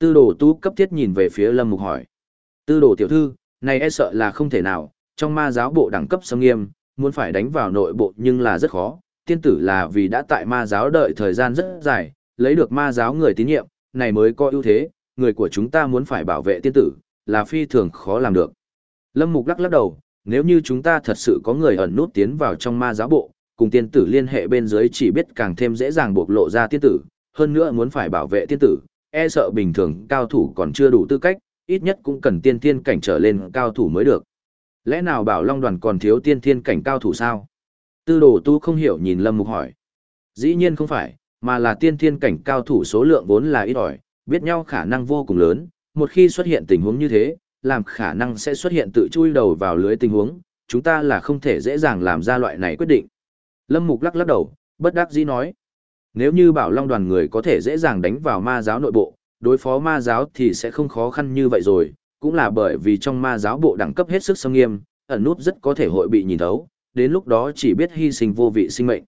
Tư đồ tú cấp thiết nhìn về phía Lâm Mục hỏi. Tư đồ tiểu thư, này e sợ là không thể nào, trong ma giáo bộ đẳng cấp sâm nghiêm, muốn phải đánh vào nội bộ nhưng là rất khó. Tiên tử là vì đã tại ma giáo đợi thời gian rất dài, lấy được ma giáo người tín nhiệm, này mới có ưu thế, người của chúng ta muốn phải bảo vệ tiên tử, là phi thường khó làm được. Lâm Mục lắc lắc đầu, nếu như chúng ta thật sự có người ẩn nút tiến vào trong ma giáo bộ, cùng tiên tử liên hệ bên dưới chỉ biết càng thêm dễ dàng bộc lộ ra tiên tử, hơn nữa muốn phải bảo vệ tiên tử, e sợ bình thường cao thủ còn chưa đủ tư cách, ít nhất cũng cần tiên thiên cảnh trở lên cao thủ mới được. Lẽ nào bảo Long đoàn còn thiếu tiên thiên cảnh cao thủ sao? Tư đồ tu không hiểu nhìn Lâm Mục hỏi. Dĩ nhiên không phải, mà là tiên thiên cảnh cao thủ số lượng vốn là ít ỏi, biết nhau khả năng vô cùng lớn, một khi xuất hiện tình huống như thế, làm khả năng sẽ xuất hiện tự chui đầu vào lưới tình huống, chúng ta là không thể dễ dàng làm ra loại này quyết định. Lâm Mục lắc lắc đầu, bất đắc dĩ nói. Nếu như bảo long đoàn người có thể dễ dàng đánh vào ma giáo nội bộ, đối phó ma giáo thì sẽ không khó khăn như vậy rồi, cũng là bởi vì trong ma giáo bộ đẳng cấp hết sức sông nghiêm, ẩn nút rất có thể hội bị nhìn thấu, đến lúc đó chỉ biết hy sinh vô vị sinh mệnh.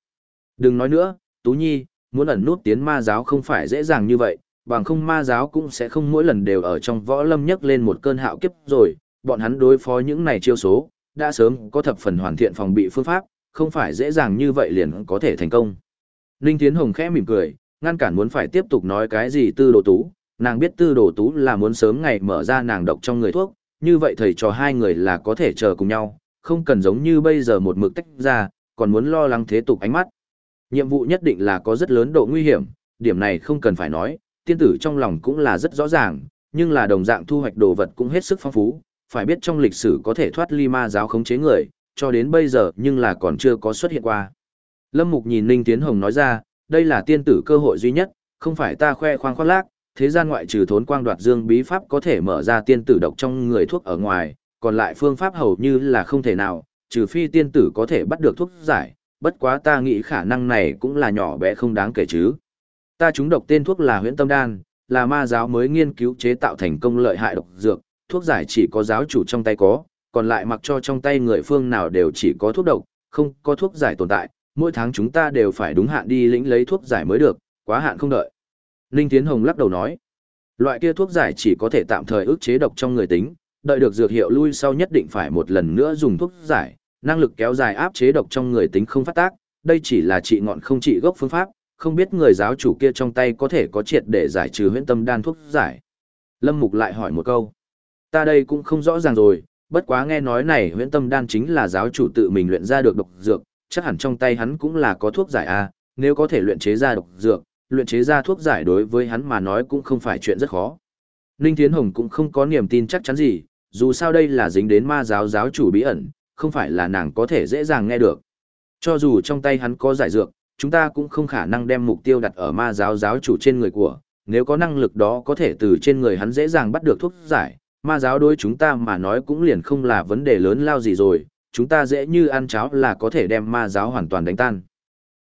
Đừng nói nữa, Tú Nhi, muốn ẩn nút tiến ma giáo không phải dễ dàng như vậy, bằng không ma giáo cũng sẽ không mỗi lần đều ở trong võ lâm nhấc lên một cơn hạo kiếp rồi, bọn hắn đối phó những này chiêu số, đã sớm có thập phần hoàn thiện phòng bị phương pháp, không phải dễ dàng như vậy liền có thể thành công. Ninh Thiến Hồng khẽ mỉm cười, ngăn cản muốn phải tiếp tục nói cái gì tư đồ tú, nàng biết tư đồ tú là muốn sớm ngày mở ra nàng độc trong người thuốc, như vậy thầy trò hai người là có thể chờ cùng nhau, không cần giống như bây giờ một mực tách ra, còn muốn lo lắng thế tục ánh mắt. Nhiệm vụ nhất định là có rất lớn độ nguy hiểm, điểm này không cần phải nói, tiên tử trong lòng cũng là rất rõ ràng, nhưng là đồng dạng thu hoạch đồ vật cũng hết sức phong phú, phải biết trong lịch sử có thể thoát ly ma giáo khống chế người, cho đến bây giờ nhưng là còn chưa có xuất hiện qua. Lâm Mục nhìn Ninh Tiến Hồng nói ra, đây là tiên tử cơ hội duy nhất, không phải ta khoe khoang khoác lác, thế gian ngoại trừ thốn quang đoạt dương bí pháp có thể mở ra tiên tử độc trong người thuốc ở ngoài, còn lại phương pháp hầu như là không thể nào, trừ phi tiên tử có thể bắt được thuốc giải, bất quá ta nghĩ khả năng này cũng là nhỏ bé không đáng kể chứ. Ta chúng độc tên thuốc là huyễn tâm đan, là ma giáo mới nghiên cứu chế tạo thành công lợi hại độc dược, thuốc giải chỉ có giáo chủ trong tay có, còn lại mặc cho trong tay người phương nào đều chỉ có thuốc độc, không có thuốc giải tồn tại, mỗi tháng chúng ta đều phải đúng hạn đi lĩnh lấy thuốc giải mới được, quá hạn không đợi. Ninh Tiến Hồng lắc đầu nói, loại kia thuốc giải chỉ có thể tạm thời ức chế độc trong người tính, đợi được dược hiệu lui sau nhất định phải một lần nữa dùng thuốc giải, năng lực kéo dài áp chế độc trong người tính không phát tác, đây chỉ là trị ngọn không trị gốc phương pháp, không biết người giáo chủ kia trong tay có thể có triệt để giải trừ huyễn tâm đan thuốc giải. Lâm Mục lại hỏi một câu. Ta đây cũng không rõ ràng rồi, bất quá nghe nói này huyễn tâm đan chính là giáo chủ tự mình luyện ra được độc dược, chắc hẳn trong tay hắn cũng là có thuốc giải a, nếu có thể luyện chế ra độc dược, luyện chế ra thuốc giải đối với hắn mà nói cũng không phải chuyện rất khó. Ninh Thiến Hồng cũng không có niềm tin chắc chắn gì, dù sao đây là dính đến ma giáo giáo chủ bí ẩn, không phải là nàng có thể dễ dàng nghe được. Cho dù trong tay hắn có giải dược, chúng ta cũng không khả năng đem mục tiêu đặt ở ma giáo giáo chủ trên người của, nếu có năng lực đó có thể từ trên người hắn dễ dàng bắt được thuốc giải, ma giáo đối chúng ta mà nói cũng liền không là vấn đề lớn lao gì rồi, chúng ta dễ như ăn cháo là có thể đem ma giáo hoàn toàn đánh tan.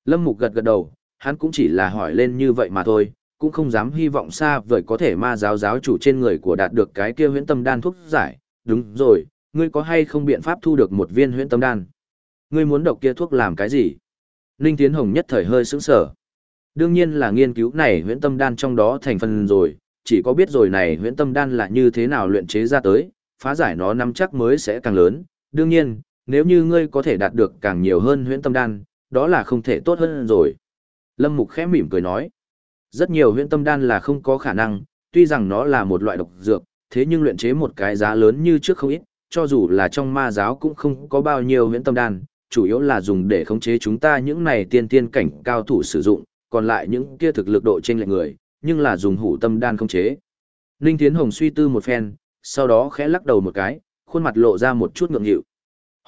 Lâm Mục gật gật đầu, hắn cũng chỉ là hỏi lên như vậy mà thôi, cũng không dám hy vọng xa vời có thể ma giáo giáo chủ trên người của đạt được cái kia huyễn tâm đan thuốc giải. Đúng rồi, ngươi có hay không biện pháp thu được một viên huyễn tâm đan? Ngươi muốn độc kia thuốc làm cái gì? Ninh Tiến Hồng nhất thời hơi sững sở. Đương nhiên là nghiên cứu này huyễn tâm đan trong đó thành phần rồi, chỉ có biết rồi này huyễn tâm đan là như thế nào luyện chế ra tới, phá giải nó nắm chắc mới sẽ càng lớn. Đương nhiên, nếu như ngươi có thể đạt được càng nhiều hơn huyễn tâm đan, đó là không thể tốt hơn rồi. Lâm Mục khẽ mỉm cười nói, rất nhiều huyễn tâm đan là không có khả năng, tuy rằng nó là một loại độc dược, thế nhưng luyện chế một cái giá lớn như trước không ít, cho dù là trong ma giáo cũng không có bao nhiêu huyễn tâm đan, chủ yếu là dùng để khống chế chúng ta những này tiên tiên cảnh cao thủ sử dụng, còn lại những kia thực lực độ trên lệnh người, nhưng là dùng hủ tâm đan khống chế. Ninh Thiến Hồng suy tư một phen, sau đó khẽ lắc đầu một cái, khuôn mặt lộ ra một chút ngượng nghịu.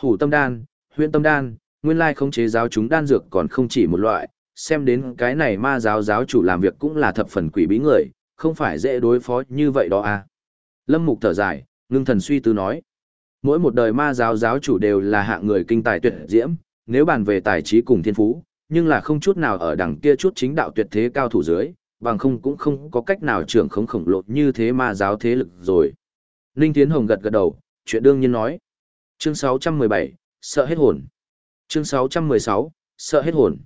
Hủ tâm đan, huyễn tâm đan, nguyên lai khống chế giáo chúng đan dược còn không chỉ một loại, xem đến cái này ma giáo giáo chủ làm việc cũng là thập phần quỷ bí người, không phải dễ đối phó như vậy đó à. Lâm Mục thở dài, ngưng thần suy tư nói. Mỗi một đời ma giáo giáo chủ đều là hạng người kinh tài tuyệt diễm, nếu bàn về tài trí cùng thiên phú, nhưng là không chút nào ở đằng kia chút chính đạo tuyệt thế cao thủ dưới, bằng không cũng không có cách nào trưởng khống khổng lột như thế ma giáo thế lực rồi. Ninh Tiến Hồng gật gật đầu, chuyện đương nhiên nói. Chương 617, sợ hết hồn. Chương 616, sợ hết hồn.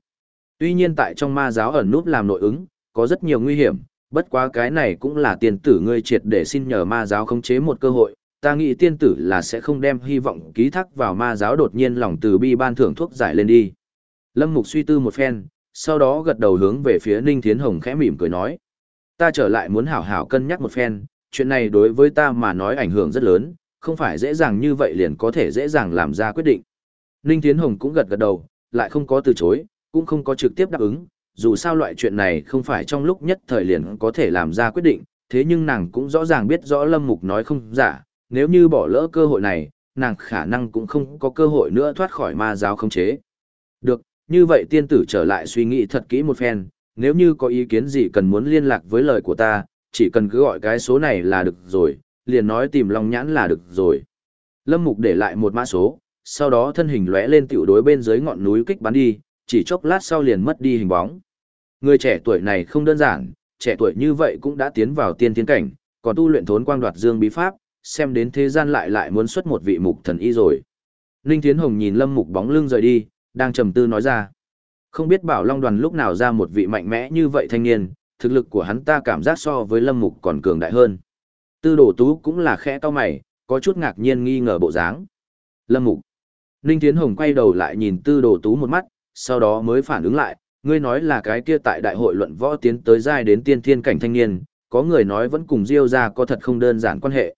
Tuy nhiên tại trong ma giáo ẩn nút làm nội ứng, có rất nhiều nguy hiểm, Bất quá cái này cũng là tiên tử ngươi triệt để xin nhờ ma giáo khống chế một cơ hội, ta nghĩ tiên tử là sẽ không đem hy vọng ký thác vào ma giáo đột nhiên lòng từ bi ban thưởng thuốc giải lên đi. Lâm Mục suy tư một phen, sau đó gật đầu hướng về phía Ninh Thiến Hồng khẽ mỉm cười nói. Ta trở lại muốn hảo hảo cân nhắc một phen, chuyện này đối với ta mà nói ảnh hưởng rất lớn, không phải dễ dàng như vậy liền có thể dễ dàng làm ra quyết định. Ninh Thiến Hồng cũng gật gật đầu, lại không có từ chối, cũng không có trực tiếp đáp ứng, dù sao loại chuyện này không phải trong lúc nhất thời liền có thể làm ra quyết định, thế nhưng nàng cũng rõ ràng biết rõ Lâm Mục nói không giả, nếu như bỏ lỡ cơ hội này, nàng khả năng cũng không có cơ hội nữa thoát khỏi ma giáo khống chế. Được, như vậy tiên tử trở lại suy nghĩ thật kỹ một phen, nếu như có ý kiến gì cần muốn liên lạc với lời của ta, chỉ cần cứ gọi cái số này là được rồi, liền nói tìm Long Nhãn là được rồi. Lâm Mục để lại một mã số, sau đó thân hình lóe lên tiểu đối bên dưới ngọn núi kích bắn đi, chỉ chốc lát sau liền mất đi hình bóng. Người trẻ tuổi này không đơn giản, trẻ tuổi như vậy cũng đã tiến vào tiên tiến cảnh, còn tu luyện thốn quang đoạt dương bí pháp, xem đến thế gian lại lại muốn xuất một vị mục thần y rồi. Ninh Thiến Hồng nhìn Lâm Mục bóng lưng rời đi, đang trầm tư nói ra. Không biết Bảo Long đoàn lúc nào ra một vị mạnh mẽ như vậy thanh niên, thực lực của hắn ta cảm giác so với Lâm Mục còn cường đại hơn. Tư Đồ Tú cũng là khẽ to mày, có chút ngạc nhiên nghi ngờ bộ dáng. Lâm Mục. Ninh Tiến Hồng quay đầu lại nhìn Tư Đồ Tú một mắt, sau đó mới phản ứng lại, ngươi nói là cái kia tại đại hội luận võ tiến tới giai đến tiên thiên cảnh thanh niên, có người nói vẫn cùng Diêu gia có thật không đơn giản quan hệ.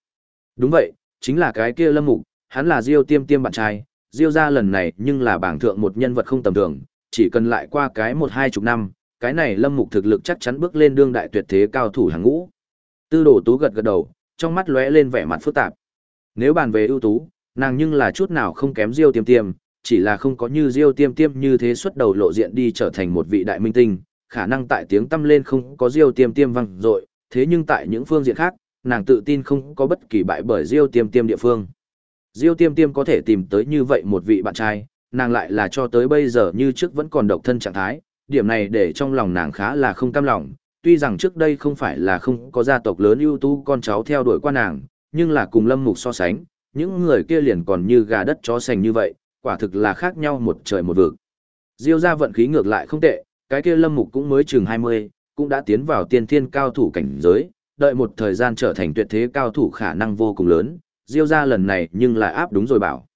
Đúng vậy, chính là cái kia Lâm Mục, hắn là Diêu Tiêm Tiêm bạn trai, Diêu gia lần này nhưng là bảng thượng một nhân vật không tầm thường, chỉ cần lại qua cái một hai chục năm, cái này Lâm Mục thực lực chắc chắn bước lên đương đại tuyệt thế cao thủ hàng ngũ. Tư Đồ Tú gật gật đầu, trong mắt lóe lên vẻ mặt phức tạp. Nếu bàn về ưu tú, nàng nhưng là chút nào không kém Diêu Tiêm Tiêm, chỉ là không có như Diêu Tiêm Tiêm như thế xuất đầu lộ diện đi trở thành một vị đại minh tinh, khả năng tại tiếng tâm lên không có Diêu Tiêm Tiêm vang dội, thế nhưng tại những phương diện khác, nàng tự tin không có bất kỳ bại bởi Diêu Tiêm Tiêm địa phương. Diêu Tiêm Tiêm có thể tìm tới như vậy một vị bạn trai, nàng lại là cho tới bây giờ như trước vẫn còn độc thân trạng thái, điểm này để trong lòng nàng khá là không cam lòng, tuy rằng trước đây không phải là không có gia tộc lớn ưu tú con cháu theo đuổi qua nàng, nhưng là cùng Lâm Mục so sánh, những người kia liền còn như gà đất chó sành như vậy, quả thực là khác nhau một trời một vực. Diêu gia vận khí ngược lại không tệ, cái kia Lâm Mục cũng mới chừng 20, cũng đã tiến vào tiên thiên cao thủ cảnh giới, đợi một thời gian trở thành tuyệt thế cao thủ khả năng vô cùng lớn, Diêu gia lần này nhưng lại áp đúng rồi bảo.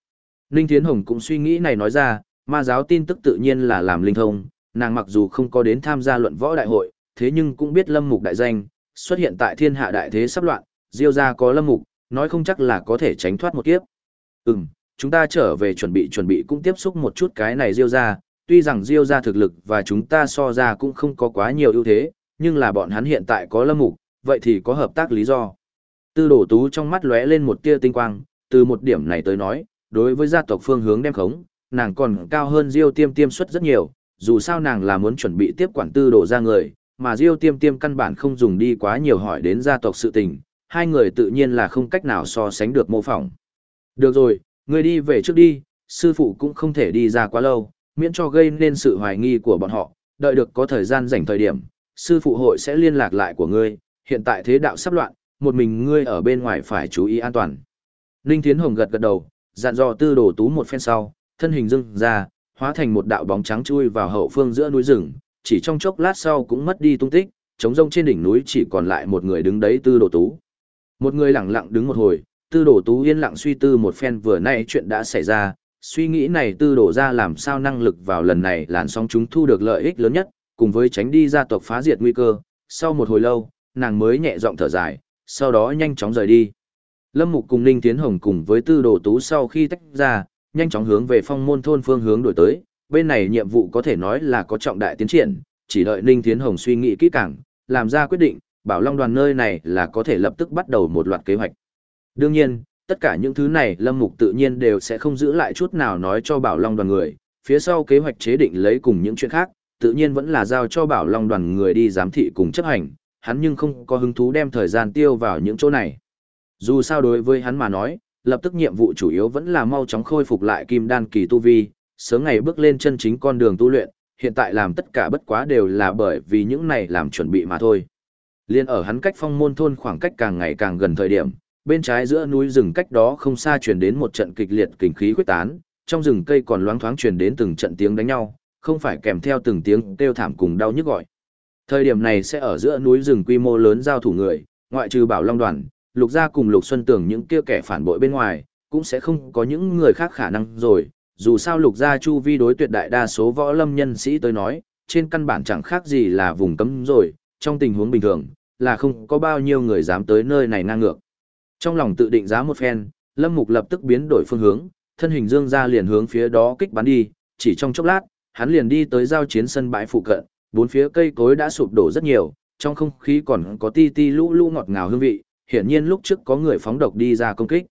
Ninh Thiến Hồng cũng suy nghĩ này nói ra, ma giáo tin tức tự nhiên là làm linh thông, nàng mặc dù không có đến tham gia luận võ đại hội, thế nhưng cũng biết Lâm Mục đại danh, xuất hiện tại thiên hạ đại thế sắp loạn, Diêu gia có Lâm Mục, nói không chắc là có thể tránh thoát một kiếp. Ừm, chúng ta trở về chuẩn bị chuẩn bị cũng tiếp xúc một chút cái này Diêu gia, tuy rằng Diêu gia thực lực và chúng ta so ra cũng không có quá nhiều ưu thế, nhưng là bọn hắn hiện tại có Lâm Mục, vậy thì có hợp tác lý do. Tư đổ tú trong mắt lóe lên một tia tinh quang, từ một điểm này tới nói, đối với gia tộc phương hướng đem khống, nàng còn cao hơn Diêu Tiêm Tiêm suất rất nhiều, dù sao nàng là muốn chuẩn bị tiếp quản tư đổ ra người, mà Diêu Tiêm Tiêm căn bản không dùng đi quá nhiều hỏi đến gia tộc sự tình, hai người tự nhiên là không cách nào so sánh được mô phỏng. Được rồi, người đi về trước đi, sư phụ cũng không thể đi ra quá lâu, miễn cho gây nên sự hoài nghi của bọn họ, đợi được có thời gian rảnh thời điểm, sư phụ hội sẽ liên lạc lại của ngươi, hiện tại thế đạo sắp loạn, một mình ngươi ở bên ngoài phải chú ý an toàn. Ninh Thiến Hồng gật gật đầu, dặn dò tư đồ tú một phen sau, thân hình dưng ra, hóa thành một đạo bóng trắng chui vào hậu phương giữa núi rừng, chỉ trong chốc lát sau cũng mất đi tung tích, trống rông trên đỉnh núi chỉ còn lại một người đứng đấy tư đồ tú. Một người lặng lặng đứng một hồi, tư đồ tú yên lặng suy tư một phen vừa nay chuyện đã xảy ra, suy nghĩ này tư Đồ ra làm sao năng lực vào lần này làn sóng chúng thu được lợi ích lớn nhất, cùng với tránh đi gia tộc phá diệt nguy cơ. Sau một hồi lâu, nàng mới nhẹ giọng thở dài, sau đó nhanh chóng rời đi. Lâm Mục cùng Ninh Tiến Hồng cùng với tư đồ tú sau khi tách ra, nhanh chóng hướng về phong môn thôn phương hướng đổi tới, bên này nhiệm vụ có thể nói là có trọng đại tiến triển, chỉ đợi Ninh thiến Hồng suy nghĩ kỹ càng, làm ra quyết định, bảo long đoàn nơi này là có thể lập tức bắt đầu một loạt kế hoạch. Đương nhiên, tất cả những thứ này Lâm Mục tự nhiên đều sẽ không giữ lại chút nào nói cho bảo long đoàn người, phía sau kế hoạch chế định lấy cùng những chuyện khác, tự nhiên vẫn là giao cho bảo long đoàn người đi giám thị cùng chấp hành, hắn nhưng không có hứng thú đem thời gian tiêu vào những chỗ này. Dù sao đối với hắn mà nói, lập tức nhiệm vụ chủ yếu vẫn là mau chóng khôi phục lại kim đan kỳ tu vi, sớm ngày bước lên chân chính con đường tu luyện, hiện tại làm tất cả bất quá đều là bởi vì những này làm chuẩn bị mà thôi. Liên ở hắn cách phong môn thôn khoảng cách càng ngày càng gần thời điểm, bên trái giữa núi rừng cách đó không xa truyền đến một trận kịch liệt kình khí quyết tán, trong rừng cây còn loáng thoáng truyền đến từng trận tiếng đánh nhau, không phải kèm theo từng tiếng kêu thảm cùng đau nhức gọi. Thời điểm này sẽ ở giữa núi rừng quy mô lớn giao thủ người, ngoại trừ Bảo Long đoàn, Lục gia cùng Lục Xuân Tường những kia kẻ phản bội bên ngoài, cũng sẽ không có những người khác khả năng rồi, dù sao Lục gia chu vi đối tuyệt đại đa số võ lâm nhân sĩ tới nói, trên căn bản chẳng khác gì là vùng cấm rồi, trong tình huống bình thường, là không có bao nhiêu người dám tới nơi này ngang ngược. Trong lòng tự định giá một phen, Lâm Mục lập tức biến đổi phương hướng, thân hình dương ra liền hướng phía đó kích bắn đi, chỉ trong chốc lát, hắn liền đi tới giao chiến sân bãi phụ cận, bốn phía cây cối đã sụp đổ rất nhiều, trong không khí còn có ti ti lũ lũ ngọt ngào hương vị, hiển nhiên lúc trước có người phóng độc đi ra công kích.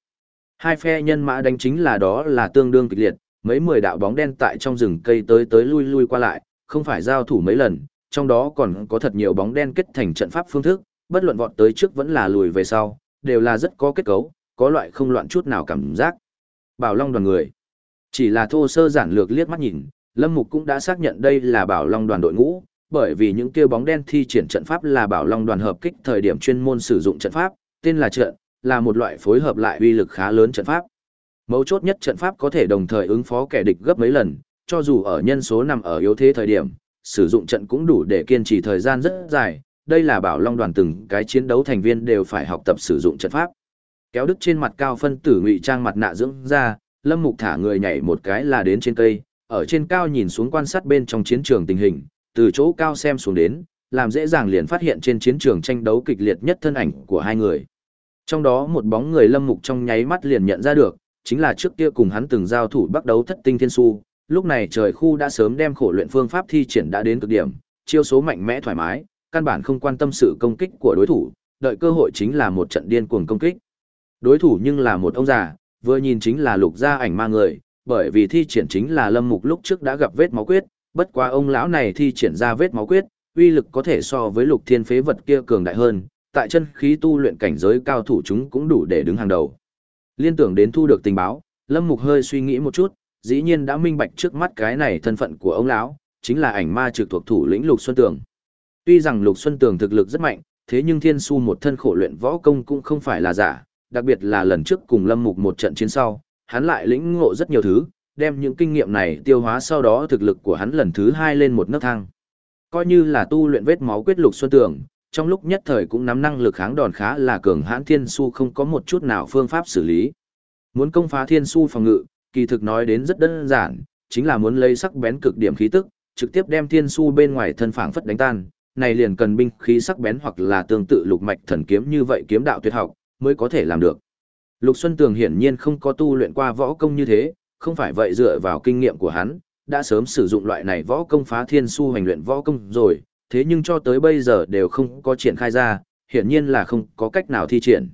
Hai phe nhân mã đánh chính là đó là tương đương kịch liệt, mấy mười đạo bóng đen tại trong rừng cây tới tới lui lui qua lại, không phải giao thủ mấy lần, trong đó còn có thật nhiều bóng đen kết thành trận pháp phương thức, bất luận vọt tới trước vẫn là lùi về sau, đều là rất có kết cấu, có loại không loạn chút nào cảm giác. Bảo Long đoàn người. Chỉ là thô sơ giản lược liếc mắt nhìn, Lâm Mục cũng đã xác nhận đây là Bảo Long đoàn đội ngũ, bởi vì những kia bóng đen thi triển trận pháp là Bảo Long đoàn hợp kích thời điểm chuyên môn sử dụng trận pháp, tên là trận, là một loại phối hợp lại uy lực khá lớn trận pháp. Mấu chốt nhất trận pháp có thể đồng thời ứng phó kẻ địch gấp mấy lần, cho dù ở nhân số nằm ở yếu thế thời điểm, sử dụng trận cũng đủ để kiên trì thời gian rất dài. Đây là bảo long đoàn từng cái chiến đấu thành viên đều phải học tập sử dụng trận pháp. Kéo đức trên mặt cao phân tử ngụy trang mặt nạ dưỡng ra, lâm mục thả người nhảy một cái là đến trên cây, ở trên cao nhìn xuống quan sát bên trong chiến trường tình hình, từ chỗ cao xem xuống đến, làm dễ dàng liền phát hiện trên chiến trường tranh đấu kịch liệt nhất thân ảnh của hai người. Trong đó một bóng người lâm mục trong nháy mắt liền nhận ra được, chính là trước kia cùng hắn từng giao thủ bắt đấu thất tinh thiên su, lúc này trời khu đã sớm đem khổ luyện phương pháp thi triển đã đến cực điểm, chiêu số mạnh mẽ thoải mái, căn bản không quan tâm sự công kích của đối thủ, đợi cơ hội chính là một trận điên cuồng công kích. Đối thủ nhưng là một ông già, vừa nhìn chính là lục gia ảnh ma người, bởi vì thi triển chính là lâm mục lúc trước đã gặp vết máu quyết, bất quá ông lão này thi triển ra vết máu quyết, uy lực có thể so với lục thiên phế vật kia cường đại hơn, tại chân khí tu luyện cảnh giới cao thủ chúng cũng đủ để đứng hàng đầu. Liên tưởng đến thu được tình báo, Lâm Mục hơi suy nghĩ một chút, dĩ nhiên đã minh bạch trước mắt cái này thân phận của ông lão, chính là ảnh ma trực thuộc thủ lĩnh Lục Xuân Tường. Tuy rằng Lục Xuân Tường thực lực rất mạnh, thế nhưng Thiên Su một thân khổ luyện võ công cũng không phải là giả, đặc biệt là lần trước cùng Lâm Mục một trận chiến sau, hắn lại lĩnh ngộ rất nhiều thứ, đem những kinh nghiệm này tiêu hóa sau đó thực lực của hắn lần thứ hai lên một nấc thang. Coi như là tu luyện vết máu quyết Lục Xuân Tường, trong lúc nhất thời cũng nắm năng lực kháng đòn khá là cường hãn thiên su không có một chút nào phương pháp xử lý. Muốn công phá thiên su phòng ngự, kỳ thực nói đến rất đơn giản, chính là muốn lấy sắc bén cực điểm khí tức, trực tiếp đem thiên su bên ngoài thân phảng phất đánh tan, này liền cần binh khí sắc bén hoặc là tương tự lục mạch thần kiếm như vậy kiếm đạo tuyệt học, mới có thể làm được. Lục Xuân Tường hiển nhiên không có tu luyện qua võ công như thế, không phải vậy dựa vào kinh nghiệm của hắn, đã sớm sử dụng loại này võ công phá thiên su hành luyện võ công rồi, thế nhưng cho tới bây giờ đều không có triển khai ra, hiển nhiên là không có cách nào thi triển.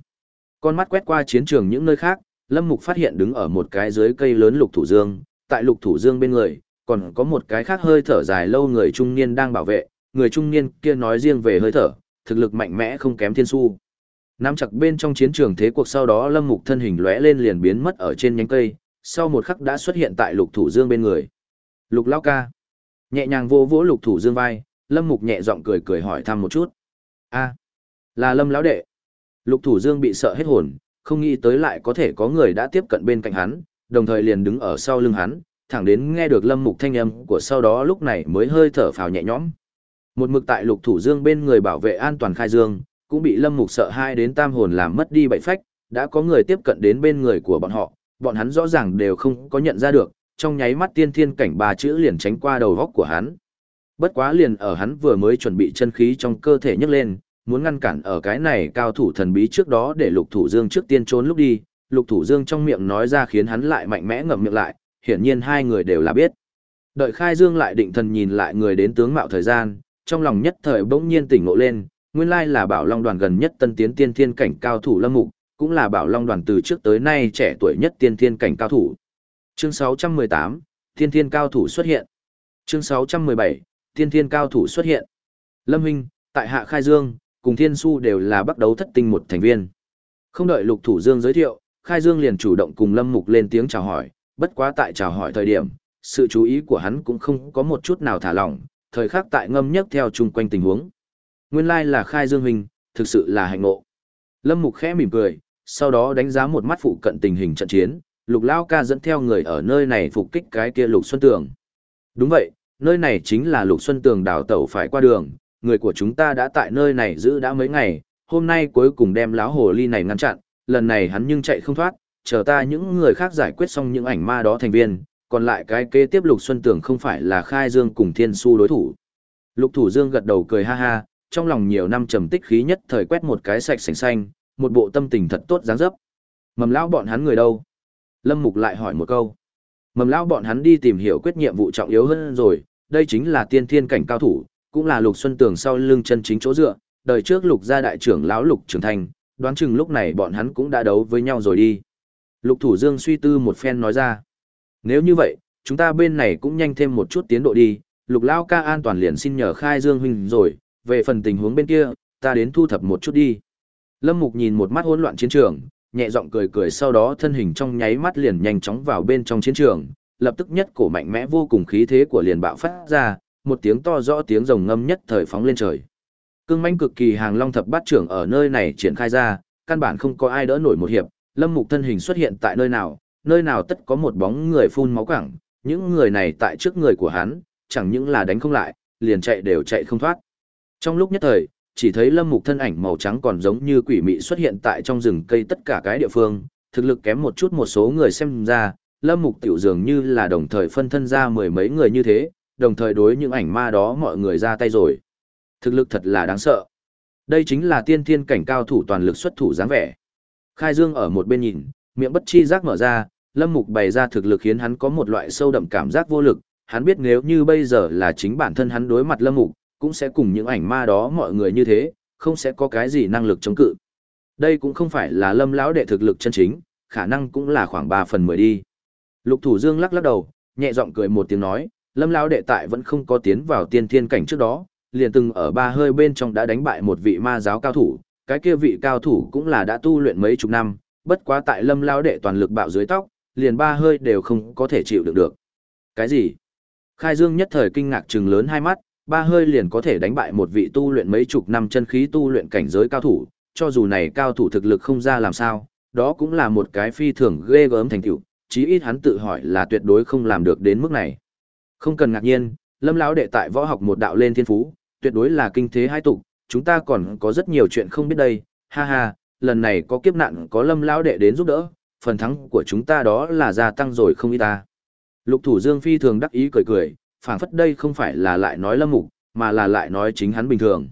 Con mắt quét qua chiến trường những nơi khác, Lâm Mục phát hiện đứng ở một cái dưới cây lớn lục thủ dương, tại lục thủ dương bên người, còn có một cái khác hơi thở dài lâu người trung niên đang bảo vệ, người trung niên kia nói riêng về hơi thở, thực lực mạnh mẽ không kém thiên su. Nắm chặt bên trong chiến trường thế cuộc sau đó Lâm Mục thân hình lóe lên liền biến mất ở trên nhánh cây, sau một khắc đã xuất hiện tại lục thủ dương bên người. Lục lao ca. Nhẹ nhàng vô vỗ lục thủ dương vai, Lâm Mục nhẹ giọng cười cười hỏi thăm một chút. a là Lâm lão đệ. Lục Thủ Dương bị sợ hết hồn, không nghĩ tới lại có thể có người đã tiếp cận bên cạnh hắn, đồng thời liền đứng ở sau lưng hắn, thẳng đến nghe được Lâm Mục thanh âm của sau đó lúc này mới hơi thở phào nhẹ nhõm. Một mực tại Lục Thủ Dương bên người bảo vệ an toàn khai dương, cũng bị Lâm Mục sợ hai đến tam hồn làm mất đi bảy phách, đã có người tiếp cận đến bên người của bọn họ, bọn hắn rõ ràng đều không có nhận ra được, trong nháy mắt tiên thiên cảnh ba chữ liền tránh qua đầu góc của hắn. Bất quá liền ở hắn vừa mới chuẩn bị chân khí trong cơ thể nhấc lên, muốn ngăn cản ở cái này cao thủ thần bí trước đó để lục thủ dương trước tiên trốn lúc đi, lục thủ dương trong miệng nói ra khiến hắn lại mạnh mẽ ngậm miệng lại, hiển nhiên hai người đều là biết. Đợi khai dương lại định thần nhìn lại người đến tướng mạo thời gian, trong lòng nhất thời bỗng nhiên tỉnh ngộ lên, nguyên lai là bảo long đoàn gần nhất tân tiến tiên thiên cảnh cao thủ lâm mục, cũng là bảo long đoàn từ trước tới nay trẻ tuổi nhất tiên thiên cảnh cao thủ. Chương 618, tiên thiên cao thủ xuất hiện. Chương 617, tiên thiên cao thủ xuất hiện. Lâm Hinh, tại Hạ Khai Dương, cùng Thiên Su đều là bắt đấu thất tinh một thành viên. Không đợi Lục Thủ Dương giới thiệu, Khai Dương liền chủ động cùng Lâm Mục lên tiếng chào hỏi, bất quá tại chào hỏi thời điểm, sự chú ý của hắn cũng không có một chút nào thả lỏng, thời khắc tại ngâm nhấp theo chung quanh tình huống. Nguyên lai like là Khai Dương Huynh, thực sự là hạnh ngộ. Lâm Mục khẽ mỉm cười, sau đó đánh giá một mắt phụ cận tình hình trận chiến, Lục Lao ca dẫn theo người ở nơi này phục kích cái kia Lục Xuân Tường. Đúng vậy, nơi này chính là Lục Xuân Tường đào tẩu phải qua đường, người của chúng ta đã tại nơi này giữ đã mấy ngày, hôm nay cuối cùng đem láo hồ ly này ngăn chặn, lần này hắn nhưng chạy không thoát, chờ ta những người khác giải quyết xong những ảnh ma đó thành viên, còn lại cái kế tiếp Lục Xuân Tường không phải là Khai Dương cùng Thiên Su đối thủ. Lục Thủ Dương gật đầu cười ha ha, trong lòng nhiều năm trầm tích khí nhất thời quét một cái sạch sành xanh, một bộ tâm tình thật tốt dáng dấp. Mầm lão bọn hắn người đâu? Lâm Mục lại hỏi một câu. Mầm lão bọn hắn đi tìm hiểu quyết nhiệm vụ trọng yếu hơn rồi, đây chính là tiên thiên cảnh cao thủ, cũng là Lục Xuân Tường sau lưng chân chính chỗ dựa, đời trước Lục gia đại trưởng lão Lục trưởng thành, đoán chừng lúc này bọn hắn cũng đã đấu với nhau rồi đi. Lục Thủ Dương suy tư một phen nói ra. Nếu như vậy, chúng ta bên này cũng nhanh thêm một chút tiến độ đi, Lục Lao ca an toàn liền xin nhờ khai Dương huynh rồi, về phần tình huống bên kia, ta đến thu thập một chút đi. Lâm Mục nhìn một mắt hỗn loạn chiến trường, nhẹ giọng cười cười sau đó thân hình trong nháy mắt liền nhanh chóng vào bên trong chiến trường, lập tức nhất cổ mạnh mẽ vô cùng khí thế của liền bạo phát ra, một tiếng to rõ tiếng rồng ngâm nhất thời phóng lên trời. Cương manh cực kỳ hàng long thập bát trưởng ở nơi này triển khai ra, căn bản không có ai đỡ nổi một hiệp, Lâm Mục thân hình xuất hiện tại nơi nào, nơi nào tất có một bóng người phun máu quẳng, những người này tại trước người của hắn, chẳng những là đánh không lại, liền chạy đều chạy không thoát. Trong lúc nhất thời, chỉ thấy lâm mục thân ảnh màu trắng còn giống như quỷ mị xuất hiện tại trong rừng cây tất cả cái địa phương, thực lực kém một chút một số người xem ra, lâm mục tiểu dường như là đồng thời phân thân ra mười mấy người như thế, đồng thời đối những ảnh ma đó mọi người ra tay rồi. Thực lực thật là đáng sợ. Đây chính là tiên thiên cảnh cao thủ toàn lực xuất thủ dáng vẻ. Khai Dương ở một bên nhìn, miệng bất chi giác mở ra, lâm mục bày ra thực lực khiến hắn có một loại sâu đậm cảm giác vô lực, hắn biết nếu như bây giờ là chính bản thân hắn đối mặt lâm mục, cũng sẽ cùng những ảnh ma đó mọi người như thế, không sẽ có cái gì năng lực chống cự. Đây cũng không phải là lâm lão đệ thực lực chân chính, khả năng cũng là khoảng 3 phần 10 đi. Lục Thủ Dương lắc lắc đầu, nhẹ giọng cười một tiếng nói, lâm lão đệ tại vẫn không có tiến vào tiên thiên cảnh trước đó, liền từng ở ba hơi bên trong đã đánh bại một vị ma giáo cao thủ, cái kia vị cao thủ cũng là đã tu luyện mấy chục năm, bất quá tại lâm lão đệ toàn lực bạo dưới tóc, liền ba hơi đều không có thể chịu được được. Cái gì? Khai Dương nhất thời kinh ngạc trừng lớn hai mắt, ba hơi liền có thể đánh bại một vị tu luyện mấy chục năm chân khí tu luyện cảnh giới cao thủ, cho dù này cao thủ thực lực không ra làm sao, đó cũng là một cái phi thường ghê gớm thành tựu, chí ít hắn tự hỏi là tuyệt đối không làm được đến mức này. Không cần ngạc nhiên, Lâm lão đệ tại võ học một đạo lên thiên phú, tuyệt đối là kinh thế hai tục, chúng ta còn có rất nhiều chuyện không biết đây, ha ha, lần này có kiếp nạn có Lâm lão đệ đến giúp đỡ, phần thắng của chúng ta đó là gia tăng rồi không ít ta. Lục Thủ Dương phi thường đắc ý cười cười, phảng phất đây không phải là lại nói lâm mục, mà là lại nói chính hắn bình thường.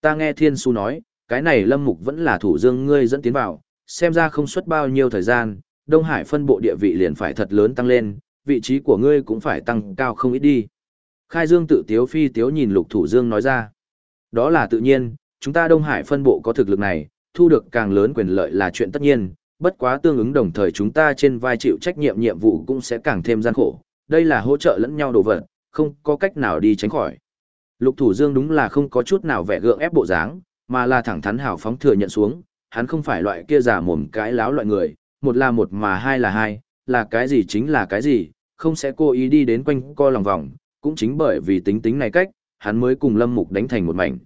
Ta nghe thiên su nói, cái này lâm mục vẫn là thủ dương ngươi dẫn tiến vào, xem ra không suốt bao nhiêu thời gian, Đông Hải phân bộ địa vị liền phải thật lớn tăng lên, vị trí của ngươi cũng phải tăng cao không ít đi. Khai Dương tự tiếu phi tiếu nhìn lục thủ dương nói ra. Đó là tự nhiên, chúng ta Đông Hải phân bộ có thực lực này, thu được càng lớn quyền lợi là chuyện tất nhiên, bất quá tương ứng đồng thời chúng ta trên vai chịu trách nhiệm nhiệm vụ cũng sẽ càng thêm gian khổ, đây là hỗ trợ lẫn nhau đồ vật, không có cách nào đi tránh khỏi. Lục Thủ Dương đúng là không có chút nào vẻ gượng ép bộ dáng, mà là thẳng thắn hào phóng thừa nhận xuống, hắn không phải loại kia giả mồm cái láo loại người, một là một mà hai là hai, là cái gì chính là cái gì, không sẽ cố ý đi đến quanh co lòng vòng, cũng chính bởi vì tính tính này cách, hắn mới cùng Lâm Mục đánh thành một mảnh.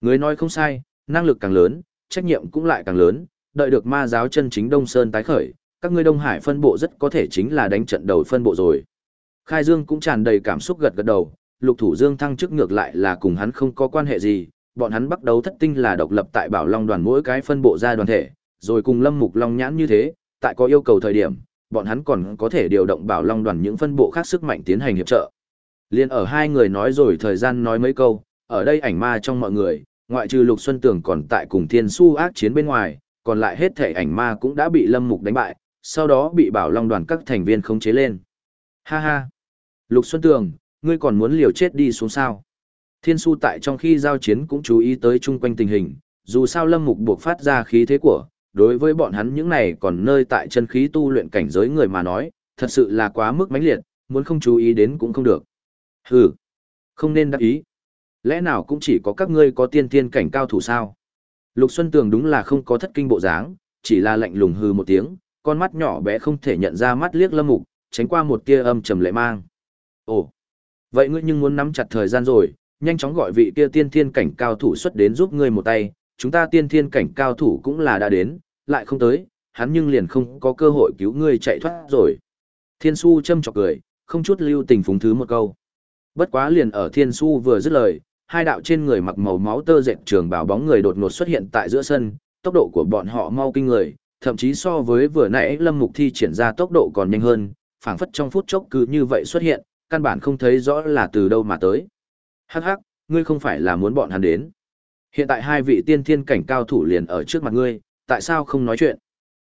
Người nói không sai, năng lực càng lớn, trách nhiệm cũng lại càng lớn, đợi được ma giáo chân chính Đông Sơn tái khởi, các ngươi Đông Hải phân bộ rất có thể chính là đánh trận đầu phân bộ rồi. Khai Dương cũng tràn đầy cảm xúc gật gật đầu, lục thủ Dương thăng chức ngược lại là cùng hắn không có quan hệ gì, bọn hắn bắt đầu thất tinh là độc lập tại Bảo Long đoàn mỗi cái phân bộ ra đoàn thể, rồi cùng Lâm Mục Long nhãn như thế, tại có yêu cầu thời điểm, bọn hắn còn có thể điều động Bảo Long đoàn những phân bộ khác sức mạnh tiến hành hiệp trợ. Liên ở hai người nói rồi thời gian nói mấy câu, ở đây ảnh ma trong mọi người, ngoại trừ Lục Xuân Tường còn tại cùng Thiên Su ác chiến bên ngoài, còn lại hết thể ảnh ma cũng đã bị Lâm Mục đánh bại, sau đó bị Bảo Long đoàn các thành viên khống chế lên. Ha ha! Lục Xuân Tường, ngươi còn muốn liều chết đi xuống sao? Thiên su tại trong khi giao chiến cũng chú ý tới chung quanh tình hình, dù sao lâm mục buộc phát ra khí thế của, đối với bọn hắn những này còn nơi tại chân khí tu luyện cảnh giới người mà nói, thật sự là quá mức mãnh liệt, muốn không chú ý đến cũng không được. Hừ, không nên đắc ý. Lẽ nào cũng chỉ có các ngươi có tiên tiên cảnh cao thủ sao? Lục Xuân Tường đúng là không có thất kinh bộ dáng, chỉ là lạnh lùng hừ một tiếng, con mắt nhỏ bé không thể nhận ra mắt liếc lâm mục, tránh qua một tia âm trầm lệ mang. Ồ, vậy ngươi nhưng muốn nắm chặt thời gian rồi, nhanh chóng gọi vị kia tiên thiên cảnh cao thủ xuất đến giúp ngươi một tay, chúng ta tiên thiên cảnh cao thủ cũng là đã đến, lại không tới, hắn nhưng liền không có cơ hội cứu ngươi chạy thoát rồi. Thiên su châm chọc cười, không chút lưu tình phúng thứ một câu. Bất quá liền ở thiên su vừa dứt lời, hai đạo trên người mặc màu máu tơ dệt trường bảo bóng người đột ngột xuất hiện tại giữa sân, tốc độ của bọn họ mau kinh người, thậm chí so với vừa nãy Lâm Mục thi triển ra tốc độ còn nhanh hơn, phảng phất trong phút chốc cứ như vậy xuất hiện, căn bản không thấy rõ là từ đâu mà tới. Hắc hắc, ngươi không phải là muốn bọn hắn đến. Hiện tại hai vị tiên thiên cảnh cao thủ liền ở trước mặt ngươi, tại sao không nói chuyện?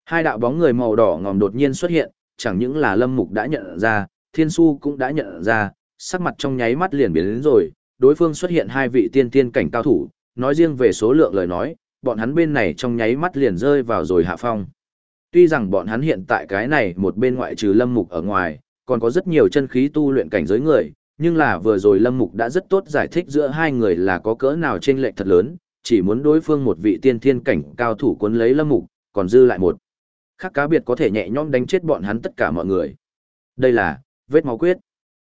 Hai đạo bóng người màu đỏ ngòm đột nhiên xuất hiện, chẳng những là Lâm Mục đã nhận ra, Thiên Su cũng đã nhận ra, sắc mặt trong nháy mắt liền biến đến rồi, đối phương xuất hiện hai vị tiên thiên cảnh cao thủ, nói riêng về số lượng lời nói, bọn hắn bên này trong nháy mắt liền rơi vào rồi hạ phong. Tuy rằng bọn hắn hiện tại cái này một bên ngoại trừ Lâm Mục ở ngoài, còn có rất nhiều chân khí tu luyện cảnh giới người, nhưng là vừa rồi Lâm Mục đã rất tốt giải thích giữa hai người là có cỡ nào trên lệch thật lớn, chỉ muốn đối phương một vị tiên thiên cảnh cao thủ cuốn lấy Lâm Mục, còn dư lại một. Khác cá biệt có thể nhẹ nhõm đánh chết bọn hắn tất cả mọi người. Đây là, vết máu quyết.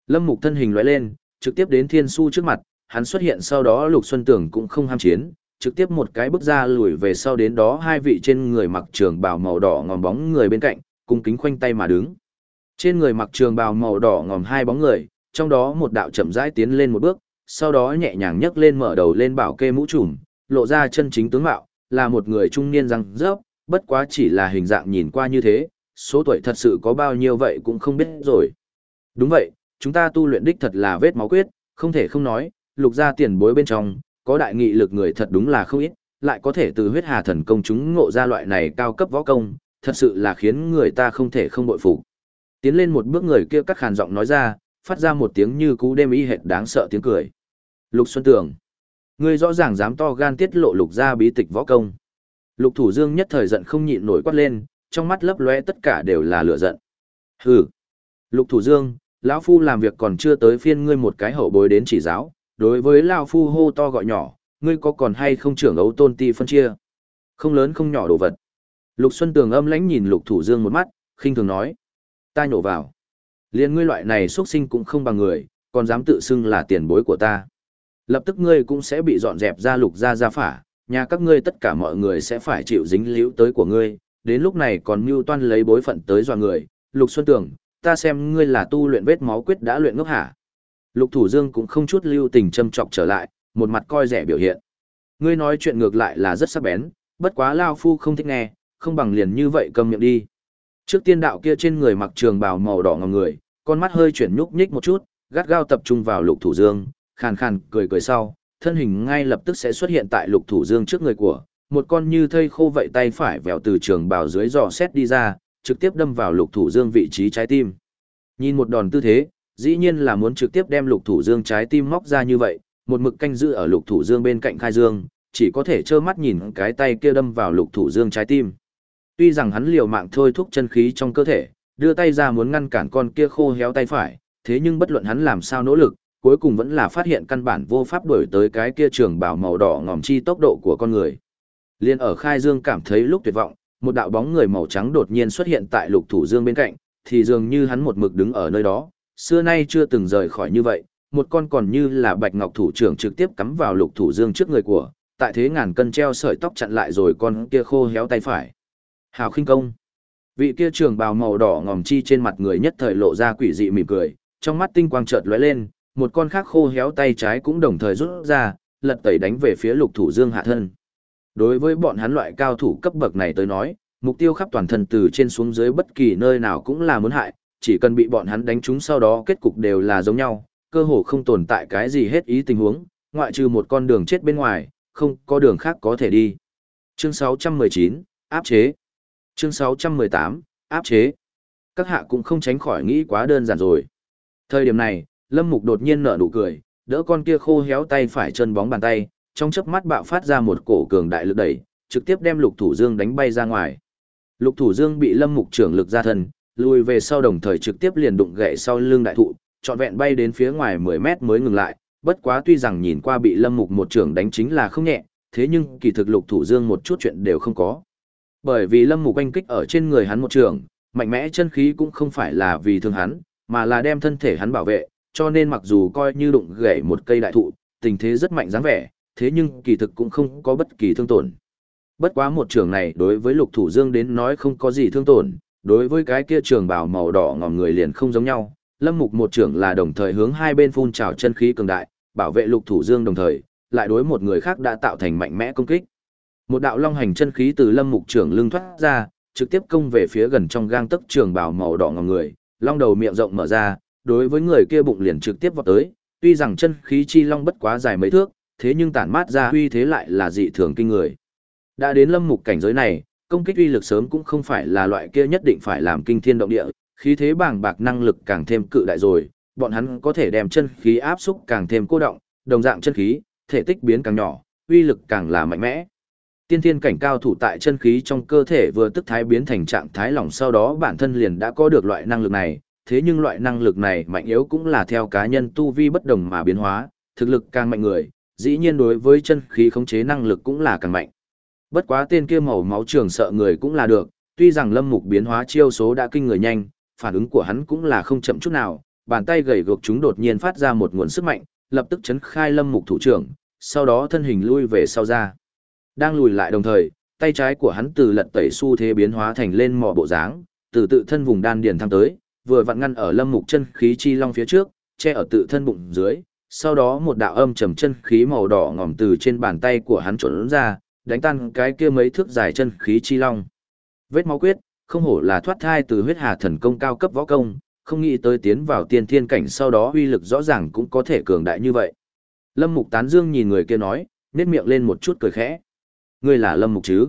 Lâm Mục thân hình lóe lên, trực tiếp đến Thiên Su trước mặt, hắn xuất hiện sau đó Lục Xuân Tưởng cũng không ham chiến, trực tiếp một cái bước ra lùi về sau đến đó hai vị trên người mặc trường bào màu đỏ ngòm bóng người bên cạnh, cung kính khoanh tay mà đứng. Trên người mặc trường bào màu đỏ ngòm hai bóng người, trong đó một đạo chậm rãi tiến lên một bước, sau đó nhẹ nhàng nhấc lên mở đầu lên bảo kê mũ trùm, lộ ra chân chính tướng mạo, là một người trung niên răng rớp, bất quá chỉ là hình dạng nhìn qua như thế, số tuổi thật sự có bao nhiêu vậy cũng không biết rồi. Đúng vậy, chúng ta tu luyện đích thật là vết máu quyết, không thể không nói, lục ra tiền bối bên trong, có đại nghị lực người thật đúng là không ít, lại có thể từ huyết hà thần công chúng ngộ ra loại này cao cấp võ công, thật sự là khiến người ta không thể không bội phục. Tiến lên một bước người kia cắt khàn giọng nói ra, phát ra một tiếng như cú đêm y hệt đáng sợ tiếng cười. Lục Xuân Tường, ngươi rõ ràng dám to gan tiết lộ lục gia bí tịch võ công. Lục Thủ Dương nhất thời giận không nhịn nổi quát lên, trong mắt lấp lóe tất cả đều là lửa giận. Hừ. Lục Thủ Dương, lão phu làm việc còn chưa tới phiên ngươi một cái hậu bối đến chỉ giáo, đối với lão phu hô to gọi nhỏ, ngươi có còn hay không trưởng ấu tôn ti phân chia? Không lớn không nhỏ đồ vật. Lục Xuân Tường âm lãnh nhìn Lục Thủ Dương một mắt, khinh thường nói: "Ta nhổ vào. Liên ngươi loại này xuất sinh cũng không bằng người, còn dám tự xưng là tiền bối của ta. Lập tức ngươi cũng sẽ bị dọn dẹp ra lục ra ra phả, nhà các ngươi tất cả mọi người sẽ phải chịu dính liễu tới của ngươi, đến lúc này còn mưu toan lấy bối phận tới dọa người, Lục Xuân Tường, ta xem ngươi là tu luyện vết máu quyết đã luyện ngốc hả. Lục Thủ Dương cũng không chút lưu tình châm chọc trở lại, một mặt coi rẻ biểu hiện. Ngươi nói chuyện ngược lại là rất sắc bén, bất quá Lao Phu không thích nghe, không bằng liền như vậy cầm miệng đi. Trước tiên đạo kia trên người mặc trường bào màu đỏ ngầm người, con mắt hơi chuyển nhúc nhích một chút, gắt gao tập trung vào Lục Thủ Dương, khàn khàn cười cười sau, thân hình ngay lập tức sẽ xuất hiện tại lục thủ dương trước người của, một con như thây khô vậy tay phải vèo từ trường bào dưới giò xét đi ra, trực tiếp đâm vào lục thủ dương vị trí trái tim. Nhìn một đòn tư thế, dĩ nhiên là muốn trực tiếp đem lục thủ dương trái tim móc ra như vậy, một mực canh giữ ở lục thủ dương bên cạnh khai dương, chỉ có thể trơ mắt nhìn cái tay kia đâm vào lục thủ dương trái tim. Tuy rằng hắn liều mạng thôi thúc chân khí trong cơ thể, đưa tay ra muốn ngăn cản con kia khô héo tay phải, thế nhưng bất luận hắn làm sao nỗ lực, cuối cùng vẫn là phát hiện căn bản vô pháp đuổi tới cái kia trường bảo màu đỏ ngòm chi tốc độ của con người. Liên ở Khai Dương cảm thấy lúc tuyệt vọng, một đạo bóng người màu trắng đột nhiên xuất hiện tại Lục Thủ Dương bên cạnh, thì dường như hắn một mực đứng ở nơi đó, xưa nay chưa từng rời khỏi như vậy, một con còn như là Bạch Ngọc thủ trưởng trực tiếp cắm vào Lục Thủ Dương trước người của, tại thế ngàn cân treo sợi tóc chặn lại rồi con kia khô héo tay phải. Hào khinh công. Vị kia trường bào màu đỏ ngòm chi trên mặt người nhất thời lộ ra quỷ dị mỉm cười, trong mắt tinh quang chợt lóe lên, một con khác khô héo tay trái cũng đồng thời rút ra, lật tẩy đánh về phía lục thủ dương hạ thân. Đối với bọn hắn loại cao thủ cấp bậc này tới nói, mục tiêu khắp toàn thân từ trên xuống dưới bất kỳ nơi nào cũng là muốn hại, chỉ cần bị bọn hắn đánh trúng sau đó kết cục đều là giống nhau, cơ hồ không tồn tại cái gì hết ý tình huống, ngoại trừ một con đường chết bên ngoài, không có đường khác có thể đi. Chương 619, áp chế. Chương 618, áp chế. Các hạ cũng không tránh khỏi nghĩ quá đơn giản rồi. Thời điểm này, Lâm Mục đột nhiên nở nụ cười, đỡ con kia khô héo tay phải chân bóng bàn tay, trong chớp mắt bạo phát ra một cổ cường đại lực đẩy, trực tiếp đem Lục Thủ Dương đánh bay ra ngoài. Lục Thủ Dương bị Lâm Mục trưởng lực ra thân, lùi về sau đồng thời trực tiếp liền đụng gậy sau lưng đại thụ, trọn vẹn bay đến phía ngoài 10 mét mới ngừng lại, bất quá tuy rằng nhìn qua bị Lâm Mục một trưởng đánh chính là không nhẹ, thế nhưng kỳ thực Lục Thủ Dương một chút chuyện đều không có. Bởi vì Lâm Mục anh kích ở trên người hắn một trường, mạnh mẽ chân khí cũng không phải là vì thương hắn, mà là đem thân thể hắn bảo vệ, cho nên mặc dù coi như đụng gãy một cây đại thụ, tình thế rất mạnh dáng vẻ, thế nhưng kỳ thực cũng không có bất kỳ thương tổn. Bất quá một trường này đối với lục thủ dương đến nói không có gì thương tổn, đối với cái kia trường bào màu đỏ ngòm người liền không giống nhau. Lâm mục một trường là đồng thời hướng hai bên phun trào chân khí cường đại, bảo vệ lục thủ dương đồng thời, lại đối một người khác đã tạo thành mạnh mẽ công kích. Một đạo long hành chân khí từ lâm mục trưởng lưng thoát ra, trực tiếp công về phía gần trong gang tấc trường bảo màu đỏ ngòm người, long đầu miệng rộng mở ra, đối với người kia bụng liền trực tiếp vọt tới, tuy rằng chân khí chi long bất quá dài mấy thước, thế nhưng tản mát ra uy thế lại là dị thường kinh người. Đã đến lâm mục cảnh giới này, công kích uy lực sớm cũng không phải là loại kia nhất định phải làm kinh thiên động địa, khí thế bàng bạc năng lực càng thêm cự đại rồi, bọn hắn có thể đem chân khí áp xúc càng thêm cô động, đồng dạng chân khí, thể tích biến càng nhỏ, uy lực càng là mạnh mẽ. Tiên thiên cảnh cao thủ tại chân khí trong cơ thể vừa tức thái biến thành trạng thái lỏng sau đó bản thân liền đã có được loại năng lực này, thế nhưng loại năng lực này mạnh yếu cũng là theo cá nhân tu vi bất đồng mà biến hóa, thực lực càng mạnh người, dĩ nhiên đối với chân khí khống chế năng lực cũng là càng mạnh. Bất quá tên kia màu máu trường sợ người cũng là được, tuy rằng lâm mục biến hóa chiêu số đã kinh người nhanh, phản ứng của hắn cũng là không chậm chút nào, bàn tay gầy gộc chúng đột nhiên phát ra một nguồn sức mạnh, lập tức chấn khai lâm mục thủ trưởng, sau đó thân hình lui về sau ra. Đang lùi lại đồng thời, tay trái của hắn từ lật tẩy xu thế biến hóa thành lên mỏ bộ dáng, từ tự thân vùng đan điền thăng tới, vừa vặn ngăn ở lâm mục chân khí chi long phía trước, che ở tự thân bụng dưới, sau đó một đạo âm trầm chân khí màu đỏ ngòm từ trên bàn tay của hắn trốn ra, đánh tan cái kia mấy thước dài chân khí chi long. Vết máu quyết, không hổ là thoát thai từ huyết hà thần công cao cấp võ công, không nghĩ tới tiến vào tiên thiên cảnh sau đó uy lực rõ ràng cũng có thể cường đại như vậy. Lâm Mục tán dương nhìn người kia nói, nét miệng lên một chút cười khẽ. Ngươi là Lâm Mục chứ?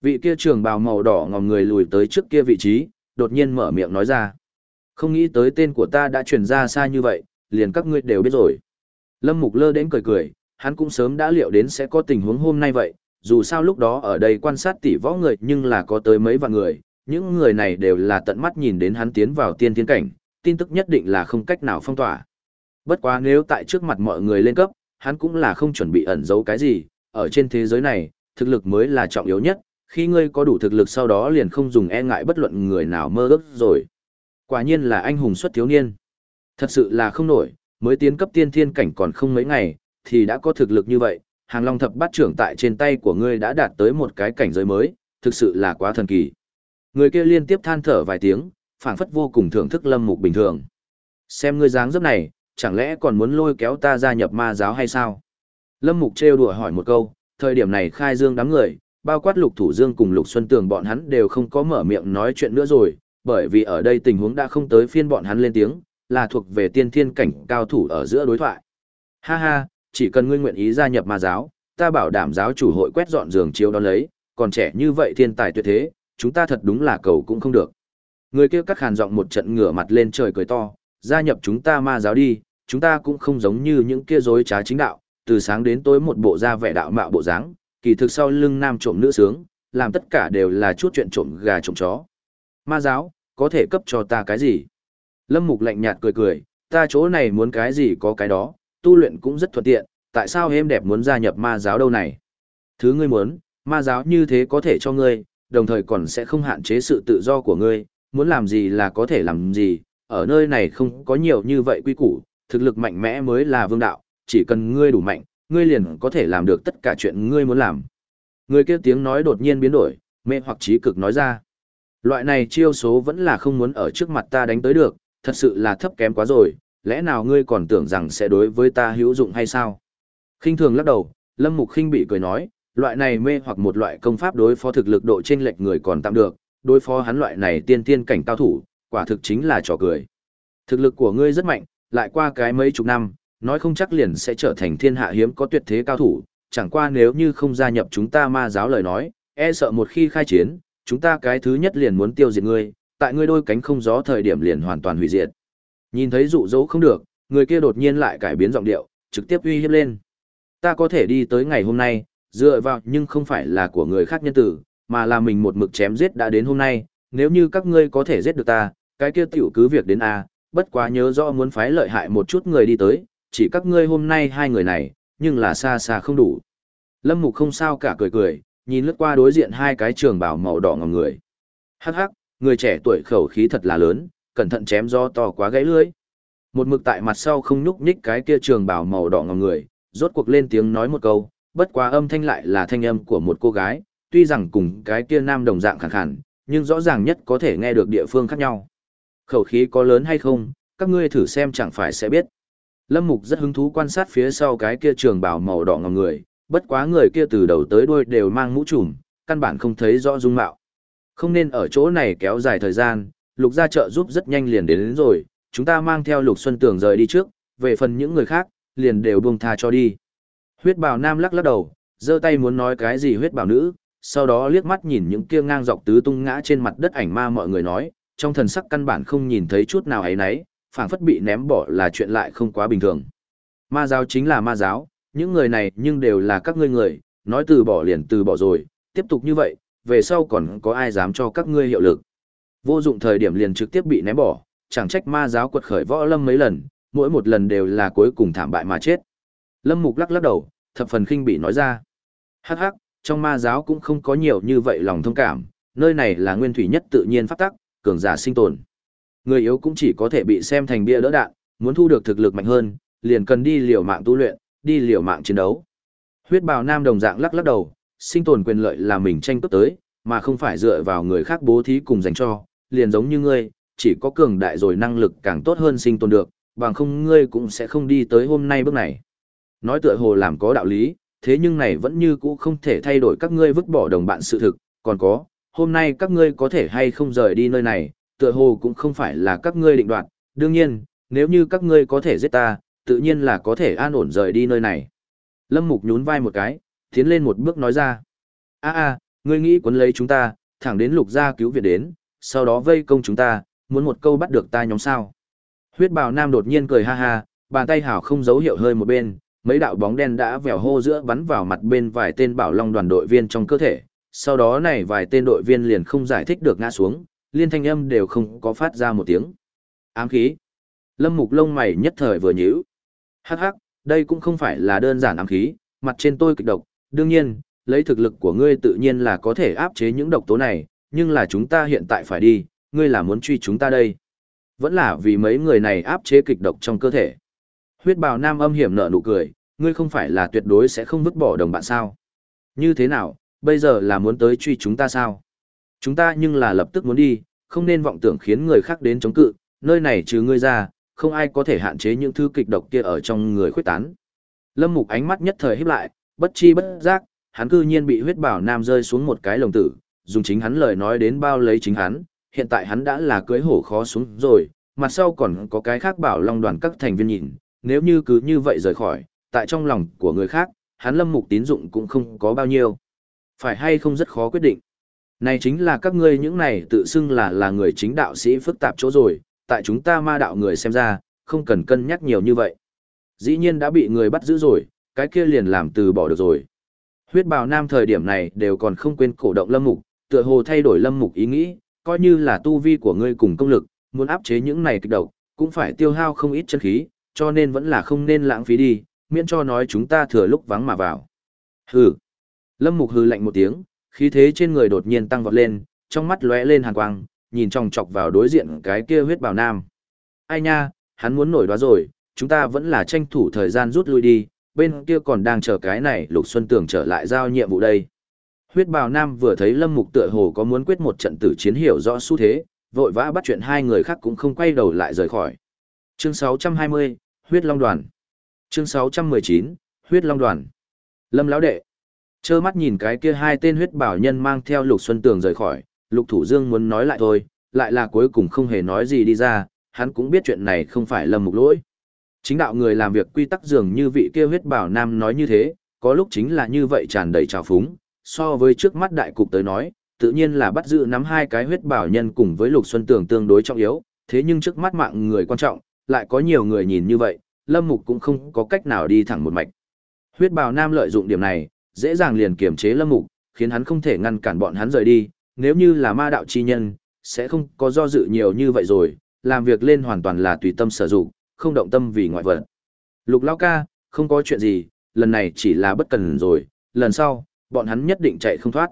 Vị kia trường bào màu đỏ ngòm người lùi tới trước kia vị trí, đột nhiên mở miệng nói ra. Không nghĩ tới tên của ta đã truyền ra xa như vậy, liền các ngươi đều biết rồi. Lâm Mục lơ đến cười cười, hắn cũng sớm đã liệu đến sẽ có tình huống hôm nay vậy, dù sao lúc đó ở đây quan sát tỷ võ người nhưng là có tới mấy vạn người, những người này đều là tận mắt nhìn đến hắn tiến vào tiên thiên cảnh, tin tức nhất định là không cách nào phong tỏa. Bất quá nếu tại trước mặt mọi người lên cấp, hắn cũng là không chuẩn bị ẩn giấu cái gì, ở trên thế giới này, thực lực mới là trọng yếu nhất, khi ngươi có đủ thực lực sau đó liền không dùng e ngại bất luận người nào mơ ước rồi. Quả nhiên là anh hùng xuất thiếu niên. Thật sự là không nổi, mới tiến cấp tiên thiên cảnh còn không mấy ngày, thì đã có thực lực như vậy, hàng long thập bát trưởng tại trên tay của ngươi đã đạt tới một cái cảnh giới mới, thực sự là quá thần kỳ. Người kia liên tiếp than thở vài tiếng, phảng phất vô cùng thưởng thức lâm mục bình thường. Xem ngươi dáng dấp này, chẳng lẽ còn muốn lôi kéo ta gia nhập ma giáo hay sao? Lâm mục trêu đùa hỏi một câu, thời điểm này khai dương đám người, bao quát lục thủ dương cùng lục xuân tường bọn hắn đều không có mở miệng nói chuyện nữa rồi, bởi vì ở đây tình huống đã không tới phiên bọn hắn lên tiếng, là thuộc về tiên thiên cảnh cao thủ ở giữa đối thoại. Ha ha, chỉ cần ngươi nguyện ý gia nhập ma giáo, ta bảo đảm giáo chủ hội quét dọn giường chiếu đón lấy, còn trẻ như vậy thiên tài tuyệt thế, chúng ta thật đúng là cầu cũng không được. Người kia cắt hàn giọng một trận ngửa mặt lên trời cười to, gia nhập chúng ta ma giáo đi, chúng ta cũng không giống như những kia dối trá chính đạo, từ sáng đến tối một bộ da vẻ đạo mạo bộ dáng, kỳ thực sau lưng nam trộm nữ sướng, làm tất cả đều là chút chuyện trộm gà trộm chó. Ma giáo, có thể cấp cho ta cái gì? Lâm Mục lạnh nhạt cười cười, ta chỗ này muốn cái gì có cái đó, tu luyện cũng rất thuận tiện, tại sao em đẹp muốn gia nhập ma giáo đâu này? Thứ ngươi muốn, ma giáo như thế có thể cho ngươi, đồng thời còn sẽ không hạn chế sự tự do của ngươi, muốn làm gì là có thể làm gì, ở nơi này không có nhiều như vậy quy củ, thực lực mạnh mẽ mới là vương đạo, chỉ cần ngươi đủ mạnh, ngươi liền có thể làm được tất cả chuyện ngươi muốn làm. Người kia tiếng nói đột nhiên biến đổi, mê hoặc trí cực nói ra. Loại này chiêu số vẫn là không muốn ở trước mặt ta đánh tới được, thật sự là thấp kém quá rồi, lẽ nào ngươi còn tưởng rằng sẽ đối với ta hữu dụng hay sao? Khinh thường lắc đầu, Lâm Mục khinh bị cười nói, loại này mê hoặc một loại công pháp đối phó thực lực độ trên lệch người còn tạm được, đối phó hắn loại này tiên tiên cảnh cao thủ, quả thực chính là trò cười. Thực lực của ngươi rất mạnh, lại qua cái mấy chục năm, nói không chắc liền sẽ trở thành thiên hạ hiếm có tuyệt thế cao thủ, chẳng qua nếu như không gia nhập chúng ta ma giáo lời nói, e sợ một khi khai chiến, chúng ta cái thứ nhất liền muốn tiêu diệt ngươi, tại ngươi đôi cánh không gió thời điểm liền hoàn toàn hủy diệt. Nhìn thấy dụ dỗ không được, người kia đột nhiên lại cải biến giọng điệu, trực tiếp uy hiếp lên. Ta có thể đi tới ngày hôm nay, dựa vào nhưng không phải là của người khác nhân tử, mà là mình một mực chém giết đã đến hôm nay, nếu như các ngươi có thể giết được ta, cái kia tiểu cứ việc đến A, bất quá nhớ rõ muốn phái lợi hại một chút người đi tới, chỉ các ngươi hôm nay hai người này, nhưng là xa xa không đủ. Lâm Mục không sao cả cười cười, nhìn lướt qua đối diện hai cái trường bảo màu đỏ ngòm người. Hắc hắc, người trẻ tuổi khẩu khí thật là lớn, cẩn thận chém do to quá gãy lưỡi. Một mực tại mặt sau không nhúc nhích cái kia trường bảo màu đỏ ngòm người, rốt cuộc lên tiếng nói một câu, bất quá âm thanh lại là thanh âm của một cô gái, tuy rằng cùng cái kia nam đồng dạng khàn khàn, nhưng rõ ràng nhất có thể nghe được địa phương khác nhau. Khẩu khí có lớn hay không, các ngươi thử xem chẳng phải sẽ biết. Lâm Mục rất hứng thú quan sát phía sau cái kia trường bào màu đỏ ngầm người, bất quá người kia từ đầu tới đuôi đều mang mũ trùm, căn bản không thấy rõ dung mạo. Không nên ở chỗ này kéo dài thời gian, lục gia trợ giúp rất nhanh liền đến, đến rồi, chúng ta mang theo lục xuân tường rời đi trước, về phần những người khác, liền đều buông tha cho đi. Huyết bào nam lắc lắc đầu, giơ tay muốn nói cái gì huyết bào nữ, sau đó liếc mắt nhìn những kia ngang dọc tứ tung ngã trên mặt đất ảnh ma mọi người nói, trong thần sắc căn bản không nhìn thấy chút nào ấy nấy, phảng phất bị ném bỏ là chuyện lại không quá bình thường. Ma giáo chính là ma giáo, những người này nhưng đều là các ngươi người, nói từ bỏ liền từ bỏ rồi, tiếp tục như vậy, về sau còn có ai dám cho các ngươi hiệu lực. Vô dụng thời điểm liền trực tiếp bị ném bỏ, chẳng trách ma giáo quật khởi võ lâm mấy lần, mỗi một lần đều là cuối cùng thảm bại mà chết. Lâm Mục lắc lắc đầu, thập phần khinh bị nói ra. Hắc hắc, trong ma giáo cũng không có nhiều như vậy lòng thông cảm, nơi này là nguyên thủy nhất tự nhiên pháp tắc, cường giả sinh tồn. Người yếu cũng chỉ có thể bị xem thành bia đỡ đạn, muốn thu được thực lực mạnh hơn, liền cần đi liều mạng tu luyện, đi liều mạng chiến đấu. Huyết bào nam đồng dạng lắc lắc đầu, sinh tồn quyền lợi là mình tranh cướp tới, mà không phải dựa vào người khác bố thí cùng dành cho, liền giống như ngươi, chỉ có cường đại rồi năng lực càng tốt hơn sinh tồn được, bằng không ngươi cũng sẽ không đi tới hôm nay bước này. Nói tựa hồ làm có đạo lý, thế nhưng này vẫn như cũ không thể thay đổi các ngươi vứt bỏ đồng bạn sự thực, còn có, hôm nay các ngươi có thể hay không rời đi nơi này, tựa hồ cũng không phải là các ngươi định đoạt, đương nhiên, nếu như các ngươi có thể giết ta, tự nhiên là có thể an ổn rời đi nơi này. Lâm Mục nhún vai một cái, tiến lên một bước nói ra. a a ngươi nghĩ quấn lấy chúng ta, thẳng đến lục gia cứu viện đến, sau đó vây công chúng ta, muốn một câu bắt được ta nhóm sao. Huyết bào nam đột nhiên cười ha ha, bàn tay hảo không dấu hiệu hơi một bên, mấy đạo bóng đen đã vèo hô giữa bắn vào mặt bên vài tên bảo long đoàn đội viên trong cơ thể. Sau đó này vài tên đội viên liền không giải thích được ngã xuống, liên thanh âm đều không có phát ra một tiếng. Ám khí. Lâm mục lông mày nhất thời vừa nhíu. Hắc hắc, đây cũng không phải là đơn giản ám khí, mặt trên tôi kịch độc, đương nhiên, lấy thực lực của ngươi tự nhiên là có thể áp chế những độc tố này, nhưng là chúng ta hiện tại phải đi, ngươi là muốn truy chúng ta đây. Vẫn là vì mấy người này áp chế kịch độc trong cơ thể. Huyết bào nam âm hiểm nở nụ cười, ngươi không phải là tuyệt đối sẽ không vứt bỏ đồng bạn sao. Như thế nào, bây giờ là muốn tới truy chúng ta sao? Chúng ta nhưng là lập tức muốn đi, không nên vọng tưởng khiến người khác đến chống cự, nơi này trừ ngươi ra, không ai có thể hạn chế những thứ kịch độc kia ở trong người khuyết tán. Lâm Mục ánh mắt nhất thời híp lại, bất chi bất giác, hắn cư nhiên bị huyết bảo nam rơi xuống một cái lồng tử, dùng chính hắn lời nói đến bao lấy chính hắn, hiện tại hắn đã là cưới hổ khó xuống rồi, mặt sau còn có cái khác bảo long đoàn các thành viên nhìn, nếu như cứ như vậy rời khỏi, tại trong lòng của người khác, hắn lâm mục tín dụng cũng không có bao nhiêu. Phải hay không rất khó quyết định. Này chính là các ngươi những này tự xưng là là người chính đạo sĩ phức tạp chỗ rồi, tại chúng ta ma đạo người xem ra, không cần cân nhắc nhiều như vậy. Dĩ nhiên đã bị người bắt giữ rồi, cái kia liền làm từ bỏ được rồi. Huyết bào nam thời điểm này đều còn không quên cổ động lâm mục, tựa hồ thay đổi lâm mục ý nghĩ, coi như là tu vi của ngươi cùng công lực, muốn áp chế những này kịch độc, cũng phải tiêu hao không ít chân khí, cho nên vẫn là không nên lãng phí đi, miễn cho nói chúng ta thừa lúc vắng mà vào. Hừ. Lâm Mục hừ lạnh một tiếng, khí thế trên người đột nhiên tăng vọt lên, trong mắt lóe lên hàn quang, nhìn chòng chọc vào đối diện cái kia huyết bào nam. Ai nha, hắn muốn nổi đoá rồi, chúng ta vẫn là tranh thủ thời gian rút lui đi, bên kia còn đang chờ cái này Lục Xuân Tường trở lại giao nhiệm vụ đây. Huyết bào nam vừa thấy Lâm Mục tựa hồ có muốn quyết một trận tử chiến hiểu rõ xu thế, vội vã bắt chuyện hai người khác cũng không quay đầu lại rời khỏi. Chương 620, Huyết Long Đoàn. Chương 619, Huyết Long Đoàn. Lâm lão đệ. Chơ mắt nhìn cái kia hai tên huyết bảo nhân mang theo Lục Xuân Tường rời khỏi, Lục Thủ Dương muốn nói lại thôi, lại là cuối cùng không hề nói gì đi ra, hắn cũng biết chuyện này không phải Lâm Mục lỗi. Chính đạo người làm việc quy tắc dường như vị kia huyết bảo nam nói như thế, có lúc chính là như vậy tràn đầy trào phúng, so với trước mắt đại cục tới nói, tự nhiên là bắt giữ nắm hai cái huyết bảo nhân cùng với Lục Xuân Tường tương đối trọng yếu, thế nhưng trước mắt mạng người quan trọng, lại có nhiều người nhìn như vậy, Lâm Mục cũng không có cách nào đi thẳng một mạch. Huyết bảo nam lợi dụng điểm này, dễ dàng liền kiềm chế Lâm Mục, khiến hắn không thể ngăn cản bọn hắn rời đi, nếu như là ma đạo chi nhân, sẽ không có do dự nhiều như vậy rồi, làm việc lên hoàn toàn là tùy tâm sở dụng, không động tâm vì ngoại vật. Lục Lao ca, không có chuyện gì, lần này chỉ là bất cần rồi, lần sau, bọn hắn nhất định chạy không thoát.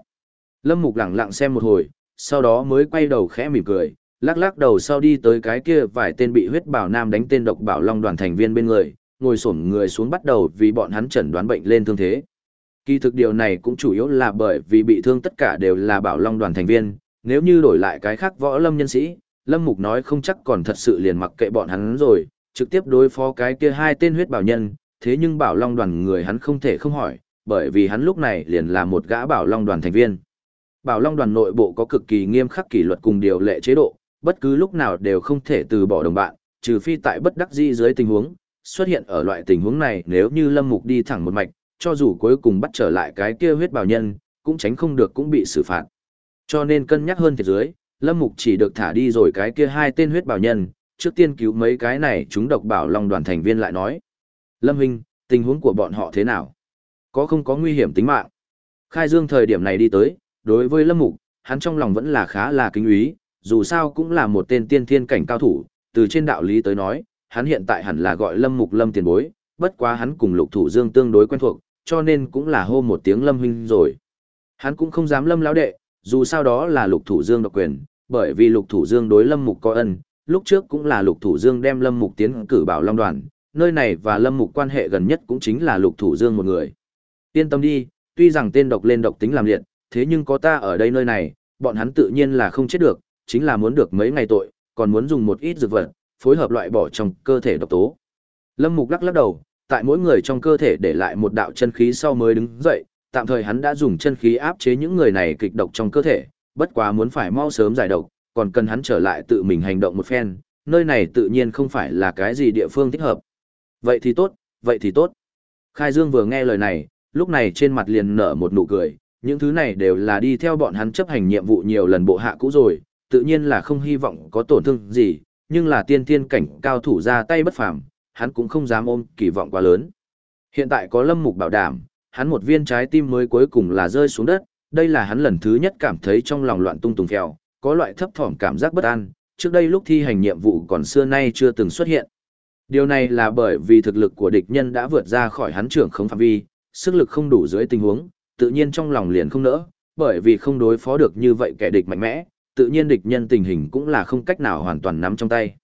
Lâm Mục lặng lặng xem một hồi, sau đó mới quay đầu khẽ mỉm cười, lắc lắc đầu sau đi tới cái kia vài tên bị huyết bảo nam đánh tên độc bảo long đoàn thành viên bên người, ngồi xổm người xuống bắt đầu vì bọn hắn chẩn đoán bệnh lên thương thế. Kỳ thực điều này cũng chủ yếu là bởi vì bị thương tất cả đều là bảo long đoàn thành viên, nếu như đổi lại cái khác võ lâm nhân sĩ, Lâm Mục nói không chắc còn thật sự liền mặc kệ bọn hắn rồi, trực tiếp đối phó cái kia hai tên huyết bảo nhân, thế nhưng bảo long đoàn người hắn không thể không hỏi, bởi vì hắn lúc này liền là một gã bảo long đoàn thành viên. Bảo long đoàn nội bộ có cực kỳ nghiêm khắc kỷ luật cùng điều lệ chế độ, bất cứ lúc nào đều không thể từ bỏ đồng bạn, trừ phi tại bất đắc dĩ dưới tình huống, xuất hiện ở loại tình huống này nếu như Lâm Mục đi thẳng một mạch, cho dù cuối cùng bắt trở lại cái kia huyết bảo nhân, cũng tránh không được cũng bị xử phạt. Cho nên cân nhắc hơn thiệt dưới, Lâm Mục chỉ được thả đi rồi cái kia hai tên huyết bảo nhân, trước tiên cứu mấy cái này chúng độc bảo long đoàn thành viên lại nói. Lâm Huynh, tình huống của bọn họ thế nào? Có không có nguy hiểm tính mạng? Khai Dương thời điểm này đi tới, đối với Lâm Mục, hắn trong lòng vẫn là khá là kính úy, dù sao cũng là một tên tiên thiên cảnh cao thủ, từ trên đạo lý tới nói, hắn hiện tại hẳn là gọi Lâm Mục Lâm tiền bối, bất quá hắn cùng Lục Thủ Dương tương đối quen thuộc, cho nên cũng là hô một tiếng Lâm huynh rồi. Hắn cũng không dám Lâm lão đệ, dù sao đó là Lục Thủ Dương độc quyền, bởi vì Lục Thủ Dương đối Lâm Mục có ân, lúc trước cũng là Lục Thủ Dương đem Lâm Mục tiến cử bảo Long đoàn, nơi này và Lâm Mục quan hệ gần nhất cũng chính là Lục Thủ Dương một người. Yên tâm đi, tuy rằng tên độc lên độc tính làm liệt, thế nhưng có ta ở đây nơi này, bọn hắn tự nhiên là không chết được, chính là muốn được mấy ngày tội, còn muốn dùng một ít dược vật, phối hợp loại bỏ trong cơ thể độc tố. Lâm Mục lắc lắc đầu, tại mỗi người trong cơ thể để lại một đạo chân khí sau mới đứng dậy, tạm thời hắn đã dùng chân khí áp chế những người này kịch độc trong cơ thể, bất quá muốn phải mau sớm giải độc, còn cần hắn trở lại tự mình hành động một phen, nơi này tự nhiên không phải là cái gì địa phương thích hợp. Vậy thì tốt, vậy thì tốt. Khai Dương vừa nghe lời này, lúc này trên mặt liền nở một nụ cười, những thứ này đều là đi theo bọn hắn chấp hành nhiệm vụ nhiều lần bộ hạ cũ rồi, tự nhiên là không hy vọng có tổn thương gì, nhưng là tiên tiên cảnh cao thủ ra tay bất phàm, hắn cũng không dám ôm kỳ vọng quá lớn. Hiện tại có lâm mục bảo đảm, hắn một viên trái tim mới cuối cùng là rơi xuống đất, đây là hắn lần thứ nhất cảm thấy trong lòng loạn tung tùng phèo, có loại thấp thỏm cảm giác bất an, trước đây lúc thi hành nhiệm vụ còn xưa nay chưa từng xuất hiện. Điều này là bởi vì thực lực của địch nhân đã vượt ra khỏi hắn trưởng không phạm vi, sức lực không đủ dưới tình huống, tự nhiên trong lòng liền không nỡ, bởi vì không đối phó được như vậy kẻ địch mạnh mẽ, tự nhiên địch nhân tình hình cũng là không cách nào hoàn toàn nắm trong tay.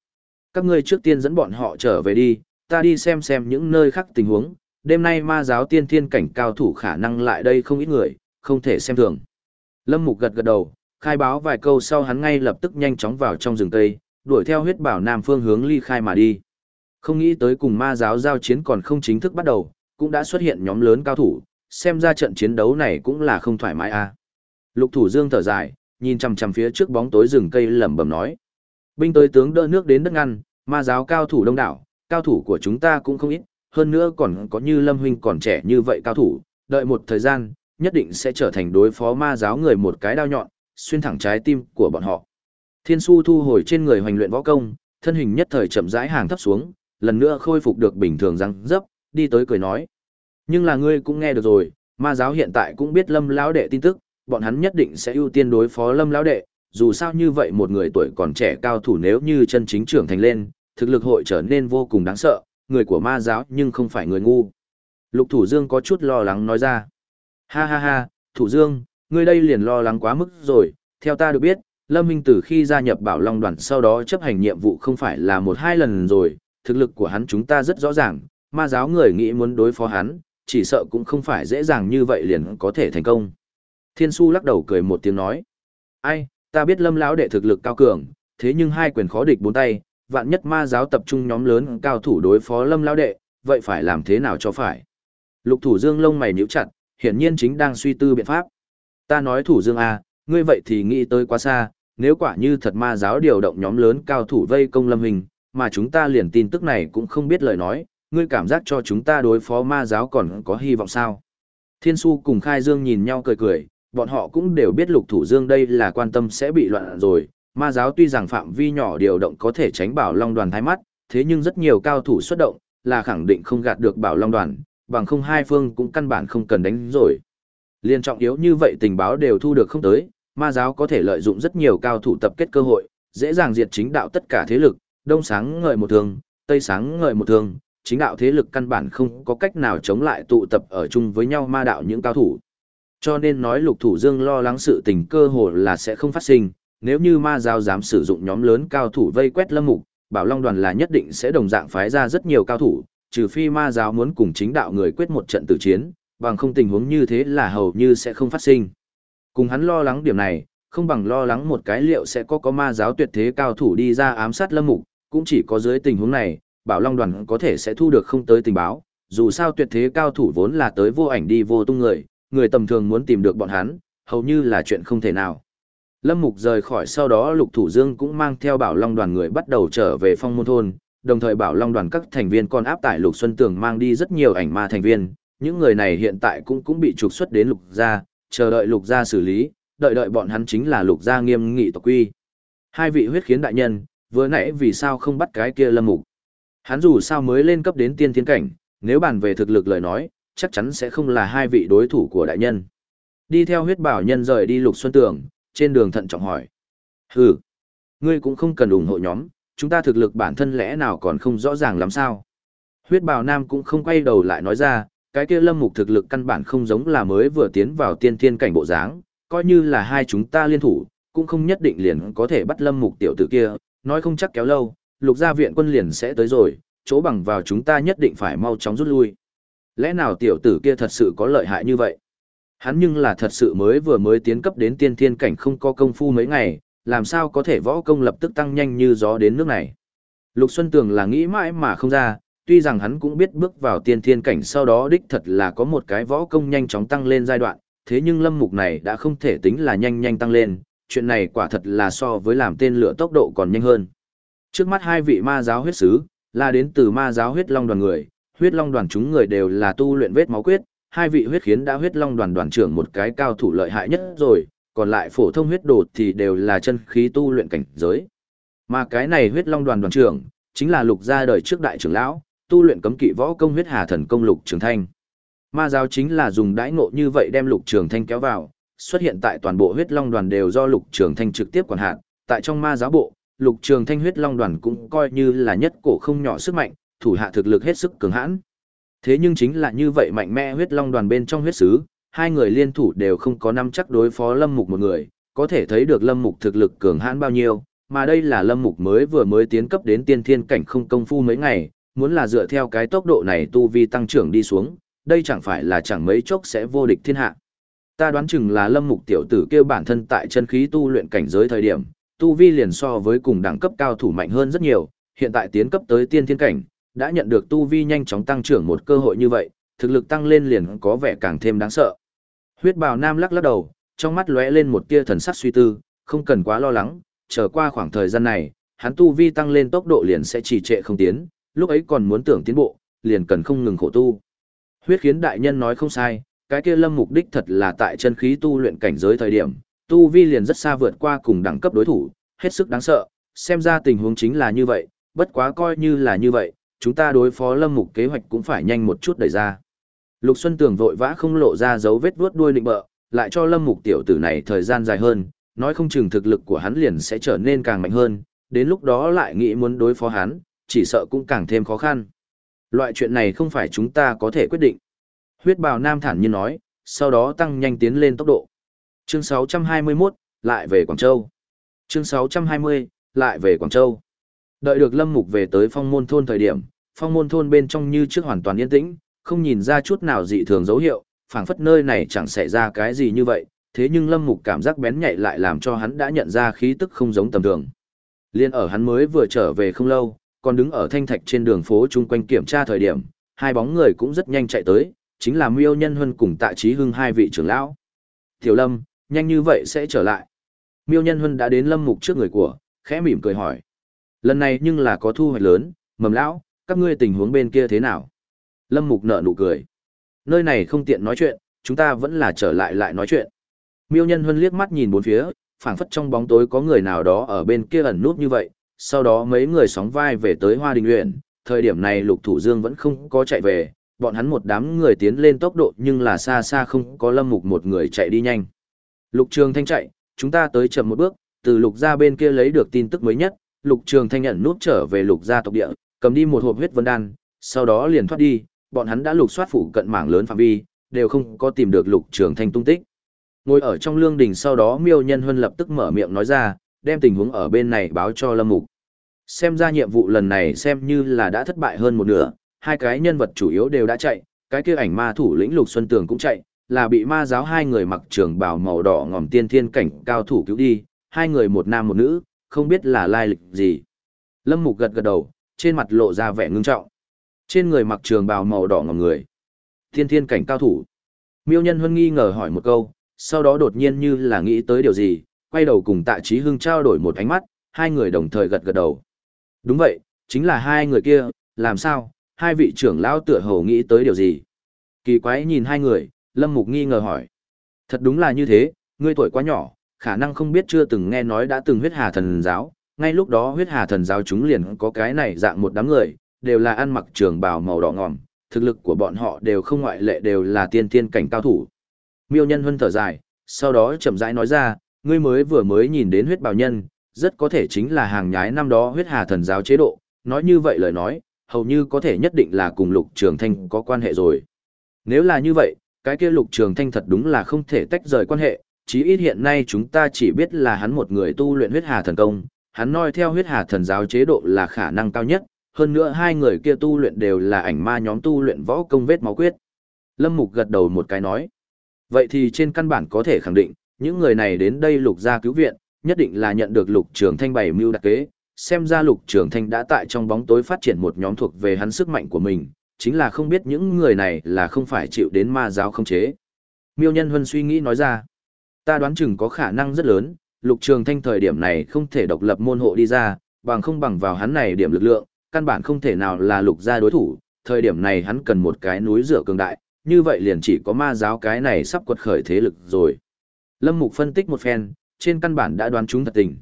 Các ngươi trước tiên dẫn bọn họ trở về đi, ta đi xem xem những nơi khác tình huống, đêm nay ma giáo tiên thiên cảnh cao thủ khả năng lại đây không ít người, không thể xem thường. Lâm Mục gật gật đầu, khai báo vài câu sau hắn ngay lập tức nhanh chóng vào trong rừng cây, đuổi theo huyết bảo nam phương hướng ly khai mà đi. Không nghĩ tới cùng ma giáo giao chiến còn không chính thức bắt đầu, cũng đã xuất hiện nhóm lớn cao thủ, xem ra trận chiến đấu này cũng là không thoải mái a. À. Lục Thủ Dương thở dài, nhìn chằm chằm phía trước bóng tối rừng cây lẩm bẩm nói. Binh tới tướng đỡ nước đến đất ngăn, ma giáo cao thủ đông đảo, cao thủ của chúng ta cũng không ít, hơn nữa còn có như Lâm huynh còn trẻ như vậy cao thủ, đợi một thời gian, nhất định sẽ trở thành đối phó ma giáo người một cái đao nhọn, xuyên thẳng trái tim của bọn họ. Thiên su thu hồi trên người hoành luyện võ công, thân hình nhất thời chậm rãi hàng thấp xuống, lần nữa khôi phục được bình thường răng dấp, đi tới cười nói. Nhưng là ngươi cũng nghe được rồi, ma giáo hiện tại cũng biết lâm lão đệ tin tức, bọn hắn nhất định sẽ ưu tiên đối phó lâm lão đệ, dù sao như vậy một người tuổi còn trẻ cao thủ nếu như chân chính trưởng thành lên, thực lực hội trở nên vô cùng đáng sợ, người của ma giáo nhưng không phải người ngu. Lục Thủ Dương có chút lo lắng nói ra. Ha ha ha, Thủ Dương, ngươi đây liền lo lắng quá mức rồi, theo ta được biết, Lâm Minh từ khi gia nhập Bảo Long đoàn sau đó chấp hành nhiệm vụ không phải là một hai lần rồi, thực lực của hắn chúng ta rất rõ ràng, ma giáo người nghĩ muốn đối phó hắn, chỉ sợ cũng không phải dễ dàng như vậy liền có thể thành công. Thiên su lắc đầu cười một tiếng nói. Ai, ta biết lâm lão đệ thực lực cao cường, thế nhưng hai quyền khó địch bốn tay, vạn nhất ma giáo tập trung nhóm lớn cao thủ đối phó lâm lao đệ, vậy phải làm thế nào cho phải? Lục thủ dương lông mày nhíu chặt, hiển nhiên chính đang suy tư biện pháp. Ta nói thủ dương a, ngươi vậy thì nghĩ tới quá xa, nếu quả như thật ma giáo điều động nhóm lớn cao thủ vây công lâm hình, mà chúng ta liền tin tức này cũng không biết lời nói, ngươi cảm giác cho chúng ta đối phó ma giáo còn có hy vọng sao? Thiên su cùng Khai Dương nhìn nhau cười cười, bọn họ cũng đều biết lục thủ dương đây là quan tâm sẽ bị loạn rồi. Ma giáo tuy rằng phạm vi nhỏ điều động có thể tránh bảo long đoàn thái mắt, thế nhưng rất nhiều cao thủ xuất động, là khẳng định không gạt được bảo long đoàn, bằng không hai phương cũng căn bản không cần đánh rồi. Liên trọng yếu như vậy tình báo đều thu được không tới, ma giáo có thể lợi dụng rất nhiều cao thủ tập kết cơ hội, dễ dàng diệt chính đạo tất cả thế lực, đông sáng ngợi một thường, tây sáng ngợi một thường, chính đạo thế lực căn bản không có cách nào chống lại tụ tập ở chung với nhau ma đạo những cao thủ. Cho nên nói lục thủ dương lo lắng sự tình cơ hồ là sẽ không phát sinh, nếu như ma giáo dám sử dụng nhóm lớn cao thủ vây quét lâm mục, bảo long đoàn là nhất định sẽ đồng dạng phái ra rất nhiều cao thủ, trừ phi ma giáo muốn cùng chính đạo người quyết một trận tử chiến, bằng không tình huống như thế là hầu như sẽ không phát sinh. Cùng hắn lo lắng điểm này, không bằng lo lắng một cái liệu sẽ có có ma giáo tuyệt thế cao thủ đi ra ám sát lâm mục, cũng chỉ có dưới tình huống này, Bảo Long đoàn có thể sẽ thu được không tới tình báo, dù sao tuyệt thế cao thủ vốn là tới vô ảnh đi vô tung người, người tầm thường muốn tìm được bọn hắn, hầu như là chuyện không thể nào. Lâm Mục rời khỏi sau đó Lục Thủ Dương cũng mang theo Bảo Long đoàn người bắt đầu trở về phong môn thôn, đồng thời Bảo Long đoàn các thành viên còn áp tải Lục Xuân Tường mang đi rất nhiều ảnh ma thành viên, những người này hiện tại cũng cũng bị trục xuất đến Lục gia, chờ đợi Lục gia xử lý, đợi đợi bọn hắn chính là Lục gia nghiêm nghị tộc quy. Hai vị huyết khiến đại nhân, vừa nãy vì sao không bắt cái kia Lâm Mục? Hắn dù sao mới lên cấp đến tiên thiên cảnh, nếu bàn về thực lực lời nói, chắc chắn sẽ không là hai vị đối thủ của đại nhân. Đi theo huyết bảo nhân rời đi Lục Xuân Tường, trên đường thận trọng hỏi. Hừ, ngươi cũng không cần ủng hộ nhóm, chúng ta thực lực bản thân lẽ nào còn không rõ ràng lắm sao. Huyết bào nam cũng không quay đầu lại nói ra, cái kia lâm mục thực lực căn bản không giống là mới vừa tiến vào tiên thiên cảnh bộ dáng, coi như là hai chúng ta liên thủ, cũng không nhất định liền có thể bắt lâm mục tiểu tử kia, nói không chắc kéo lâu, lục gia viện quân liền sẽ tới rồi, chỗ bằng vào chúng ta nhất định phải mau chóng rút lui. Lẽ nào tiểu tử kia thật sự có lợi hại như vậy? Hắn nhưng là thật sự mới vừa mới tiến cấp đến tiên thiên cảnh không có công phu mấy ngày, làm sao có thể võ công lập tức tăng nhanh như gió đến nước này. Lục Xuân Tường là nghĩ mãi mà không ra, tuy rằng hắn cũng biết bước vào tiên thiên cảnh sau đó đích thật là có một cái võ công nhanh chóng tăng lên giai đoạn, thế nhưng lâm mục này đã không thể tính là nhanh nhanh tăng lên, chuyện này quả thật là so với làm tên lửa tốc độ còn nhanh hơn. Trước mắt hai vị ma giáo huyết sứ, là đến từ ma giáo huyết long đoàn người, huyết long đoàn chúng người đều là tu luyện vết máu quyết, hai vị huyết khiến đã huyết long đoàn đoàn trưởng một cái cao thủ lợi hại nhất rồi, còn lại phổ thông huyết đột thì đều là chân khí tu luyện cảnh giới. Mà cái này huyết long đoàn đoàn trưởng, chính là lục gia đời trước đại trưởng lão, tu luyện cấm kỵ võ công huyết hà thần công lục trường thanh. Ma giáo chính là dùng đãi ngộ như vậy đem lục trường thanh kéo vào, xuất hiện tại toàn bộ huyết long đoàn đều do lục trường thanh trực tiếp quản hạt, tại trong ma giáo bộ, lục trường thanh huyết long đoàn cũng coi như là nhất cổ không nhỏ sức mạnh, thủ hạ thực lực hết sức cường hãn. Thế nhưng chính là như vậy mạnh mẽ huyết long đoàn bên trong huyết sứ, hai người liên thủ đều không có năm chắc đối phó Lâm Mục một người, có thể thấy được Lâm Mục thực lực cường hãn bao nhiêu, mà đây là Lâm Mục mới vừa mới tiến cấp đến tiên thiên cảnh không công phu mấy ngày, muốn là dựa theo cái tốc độ này tu vi tăng trưởng đi xuống, đây chẳng phải là chẳng mấy chốc sẽ vô địch thiên hạ. Ta đoán chừng là Lâm Mục tiểu tử kêu bản thân tại chân khí tu luyện cảnh giới thời điểm, tu vi liền so với cùng đẳng cấp cao thủ mạnh hơn rất nhiều, hiện tại tiến cấp tới tiên thiên cảnh, đã nhận được tu vi nhanh chóng tăng trưởng một cơ hội như vậy, thực lực tăng lên liền có vẻ càng thêm đáng sợ. Huyết bào nam lắc lắc đầu, trong mắt lóe lên một tia thần sắc suy tư, không cần quá lo lắng, chờ qua khoảng thời gian này, hắn tu vi tăng lên tốc độ liền sẽ trì trệ không tiến, lúc ấy còn muốn tưởng tiến bộ, liền cần không ngừng khổ tu. Huyết khiến đại nhân nói không sai, cái kia lâm mục đích thật là tại chân khí tu luyện cảnh giới thời điểm, tu vi liền rất xa vượt qua cùng đẳng cấp đối thủ, hết sức đáng sợ, xem ra tình huống chính là như vậy, bất quá coi như là như vậy, chúng ta đối phó lâm mục kế hoạch cũng phải nhanh một chút đẩy ra. Lục Xuân Tường vội vã không lộ ra dấu vết vuốt đuôi định bợ, lại cho lâm mục tiểu tử này thời gian dài hơn, nói không chừng thực lực của hắn liền sẽ trở nên càng mạnh hơn, đến lúc đó lại nghĩ muốn đối phó hắn, chỉ sợ cũng càng thêm khó khăn. Loại chuyện này không phải chúng ta có thể quyết định. Huyết bào nam thản nhiên nói, sau đó tăng nhanh tiến lên tốc độ. Chương 621, lại về Quảng Châu. Chương 620, lại về Quảng Châu. Đợi được Lâm Mục về tới phong môn thôn thời điểm, phong môn thôn bên trong như trước hoàn toàn yên tĩnh, không nhìn ra chút nào dị thường dấu hiệu, phảng phất nơi này chẳng xảy ra cái gì như vậy, thế nhưng Lâm Mục cảm giác bén nhạy lại làm cho hắn đã nhận ra khí tức không giống tầm thường. Liên ở hắn mới vừa trở về không lâu, còn đứng ở thanh thạch trên đường phố chung quanh kiểm tra thời điểm, hai bóng người cũng rất nhanh chạy tới, chính là Miêu Nhân Huân cùng Tạ Chí Hưng hai vị trưởng lão. "Tiểu Lâm, nhanh như vậy sẽ trở lại?" Miêu Nhân Huân đã đến Lâm Mục trước người của, khẽ mỉm cười hỏi. "Lần này nhưng là có thu hoạch lớn, Mầm lão, các ngươi tình huống bên kia thế nào?" Lâm Mục nở nụ cười. "Nơi này không tiện nói chuyện, chúng ta vẫn là trở lại lại nói chuyện." Miêu Nhân Huân liếc mắt nhìn bốn phía, phảng phất trong bóng tối có người nào đó ở bên kia ẩn nút như vậy, sau đó mấy người sóng vai về tới Hoa Đình nguyện thời điểm này Lục Thủ Dương vẫn không có chạy về, bọn hắn một đám người tiến lên tốc độ nhưng là xa xa không có Lâm Mục một người chạy đi nhanh. Lục Trường Thanh chạy, chúng ta tới chậm một bước, từ Lục gia bên kia lấy được tin tức mới nhất, Lục Trường Thanh nhận nút trở về Lục gia tộc địa, cầm đi một hộp huyết vân đan, sau đó liền thoát đi, bọn hắn đã lục soát phủ cận mảng lớn phạm vi, đều không có tìm được Lục Trường Thanh tung tích. Ngồi ở trong lương đình sau đó Miêu Nhân Huân lập tức mở miệng nói ra, đem tình huống ở bên này báo cho Lâm Mục. Xem ra nhiệm vụ lần này xem như là đã thất bại hơn một nửa, hai cái nhân vật chủ yếu đều đã chạy, cái kia ảnh ma thủ lĩnh Lục Xuân Tường cũng chạy, là bị ma giáo hai người mặc trường bào màu đỏ ngòm tiên thiên cảnh cao thủ cứu đi, hai người một nam một nữ, không biết là lai lịch gì. Lâm Mục gật gật đầu, trên mặt lộ ra vẻ ngưng trọng. Trên người mặc trường bào màu đỏ ngòm người. Thiên thiên cảnh cao thủ. Miêu Nhân Huân nghi ngờ hỏi một câu, sau đó đột nhiên như là nghĩ tới điều gì, quay đầu cùng Tạ Chí Hưng trao đổi một ánh mắt, hai người đồng thời gật gật đầu. Đúng vậy, chính là hai người kia, làm sao, hai vị trưởng lão tựa hồ nghĩ tới điều gì. Kỳ quái nhìn hai người, Lâm Mục nghi ngờ hỏi. Thật đúng là như thế, ngươi tuổi quá nhỏ, khả năng không biết chưa từng nghe nói đã từng huyết hà thần giáo, ngay lúc đó huyết hà thần giáo chúng liền có cái này dạng một đám người, đều là ăn mặc trường bào màu đỏ ngòm, thực lực của bọn họ đều không ngoại lệ đều là tiên tiên cảnh cao thủ. Miêu nhân huân thở dài, sau đó chậm rãi nói ra, ngươi mới vừa mới nhìn đến huyết bào nhân, rất có thể chính là hàng nhái năm đó huyết hà thần giáo chế độ, nói như vậy lời nói, hầu như có thể nhất định là cùng lục trường thanh có quan hệ rồi. Nếu là như vậy, cái kia lục trường thanh thật đúng là không thể tách rời quan hệ, chí ít hiện nay chúng ta chỉ biết là hắn một người tu luyện huyết hà thần công, hắn noi theo huyết hà thần giáo chế độ là khả năng cao nhất, hơn nữa hai người kia tu luyện đều là ảnh ma nhóm tu luyện võ công vết máu quyết. Lâm Mục gật đầu một cái nói. Vậy thì trên căn bản có thể khẳng định, những người này đến đây lục gia cứu viện, nhất định là nhận được lục trường thanh bày mưu đặc kế, xem ra lục trường thanh đã tại trong bóng tối phát triển một nhóm thuộc về hắn sức mạnh của mình, chính là không biết những người này là không phải chịu đến ma giáo không chế. Miêu Nhân Huân suy nghĩ nói ra, ta đoán chừng có khả năng rất lớn, lục trường thanh thời điểm này không thể độc lập môn hộ đi ra, bằng không bằng vào hắn này điểm lực lượng, căn bản không thể nào là lục gia đối thủ, thời điểm này hắn cần một cái núi rửa cường đại, như vậy liền chỉ có ma giáo cái này sắp quật khởi thế lực rồi. Lâm Mục phân tích một phen, trên căn bản đã đoán chúng thật tình.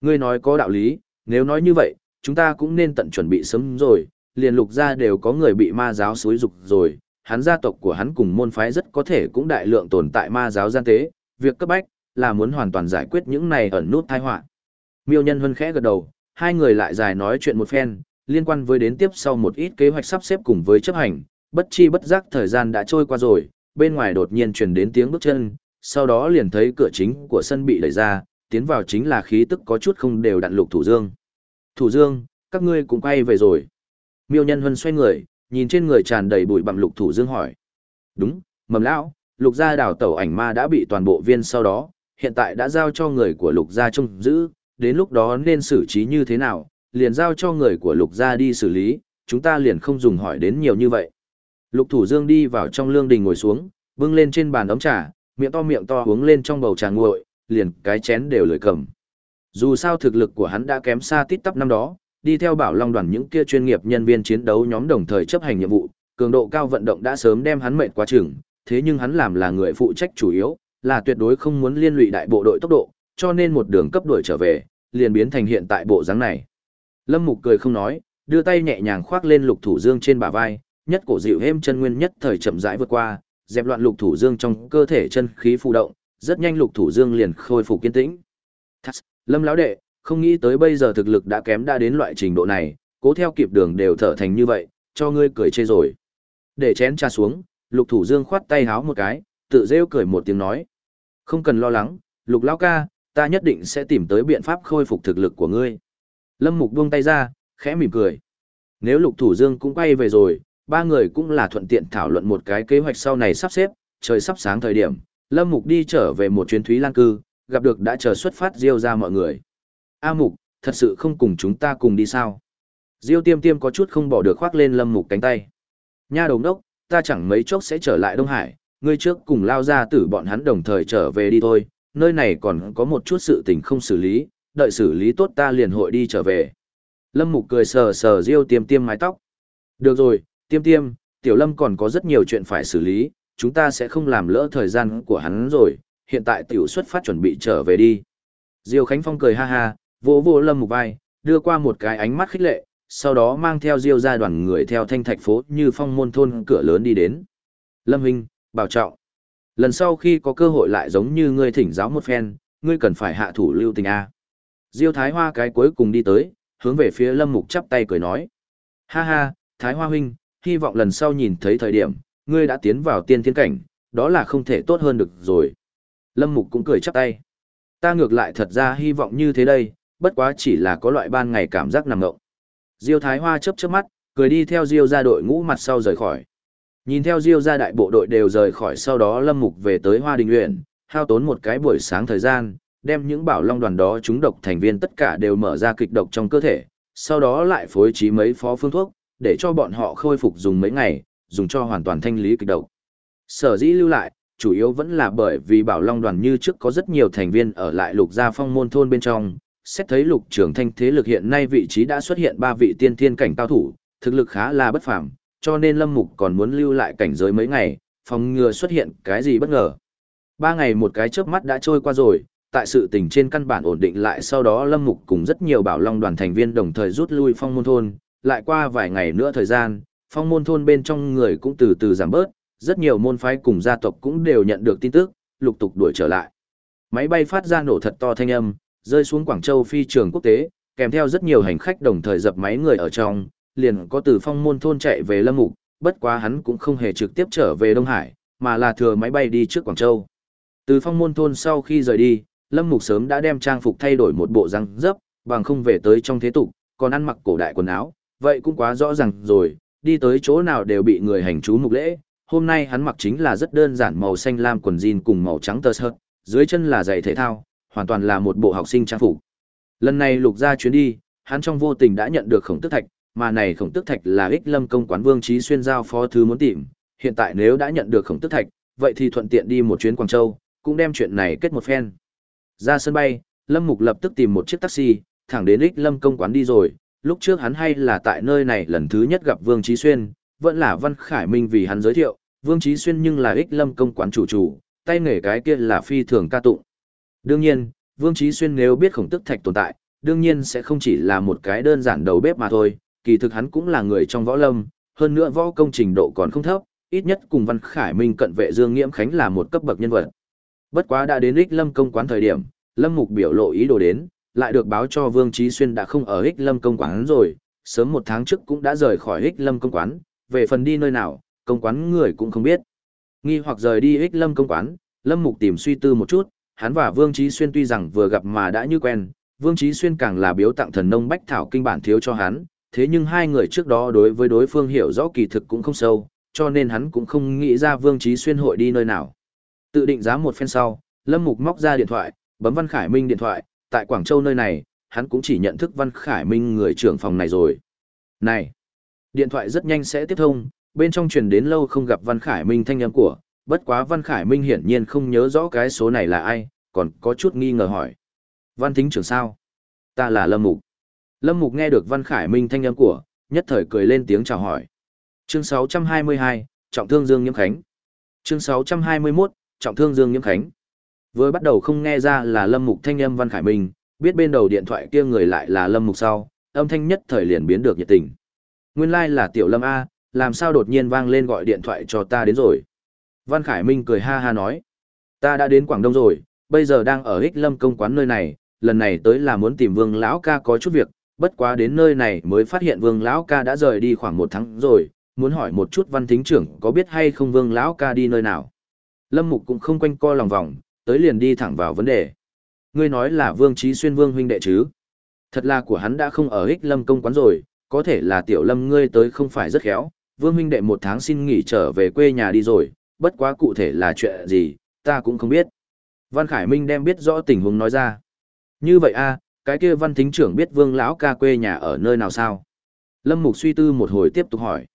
Ngươi nói có đạo lý, nếu nói như vậy, chúng ta cũng nên tận chuẩn bị sớm rồi, liền lục gia đều có người bị ma giáo xúi dục rồi, hắn gia tộc của hắn cùng môn phái rất có thể cũng đại lượng tồn tại ma giáo gian tế, việc cấp bách là muốn hoàn toàn giải quyết những này ẩn nút tai họa. Miêu Nhân Vân khẽ gật đầu, hai người lại dài nói chuyện một phen, liên quan với đến tiếp sau một ít kế hoạch sắp xếp cùng với chấp hành, bất chi bất giác thời gian đã trôi qua rồi, bên ngoài đột nhiên truyền đến tiếng bước chân, sau đó liền thấy cửa chính của sân bị đẩy ra, tiến vào chính là khí tức có chút không đều đặn lục thủ dương. Thủ dương, các ngươi cũng quay về rồi. Miêu nhân huân xoay người, nhìn trên người tràn đầy bụi bặm lục thủ dương hỏi. Đúng, mầm lão, lục gia đảo tẩu ảnh ma đã bị toàn bộ viên sau đó, hiện tại đã giao cho người của lục gia trông giữ, đến lúc đó nên xử trí như thế nào, liền giao cho người của lục gia đi xử lý, chúng ta liền không dùng hỏi đến nhiều như vậy. Lục thủ dương đi vào trong lương đình ngồi xuống, bưng lên trên bàn ấm trà, miệng to miệng to uống lên trong bầu trà nguội, liền cái chén đều lười cầm. Dù sao thực lực của hắn đã kém xa tít tắp năm đó, đi theo bảo long đoàn những kia chuyên nghiệp nhân viên chiến đấu nhóm đồng thời chấp hành nhiệm vụ, cường độ cao vận động đã sớm đem hắn mệt quá chừng, thế nhưng hắn làm là người phụ trách chủ yếu, là tuyệt đối không muốn liên lụy đại bộ đội tốc độ, cho nên một đường cấp đuổi trở về, liền biến thành hiện tại bộ dáng này. Lâm Mục cười không nói, đưa tay nhẹ nhàng khoác lên Lục Thủ Dương trên bả vai, nhất cổ dịu êm chân nguyên nhất thời chậm rãi vượt qua, dẹp loạn Lục Thủ Dương trong cơ thể chân khí phụ động, rất nhanh Lục Thủ Dương liền khôi phục kiên tĩnh. Thắt, Lâm lão đệ, không nghĩ tới bây giờ thực lực đã kém đã đến loại trình độ này, cố theo kịp đường đều thở thành như vậy, cho ngươi cười chê rồi. Để chén trà xuống, Lục Thủ Dương khoát tay háo một cái, tự rêu cười một tiếng nói. Không cần lo lắng, Lục lão ca, ta nhất định sẽ tìm tới biện pháp khôi phục thực lực của ngươi. Lâm Mục buông tay ra, khẽ mỉm cười. Nếu Lục Thủ Dương cũng quay về rồi, ba người cũng là thuận tiện thảo luận một cái kế hoạch sau này sắp xếp, trời sắp sáng thời điểm, Lâm Mục đi trở về một chuyến Thúy Lan cư, gặp được đã chờ xuất phát Diêu ra mọi người. A Mục, thật sự không cùng chúng ta cùng đi sao? Diêu tiêm tiêm có chút không bỏ được khoác lên Lâm Mục cánh tay. Nha đồng đốc, ta chẳng mấy chốc sẽ trở lại Đông Hải, ngươi trước cùng lao ra tử bọn hắn đồng thời trở về đi thôi, nơi này còn có một chút sự tình không xử lý, đợi xử lý tốt ta liền hội đi trở về. Lâm Mục cười sờ sờ Diêu tiêm tiêm mái tóc. Được rồi, tiêm tiêm, tiểu lâm còn có rất nhiều chuyện phải xử lý, chúng ta sẽ không làm lỡ thời gian của hắn rồi, hiện tại tiểu xuất phát chuẩn bị trở về đi. Diêu Khánh Phong cười ha ha, vỗ vỗ Lâm Mục vai, đưa qua một cái ánh mắt khích lệ, sau đó mang theo Diêu ra đoàn người theo thanh thạch phố như phong môn thôn cửa lớn đi đến. Lâm Huynh, bảo trọng. Lần sau khi có cơ hội lại giống như ngươi thỉnh giáo một phen, ngươi cần phải hạ thủ lưu tình A. Diêu Thái Hoa cái cuối cùng đi tới, hướng về phía Lâm Mục chắp tay cười nói. Ha ha, Thái Hoa huynh, hy vọng lần sau nhìn thấy thời điểm, ngươi đã tiến vào tiên thiên cảnh, đó là không thể tốt hơn được rồi. Lâm Mục cũng cười chắp tay. Ta ngược lại thật ra hy vọng như thế đây, bất quá chỉ là có loại ban ngày cảm giác nằm ngộng. Diêu Thái Hoa chớp chớp mắt, cười đi theo Diêu ra đội ngũ mặt sau rời khỏi. Nhìn theo Diêu ra đại bộ đội đều rời khỏi sau đó Lâm Mục về tới Hoa Đình Uyển, hao tốn một cái buổi sáng thời gian, đem những bảo long đoàn đó chúng độc thành viên tất cả đều mở ra kịch độc trong cơ thể, sau đó lại phối trí mấy phó phương thuốc, để cho bọn họ khôi phục dùng mấy ngày, dùng cho hoàn toàn thanh lý kịch độc. Sở dĩ lưu lại, chủ yếu vẫn là bởi vì Bảo Long đoàn như trước có rất nhiều thành viên ở lại lục gia phong môn thôn bên trong, xét thấy lục trưởng thanh thế lực hiện nay vị trí đã xuất hiện ba vị tiên thiên cảnh cao thủ, thực lực khá là bất phàm, cho nên Lâm Mục còn muốn lưu lại cảnh giới mấy ngày, phòng ngừa xuất hiện cái gì bất ngờ. Ba ngày một cái chớp mắt đã trôi qua rồi, tại sự tình trên căn bản ổn định lại sau đó Lâm Mục cùng rất nhiều bảo long đoàn thành viên đồng thời rút lui phong môn thôn, lại qua vài ngày nữa thời gian, phong môn thôn bên trong người cũng từ từ giảm bớt, rất nhiều môn phái cùng gia tộc cũng đều nhận được tin tức, lục tục đuổi trở lại. Máy bay phát ra nổ thật to thanh âm, rơi xuống Quảng Châu phi trường quốc tế, kèm theo rất nhiều hành khách đồng thời dập máy người ở trong, liền có từ phong môn thôn chạy về Lâm Mục, bất quá hắn cũng không hề trực tiếp trở về Đông Hải, mà là thừa máy bay đi trước Quảng Châu. Từ phong môn thôn sau khi rời đi, Lâm Mục sớm đã đem trang phục thay đổi một bộ răng dấp, bằng không về tới trong thế tục, còn ăn mặc cổ đại quần áo, vậy cũng quá rõ ràng rồi, đi tới chỗ nào đều bị người hành chú mục lễ. Hôm nay hắn mặc chính là rất đơn giản màu xanh lam quần jean cùng màu trắng tơ sợt, dưới chân là giày thể thao, hoàn toàn là một bộ học sinh trang phục. Lần này lục ra chuyến đi, hắn trong vô tình đã nhận được khổng tức thạch, mà này khổng tức thạch là ích lâm công quán vương trí xuyên giao phó thứ muốn tìm. Hiện tại nếu đã nhận được khổng tức thạch, vậy thì thuận tiện đi một chuyến Quảng Châu, cũng đem chuyện này kết một phen. Ra sân bay, Lâm Mục lập tức tìm một chiếc taxi, thẳng đến ích lâm công quán đi rồi. Lúc trước hắn hay là tại nơi này lần thứ nhất gặp Vương Trí Xuyên, vẫn là Văn Khải Minh vì hắn giới thiệu, Vương Trí Xuyên nhưng là ích lâm công quán chủ chủ, tay nghề cái kia là phi thường ca tụng. Đương nhiên, Vương Trí Xuyên nếu biết khổng tức thạch tồn tại, đương nhiên sẽ không chỉ là một cái đơn giản đầu bếp mà thôi, kỳ thực hắn cũng là người trong võ lâm, hơn nữa võ công trình độ còn không thấp, ít nhất cùng Văn Khải Minh cận vệ Dương Nghiễm Khánh là một cấp bậc nhân vật. Bất quá đã đến Ích Lâm công quán thời điểm, Lâm Mục biểu lộ ý đồ đến, lại được báo cho Vương Trí Xuyên đã không ở Ích Lâm công quán rồi, sớm một tháng trước cũng đã rời khỏi Ích Lâm công quán, về phần đi nơi nào, công quán người cũng không biết. Nghi hoặc rời đi Ích Lâm công quán, Lâm Mục tìm suy tư một chút, hắn và Vương Chí Xuyên tuy rằng vừa gặp mà đã như quen, Vương Chí Xuyên càng là biếu tặng thần nông bách thảo kinh bản thiếu cho hắn, thế nhưng hai người trước đó đối với đối phương hiểu rõ kỳ thực cũng không sâu, cho nên hắn cũng không nghĩ ra Vương Chí Xuyên hội đi nơi nào. Tự định giá một phen sau, Lâm Mục móc ra điện thoại, bấm Văn Khải Minh điện thoại, tại Quảng Châu nơi này, hắn cũng chỉ nhận thức Văn Khải Minh người trưởng phòng này rồi. Này! Điện thoại rất nhanh sẽ tiếp thông, bên trong truyền đến lâu không gặp Văn Khải Minh thanh âm của, bất quá Văn Khải Minh hiển nhiên không nhớ rõ cái số này là ai, còn có chút nghi ngờ hỏi. Văn Thính trưởng sao? Ta là Lâm Mục. Lâm Mục nghe được Văn Khải Minh thanh âm của, nhất thời cười lên tiếng chào hỏi. Chương 622, Trọng thương Dương nhiễm Khánh. Chương 621, Trọng thương Dương nhiễm Khánh. Vừa bắt đầu không nghe ra là Lâm Mục thanh âm Văn Khải Minh, biết bên đầu điện thoại kia người lại là Lâm Mục sau, âm thanh nhất thời liền biến được nhiệt tình. Nguyên lai like là Tiểu Lâm A, làm sao đột nhiên vang lên gọi điện thoại cho ta đến rồi. Văn Khải Minh cười ha ha nói, ta đã đến Quảng Đông rồi, bây giờ đang ở Hích Lâm công quán nơi này, lần này tới là muốn tìm Vương lão ca có chút việc, bất quá đến nơi này mới phát hiện Vương lão ca đã rời đi khoảng một tháng rồi, muốn hỏi một chút Văn Thính trưởng có biết hay không Vương lão ca đi nơi nào. Lâm Mục cũng không quanh co lòng vòng, tới liền đi thẳng vào vấn đề. Ngươi nói là Vương Trí Xuyên Vương huynh đệ chứ? Thật là của hắn đã không ở Hích Lâm công quán rồi, có thể là Tiểu Lâm ngươi tới không phải rất khéo, Vương huynh đệ một tháng xin nghỉ trở về quê nhà đi rồi, bất quá cụ thể là chuyện gì, ta cũng không biết. Văn Khải Minh đem biết rõ tình huống nói ra. Như vậy a, cái kia văn thính trưởng biết vương lão ca quê nhà ở nơi nào sao? Lâm Mục suy tư một hồi tiếp tục hỏi.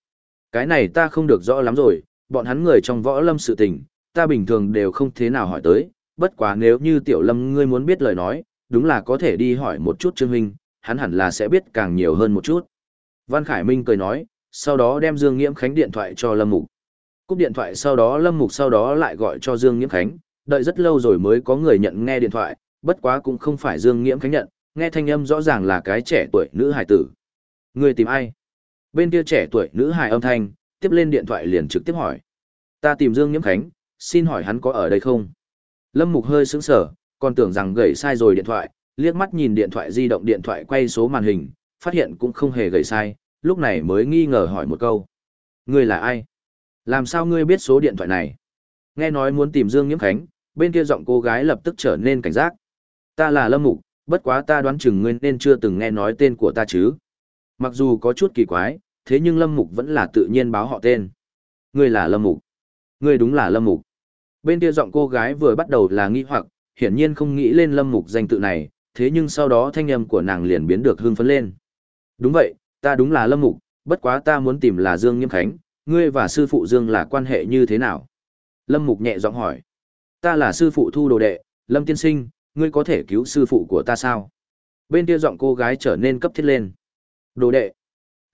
Cái này ta không được rõ lắm rồi, bọn hắn người trong võ lâm sự tình, ta bình thường đều không thế nào hỏi tới, bất quá nếu như tiểu lâm ngươi muốn biết lời nói, đúng là có thể đi hỏi một chút Trương minh, hắn hẳn là sẽ biết càng nhiều hơn một chút. Văn Khải Minh cười nói, sau đó đem Dương Nghiễm Khánh điện thoại cho Lâm Mục. Cúp điện thoại sau đó Lâm Mục sau đó lại gọi cho Dương Nghiễm Khánh, đợi rất lâu rồi mới có người nhận nghe điện thoại, bất quá cũng không phải Dương Nghiễm Khánh nhận, nghe thanh âm rõ ràng là cái trẻ tuổi nữ hài tử. Người tìm ai? Bên kia trẻ tuổi nữ hài âm thanh, tiếp lên điện thoại liền trực tiếp hỏi. Ta tìm Dương Nghiễm Khánh, xin hỏi hắn có ở đây không? Lâm Mục hơi sững sờ, còn tưởng rằng gầy sai rồi điện thoại, liếc mắt nhìn điện thoại di động điện thoại quay số màn hình, phát hiện cũng không hề gầy sai, lúc này mới nghi ngờ hỏi một câu. người là ai? Làm sao ngươi biết số điện thoại này? Nghe nói muốn tìm Dương Nghiễm Khánh, bên kia giọng cô gái lập tức trở nên cảnh giác. Ta là Lâm Mục, bất quá ta đoán chừng ngươi nên chưa từng nghe nói tên của ta chứ. Mặc dù có chút kỳ quái, thế nhưng Lâm Mục vẫn là tự nhiên báo họ tên. Ngươi là Lâm Mục. Ngươi đúng là Lâm Mục. Bên kia giọng cô gái vừa bắt đầu là nghi hoặc, hiển nhiên không nghĩ lên Lâm Mục danh tự này, thế nhưng sau đó thanh âm của nàng liền biến được hưng phấn lên. Đúng vậy, ta đúng là Lâm Mục, bất quá ta muốn tìm là Dương Nghiêm Khánh, ngươi và sư phụ Dương là quan hệ như thế nào? Lâm Mục nhẹ giọng hỏi. Ta là sư phụ thu đồ đệ, Lâm Tiên Sinh, ngươi có thể cứu sư phụ của ta sao? Bên kia giọng cô gái trở nên cấp thiết lên. Đồ đệ.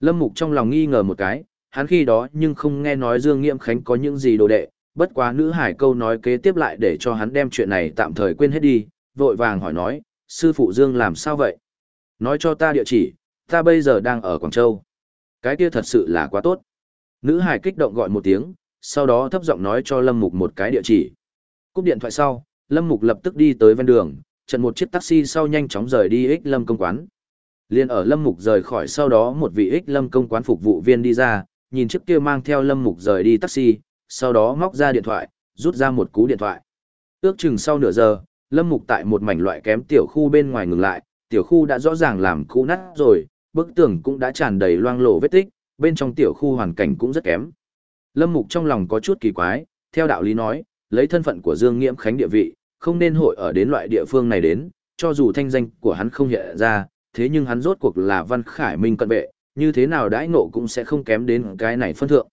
Lâm Mục trong lòng nghi ngờ một cái, hắn khi đó nhưng không nghe nói Dương Nghiễm Khánh có những gì đồ đệ, bất quá nữ hải câu nói kế tiếp lại để cho hắn đem chuyện này tạm thời quên hết đi, vội vàng hỏi nói, sư phụ Dương làm sao vậy? Nói cho ta địa chỉ, ta bây giờ đang ở Quảng Châu. Cái kia thật sự là quá tốt. Nữ hải kích động gọi một tiếng, sau đó thấp giọng nói cho Lâm Mục một cái địa chỉ. Cúp điện thoại sau, Lâm Mục lập tức đi tới ven đường, chặn một chiếc taxi sau nhanh chóng rời đi ích Lâm công quán. Liên ở Lâm Mục rời khỏi sau đó một vị ích Lâm công quán phục vụ viên đi ra, nhìn chiếc kia mang theo Lâm Mục rời đi taxi, sau đó móc ra điện thoại, rút ra một cú điện thoại. Ước chừng sau nửa giờ, Lâm Mục tại một mảnh loại kém tiểu khu bên ngoài ngừng lại, tiểu khu đã rõ ràng làm cũ nát rồi, bức tường cũng đã tràn đầy loang lổ vết tích, bên trong tiểu khu hoàn cảnh cũng rất kém. Lâm Mục trong lòng có chút kỳ quái, theo đạo lý nói, lấy thân phận của Dương Nghiễm Khánh địa vị, không nên hội ở đến loại địa phương này đến, cho dù thanh danh của hắn không hiện ra, thế nhưng hắn rốt cuộc là Văn Khải Minh cận bệ như thế nào đãi ngộ cũng sẽ không kém đến cái này phân thượng.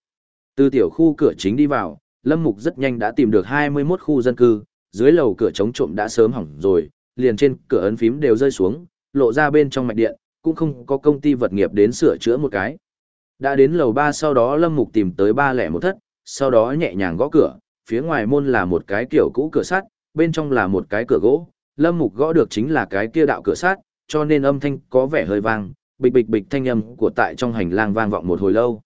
Từ tiểu khu cửa chính đi vào, Lâm Mục rất nhanh đã tìm được 21 khu dân cư, dưới lầu cửa chống trộm đã sớm hỏng rồi, liền trên cửa ấn phím đều rơi xuống, lộ ra bên trong mạch điện, cũng không có công ty vật nghiệp đến sửa chữa một cái. Đã đến lầu 3 sau đó Lâm Mục tìm tới ba lẻ một thất, sau đó nhẹ nhàng gõ cửa, phía ngoài môn là một cái kiểu cũ cửa sắt, bên trong là một cái cửa gỗ, Lâm Mục gõ được chính là cái kia đạo cửa sắt, cho nên âm thanh có vẻ hơi vang, bịch bịch bịch thanh âm của tại trong hành lang vang vọng một hồi lâu.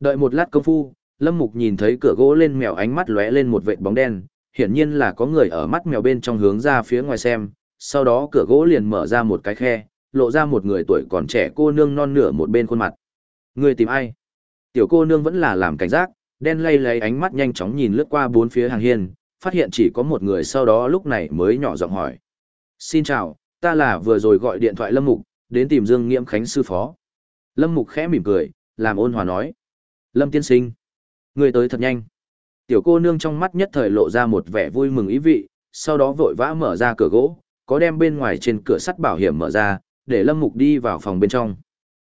Đợi một lát công phu, Lâm Mục nhìn thấy cửa gỗ lên mèo ánh mắt lóe lên một vệt bóng đen, hiển nhiên là có người ở mắt mèo bên trong hướng ra phía ngoài xem, sau đó cửa gỗ liền mở ra một cái khe, lộ ra một người tuổi còn trẻ cô nương non nửa một bên khuôn mặt. Người tìm ai? Tiểu cô nương vẫn là làm cảnh giác, đen lay lấy ánh mắt nhanh chóng nhìn lướt qua bốn phía hàng hiên, phát hiện chỉ có một người sau đó lúc này mới nhỏ giọng hỏi. Xin chào, ta là vừa rồi gọi điện thoại Lâm Mục, đến tìm Dương Nghiễm Khánh sư phó. Lâm Mục khẽ mỉm cười, làm ôn hòa nói. Lâm tiên sinh, người tới thật nhanh. Tiểu cô nương trong mắt nhất thời lộ ra một vẻ vui mừng ý vị, sau đó vội vã mở ra cửa gỗ, có đem bên ngoài trên cửa sắt bảo hiểm mở ra, để Lâm Mục đi vào phòng bên trong.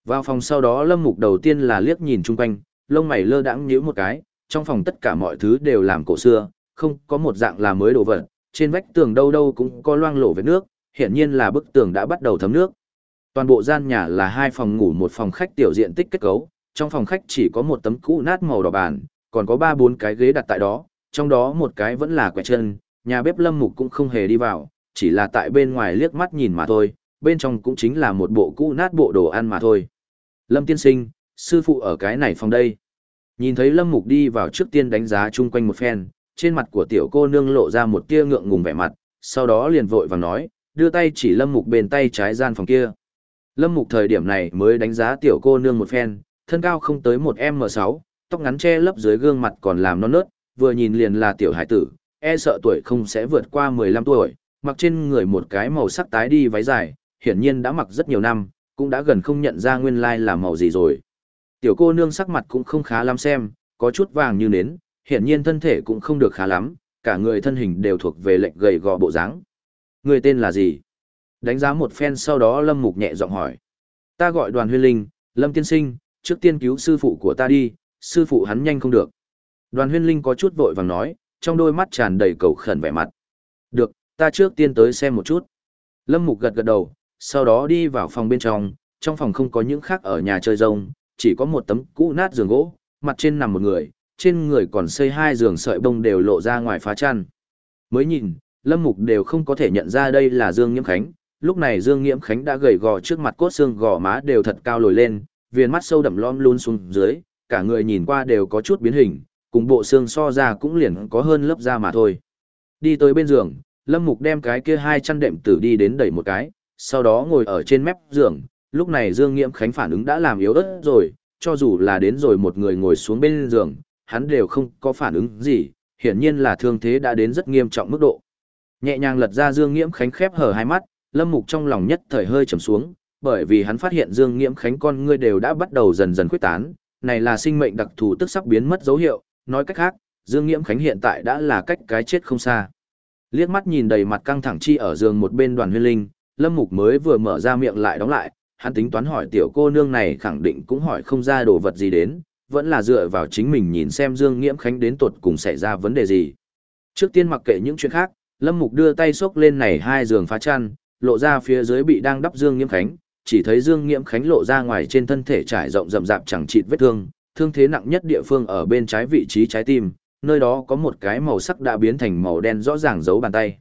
Vào phòng sau đó Lâm Mục đầu tiên là liếc nhìn chung quanh, lông mày lơ đãng nhíu một cái, trong phòng tất cả mọi thứ đều làm cổ xưa, không có một dạng là mới đồ vật, trên vách tường đâu đâu cũng có loang lổ vết nước, hiển nhiên là bức tường đã bắt đầu thấm nước. Toàn bộ gian nhà là hai phòng ngủ một phòng khách tiểu diện tích kết cấu, trong phòng khách chỉ có một tấm cũ nát màu đỏ bàn, còn có ba bốn cái ghế đặt tại đó, trong đó một cái vẫn là quẻ chân, nhà bếp Lâm Mục cũng không hề đi vào, chỉ là tại bên ngoài liếc mắt nhìn mà thôi, bên trong cũng chính là một bộ cũ nát bộ đồ ăn mà thôi. Lâm tiên sinh, sư phụ ở cái này phòng đây. Nhìn thấy Lâm Mục đi vào trước tiên đánh giá chung quanh một phen, trên mặt của tiểu cô nương lộ ra một tia ngượng ngùng vẻ mặt, sau đó liền vội vàng nói, đưa tay chỉ Lâm Mục bên tay trái gian phòng kia. Lâm Mục thời điểm này mới đánh giá tiểu cô nương một phen, thân cao không tới một M6, tóc ngắn che lấp dưới gương mặt còn làm non nớt, vừa nhìn liền là tiểu hải tử, e sợ tuổi không sẽ vượt qua 15 tuổi, mặc trên người một cái màu sắc tái đi váy dài, hiển nhiên đã mặc rất nhiều năm, cũng đã gần không nhận ra nguyên lai là màu gì rồi. Tiểu cô nương sắc mặt cũng không khá lắm xem, có chút vàng như nến, hiển nhiên thân thể cũng không được khá lắm, cả người thân hình đều thuộc về lệnh gầy gò bộ dáng. Người tên là gì? Đánh giá một phen sau đó Lâm Mục nhẹ giọng hỏi. Ta gọi đoàn huyên linh, Lâm tiên sinh, trước tiên cứu sư phụ của ta đi, sư phụ hắn nhanh không được. Đoàn huyên linh có chút vội vàng nói, trong đôi mắt tràn đầy cầu khẩn vẻ mặt. Được, ta trước tiên tới xem một chút. Lâm Mục gật gật đầu, sau đó đi vào phòng bên trong, trong phòng không có những khác ở nhà chơi rông, chỉ có một tấm cũ nát giường gỗ, mặt trên nằm một người, trên người còn xây hai giường sợi bông đều lộ ra ngoài phá chăn. Mới nhìn, Lâm Mục đều không có thể nhận ra đây là Dương Nghiễm Khánh, lúc này Dương Nghiễm Khánh đã gầy gò trước mặt cốt xương gò má đều thật cao lồi lên, viền mắt sâu đậm lom luôn xuống dưới, cả người nhìn qua đều có chút biến hình, cùng bộ xương so ra cũng liền có hơn lớp da mà thôi. Đi tới bên giường, Lâm Mục đem cái kia hai chăn đệm tử đi đến đẩy một cái, sau đó ngồi ở trên mép giường, lúc này Dương Nghiễm Khánh phản ứng đã làm yếu ớt rồi, cho dù là đến rồi một người ngồi xuống bên giường, hắn đều không có phản ứng gì, hiển nhiên là thương thế đã đến rất nghiêm trọng mức độ. Nhẹ nhàng lật ra Dương Nghiễm Khánh khép hở hai mắt, Lâm Mục trong lòng nhất thời hơi trầm xuống, bởi vì hắn phát hiện Dương Nghiễm Khánh con ngươi đều đã bắt đầu dần dần khuếch tán, này là sinh mệnh đặc thù tức sắp biến mất dấu hiệu, nói cách khác, Dương Nghiễm Khánh hiện tại đã là cách cái chết không xa. Liếc mắt nhìn đầy mặt căng thẳng chi ở giường một bên đoàn huyên linh, Lâm Mục mới vừa mở ra miệng lại đóng lại, hắn tính toán hỏi tiểu cô nương này khẳng định cũng hỏi không ra đồ vật gì đến, vẫn là dựa vào chính mình nhìn xem Dương Nghiễm Khánh đến tuột cùng xảy ra vấn đề gì. Trước tiên mặc kệ những chuyện khác, Lâm Mục đưa tay xốc lên này hai giường phá chăn, lộ ra phía dưới bị đang đắp Dương Nghiễm Khánh, chỉ thấy Dương Nghiễm Khánh lộ ra ngoài trên thân thể trải rộng rậm rạp chẳng chịt vết thương, thương thế nặng nhất địa phương ở bên trái vị trí trái tim, nơi đó có một cái màu sắc đã biến thành màu đen rõ ràng giấu bàn tay.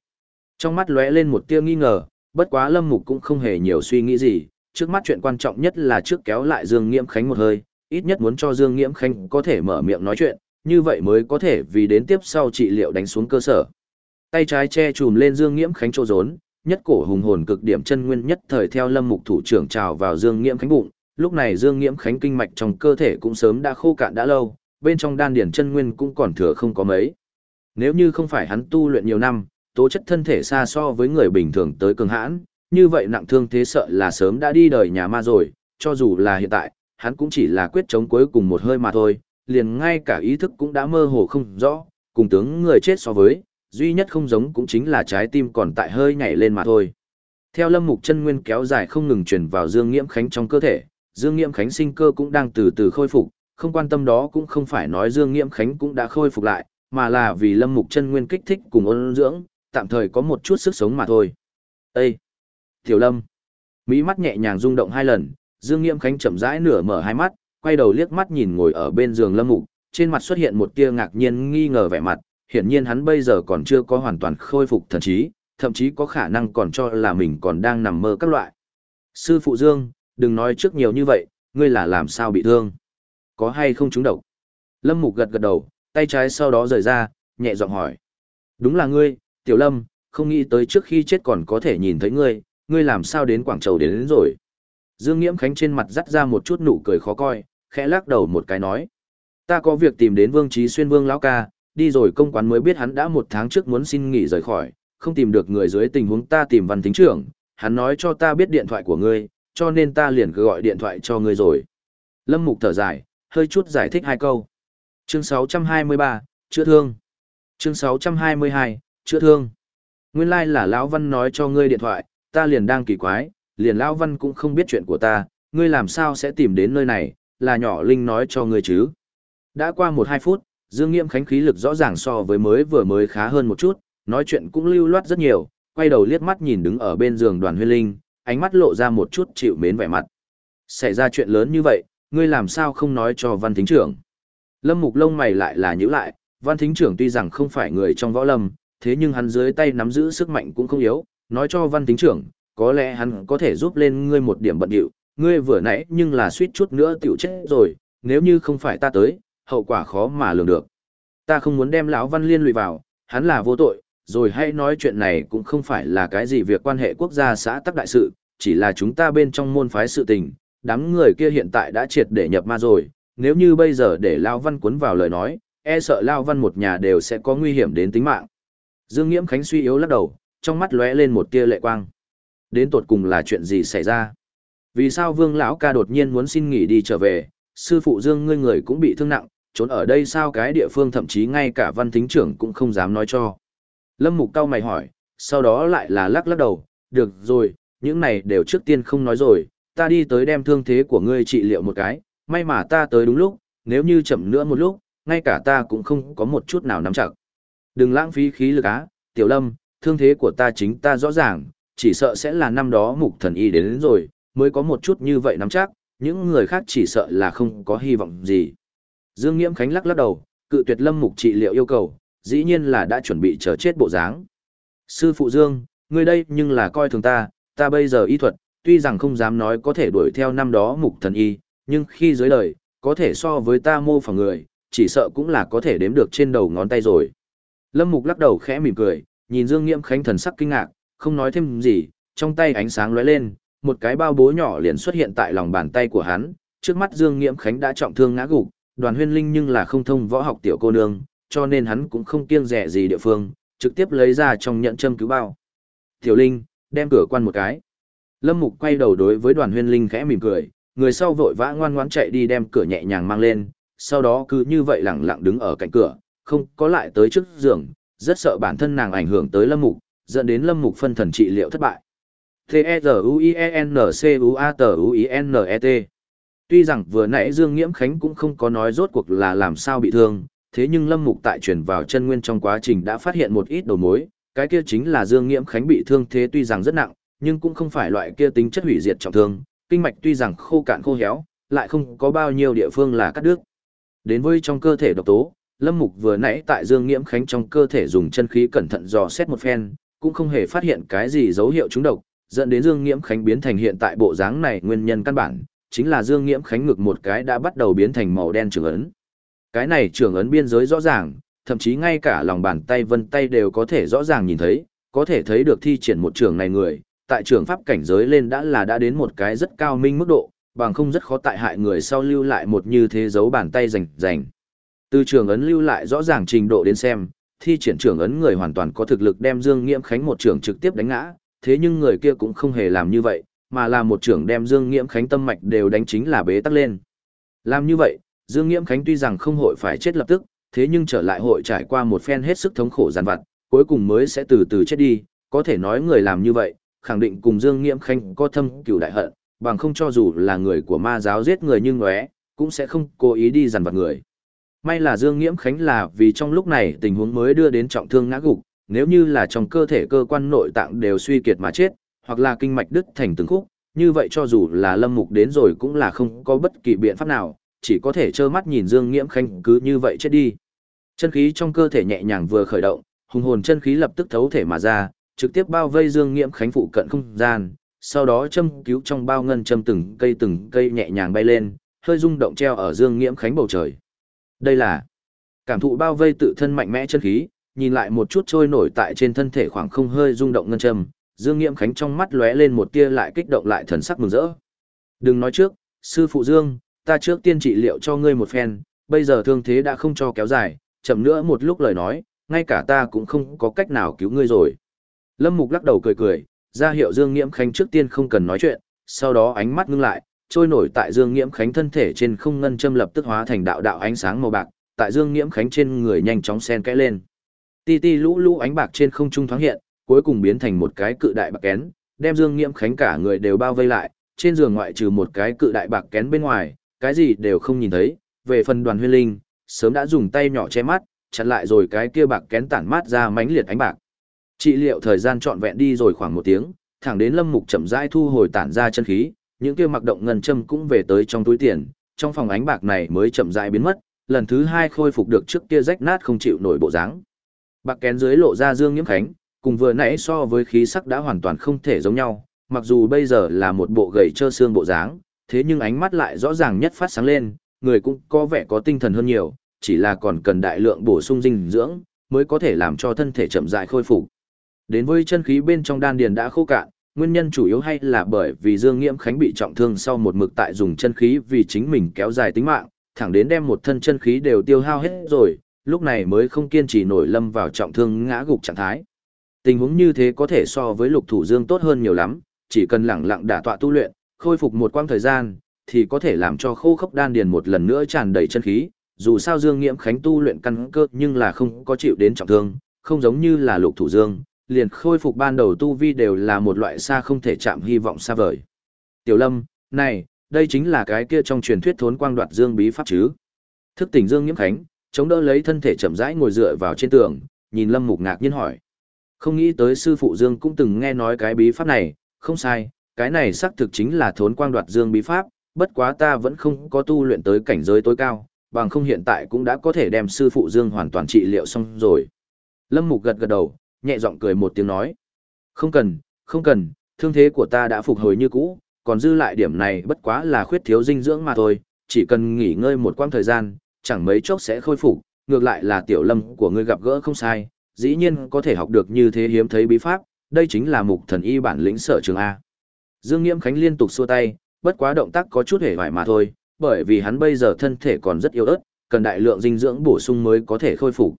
Trong mắt lóe lên một tia nghi ngờ, bất quá Lâm Mục cũng không hề nhiều suy nghĩ gì, trước mắt chuyện quan trọng nhất là trước kéo lại Dương Nghiễm Khánh một hơi, ít nhất muốn cho Dương Nghiễm Khánh có thể mở miệng nói chuyện, như vậy mới có thể vì đến tiếp sau trị liệu đánh xuống cơ sở. Tay trái che chùm lên Dương Nghiễm Khánh chỗ rốn, nhất cổ hùng hồn cực điểm chân nguyên nhất thời theo Lâm Mục thủ trưởng trào vào Dương Nghiễm Khánh bụng, lúc này Dương Nghiễm Khánh kinh mạch trong cơ thể cũng sớm đã khô cạn đã lâu, bên trong đan điển chân nguyên cũng còn thừa không có mấy. Nếu như không phải hắn tu luyện nhiều năm, tố chất thân thể xa so với người bình thường tới cường hãn, như vậy nặng thương thế sợ là sớm đã đi đời nhà ma rồi, cho dù là hiện tại, hắn cũng chỉ là quyết chống cuối cùng một hơi mà thôi, liền ngay cả ý thức cũng đã mơ hồ không rõ, cùng tướng người chết so với, duy nhất không giống cũng chính là trái tim còn tại hơi nhảy lên mà thôi. Theo lâm mục chân nguyên kéo dài không ngừng truyền vào Dương Nghiễm Khánh trong cơ thể, Dương Nghiễm Khánh sinh cơ cũng đang từ từ khôi phục, không quan tâm đó cũng không phải nói Dương Nghiễm Khánh cũng đã khôi phục lại, mà là vì lâm mục chân nguyên kích thích cùng ôn dưỡng, tạm thời có một chút sức sống mà thôi. Ê! Tiểu Lâm! Mỹ mắt nhẹ nhàng rung động hai lần, Dương nghiêm Khánh chậm rãi nửa mở hai mắt, quay đầu liếc mắt nhìn ngồi ở bên giường Lâm Mục, trên mặt xuất hiện một tia ngạc nhiên nghi ngờ vẻ mặt, hiển nhiên hắn bây giờ còn chưa có hoàn toàn khôi phục thần trí, thậm chí có khả năng còn cho là mình còn đang nằm mơ các loại. Sư phụ Dương, đừng nói trước nhiều như vậy, ngươi là làm sao bị thương? Có hay không trúng độc? Lâm Mục gật gật đầu, tay trái sau đó rời ra, nhẹ giọng hỏi. Đúng là ngươi, Tiểu Lâm, không nghĩ tới trước khi chết còn có thể nhìn thấy ngươi, ngươi làm sao đến Quảng Châu đến, đến rồi. Dương Nghiễm Khánh trên mặt dắt ra một chút nụ cười khó coi, khẽ lắc đầu một cái nói. Ta có việc tìm đến Vương Trí Xuyên Vương lão ca, đi rồi công quán mới biết hắn đã một tháng trước muốn xin nghỉ rời khỏi, không tìm được người dưới tình huống ta tìm văn thính trưởng, hắn nói cho ta biết điện thoại của ngươi, cho nên ta liền gọi điện thoại cho ngươi rồi. Lâm Mục thở dài, hơi chút giải thích hai câu. Chương 623, chữa thương. Chương 622, chữa thương. Nguyên lai like là lão Văn nói cho ngươi điện thoại, ta liền đang kỳ quái, liền lão Văn cũng không biết chuyện của ta, ngươi làm sao sẽ tìm đến nơi này, là nhỏ Linh nói cho ngươi chứ. Đã qua một hai phút, Dương nghiêm Khánh khí lực rõ ràng so với mới vừa mới khá hơn một chút, nói chuyện cũng lưu loát rất nhiều, quay đầu liếc mắt nhìn đứng ở bên giường đoàn huyên linh, ánh mắt lộ ra một chút chịu mến vẻ mặt. Xảy ra chuyện lớn như vậy, ngươi làm sao không nói cho văn thính trưởng. Lâm mục lông mày lại là nhữ lại, văn thính trưởng tuy rằng không phải người trong võ lâm, thế nhưng hắn dưới tay nắm giữ sức mạnh cũng không yếu, nói cho văn tính trưởng, có lẽ hắn có thể giúp lên ngươi một điểm bận điệu, ngươi vừa nãy nhưng là suýt chút nữa tiểu chết rồi, nếu như không phải ta tới, hậu quả khó mà lường được. Ta không muốn đem lão văn liên lụy vào, hắn là vô tội, rồi hãy nói chuyện này cũng không phải là cái gì việc quan hệ quốc gia xã tắc đại sự, chỉ là chúng ta bên trong môn phái sự tình, đám người kia hiện tại đã triệt để nhập ma rồi, nếu như bây giờ để Lão Văn cuốn vào lời nói, e sợ Lão Văn một nhà đều sẽ có nguy hiểm đến tính mạng. Dương Nghiễm Khánh suy yếu lắc đầu, trong mắt lóe lên một tia lệ quang. Đến tột cùng là chuyện gì xảy ra? Vì sao Vương lão ca đột nhiên muốn xin nghỉ đi trở về, sư phụ Dương ngươi người cũng bị thương nặng, trốn ở đây sao cái địa phương thậm chí ngay cả văn thính trưởng cũng không dám nói cho. Lâm Mục cao mày hỏi, sau đó lại là lắc lắc đầu, được rồi, những này đều trước tiên không nói rồi, ta đi tới đem thương thế của ngươi trị liệu một cái, may mà ta tới đúng lúc, nếu như chậm nữa một lúc, ngay cả ta cũng không có một chút nào nắm chặt. Đừng lãng phí khí lực á, Tiểu Lâm, thương thế của ta chính ta rõ ràng, chỉ sợ sẽ là năm đó mục thần y đến, đến rồi, mới có một chút như vậy nắm chắc, những người khác chỉ sợ là không có hy vọng gì. Dương Nghiễm Khánh lắc lắc đầu, cự tuyệt Lâm Mục trị liệu yêu cầu, dĩ nhiên là đã chuẩn bị chờ chết bộ dáng. Sư phụ Dương, ngươi đây nhưng là coi thường ta, ta bây giờ y thuật, tuy rằng không dám nói có thể đuổi theo năm đó mục thần y, nhưng khi dưới đời, có thể so với ta mô phỏng người, chỉ sợ cũng là có thể đếm được trên đầu ngón tay rồi. Lâm Mục lắc đầu khẽ mỉm cười, nhìn Dương Nghiễm Khánh thần sắc kinh ngạc, không nói thêm gì, trong tay ánh sáng lóe lên, một cái bao bố nhỏ liền xuất hiện tại lòng bàn tay của hắn, trước mắt Dương Nghiễm Khánh đã trọng thương ngã gục, Đoàn Huyên Linh nhưng là không thông võ học tiểu cô nương, cho nên hắn cũng không kiêng dè gì địa phương, trực tiếp lấy ra trong nhận châm cứu bao. Tiểu Linh, đem cửa quan một cái. Lâm Mục quay đầu đối với Đoàn Huyên Linh khẽ mỉm cười, người sau vội vã ngoan ngoãn chạy đi đem cửa nhẹ nhàng mang lên, sau đó cứ như vậy lặng lặng đứng ở cạnh cửa, không có lại tới trước giường, rất sợ bản thân nàng ảnh hưởng tới Lâm Mục, dẫn đến Lâm Mục phân thần trị liệu thất bại. T-E-Z-U-I-E-N-C-U-A-T-U-I-N-E-T. Tuy rằng vừa nãy Dương Nghiễm Khánh cũng không có nói rốt cuộc là làm sao bị thương, thế nhưng Lâm Mục tại chuyển vào chân nguyên trong quá trình đã phát hiện một ít đầu mối, cái kia chính là Dương Nghiễm Khánh bị thương thế tuy rằng rất nặng, nhưng cũng không phải loại kia tính chất hủy diệt trọng thương, kinh mạch tuy rằng khô cạn khô héo, lại không có bao nhiêu địa phương là cắt đứt. Đến với trong cơ thể độc tố, Lâm Mục vừa nãy tại Dương Nghiễm Khánh trong cơ thể dùng chân khí cẩn thận dò xét một phen, cũng không hề phát hiện cái gì dấu hiệu trúng độc, dẫn đến Dương Nghiễm Khánh biến thành hiện tại bộ dáng này nguyên nhân căn bản, chính là Dương Nghiễm Khánh ngực một cái đã bắt đầu biến thành màu đen trường ấn. Cái này trường ấn biên giới rõ ràng, thậm chí ngay cả lòng bàn tay vân tay đều có thể rõ ràng nhìn thấy, có thể thấy được thi triển một trường này người, tại trường pháp cảnh giới lên đã là đã đến một cái rất cao minh mức độ, bằng không rất khó tại hại người sau lưu lại một như thế dấu bàn tay rành rành. Từ trường ấn lưu lại rõ ràng trình độ đến xem, thi triển trường ấn người hoàn toàn có thực lực đem Dương Nghiễm Khánh một trường trực tiếp đánh ngã, thế nhưng người kia cũng không hề làm như vậy, mà là một trưởng đem Dương Nghiễm Khánh tâm mạch đều đánh chính là bế tắc lên. Làm như vậy, Dương Nghiễm Khánh tuy rằng không hội phải chết lập tức, thế nhưng trở lại hội trải qua một phen hết sức thống khổ giàn vặt, cuối cùng mới sẽ từ từ chết đi, có thể nói người làm như vậy, khẳng định cùng Dương Nghiễm Khánh có thâm cửu đại hận, bằng không cho dù là người của ma giáo giết người như ngóe, cũng sẽ không cố ý đi giàn vặt người. May là Dương Nghiễm Khánh là vì trong lúc này tình huống mới đưa đến trọng thương ngã gục, nếu như là trong cơ thể cơ quan nội tạng đều suy kiệt mà chết, hoặc là kinh mạch đứt thành từng khúc, như vậy cho dù là Lâm Mục đến rồi cũng là không có bất kỳ biện pháp nào, chỉ có thể trơ mắt nhìn Dương Nghiễm Khánh cứ như vậy chết đi. Chân khí trong cơ thể nhẹ nhàng vừa khởi động, hùng hồn chân khí lập tức thấu thể mà ra, trực tiếp bao vây Dương Nghiễm Khánh phụ cận không gian, sau đó châm cứu trong bao ngân châm từng cây từng cây nhẹ nhàng bay lên, hơi rung động treo ở Dương Nghiễm Khánh bầu trời. Đây là cảm thụ bao vây tự thân mạnh mẽ chân khí, nhìn lại một chút trôi nổi tại trên thân thể khoảng không hơi rung động ngân châm, Dương Nghiễm Khánh trong mắt lóe lên một tia lại kích động lại thần sắc mừng rỡ. Đừng nói trước, sư phụ Dương, ta trước tiên trị liệu cho ngươi một phen, bây giờ thương thế đã không cho kéo dài, chậm nữa một lúc lời nói, ngay cả ta cũng không có cách nào cứu ngươi rồi. Lâm Mục lắc đầu cười cười, ra hiệu Dương Nghiễm Khánh trước tiên không cần nói chuyện, sau đó ánh mắt ngưng lại, trôi nổi tại Dương Nghiễm Khánh thân thể trên không ngân châm lập tức hóa thành đạo đạo ánh sáng màu bạc, tại Dương Nghiễm Khánh trên người nhanh chóng xen kẽ lên. Ti ti lũ lũ ánh bạc trên không trung thoáng hiện, cuối cùng biến thành một cái cự đại bạc kén, đem Dương Nghiễm Khánh cả người đều bao vây lại, trên giường ngoại trừ một cái cự đại bạc kén bên ngoài, cái gì đều không nhìn thấy. Về phần đoàn huyên linh, sớm đã dùng tay nhỏ che mắt, chặn lại rồi cái kia bạc kén tản mát ra mánh liệt ánh bạc. Trị liệu thời gian trọn vẹn đi rồi khoảng một tiếng, thẳng đến Lâm Mục chậm rãi thu hồi tản ra chân khí, những kia mặc động ngân châm cũng về tới trong túi tiền, trong phòng ánh bạc này mới chậm rãi biến mất, lần thứ hai khôi phục được trước kia rách nát không chịu nổi bộ dáng. Bạc kén dưới lộ ra Dương Nghiễm Khánh, cùng vừa nãy so với khí sắc đã hoàn toàn không thể giống nhau, mặc dù bây giờ là một bộ gầy trơ xương bộ dáng, thế nhưng ánh mắt lại rõ ràng nhất phát sáng lên, người cũng có vẻ có tinh thần hơn nhiều, chỉ là còn cần đại lượng bổ sung dinh dưỡng, mới có thể làm cho thân thể chậm rãi khôi phục. Đến với chân khí bên trong đan điền đã khô cạn, nguyên nhân chủ yếu hay là bởi vì Dương Nghiễm Khánh bị trọng thương sau một mực tại dùng chân khí vì chính mình kéo dài tính mạng, thẳng đến đem một thân chân khí đều tiêu hao hết rồi, lúc này mới không kiên trì nổi lâm vào trọng thương ngã gục trạng thái. Tình huống như thế có thể so với lục thủ dương tốt hơn nhiều lắm, chỉ cần lẳng lặng đả tọa tu luyện, khôi phục một quãng thời gian, thì có thể làm cho khô khốc đan điền một lần nữa tràn đầy chân khí. Dù sao Dương Nghiễm Khánh tu luyện căn cơ nhưng là không có chịu đến trọng thương, không giống như là lục thủ dương, liền khôi phục ban đầu tu vi đều là một loại xa không thể chạm hy vọng xa vời. Tiểu Lâm, này, đây chính là cái kia trong truyền thuyết thốn quang đoạt dương bí pháp chứ. Thức tỉnh Dương Nghiễm Khánh, chống đỡ lấy thân thể chậm rãi ngồi dựa vào trên tường, nhìn Lâm Mục ngạc nhiên hỏi. Không nghĩ tới sư phụ Dương cũng từng nghe nói cái bí pháp này, không sai, cái này xác thực chính là thốn quang đoạt Dương bí pháp, bất quá ta vẫn không có tu luyện tới cảnh giới tối cao, bằng không hiện tại cũng đã có thể đem sư phụ Dương hoàn toàn trị liệu xong rồi. Lâm Mục gật gật đầu, nhẹ giọng cười một tiếng nói. Không cần, không cần, thương thế của ta đã phục hồi như cũ, còn dư lại điểm này bất quá là khuyết thiếu dinh dưỡng mà thôi, chỉ cần nghỉ ngơi một quãng thời gian, chẳng mấy chốc sẽ khôi phục, ngược lại là tiểu lâm của ngươi gặp gỡ không sai, dĩ nhiên có thể học được như thế hiếm thấy bí pháp, đây chính là mục thần y bản lĩnh sở trường A. Dương Nghiễm Khánh liên tục xua tay, bất quá động tác có chút hề hoài mà thôi, bởi vì hắn bây giờ thân thể còn rất yếu ớt, cần đại lượng dinh dưỡng bổ sung mới có thể khôi phục.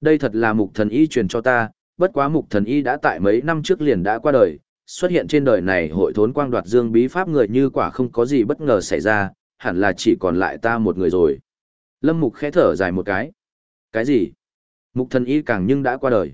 Đây thật là mục thần y truyền cho ta, bất quá mục thần y đã tại mấy năm trước liền đã qua đời, xuất hiện trên đời này hội thốn quang đoạt dương bí pháp người như quả không có gì bất ngờ xảy ra, hẳn là chỉ còn lại ta một người rồi. Lâm mục khẽ thở dài một cái. Cái gì? Mục thần y càng nhưng đã qua đời.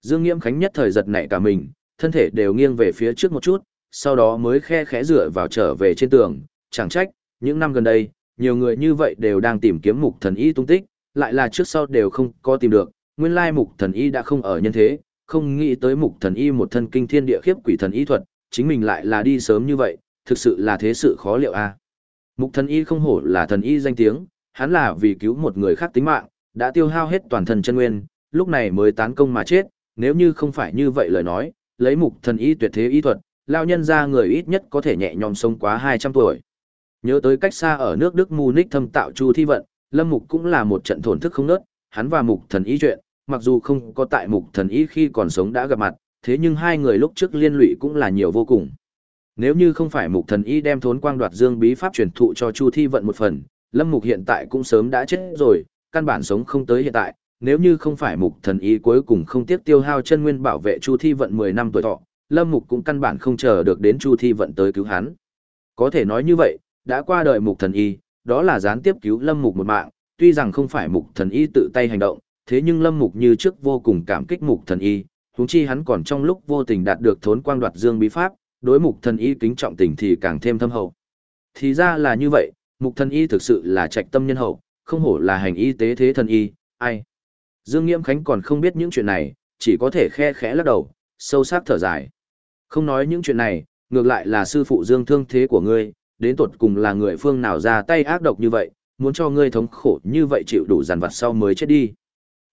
Dương Nghiễm Khánh nhất thời giật nảy cả mình, thân thể đều nghiêng về phía trước một chút, sau đó mới khe khẽ dựa vào trở về trên tường, chẳng trách, những năm gần đây, nhiều người như vậy đều đang tìm kiếm mục thần y tung tích, lại là trước sau đều không có tìm được, nguyên lai mục thần y đã không ở nhân thế, không nghĩ tới mục thần y một thân kinh thiên địa khiếp quỷ thần y thuật, chính mình lại là đi sớm như vậy, thực sự là thế sự khó liệu a. Mục thần y không hổ là thần y danh tiếng, hắn là vì cứu một người khác tính mạng, đã tiêu hao hết toàn thân chân nguyên, lúc này mới tán công mà chết, nếu như không phải như vậy lời nói, lấy mục thần y tuyệt thế y thuật, lao nhân ra người ít nhất có thể nhẹ nhõm sống quá 200 tuổi. Nhớ tới cách xa ở nước Đức Munich thâm tạo chu thi vận, Lâm Mục cũng là một trận thổn thức không nớt, hắn và mục thần y chuyện, mặc dù không có tại mục thần y khi còn sống đã gặp mặt, thế nhưng hai người lúc trước liên lụy cũng là nhiều vô cùng. Nếu như không phải mục thần y đem thốn quang đoạt dương bí pháp truyền thụ cho Chu Thi vận một phần, Lâm Mục hiện tại cũng sớm đã chết rồi, căn bản sống không tới hiện tại, nếu như không phải mục thần y cuối cùng không tiếc tiêu hao chân nguyên bảo vệ Chu Thi vận 10 năm tuổi thọ, Lâm Mục cũng căn bản không chờ được đến Chu Thi vận tới cứu hắn. Có thể nói như vậy, đã qua đời mục thần y, đó là gián tiếp cứu Lâm Mục một mạng, tuy rằng không phải mục thần y tự tay hành động, thế nhưng Lâm Mục như trước vô cùng cảm kích mục thần y, huống chi hắn còn trong lúc vô tình đạt được thốn quang đoạt dương bí pháp, đối mục thần y kính trọng tình thì càng thêm thâm hậu. Thì ra là như vậy, mục thần y thực sự là trạch tâm nhân hậu, không hổ là hành y tế thế thần y, ai. Dương Nghiễm Khánh còn không biết những chuyện này, chỉ có thể khe khẽ lắc đầu, sâu sắc thở dài. Không nói những chuyện này, ngược lại là sư phụ Dương thương thế của ngươi, đến tột cùng là người phương nào ra tay ác độc như vậy, muốn cho ngươi thống khổ như vậy chịu đủ giàn vặt sau mới chết đi.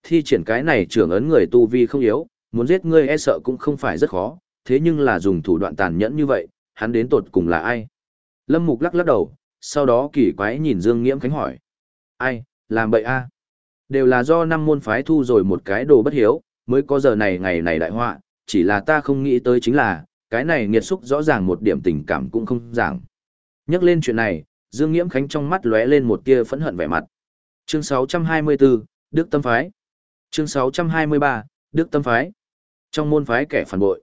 Thi triển cái này trưởng ấn người tu vi không yếu, muốn giết ngươi e sợ cũng không phải rất khó, thế nhưng là dùng thủ đoạn tàn nhẫn như vậy, hắn đến tột cùng là ai? Lâm Mục lắc lắc đầu, sau đó kỳ quái nhìn Dương Nghiễm Khánh hỏi. Ai, làm bậy a? Đều là do năm môn phái thu rồi một cái đồ bất hiếu, mới có giờ này ngày này đại họa, chỉ là ta không nghĩ tới chính là, cái này nghiệt xúc rõ ràng một điểm tình cảm cũng không ràng. Nhắc lên chuyện này, Dương Nghiễm Khánh trong mắt lóe lên một tia phẫn hận vẻ mặt. Chương 624, Đức Tâm Phái. Chương 623, Đức Tâm Phái. Trong môn phái kẻ phản bội.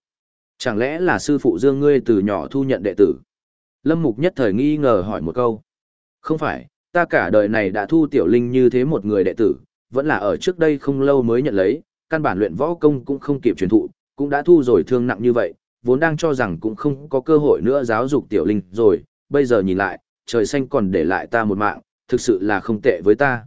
Chẳng lẽ là sư phụ Dương ngươi từ nhỏ thu nhận đệ tử? Lâm Mục nhất thời nghi ngờ hỏi một câu. Không phải, ta cả đời này đã thu tiểu linh như thế một người đệ tử, vẫn là ở trước đây không lâu mới nhận lấy, căn bản luyện võ công cũng không kịp truyền thụ, cũng đã thu rồi thương nặng như vậy, vốn đang cho rằng cũng không có cơ hội nữa giáo dục tiểu linh rồi, bây giờ nhìn lại, trời xanh còn để lại ta một mạng, thực sự là không tệ với ta.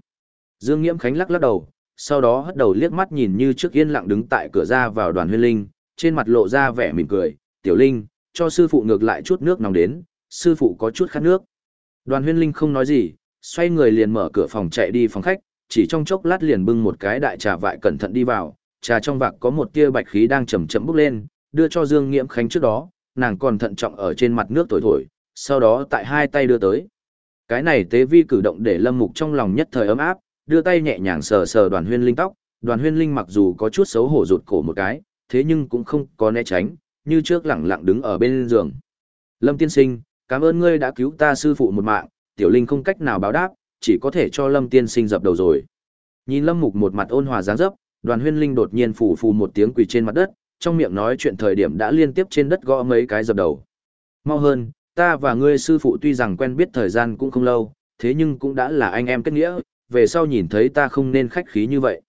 Dương Nghiễm Khánh lắc lắc đầu, sau đó hất đầu liếc mắt nhìn như trước yên lặng đứng tại cửa ra vào đoàn huyên linh, trên mặt lộ ra vẻ mỉm cười, tiểu linh, cho sư phụ ngược lại chút nước nóng đến, sư phụ có chút khát nước. Đoàn huyên linh không nói gì, xoay người liền mở cửa phòng chạy đi phòng khách, chỉ trong chốc lát liền bưng một cái đại trà vại cẩn thận đi vào, trà trong vạc có một tia bạch khí đang chậm chậm bốc lên, đưa cho Dương Nghiễm Khánh trước đó, nàng còn thận trọng ở trên mặt nước thổi thổi, sau đó tại hai tay đưa tới. Cái này tế vi cử động để Lâm Mục trong lòng nhất thời ấm áp, đưa tay nhẹ nhàng sờ sờ đoàn huyên linh tóc, đoàn huyên linh mặc dù có chút xấu hổ rụt cổ một cái, thế nhưng cũng không có né tránh, như trước lẳng lặng đứng ở bên giường. Lâm tiên sinh, cảm ơn ngươi đã cứu ta sư phụ một mạng, tiểu linh không cách nào báo đáp, chỉ có thể cho Lâm tiên sinh dập đầu rồi. Nhìn Lâm Mục một mặt ôn hòa dáng dấp, đoàn huyên linh đột nhiên phủ phù một tiếng quỳ trên mặt đất, trong miệng nói chuyện thời điểm đã liên tiếp trên đất gõ mấy cái dập đầu. Mau hơn, ta và ngươi sư phụ tuy rằng quen biết thời gian cũng không lâu, thế nhưng cũng đã là anh em kết nghĩa, về sau nhìn thấy ta không nên khách khí như vậy.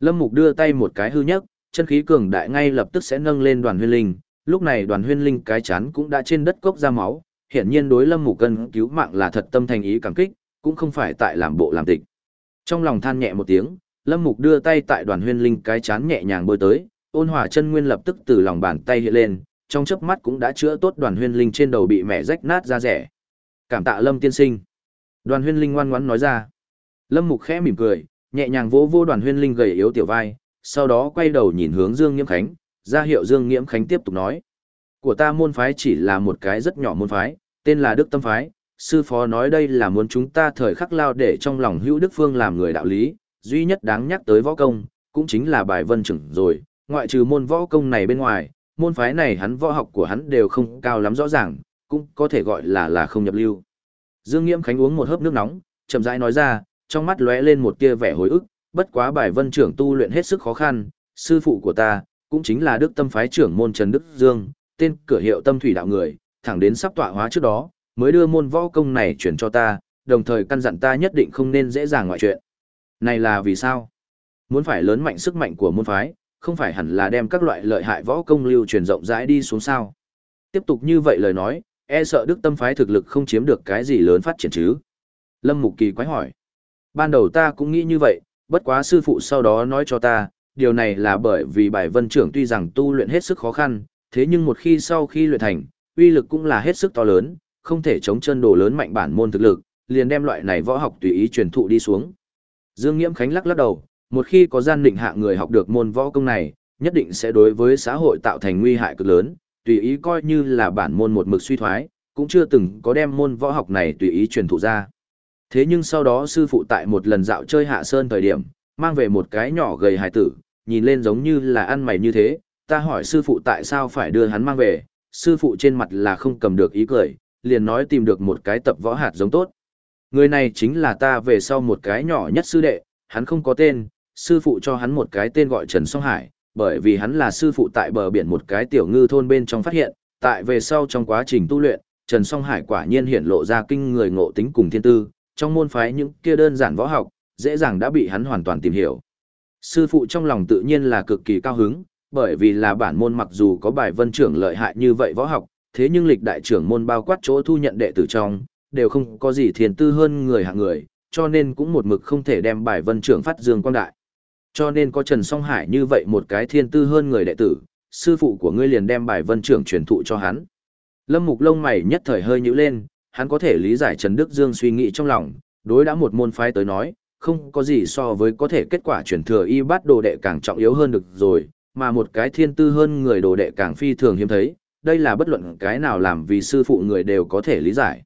Lâm Mục đưa tay một cái hư nhất, chân khí cường đại ngay lập tức sẽ nâng lên đoàn huyên linh, lúc này đoàn huyên linh cái chán cũng đã trên đất cốc ra máu, hiển nhiên đối Lâm Mục cân cứu mạng là thật tâm thành ý cảm kích, cũng không phải tại làm bộ làm tịch. Trong lòng than nhẹ một tiếng, Lâm Mục đưa tay tại đoàn huyên linh cái chán nhẹ nhàng bôi tới, ôn hòa chân nguyên lập tức từ lòng bàn tay hiện lên, trong chớp mắt cũng đã chữa tốt đoàn huyên linh trên đầu bị mẹ rách nát ra rẻ. Cảm tạ Lâm tiên sinh. Đoàn huyên linh ngoan ngoãn nói ra. Lâm Mục khẽ mỉm cười, nhẹ nhàng vỗ vô đoàn huyên linh gầy yếu tiểu vai, sau đó quay đầu nhìn hướng Dương Nghiễm Khánh, ra hiệu Dương Nghiễm Khánh tiếp tục nói. Của ta môn phái chỉ là một cái rất nhỏ môn phái, tên là Đức Tâm Phái, sư phó nói đây là muốn chúng ta thời khắc lao để trong lòng hữu Đức Phương làm người đạo lý, duy nhất đáng nhắc tới võ công, cũng chính là bài vân trưởng rồi, ngoại trừ môn võ công này bên ngoài, môn phái này hắn võ học của hắn đều không cao lắm rõ ràng, cũng có thể gọi là là không nhập lưu. Dương Nghiễm Khánh uống một hớp nước nóng, chậm rãi nói ra, trong mắt lóe lên một tia vẻ hồi ức, bất quá bài vân trưởng tu luyện hết sức khó khăn, sư phụ của ta, cũng chính là Đức Tâm phái trưởng môn Trần Đức Dương, tên cửa hiệu Tâm Thủy đạo người, thẳng đến sắp tọa hóa trước đó, mới đưa môn võ công này chuyển cho ta, đồng thời căn dặn ta nhất định không nên dễ dàng ngoại chuyện. Này là vì sao? Muốn phải lớn mạnh sức mạnh của môn phái, không phải hẳn là đem các loại lợi hại võ công lưu truyền rộng rãi đi xuống sao. Tiếp tục như vậy lời nói, e sợ đức tâm phái thực lực không chiếm được cái gì lớn phát triển chứ. Lâm Mục Kỳ quái hỏi. Ban đầu ta cũng nghĩ như vậy, bất quá sư phụ sau đó nói cho ta, điều này là bởi vì bài vân trưởng tuy rằng tu luyện hết sức khó khăn, thế nhưng một khi sau khi luyện thành, uy lực cũng là hết sức to lớn, không thể chống chân đồ lớn mạnh bản môn thực lực, liền đem loại này võ học tùy ý truyền thụ đi xuống. Dương Nghiễm Khánh lắc lắc đầu, một khi có gian định hạ người học được môn võ công này, nhất định sẽ đối với xã hội tạo thành nguy hại cực lớn, tùy ý coi như là bản môn một mực suy thoái, cũng chưa từng có đem môn võ học này tùy ý truyền thụ ra. Thế nhưng sau đó sư phụ tại một lần dạo chơi hạ sơn thời điểm, mang về một cái nhỏ gầy hài tử, nhìn lên giống như là ăn mày như thế, ta hỏi sư phụ tại sao phải đưa hắn mang về, sư phụ trên mặt là không cầm được ý cười, liền nói tìm được một cái tập võ hạt giống tốt. Người này chính là ta về sau một cái nhỏ nhất sư đệ, hắn không có tên, sư phụ cho hắn một cái tên gọi Trần Song Hải, bởi vì hắn là sư phụ tại bờ biển một cái tiểu ngư thôn bên trong phát hiện, tại về sau trong quá trình tu luyện, Trần Song Hải quả nhiên hiện lộ ra kinh người ngộ tính cùng thiên tư, trong môn phái những kia đơn giản võ học, dễ dàng đã bị hắn hoàn toàn tìm hiểu. Sư phụ trong lòng tự nhiên là cực kỳ cao hứng, bởi vì là bản môn mặc dù có bài vân trưởng lợi hại như vậy võ học, thế nhưng lịch đại trưởng môn bao quát chỗ thu nhận đệ tử trong, đều không có gì thiền tư hơn người hạng người, cho nên cũng một mực không thể đem bài vân trưởng phát dương quang đại. Cho nên có Trần Song Hải như vậy một cái thiên tư hơn người đệ tử, sư phụ của ngươi liền đem bài vân trưởng truyền thụ cho hắn. Lâm Mục lông mày nhất thời hơi nhíu lên, hắn có thể lý giải Trần Đức Dương suy nghĩ trong lòng, đối đã một môn phái tới nói, không có gì so với có thể kết quả truyền thừa y bát đồ đệ càng trọng yếu hơn được rồi, mà một cái thiên tư hơn người đồ đệ càng phi thường hiếm thấy, đây là bất luận cái nào làm vì sư phụ người đều có thể lý giải.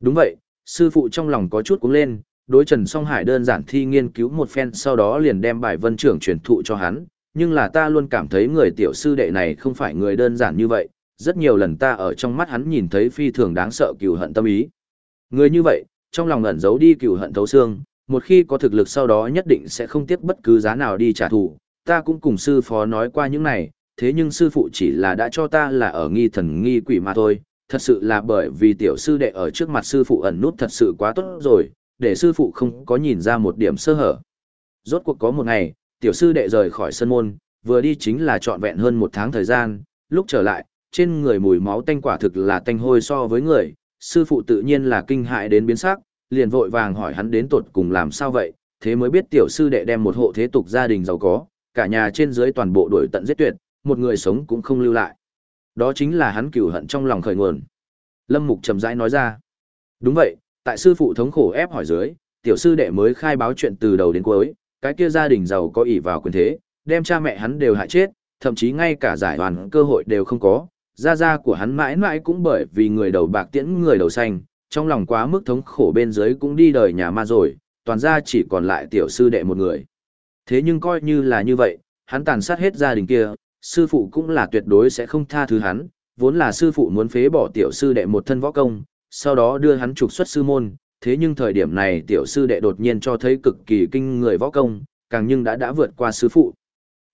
Đúng vậy, sư phụ trong lòng có chút cũng lên, đối Trần Song Hải đơn giản thi nghiên cứu một phen sau đó liền đem bài vân trưởng truyền thụ cho hắn, nhưng là ta luôn cảm thấy người tiểu sư đệ này không phải người đơn giản như vậy, rất nhiều lần ta ở trong mắt hắn nhìn thấy phi thường đáng sợ cừu hận tâm ý. Người như vậy, trong lòng ẩn giấu đi cừu hận thấu xương, một khi có thực lực sau đó nhất định sẽ không tiếc bất cứ giá nào đi trả thù. Ta cũng cùng sư phó nói qua những này, thế nhưng sư phụ chỉ là đã cho ta là ở nghi thần nghi quỷ mà thôi, thật sự là bởi vì tiểu sư đệ ở trước mặt sư phụ ẩn nút thật sự quá tốt rồi, để sư phụ không có nhìn ra một điểm sơ hở. Rốt cuộc có một ngày, tiểu sư đệ rời khỏi sân môn, vừa đi chính là trọn vẹn hơn một tháng thời gian, lúc trở lại, trên người mùi máu tanh quả thực là tanh hôi so với người, sư phụ tự nhiên là kinh hại đến biến sắc, liền vội vàng hỏi hắn đến tột cùng làm sao vậy, thế mới biết tiểu sư đệ đem một hộ thế tục gia đình giàu có, cả nhà trên dưới toàn bộ đuổi tận giết tuyệt, một người sống cũng không lưu lại. Đó chính là hắn cửu hận trong lòng khởi nguồn. Lâm Mục trầm rãi nói ra. Đúng vậy, tại sư phụ thống khổ ép hỏi dưới, tiểu sư đệ mới khai báo chuyện từ đầu đến cuối, cái kia gia đình giàu có ỷ vào quyền thế, đem cha mẹ hắn đều hại chết, thậm chí ngay cả giải đoàn cơ hội đều không có. Gia gia của hắn mãi mãi cũng bởi vì người đầu bạc tiễn người đầu xanh, trong lòng quá mức thống khổ bên dưới cũng đi đời nhà ma rồi, toàn gia chỉ còn lại tiểu sư đệ một người. Thế nhưng coi như là như vậy, hắn tàn sát hết gia đình kia, sư phụ cũng là tuyệt đối sẽ không tha thứ hắn, vốn là sư phụ muốn phế bỏ tiểu sư đệ một thân võ công, sau đó đưa hắn trục xuất sư môn, thế nhưng thời điểm này tiểu sư đệ đột nhiên cho thấy cực kỳ kinh người võ công, càng nhưng đã đã vượt qua sư phụ.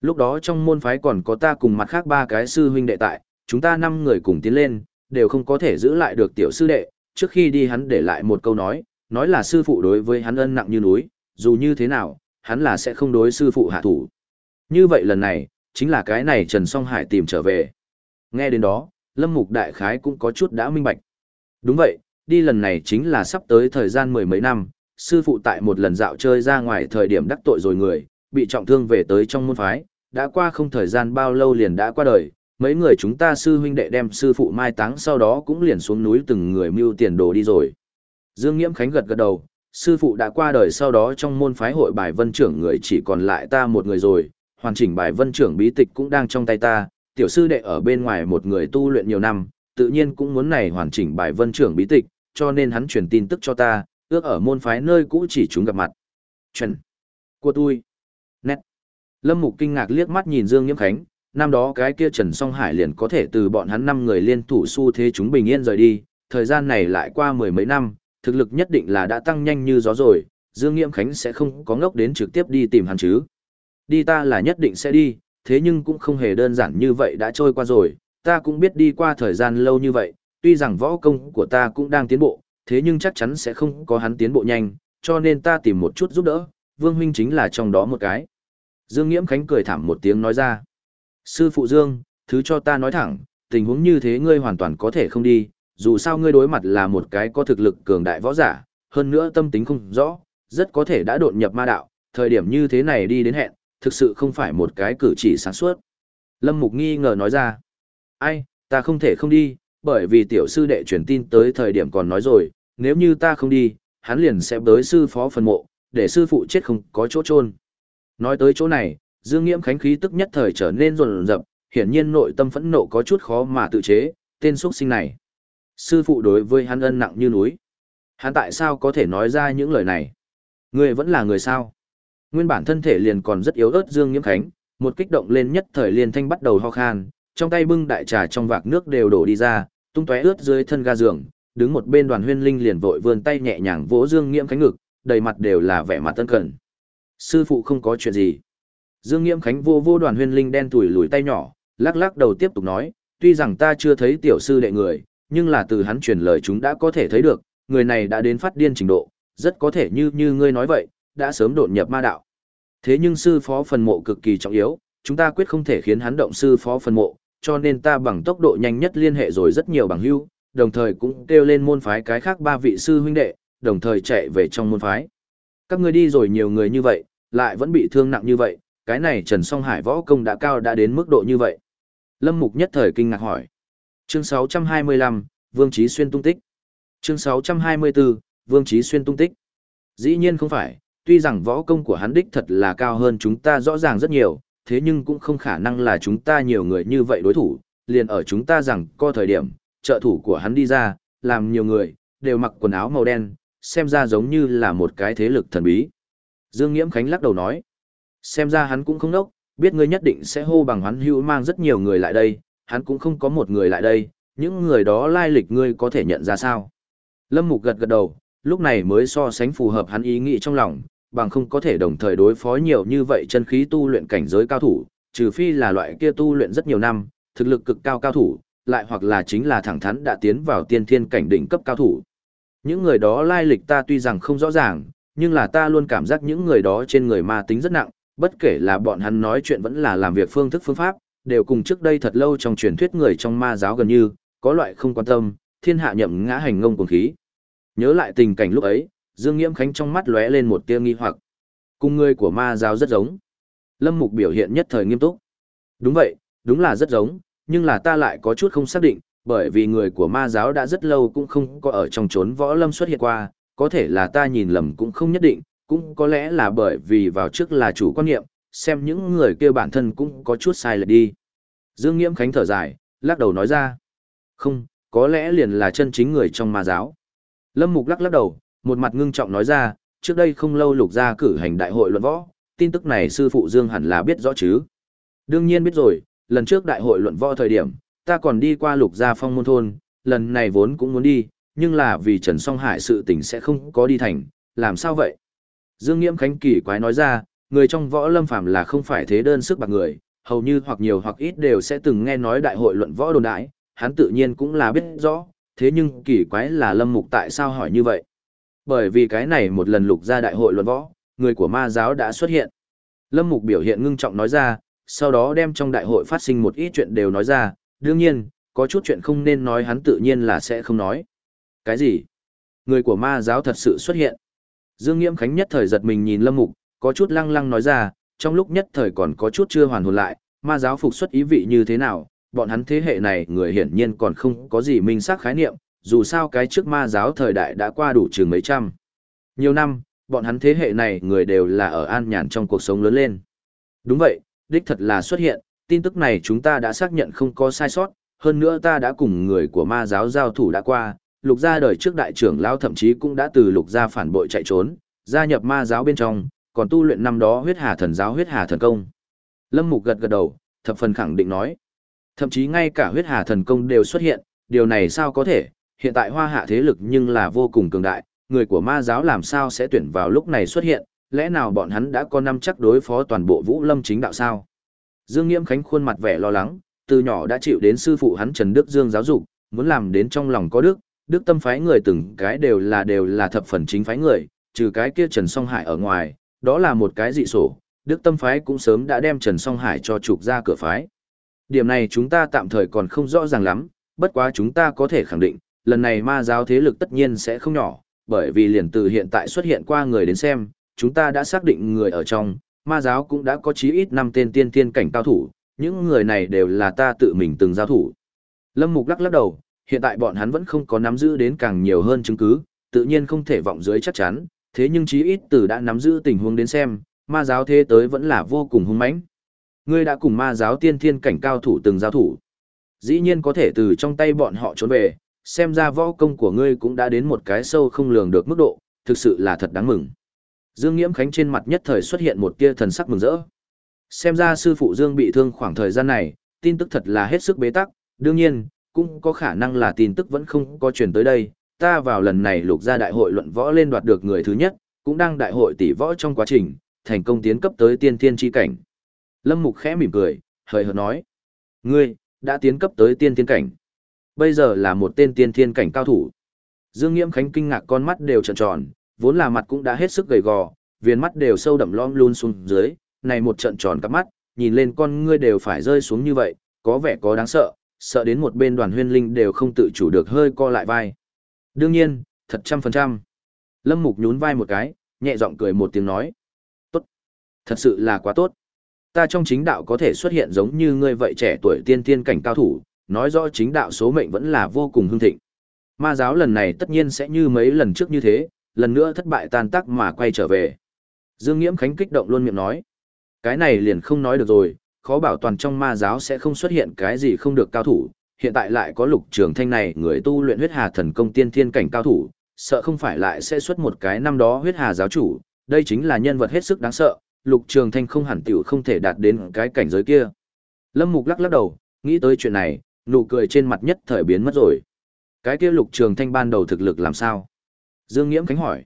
Lúc đó trong môn phái còn có ta cùng mặt khác ba cái sư huynh đệ tại, chúng ta năm người cùng tiến lên, đều không có thể giữ lại được tiểu sư đệ, trước khi đi hắn để lại một câu nói, nói là sư phụ đối với hắn ân nặng như núi, dù như thế nào, hắn là sẽ không đối sư phụ hạ thủ. Như vậy lần này, chính là cái này Trần Song Hải tìm trở về. Nghe đến đó, Lâm Mục Đại Khái cũng có chút đã minh bạch. Đúng vậy, đi lần này chính là sắp tới thời gian mười mấy năm, sư phụ tại một lần dạo chơi ra ngoài thời điểm đắc tội rồi người, bị trọng thương về tới trong môn phái, đã qua không thời gian bao lâu liền đã qua đời, mấy người chúng ta sư huynh đệ đem sư phụ mai táng sau đó cũng liền xuống núi từng người mưu tiền đồ đi rồi. Dương Nghiễm Khánh gật gật đầu, sư phụ đã qua đời sau đó trong môn phái hội bài vân trưởng người chỉ còn lại ta một người rồi, hoàn chỉnh bài vân trưởng bí tịch cũng đang trong tay ta, tiểu sư đệ ở bên ngoài một người tu luyện nhiều năm, tự nhiên cũng muốn này hoàn chỉnh bài vân trưởng bí tịch, cho nên hắn truyền tin tức cho ta, ước ở môn phái nơi cũ chỉ chúng gặp mặt. Chuyện Của tôi. Nét. Lâm Mục kinh ngạc liếc mắt nhìn Dương Nghiễm Khánh, năm đó cái kia Trần Song Hải liền có thể từ bọn hắn năm người liên thủ xu thế chúng bình yên rời đi, thời gian này lại qua mười mấy năm, thực lực nhất định là đã tăng nhanh như gió rồi, Dương Nghiễm Khánh sẽ không có ngốc đến trực tiếp đi tìm hắn chứ. Đi ta là nhất định sẽ đi, thế nhưng cũng không hề đơn giản như vậy đã trôi qua rồi, ta cũng biết đi qua thời gian lâu như vậy, tuy rằng võ công của ta cũng đang tiến bộ, thế nhưng chắc chắn sẽ không có hắn tiến bộ nhanh, cho nên ta tìm một chút giúp đỡ, Vương Huynh chính là trong đó một cái. Dương Nghiễm Khánh cười thảm một tiếng nói ra. Sư phụ Dương, thứ cho ta nói thẳng, tình huống như thế ngươi hoàn toàn có thể không đi, dù sao ngươi đối mặt là một cái có thực lực cường đại võ giả, hơn nữa tâm tính không rõ, rất có thể đã đột nhập ma đạo, thời điểm như thế này đi đến hẹn, thực sự không phải một cái cử chỉ sáng suốt. Lâm Mục nghi ngờ nói ra, ai, ta không thể không đi, bởi vì tiểu sư đệ truyền tin tới thời điểm còn nói rồi, nếu như ta không đi, hắn liền sẽ tới sư phó phần mộ, để sư phụ chết không có chỗ chôn. Nói tới chỗ này, Dương Nghiễm Khánh khí tức nhất thời trở nên rồn rập, hiển nhiên nội tâm phẫn nộ có chút khó mà tự chế, tên xuất sinh này. Sư phụ đối với hắn ân nặng như núi. Hắn tại sao có thể nói ra những lời này? Người vẫn là người sao? Nguyên bản thân thể liền còn rất yếu ớt Dương Nghiễm Khánh, một kích động lên nhất thời liền thanh bắt đầu ho khan, trong tay bưng đại trà trong vạc nước đều đổ đi ra, tung tóe ướt dưới thân ga giường, đứng một bên Đoàn Huyên Linh liền vội vươn tay nhẹ nhàng vỗ Dương Nghiễm Khánh ngực, đầy mặt đều là vẻ mặt tân cẩn. Sư phụ không có chuyện gì. Dương Nghiễm Khánh vô vô Đoàn Huyên Linh đen tuổi lùi tay nhỏ, lắc lắc đầu tiếp tục nói, tuy rằng ta chưa thấy tiểu sư đệ người, nhưng là từ hắn truyền lời chúng đã có thể thấy được, người này đã đến phát điên trình độ, rất có thể như như ngươi nói vậy, đã sớm đột nhập ma đạo. Thế nhưng sư phó phần mộ cực kỳ trọng yếu, chúng ta quyết không thể khiến hắn động sư phó phần mộ, cho nên ta bằng tốc độ nhanh nhất liên hệ rồi rất nhiều bằng hữu, đồng thời cũng kêu lên môn phái cái khác ba vị sư huynh đệ, đồng thời chạy về trong môn phái. Các ngươi đi rồi nhiều người như vậy, lại vẫn bị thương nặng như vậy, cái này Trần Song Hải võ công đã cao đã đến mức độ như vậy. Lâm Mục nhất thời kinh ngạc hỏi. Chương 625, Vương Chí Xuyên tung tích. Chương 624, Vương Chí Xuyên tung tích. Dĩ nhiên không phải, tuy rằng võ công của hắn đích thật là cao hơn chúng ta rõ ràng rất nhiều, thế nhưng cũng không khả năng là chúng ta nhiều người như vậy đối thủ, liền ở chúng ta rằng có thời điểm, trợ thủ của hắn đi ra, làm nhiều người, đều mặc quần áo màu đen, xem ra giống như là một cái thế lực thần bí. Dương Nghiễm Khánh lắc đầu nói, xem ra hắn cũng không đốc, biết ngươi nhất định sẽ hô bằng hắn hữu mang rất nhiều người lại đây, hắn cũng không có một người lại đây, những người đó lai lịch ngươi có thể nhận ra sao. Lâm Mục gật gật đầu, lúc này mới so sánh phù hợp hắn ý nghĩ trong lòng, bằng không có thể đồng thời đối phó nhiều như vậy chân khí tu luyện cảnh giới cao thủ, trừ phi là loại kia tu luyện rất nhiều năm, thực lực cực cao cao thủ, lại hoặc là chính là thẳng thắn đã tiến vào tiên thiên cảnh đỉnh cấp cao thủ. Những người đó lai lịch ta tuy rằng không rõ ràng, nhưng là ta luôn cảm giác những người đó trên người ma tính rất nặng, bất kể là bọn hắn nói chuyện vẫn là làm việc phương thức phương pháp, đều cùng trước đây thật lâu trong truyền thuyết người trong ma giáo gần như, có loại không quan tâm, thiên hạ nhậm ngã hành ngông cuồng khí. Nhớ lại tình cảnh lúc ấy, Dương Nghiễm Khánh trong mắt lóe lên một tia nghi hoặc. Cùng người của ma giáo rất giống. Lâm Mục biểu hiện nhất thời nghiêm túc. Đúng vậy, đúng là rất giống, nhưng là ta lại có chút không xác định, bởi vì người của ma giáo đã rất lâu cũng không có ở trong chốn võ lâm xuất hiện qua, có thể là ta nhìn lầm cũng không nhất định, cũng có lẽ là bởi vì vào trước là chủ quan niệm, xem những người kia bản thân cũng có chút sai lệch đi. Dương Nghiễm Khánh thở dài, lắc đầu nói ra. Không, có lẽ liền là chân chính người trong ma giáo. Lâm Mục lắc lắc đầu, một mặt ngưng trọng nói ra, trước đây không lâu lục gia cử hành đại hội luận võ, tin tức này sư phụ Dương hẳn là biết rõ chứ. Đương nhiên biết rồi, lần trước đại hội luận võ thời điểm, ta còn đi qua lục gia phong môn thôn, lần này vốn cũng muốn đi, nhưng là vì Trần Song Hải sự tình sẽ không có đi thành, làm sao vậy? Dương Nghiễm Khánh kỳ quái nói ra, người trong võ lâm phàm là không phải thế đơn sức bạc người, hầu như hoặc nhiều hoặc ít đều sẽ từng nghe nói đại hội luận võ đồn đại, hắn tự nhiên cũng là biết rõ, thế nhưng kỳ quái là Lâm Mục tại sao hỏi như vậy? Bởi vì cái này một lần lục ra đại hội luận võ, người của ma giáo đã xuất hiện. Lâm Mục biểu hiện ngưng trọng nói ra, sau đó đem trong đại hội phát sinh một ít chuyện đều nói ra, đương nhiên, có chút chuyện không nên nói hắn tự nhiên là sẽ không nói. Cái gì? Người của ma giáo thật sự xuất hiện. Dương Nghiễm Khánh nhất thời giật mình nhìn Lâm Mục, có chút lăng lăng nói ra, trong lúc nhất thời còn có chút chưa hoàn hồn lại, ma giáo phục xuất ý vị như thế nào, bọn hắn thế hệ này người hiển nhiên còn không có gì minh xác khái niệm, dù sao cái trước ma giáo thời đại đã qua đủ chừng mấy trăm. Nhiều năm, bọn hắn thế hệ này người đều là ở an nhàn trong cuộc sống lớn lên. Đúng vậy, đích thật là xuất hiện, tin tức này chúng ta đã xác nhận không có sai sót, hơn nữa ta đã cùng người của ma giáo giao thủ đã qua, lục gia đời trước đại trưởng lão thậm chí cũng đã từ lục gia phản bội chạy trốn, gia nhập ma giáo bên trong, còn tu luyện năm đó huyết hà thần giáo huyết hà thần công. Lâm Mục gật gật đầu, thập phần khẳng định nói. Thậm chí ngay cả huyết hà thần công đều xuất hiện, điều này sao có thể, hiện tại hoa hạ thế lực nhưng là vô cùng cường đại, người của ma giáo làm sao sẽ tuyển vào lúc này xuất hiện, lẽ nào bọn hắn đã có năm chắc đối phó toàn bộ vũ lâm chính đạo sao? Dương Nghiễm Khánh khuôn mặt vẻ lo lắng, từ nhỏ đã chịu đến sư phụ hắn Trần Đức Dương giáo dục, muốn làm đến trong lòng có đức, đức tâm phái người từng cái đều là đều là thập phần chính phái người, trừ cái kia Trần Song Hải ở ngoài, đó là một cái dị sổ, đức tâm phái cũng sớm đã đem Trần Song Hải cho trục ra cửa phái. Điểm này chúng ta tạm thời còn không rõ ràng lắm, bất quá chúng ta có thể khẳng định, lần này ma giáo thế lực tất nhiên sẽ không nhỏ, bởi vì liền từ hiện tại xuất hiện qua người đến xem, chúng ta đã xác định người ở trong, ma giáo cũng đã có chí ít 5 tên tiên tiên cảnh cao thủ, những người này đều là ta tự mình từng giao thủ. Lâm Mục lắc lắc đầu, hiện tại bọn hắn vẫn không có nắm giữ đến càng nhiều hơn chứng cứ, tự nhiên không thể vọng dưới chắc chắn, thế nhưng chí ít từ đã nắm giữ tình huống đến xem, ma giáo thế tới vẫn là vô cùng hung mãnh. Ngươi đã cùng ma giáo tiên thiên cảnh cao thủ từng giao thủ. Dĩ nhiên có thể từ trong tay bọn họ trốn về, xem ra võ công của ngươi cũng đã đến một cái sâu không lường được mức độ, thực sự là thật đáng mừng. Dương Nghiễm Khánh trên mặt nhất thời xuất hiện một tia thần sắc mừng rỡ. Xem ra sư phụ Dương bị thương khoảng thời gian này, tin tức thật là hết sức bế tắc, đương nhiên, cũng có khả năng là tin tức vẫn không có truyền tới đây. Ta vào lần này lục ra đại hội luận võ lên đoạt được người thứ nhất, cũng đang đại hội tỷ võ trong quá trình, thành công tiến cấp tới tiên thiên chi cảnh. Lâm Mục khẽ mỉm cười, hơi hợt nói. Ngươi, đã tiến cấp tới tiên thiên cảnh. Bây giờ là một tên tiên thiên cảnh cao thủ. Dương Nghiễm Khánh kinh ngạc con mắt đều tròn tròn, vốn là mặt cũng đã hết sức gầy gò, viền mắt đều sâu đậm lõm luôn xuống dưới, này một trận tròn cặp mắt, nhìn lên con ngươi đều phải rơi xuống như vậy, có vẻ có đáng sợ, sợ đến một bên đoàn huyên linh đều không tự chủ được hơi co lại vai. Đương nhiên, thật trăm phần trăm. Lâm Mục nhún vai một cái, nhẹ giọng cười một tiếng nói. Tốt. Thật sự là quá tốt. Ta trong chính đạo có thể xuất hiện giống như ngươi vậy trẻ tuổi tiên tiên cảnh cao thủ, nói rõ chính đạo số mệnh vẫn là vô cùng hưng thịnh. Ma giáo lần này tất nhiên sẽ như mấy lần trước như thế, lần nữa thất bại tan tác mà quay trở về. Dương Nghiễm Khánh kích động luôn miệng nói. Cái này liền không nói được rồi, khó bảo toàn trong ma giáo sẽ không xuất hiện cái gì không được cao thủ, hiện tại lại có lục trường thanh này người tu luyện huyết hà thần công tiên thiên cảnh cao thủ, sợ không phải lại sẽ xuất một cái năm đó huyết hà giáo chủ, đây chính là nhân vật hết sức đáng sợ, lục trường thanh không hẳn tiểu không thể đạt đến cái cảnh giới kia. Lâm Mục lắc lắc đầu, nghĩ tới chuyện này, nụ cười trên mặt nhất thời biến mất rồi. Cái kia lục trường thanh ban đầu thực lực làm sao? Dương Nghiễm Khánh hỏi.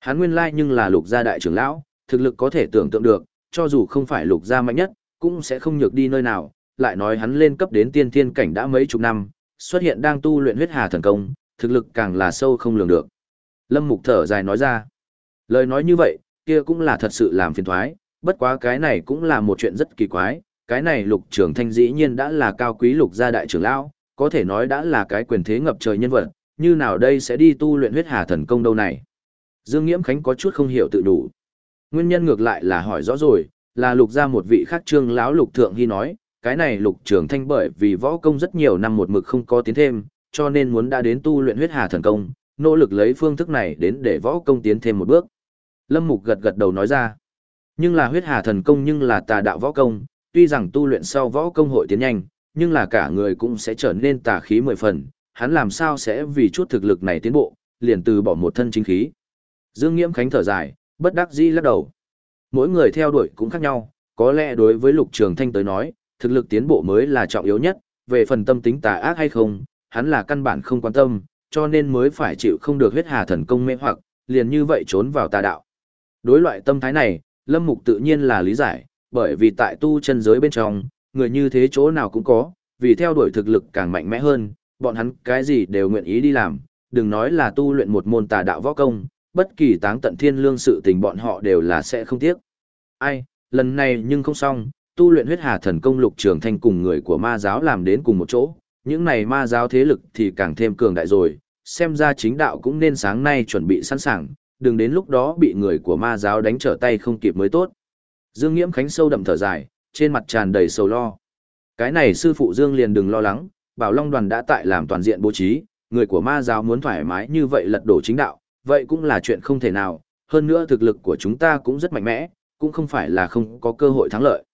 Hắn nguyên lai nhưng là lục gia đại trưởng lão, thực lực có thể tưởng tượng được, cho dù không phải lục gia mạnh nhất, cũng sẽ không nhược đi nơi nào, lại nói hắn lên cấp đến tiên thiên cảnh đã mấy chục năm, xuất hiện đang tu luyện huyết hà thần công, thực lực càng là sâu không lường được. Lâm Mục thở dài nói ra. Lời nói như vậy, kia cũng là thật sự làm phiền thoái, bất quá cái này cũng là một chuyện rất kỳ quái, cái này lục trưởng thanh dĩ nhiên đã là cao quý lục gia đại trưởng lão, có thể nói đã là cái quyền thế ngập trời nhân vật, như nào đây sẽ đi tu luyện huyết hà thần công đâu này. Dương Nghiễm Khánh có chút không hiểu tự đủ. Nguyên nhân ngược lại là hỏi rõ rồi, là lục gia một vị khác trương lão lục thượng hy nói, cái này lục trưởng thanh bởi vì võ công rất nhiều năm một mực không có tiến thêm, cho nên muốn đã đến tu luyện huyết hà thần công, nỗ lực lấy phương thức này đến để võ công tiến thêm một bước. Lâm Mục gật gật đầu nói ra, nhưng là huyết hà thần công nhưng là tà đạo võ công, tuy rằng tu luyện sau võ công hội tiến nhanh, nhưng là cả người cũng sẽ trở nên tà khí mười phần, hắn làm sao sẽ vì chút thực lực này tiến bộ, liền từ bỏ một thân chính khí. Dương Nghiễm Khánh thở dài, bất đắc dĩ lắc đầu. Mỗi người theo đuổi cũng khác nhau, có lẽ đối với Lục Trường Thanh tới nói, thực lực tiến bộ mới là trọng yếu nhất, về phần tâm tính tà ác hay không, hắn là căn bản không quan tâm, cho nên mới phải chịu không được huyết hà thần công mê hoặc, liền như vậy trốn vào tà đạo. Đối loại tâm thái này, Lâm Mục tự nhiên là lý giải, bởi vì tại tu chân giới bên trong, người như thế chỗ nào cũng có, vì theo đuổi thực lực càng mạnh mẽ hơn, bọn hắn cái gì đều nguyện ý đi làm, đừng nói là tu luyện một môn tà đạo võ công, bất kỳ táng tận thiên lương sự tình bọn họ đều là sẽ không tiếc. Ai, lần này nhưng không xong, tu luyện huyết hà thần công lục trường thanh cùng người của ma giáo làm đến cùng một chỗ, những này ma giáo thế lực thì càng thêm cường đại rồi, xem ra chính đạo cũng nên sáng nay chuẩn bị sẵn sàng, đừng đến lúc đó bị người của ma giáo đánh trở tay không kịp mới tốt. Dương Nghiễm Khánh sâu đậm thở dài, trên mặt tràn đầy sầu lo. Cái này sư phụ Dương liền đừng lo lắng, Bảo Long đoàn đã tại làm toàn diện bố trí, người của ma giáo muốn thoải mái như vậy lật đổ chính đạo, vậy cũng là chuyện không thể nào, hơn nữa thực lực của chúng ta cũng rất mạnh mẽ, cũng không phải là không có cơ hội thắng lợi.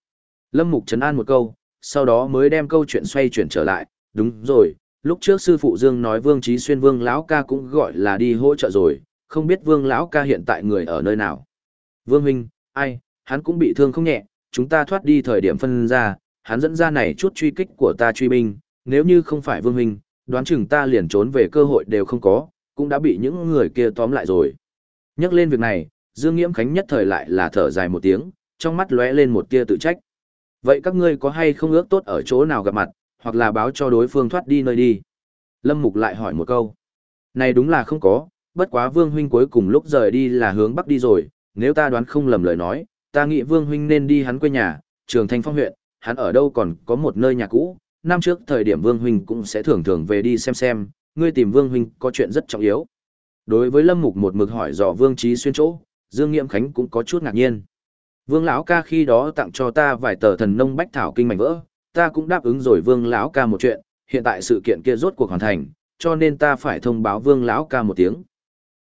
Lâm Mục trấn an một câu, sau đó mới đem câu chuyện xoay chuyển trở lại, đúng rồi, lúc trước sư phụ Dương nói Vương Trí Xuyên Vương lão ca cũng gọi là đi hỗ trợ rồi, không biết Vương lão ca hiện tại người ở nơi nào. Vương huynh, ai, hắn cũng bị thương không nhẹ, chúng ta thoát đi thời điểm phân ra, hắn dẫn ra này chút truy kích của ta truy binh, nếu như không phải Vương huynh, đoán chừng ta liền trốn về cơ hội đều không có, cũng đã bị những người kia tóm lại rồi. Nhắc lên việc này, Dương Nghiễm Khánh nhất thời lại là thở dài một tiếng, trong mắt lóe lên một tia tự trách. Vậy các ngươi có hay không ước tốt ở chỗ nào gặp mặt, hoặc là báo cho đối phương thoát đi nơi đi? Lâm Mục lại hỏi một câu. Này đúng là không có, bất quá Vương Huynh cuối cùng lúc rời đi là hướng Bắc đi rồi, nếu ta đoán không lầm lời nói, ta nghĩ Vương Huynh nên đi hắn quê nhà, trường Thanh Phong huyện, hắn ở đâu còn có một nơi nhà cũ, năm trước thời điểm Vương Huynh cũng sẽ thường thường về đi xem xem, ngươi tìm Vương Huynh có chuyện rất trọng yếu. Đối với Lâm Mục một mực hỏi dò Vương Trí Xuyên chỗ, Dương Nghiễm Khánh cũng có chút ngạc nhiên. Vương lão ca khi đó tặng cho ta vài tờ thần nông bách thảo kinh mảnh vỡ, ta cũng đáp ứng rồi Vương lão ca một chuyện, hiện tại sự kiện kia rốt cuộc hoàn thành, cho nên ta phải thông báo Vương lão ca một tiếng.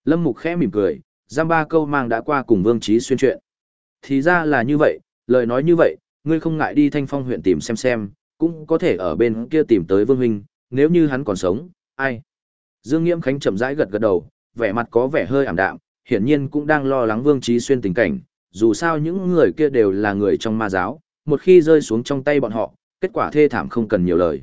Lâm Mục khẽ mỉm cười, giam ba câu mang đã qua cùng Vương Trí Xuyên chuyện. Thì ra là như vậy, lời nói như vậy, ngươi không ngại đi Thanh Phong huyện tìm xem xem, cũng có thể ở bên kia tìm tới Vương huynh, nếu như hắn còn sống, ai? Dương Nghiễm Khánh chậm rãi gật gật đầu, vẻ mặt có vẻ hơi ảm đạm, hiển nhiên cũng đang lo lắng Vương Trí Xuyên tình cảnh, dù sao những người kia đều là người trong ma giáo, một khi rơi xuống trong tay bọn họ, kết quả thê thảm không cần nhiều lời.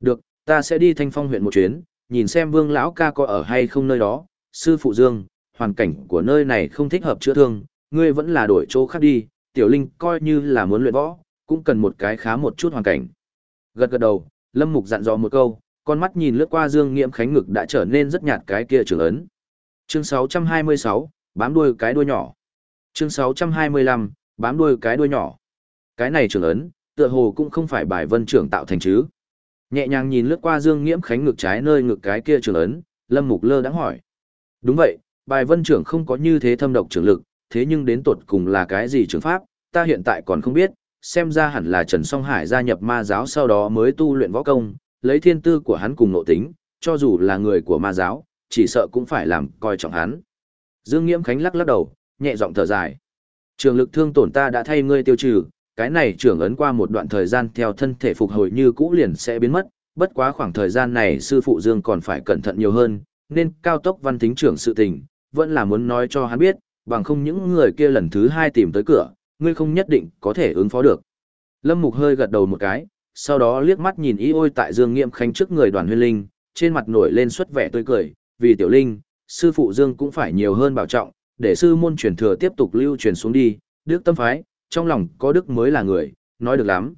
Được, ta sẽ đi Thanh Phong huyện một chuyến, nhìn xem Vương lão ca có ở hay không nơi đó, sư phụ Dương, hoàn cảnh của nơi này không thích hợp chữa thương, ngươi vẫn là đổi chỗ khác đi, tiểu linh coi như là muốn luyện võ, cũng cần một cái khá một chút hoàn cảnh. Gật gật đầu, Lâm Mục dặn dò một câu, con mắt nhìn lướt qua Dương Nghiễm Khánh ngực đã trở nên rất nhạt cái kia trưởng ấn. Chương 626, bám đuôi cái đuôi nhỏ. Chương 625, bám đuôi cái đuôi nhỏ. Cái này trưởng ấn, tựa hồ cũng không phải bài vân trưởng tạo thành chứ. Nhẹ nhàng nhìn lướt qua Dương Nghiễm Khánh ngực trái nơi ngực cái kia trưởng ấn, Lâm Mục lơ đãng hỏi. Đúng vậy, bài vân trưởng không có như thế thâm độc trưởng lực, thế nhưng đến tột cùng là cái gì trường pháp, ta hiện tại còn không biết, xem ra hẳn là Trần Song Hải gia nhập ma giáo sau đó mới tu luyện võ công, lấy thiên tư của hắn cùng nội tính, cho dù là người của ma giáo, chỉ sợ cũng phải làm coi trọng hắn. Dương Nghiễm Khánh lắc lắc đầu, nhẹ giọng thở dài. Trường lực thương tổn ta đã thay ngươi tiêu trừ, cái này trưởng ấn qua một đoạn thời gian theo thân thể phục hồi như cũ liền sẽ biến mất, bất quá khoảng thời gian này sư phụ Dương còn phải cẩn thận nhiều hơn, nên cao tốc văn thính trưởng sự tình, vẫn là muốn nói cho hắn biết, bằng không những người kia lần thứ hai tìm tới cửa, ngươi không nhất định có thể ứng phó được. Lâm Mục hơi gật đầu một cái, sau đó liếc mắt nhìn y ôi tại Dương Nghiệm Khánh trước người đoàn huyên linh, trên mặt nổi lên xuất vẻ tươi cười, vì tiểu linh, sư phụ Dương cũng phải nhiều hơn bảo trọng, để sư môn truyền thừa tiếp tục lưu truyền xuống đi, đức tâm phái, trong lòng có đức mới là người, nói được lắm.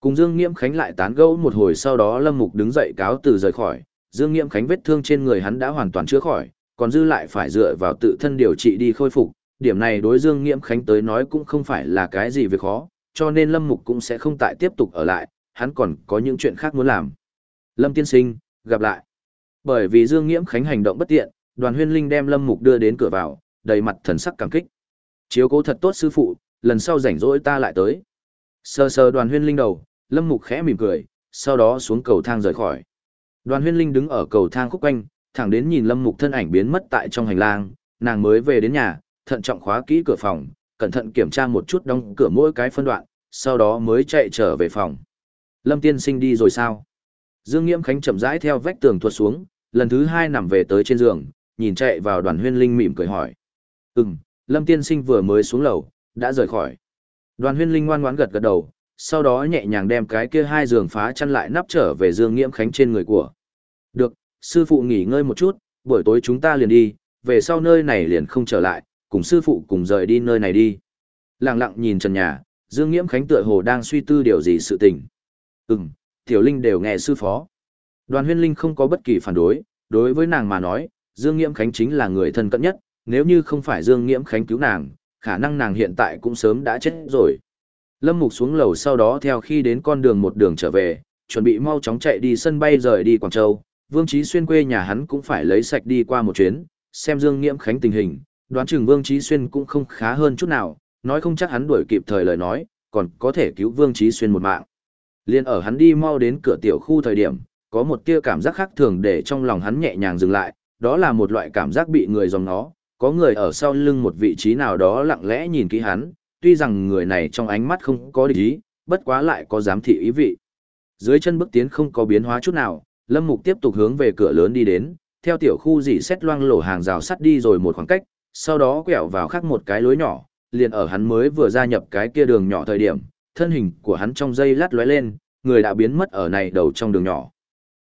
Cùng Dương Nghiễm Khánh lại tán gẫu một hồi sau đó Lâm Mục đứng dậy cáo từ rời khỏi, Dương Nghiễm Khánh vết thương trên người hắn đã hoàn toàn chữa khỏi, còn dư lại phải dựa vào tự thân điều trị đi khôi phục, điểm này đối Dương Nghiễm Khánh tới nói cũng không phải là cái gì việc khó, cho nên Lâm Mục cũng sẽ không tại tiếp tục ở lại, hắn còn có những chuyện khác muốn làm. Lâm Tiên Sinh, gặp lại. Bởi vì Dương Nghiễm Khánh hành động bất tiện, đoàn huyên linh đem Lâm Mục đưa đến cửa vào, đầy mặt thần sắc cảm kích. Chiếu cố thật tốt sư phụ, lần sau rảnh rỗi ta lại tới. Sờ sờ đoàn huyên linh đầu, Lâm Mục khẽ mỉm cười, sau đó xuống cầu thang rời khỏi. Đoàn huyên linh đứng ở cầu thang khúc quanh, thẳng đến nhìn Lâm Mục thân ảnh biến mất tại trong hành lang, nàng mới về đến nhà, thận trọng khóa kỹ cửa phòng, cẩn thận kiểm tra một chút đóng cửa mỗi cái phân đoạn, sau đó mới chạy trở về phòng. Lâm tiên sinh đi rồi sao? Dương Nghiễm Khánh chậm rãi theo vách tường tuột xuống, lần thứ hai nằm về tới trên giường, nhìn chạy vào đoàn huyên linh mỉm cười hỏi. Ừm, Lâm tiên sinh vừa mới xuống lầu, đã rời khỏi. Đoàn huyên linh ngoan ngoãn gật gật đầu, sau đó nhẹ nhàng đem cái kia hai giường phá chăn lại nắp trở về Dương Nghiễm Khánh trên người của. Được, sư phụ nghỉ ngơi một chút, buổi tối chúng ta liền đi, về sau nơi này liền không trở lại, cùng sư phụ cùng rời đi nơi này đi. Lặng lặng nhìn trần nhà, Dương Nghiễm Khánh tựa hồ đang suy tư điều gì sự tình. Ừm, Tiểu Linh đều nghe sư phó. Đoàn huyên linh không có bất kỳ phản đối, đối với nàng mà nói, Dương Nghiễm Khánh chính là người thân cận nhất, nếu như không phải Dương Nghiễm Khánh cứu nàng, khả năng nàng hiện tại cũng sớm đã chết rồi. Lâm Mục xuống lầu sau đó theo khi đến con đường một đường trở về, chuẩn bị mau chóng chạy đi sân bay rời đi Quảng Châu, Vương Chí Xuyên quê nhà hắn cũng phải lấy sạch đi qua một chuyến, xem Dương Nghiễm Khánh tình hình, đoán chừng Vương Chí Xuyên cũng không khá hơn chút nào, nói không chắc hắn đuổi kịp thời lời nói, còn có thể cứu Vương Chí Xuyên một mạng. Liên ở hắn đi mau đến cửa tiểu khu thời điểm, có một tia cảm giác khác thường để trong lòng hắn nhẹ nhàng dừng lại, đó là một loại cảm giác bị người dòng nó, có người ở sau lưng một vị trí nào đó lặng lẽ nhìn kỹ hắn, tuy rằng người này trong ánh mắt không có địch ý, bất quá lại có giám thị ý vị. Dưới chân bước tiến không có biến hóa chút nào, Lâm Mục tiếp tục hướng về cửa lớn đi đến, theo tiểu khu dỉ xét loang lổ hàng rào sắt đi rồi một khoảng cách, sau đó quẹo vào khác một cái lối nhỏ, liền ở hắn mới vừa gia nhập cái kia đường nhỏ thời điểm, thân hình của hắn trong dây lát lóe lên, người đã biến mất ở này đầu trong đường nhỏ.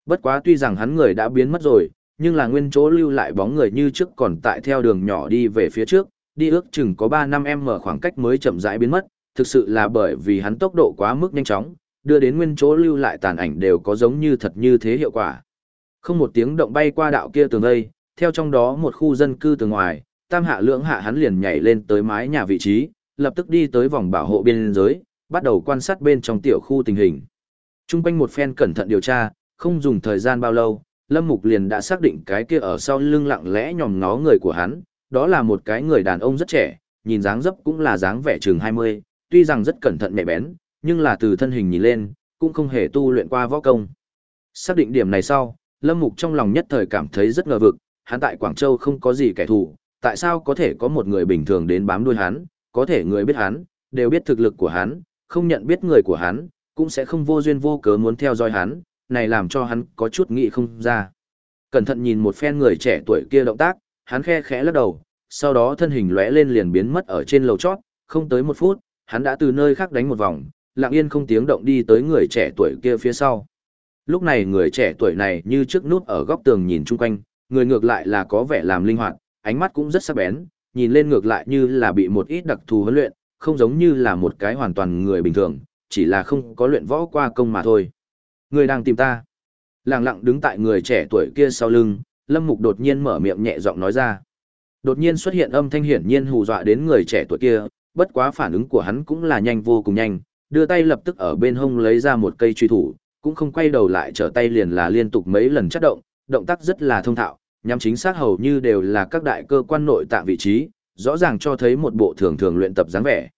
Bất quá tuy rằng hắn người đã biến mất rồi, nhưng là nguyên chỗ lưu lại bóng người như trước còn tại theo đường nhỏ đi về phía trước, đi ước chừng có 3 năm em mở khoảng cách mới chậm rãi biến mất, thực sự là bởi vì hắn tốc độ quá mức nhanh chóng, đưa đến nguyên chỗ lưu lại tàn ảnh đều có giống như thật như thế hiệu quả. Không một tiếng động bay qua đạo kia tường đây, theo trong đó một khu dân cư từ ngoài, tam hạ lưỡng hạ hắn liền nhảy lên tới mái nhà vị trí, lập tức đi tới vòng bảo hộ biên giới, bắt đầu quan sát bên trong tiểu khu tình hình. Trung quanh một phen cẩn thận điều tra, không dùng thời gian bao lâu, Lâm Mục liền đã xác định cái kia ở sau lưng lặng lẽ nhòm ngó người của hắn, đó là một cái người đàn ông rất trẻ, nhìn dáng dấp cũng là dáng vẻ chừng 20, tuy rằng rất cẩn thận mẹ bén, nhưng là từ thân hình nhìn lên, cũng không hề tu luyện qua võ công. Xác định điểm này sau, Lâm Mục trong lòng nhất thời cảm thấy rất ngờ vực, hắn tại Quảng Châu không có gì kẻ thù, tại sao có thể có một người bình thường đến bám đuôi hắn, có thể người biết hắn, đều biết thực lực của hắn, không nhận biết người của hắn, cũng sẽ không vô duyên vô cớ muốn theo dõi hắn, này làm cho hắn có chút nghĩ không ra. Cẩn thận nhìn một phen người trẻ tuổi kia động tác, hắn khe khẽ lắc đầu, sau đó thân hình lóe lên liền biến mất ở trên lầu chót, không tới một phút, hắn đã từ nơi khác đánh một vòng, lặng yên không tiếng động đi tới người trẻ tuổi kia phía sau. Lúc này người trẻ tuổi này như trước nút ở góc tường nhìn chung quanh, người ngược lại là có vẻ làm linh hoạt, ánh mắt cũng rất sắc bén, nhìn lên ngược lại như là bị một ít đặc thù huấn luyện, không giống như là một cái hoàn toàn người bình thường, chỉ là không có luyện võ qua công mà thôi. Người đang tìm ta. Lặng lặng đứng tại người trẻ tuổi kia sau lưng, Lâm Mục đột nhiên mở miệng nhẹ giọng nói ra. Đột nhiên xuất hiện âm thanh hiển nhiên hù dọa đến người trẻ tuổi kia, bất quá phản ứng của hắn cũng là nhanh vô cùng nhanh, đưa tay lập tức ở bên hông lấy ra một cây truy thủ, cũng không quay đầu lại trở tay liền là liên tục mấy lần chất động, động tác rất là thông thạo, nhắm chính xác hầu như đều là các đại cơ quan nội tạng vị trí, rõ ràng cho thấy một bộ thường thường luyện tập dáng vẻ.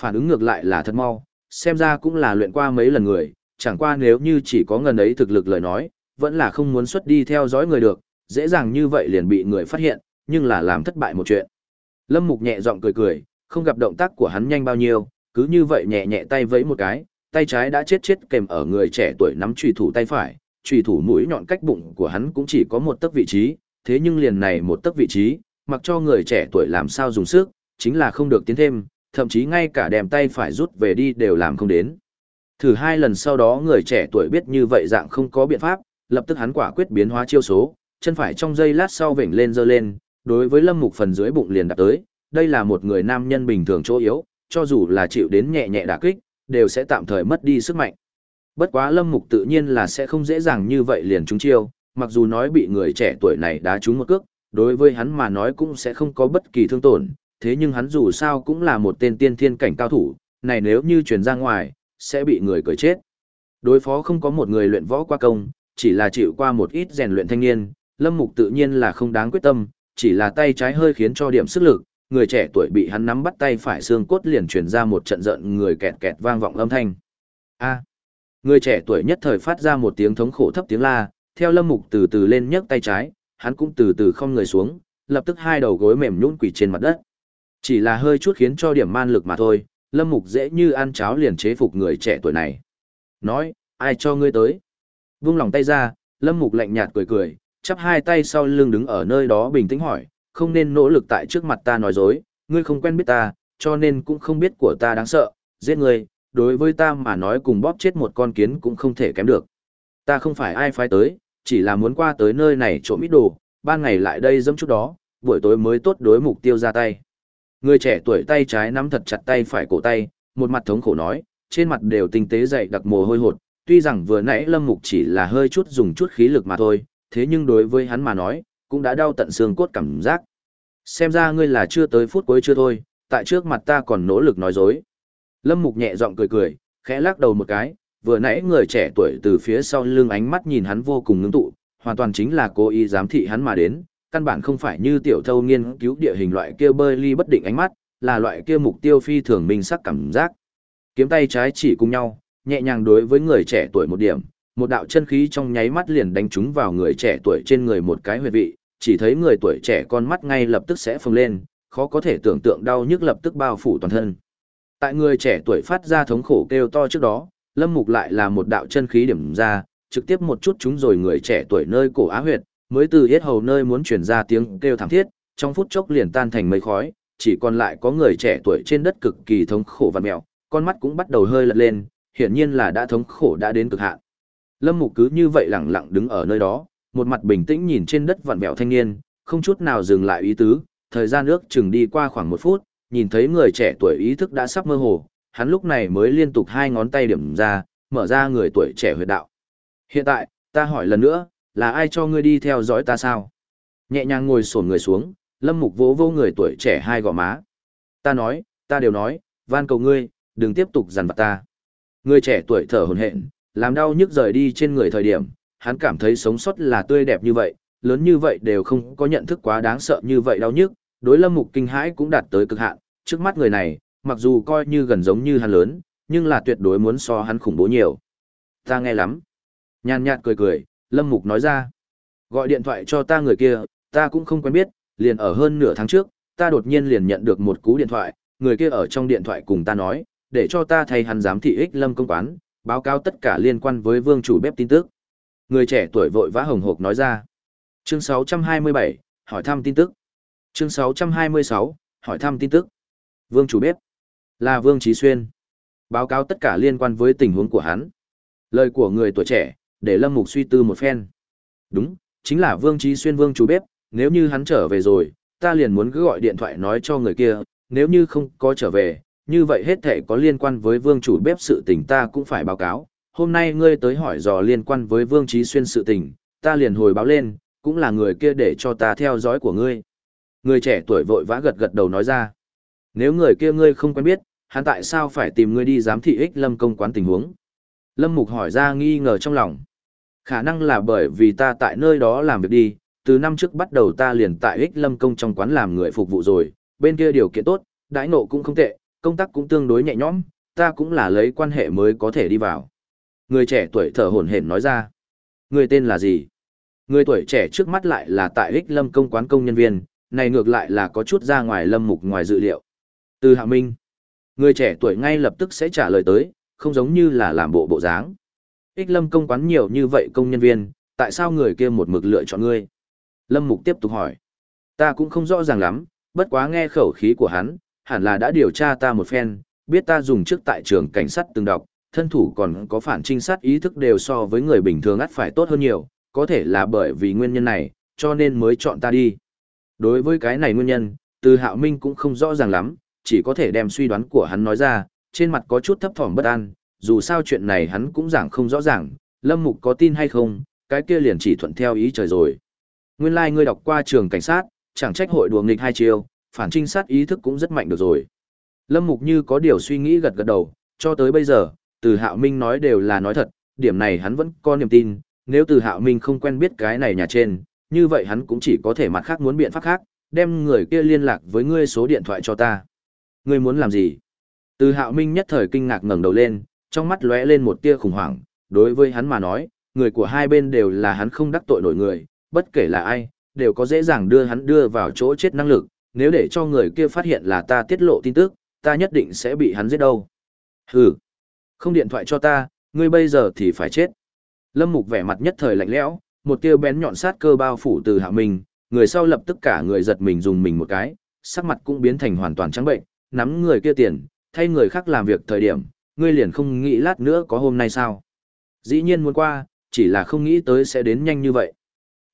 Phản ứng ngược lại là thật mau, xem ra cũng là luyện qua mấy lần người, chẳng qua nếu như chỉ có ngần ấy thực lực lời nói, vẫn là không muốn xuất đi theo dõi người được, dễ dàng như vậy liền bị người phát hiện, nhưng là làm thất bại một chuyện. Lâm Mục nhẹ giọng cười cười, không gặp động tác của hắn nhanh bao nhiêu, cứ như vậy nhẹ nhẹ tay vẫy một cái, tay trái đã chết chết kèm ở người trẻ tuổi nắm chùy thủ tay phải, chùy thủ mũi nhọn cách bụng của hắn cũng chỉ có một tấc vị trí, thế nhưng liền này một tấc vị trí, mặc cho người trẻ tuổi làm sao dùng sức, chính là không được tiến thêm, thậm chí ngay cả đem tay phải rút về đi đều làm không đến. Thử hai lần sau đó người trẻ tuổi biết như vậy dạng không có biện pháp, lập tức hắn quả quyết biến hóa chiêu số, chân phải trong giây lát sau vểnh lên giơ lên, đối với Lâm Mục phần dưới bụng liền đặt tới, đây là một người nam nhân bình thường chỗ yếu, cho dù là chịu đến nhẹ nhẹ đả kích, đều sẽ tạm thời mất đi sức mạnh. Bất quá Lâm Mục tự nhiên là sẽ không dễ dàng như vậy liền trúng chiêu, mặc dù nói bị người trẻ tuổi này đá trúng một cước, đối với hắn mà nói cũng sẽ không có bất kỳ thương tổn, thế nhưng hắn dù sao cũng là một tên tiên thiên cảnh cao thủ, này nếu như truyền ra ngoài, sẽ bị người cười chết. Đối phó không có một người luyện võ qua công, chỉ là chịu qua một ít rèn luyện thanh niên, Lâm Mục tự nhiên là không đáng quyết tâm, chỉ là tay trái hơi khiến cho điểm sức lực, người trẻ tuổi bị hắn nắm bắt tay phải xương cốt liền truyền ra một trận giận người kẹt kẹt vang vọng âm thanh. A. Người trẻ tuổi nhất thời phát ra một tiếng thống khổ thấp tiếng la, theo Lâm Mục từ từ lên nhấc tay trái, hắn cũng từ từ không người xuống, lập tức hai đầu gối mềm nhũn quỳ trên mặt đất. Chỉ là hơi chút khiến cho điểm man lực mà thôi, Lâm Mục dễ như ăn cháo liền chế phục người trẻ tuổi này. Nói, ai cho ngươi tới? Vung lòng tay ra, Lâm Mục lạnh nhạt cười cười, chắp hai tay sau lưng đứng ở nơi đó bình tĩnh hỏi, không nên nỗ lực tại trước mặt ta nói dối, ngươi không quen biết ta, cho nên cũng không biết của ta đáng sợ, giết ngươi, đối với ta mà nói cùng bóp chết một con kiến cũng không thể kém được. Ta không phải ai phái tới, chỉ là muốn qua tới nơi này trộm ít đồ, ban ngày lại đây dẫm chút đó, buổi tối mới tốt đối mục tiêu ra tay. Người trẻ tuổi tay trái nắm thật chặt tay phải cổ tay, một mặt thống khổ nói, trên mặt đều tinh tế dậy đặc mồ hôi hột, tuy rằng vừa nãy Lâm Mục chỉ là hơi chút dùng chút khí lực mà thôi, thế nhưng đối với hắn mà nói, cũng đã đau tận xương cốt cảm giác. Xem ra ngươi là chưa tới phút cuối chưa thôi, tại trước mặt ta còn nỗ lực nói dối. Lâm Mục nhẹ giọng cười cười, khẽ lắc đầu một cái, vừa nãy người trẻ tuổi từ phía sau lưng ánh mắt nhìn hắn vô cùng ngưng tụ, hoàn toàn chính là cố ý giám thị hắn mà đến, căn bản không phải như tiểu thâu nghiên cứu địa hình loại kia bơi ly bất định ánh mắt, là loại kia mục tiêu phi thường minh sắc cảm giác. Kiếm tay trái chỉ cùng nhau, nhẹ nhàng đối với người trẻ tuổi một điểm, một đạo chân khí trong nháy mắt liền đánh trúng vào người trẻ tuổi trên người một cái huyệt vị, chỉ thấy người tuổi trẻ con mắt ngay lập tức sẽ phồng lên, khó có thể tưởng tượng đau nhức lập tức bao phủ toàn thân. Tại người trẻ tuổi phát ra thống khổ kêu to trước đó, Lâm Mục lại là một đạo chân khí điểm ra, trực tiếp một chút chúng rồi người trẻ tuổi nơi cổ á huyệt, mới từ hết hầu nơi muốn truyền ra tiếng kêu thảm thiết, trong phút chốc liền tan thành mây khói, chỉ còn lại có người trẻ tuổi trên đất cực kỳ thống khổ và mèo, con mắt cũng bắt đầu hơi lật lên, hiển nhiên là đã thống khổ đã đến cực hạn. Lâm Mục cứ như vậy lặng lặng đứng ở nơi đó, một mặt bình tĩnh nhìn trên đất vặn vẹo thanh niên, không chút nào dừng lại ý tứ, thời gian ước chừng đi qua khoảng một phút, nhìn thấy người trẻ tuổi ý thức đã sắp mơ hồ, hắn lúc này mới liên tục hai ngón tay điểm ra, mở ra người tuổi trẻ huyệt đạo. Hiện tại, ta hỏi lần nữa, là ai cho ngươi đi theo dõi ta sao? Nhẹ nhàng ngồi sổn người xuống, Lâm Mục vỗ vô người tuổi trẻ hai gò má. Ta nói, ta đều nói, van cầu ngươi, đừng tiếp tục dằn vặt ta. Người trẻ tuổi thở hổn hển, làm đau nhức rời đi trên người thời điểm, hắn cảm thấy sống sót là tươi đẹp như vậy, lớn như vậy đều không có nhận thức quá đáng sợ như vậy đau nhức, đối lâm mục kinh hãi cũng đạt tới cực hạn, trước mắt người này, mặc dù coi như gần giống như hắn lớn, nhưng là tuyệt đối muốn so hắn khủng bố nhiều. Ta nghe lắm. Nhàn nhạt cười cười, lâm mục nói ra. Gọi điện thoại cho ta người kia, ta cũng không quen biết, liền ở hơn nửa tháng trước, ta đột nhiên liền nhận được một cú điện thoại, người kia ở trong điện thoại cùng ta nói, để cho ta thay hắn giám thị ích lâm công quán, báo cáo tất cả liên quan với vương chủ bếp tin tức. Người trẻ tuổi vội vã hồng hộc nói ra. Chương 627, hỏi thăm tin tức. Chương 626, hỏi thăm tin tức. Vương chủ bếp là Vương Trí Xuyên. Báo cáo tất cả liên quan với tình huống của hắn. Lời của người tuổi trẻ, để Lâm Mục suy tư một phen. Đúng, chính là Vương Trí Xuyên Vương chủ bếp, nếu như hắn trở về rồi, ta liền muốn cứ gọi điện thoại nói cho người kia, nếu như không có trở về, như vậy hết thể có liên quan với vương chủ bếp sự tình ta cũng phải báo cáo. Hôm nay ngươi tới hỏi dò liên quan với vương trí xuyên sự tình, ta liền hồi báo lên, cũng là người kia để cho ta theo dõi của ngươi. Người trẻ tuổi vội vã gật gật đầu nói ra. Nếu người kia ngươi không quen biết, hắn tại sao phải tìm ngươi đi giám thị ích lâm công quán tình huống? Lâm Mục hỏi ra nghi ngờ trong lòng. Khả năng là bởi vì ta tại nơi đó làm việc đi, từ năm trước bắt đầu ta liền tại ích lâm công trong quán làm người phục vụ rồi, bên kia điều kiện tốt, đãi nộ cũng không tệ, công tác cũng tương đối nhẹ nhõm, ta cũng là lấy quan hệ mới có thể đi vào. Người trẻ tuổi thở hổn hển nói ra. Người tên là gì? Người tuổi trẻ trước mắt lại là tại ích lâm công quán công nhân viên, này ngược lại là có chút ra ngoài lâm mục ngoài dự liệu. Từ hạ minh. Người trẻ tuổi ngay lập tức sẽ trả lời tới, không giống như là làm bộ bộ dáng. Ích lâm công quán nhiều như vậy công nhân viên, tại sao người kia một mực lựa chọn ngươi? Lâm mục tiếp tục hỏi. Ta cũng không rõ ràng lắm, bất quá nghe khẩu khí của hắn, hẳn là đã điều tra ta một phen, biết ta dùng trước tại trường cảnh sát từng đọc, thân thủ còn có phản trinh sát ý thức đều so với người bình thường ắt phải tốt hơn nhiều, có thể là bởi vì nguyên nhân này, cho nên mới chọn ta đi. Đối với cái này nguyên nhân, từ hạo minh cũng không rõ ràng lắm, chỉ có thể đem suy đoán của hắn nói ra, trên mặt có chút thấp thỏm bất an, dù sao chuyện này hắn cũng giảng không rõ ràng, lâm mục có tin hay không, cái kia liền chỉ thuận theo ý trời rồi. Nguyên lai like ngươi đọc qua trường cảnh sát, chẳng trách hội đùa nghịch hai chiều, phản trinh sát ý thức cũng rất mạnh được rồi. Lâm Mục như có điều suy nghĩ gật gật đầu, cho tới bây giờ, từ hạo minh nói đều là nói thật, điểm này hắn vẫn có niềm tin, nếu từ hạo minh không quen biết cái này nhà trên, như vậy hắn cũng chỉ có thể mặt khác muốn biện pháp khác, đem người kia liên lạc với ngươi số điện thoại cho ta. Ngươi muốn làm gì? Từ hạo minh nhất thời kinh ngạc ngẩng đầu lên, trong mắt lóe lên một tia khủng hoảng, đối với hắn mà nói, người của hai bên đều là hắn không đắc tội nổi người, bất kể là ai, đều có dễ dàng đưa hắn đưa vào chỗ chết năng lực, nếu để cho người kia phát hiện là ta tiết lộ tin tức, ta nhất định sẽ bị hắn giết đâu. Hừ, không điện thoại cho ta, ngươi bây giờ thì phải chết. Lâm Mục vẻ mặt nhất thời lạnh lẽo, một tia bén nhọn sát cơ bao phủ từ hạ mình, người sau lập tức cả người giật mình dùng mình một cái, sắc mặt cũng biến thành hoàn toàn trắng bệnh, nắm người kia tiền, thay người khác làm việc thời điểm, ngươi liền không nghĩ lát nữa có hôm nay sao. Dĩ nhiên muốn qua, chỉ là không nghĩ tới sẽ đến nhanh như vậy.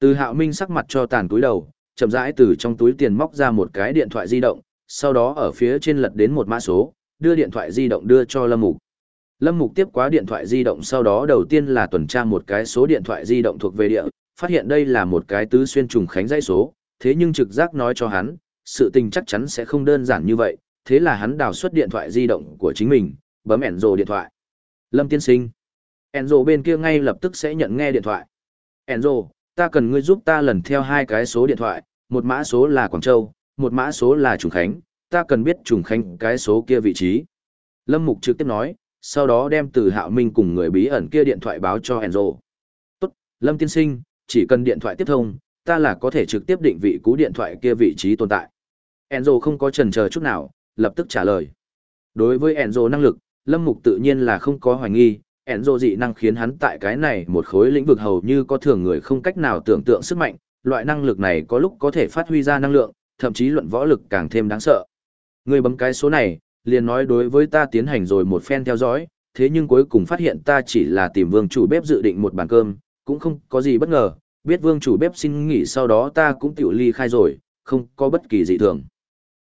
Từ hạo minh sắc mặt cho tàn túi đầu, chậm rãi từ trong túi tiền móc ra một cái điện thoại di động, sau đó ở phía trên lật đến một mã số, đưa điện thoại di động đưa cho Lâm Mục. Lâm Mục tiếp quá điện thoại di động sau đó đầu tiên là tuần tra một cái số điện thoại di động thuộc về địa, phát hiện đây là một cái tứ xuyên trùng khánh dãy số, thế nhưng trực giác nói cho hắn, sự tình chắc chắn sẽ không đơn giản như vậy, thế là hắn đào xuất điện thoại di động của chính mình, bấm Enzo điện thoại. Lâm tiên sinh. Enzo bên kia ngay lập tức sẽ nhận nghe điện thoại. Enzo, ta cần ngươi giúp ta lần theo hai cái số điện thoại, một mã số là Quảng Châu, một mã số là Trùng Khánh, ta cần biết Trùng Khánh cái số kia vị trí. Lâm Mục trực tiếp nói, sau đó đem từ Hạo Minh cùng người bí ẩn kia điện thoại báo cho Enzo. Tốt, Lâm Tiên Sinh, chỉ cần điện thoại tiếp thông, ta là có thể trực tiếp định vị cú điện thoại kia vị trí tồn tại. Enzo không có chần chờ chút nào, lập tức trả lời. Đối với Enzo năng lực, Lâm Mục tự nhiên là không có hoài nghi, Enzo dị năng khiến hắn tại cái này một khối lĩnh vực hầu như có thường người không cách nào tưởng tượng sức mạnh, loại năng lực này có lúc có thể phát huy ra năng lượng, thậm chí luận võ lực càng thêm đáng sợ. Người bấm cái số này, liền nói đối với ta tiến hành rồi một phen theo dõi, thế nhưng cuối cùng phát hiện ta chỉ là tìm vương chủ bếp dự định một bàn cơm, cũng không có gì bất ngờ, biết vương chủ bếp xin nghỉ sau đó ta cũng tiểu ly khai rồi, không có bất kỳ gì thường.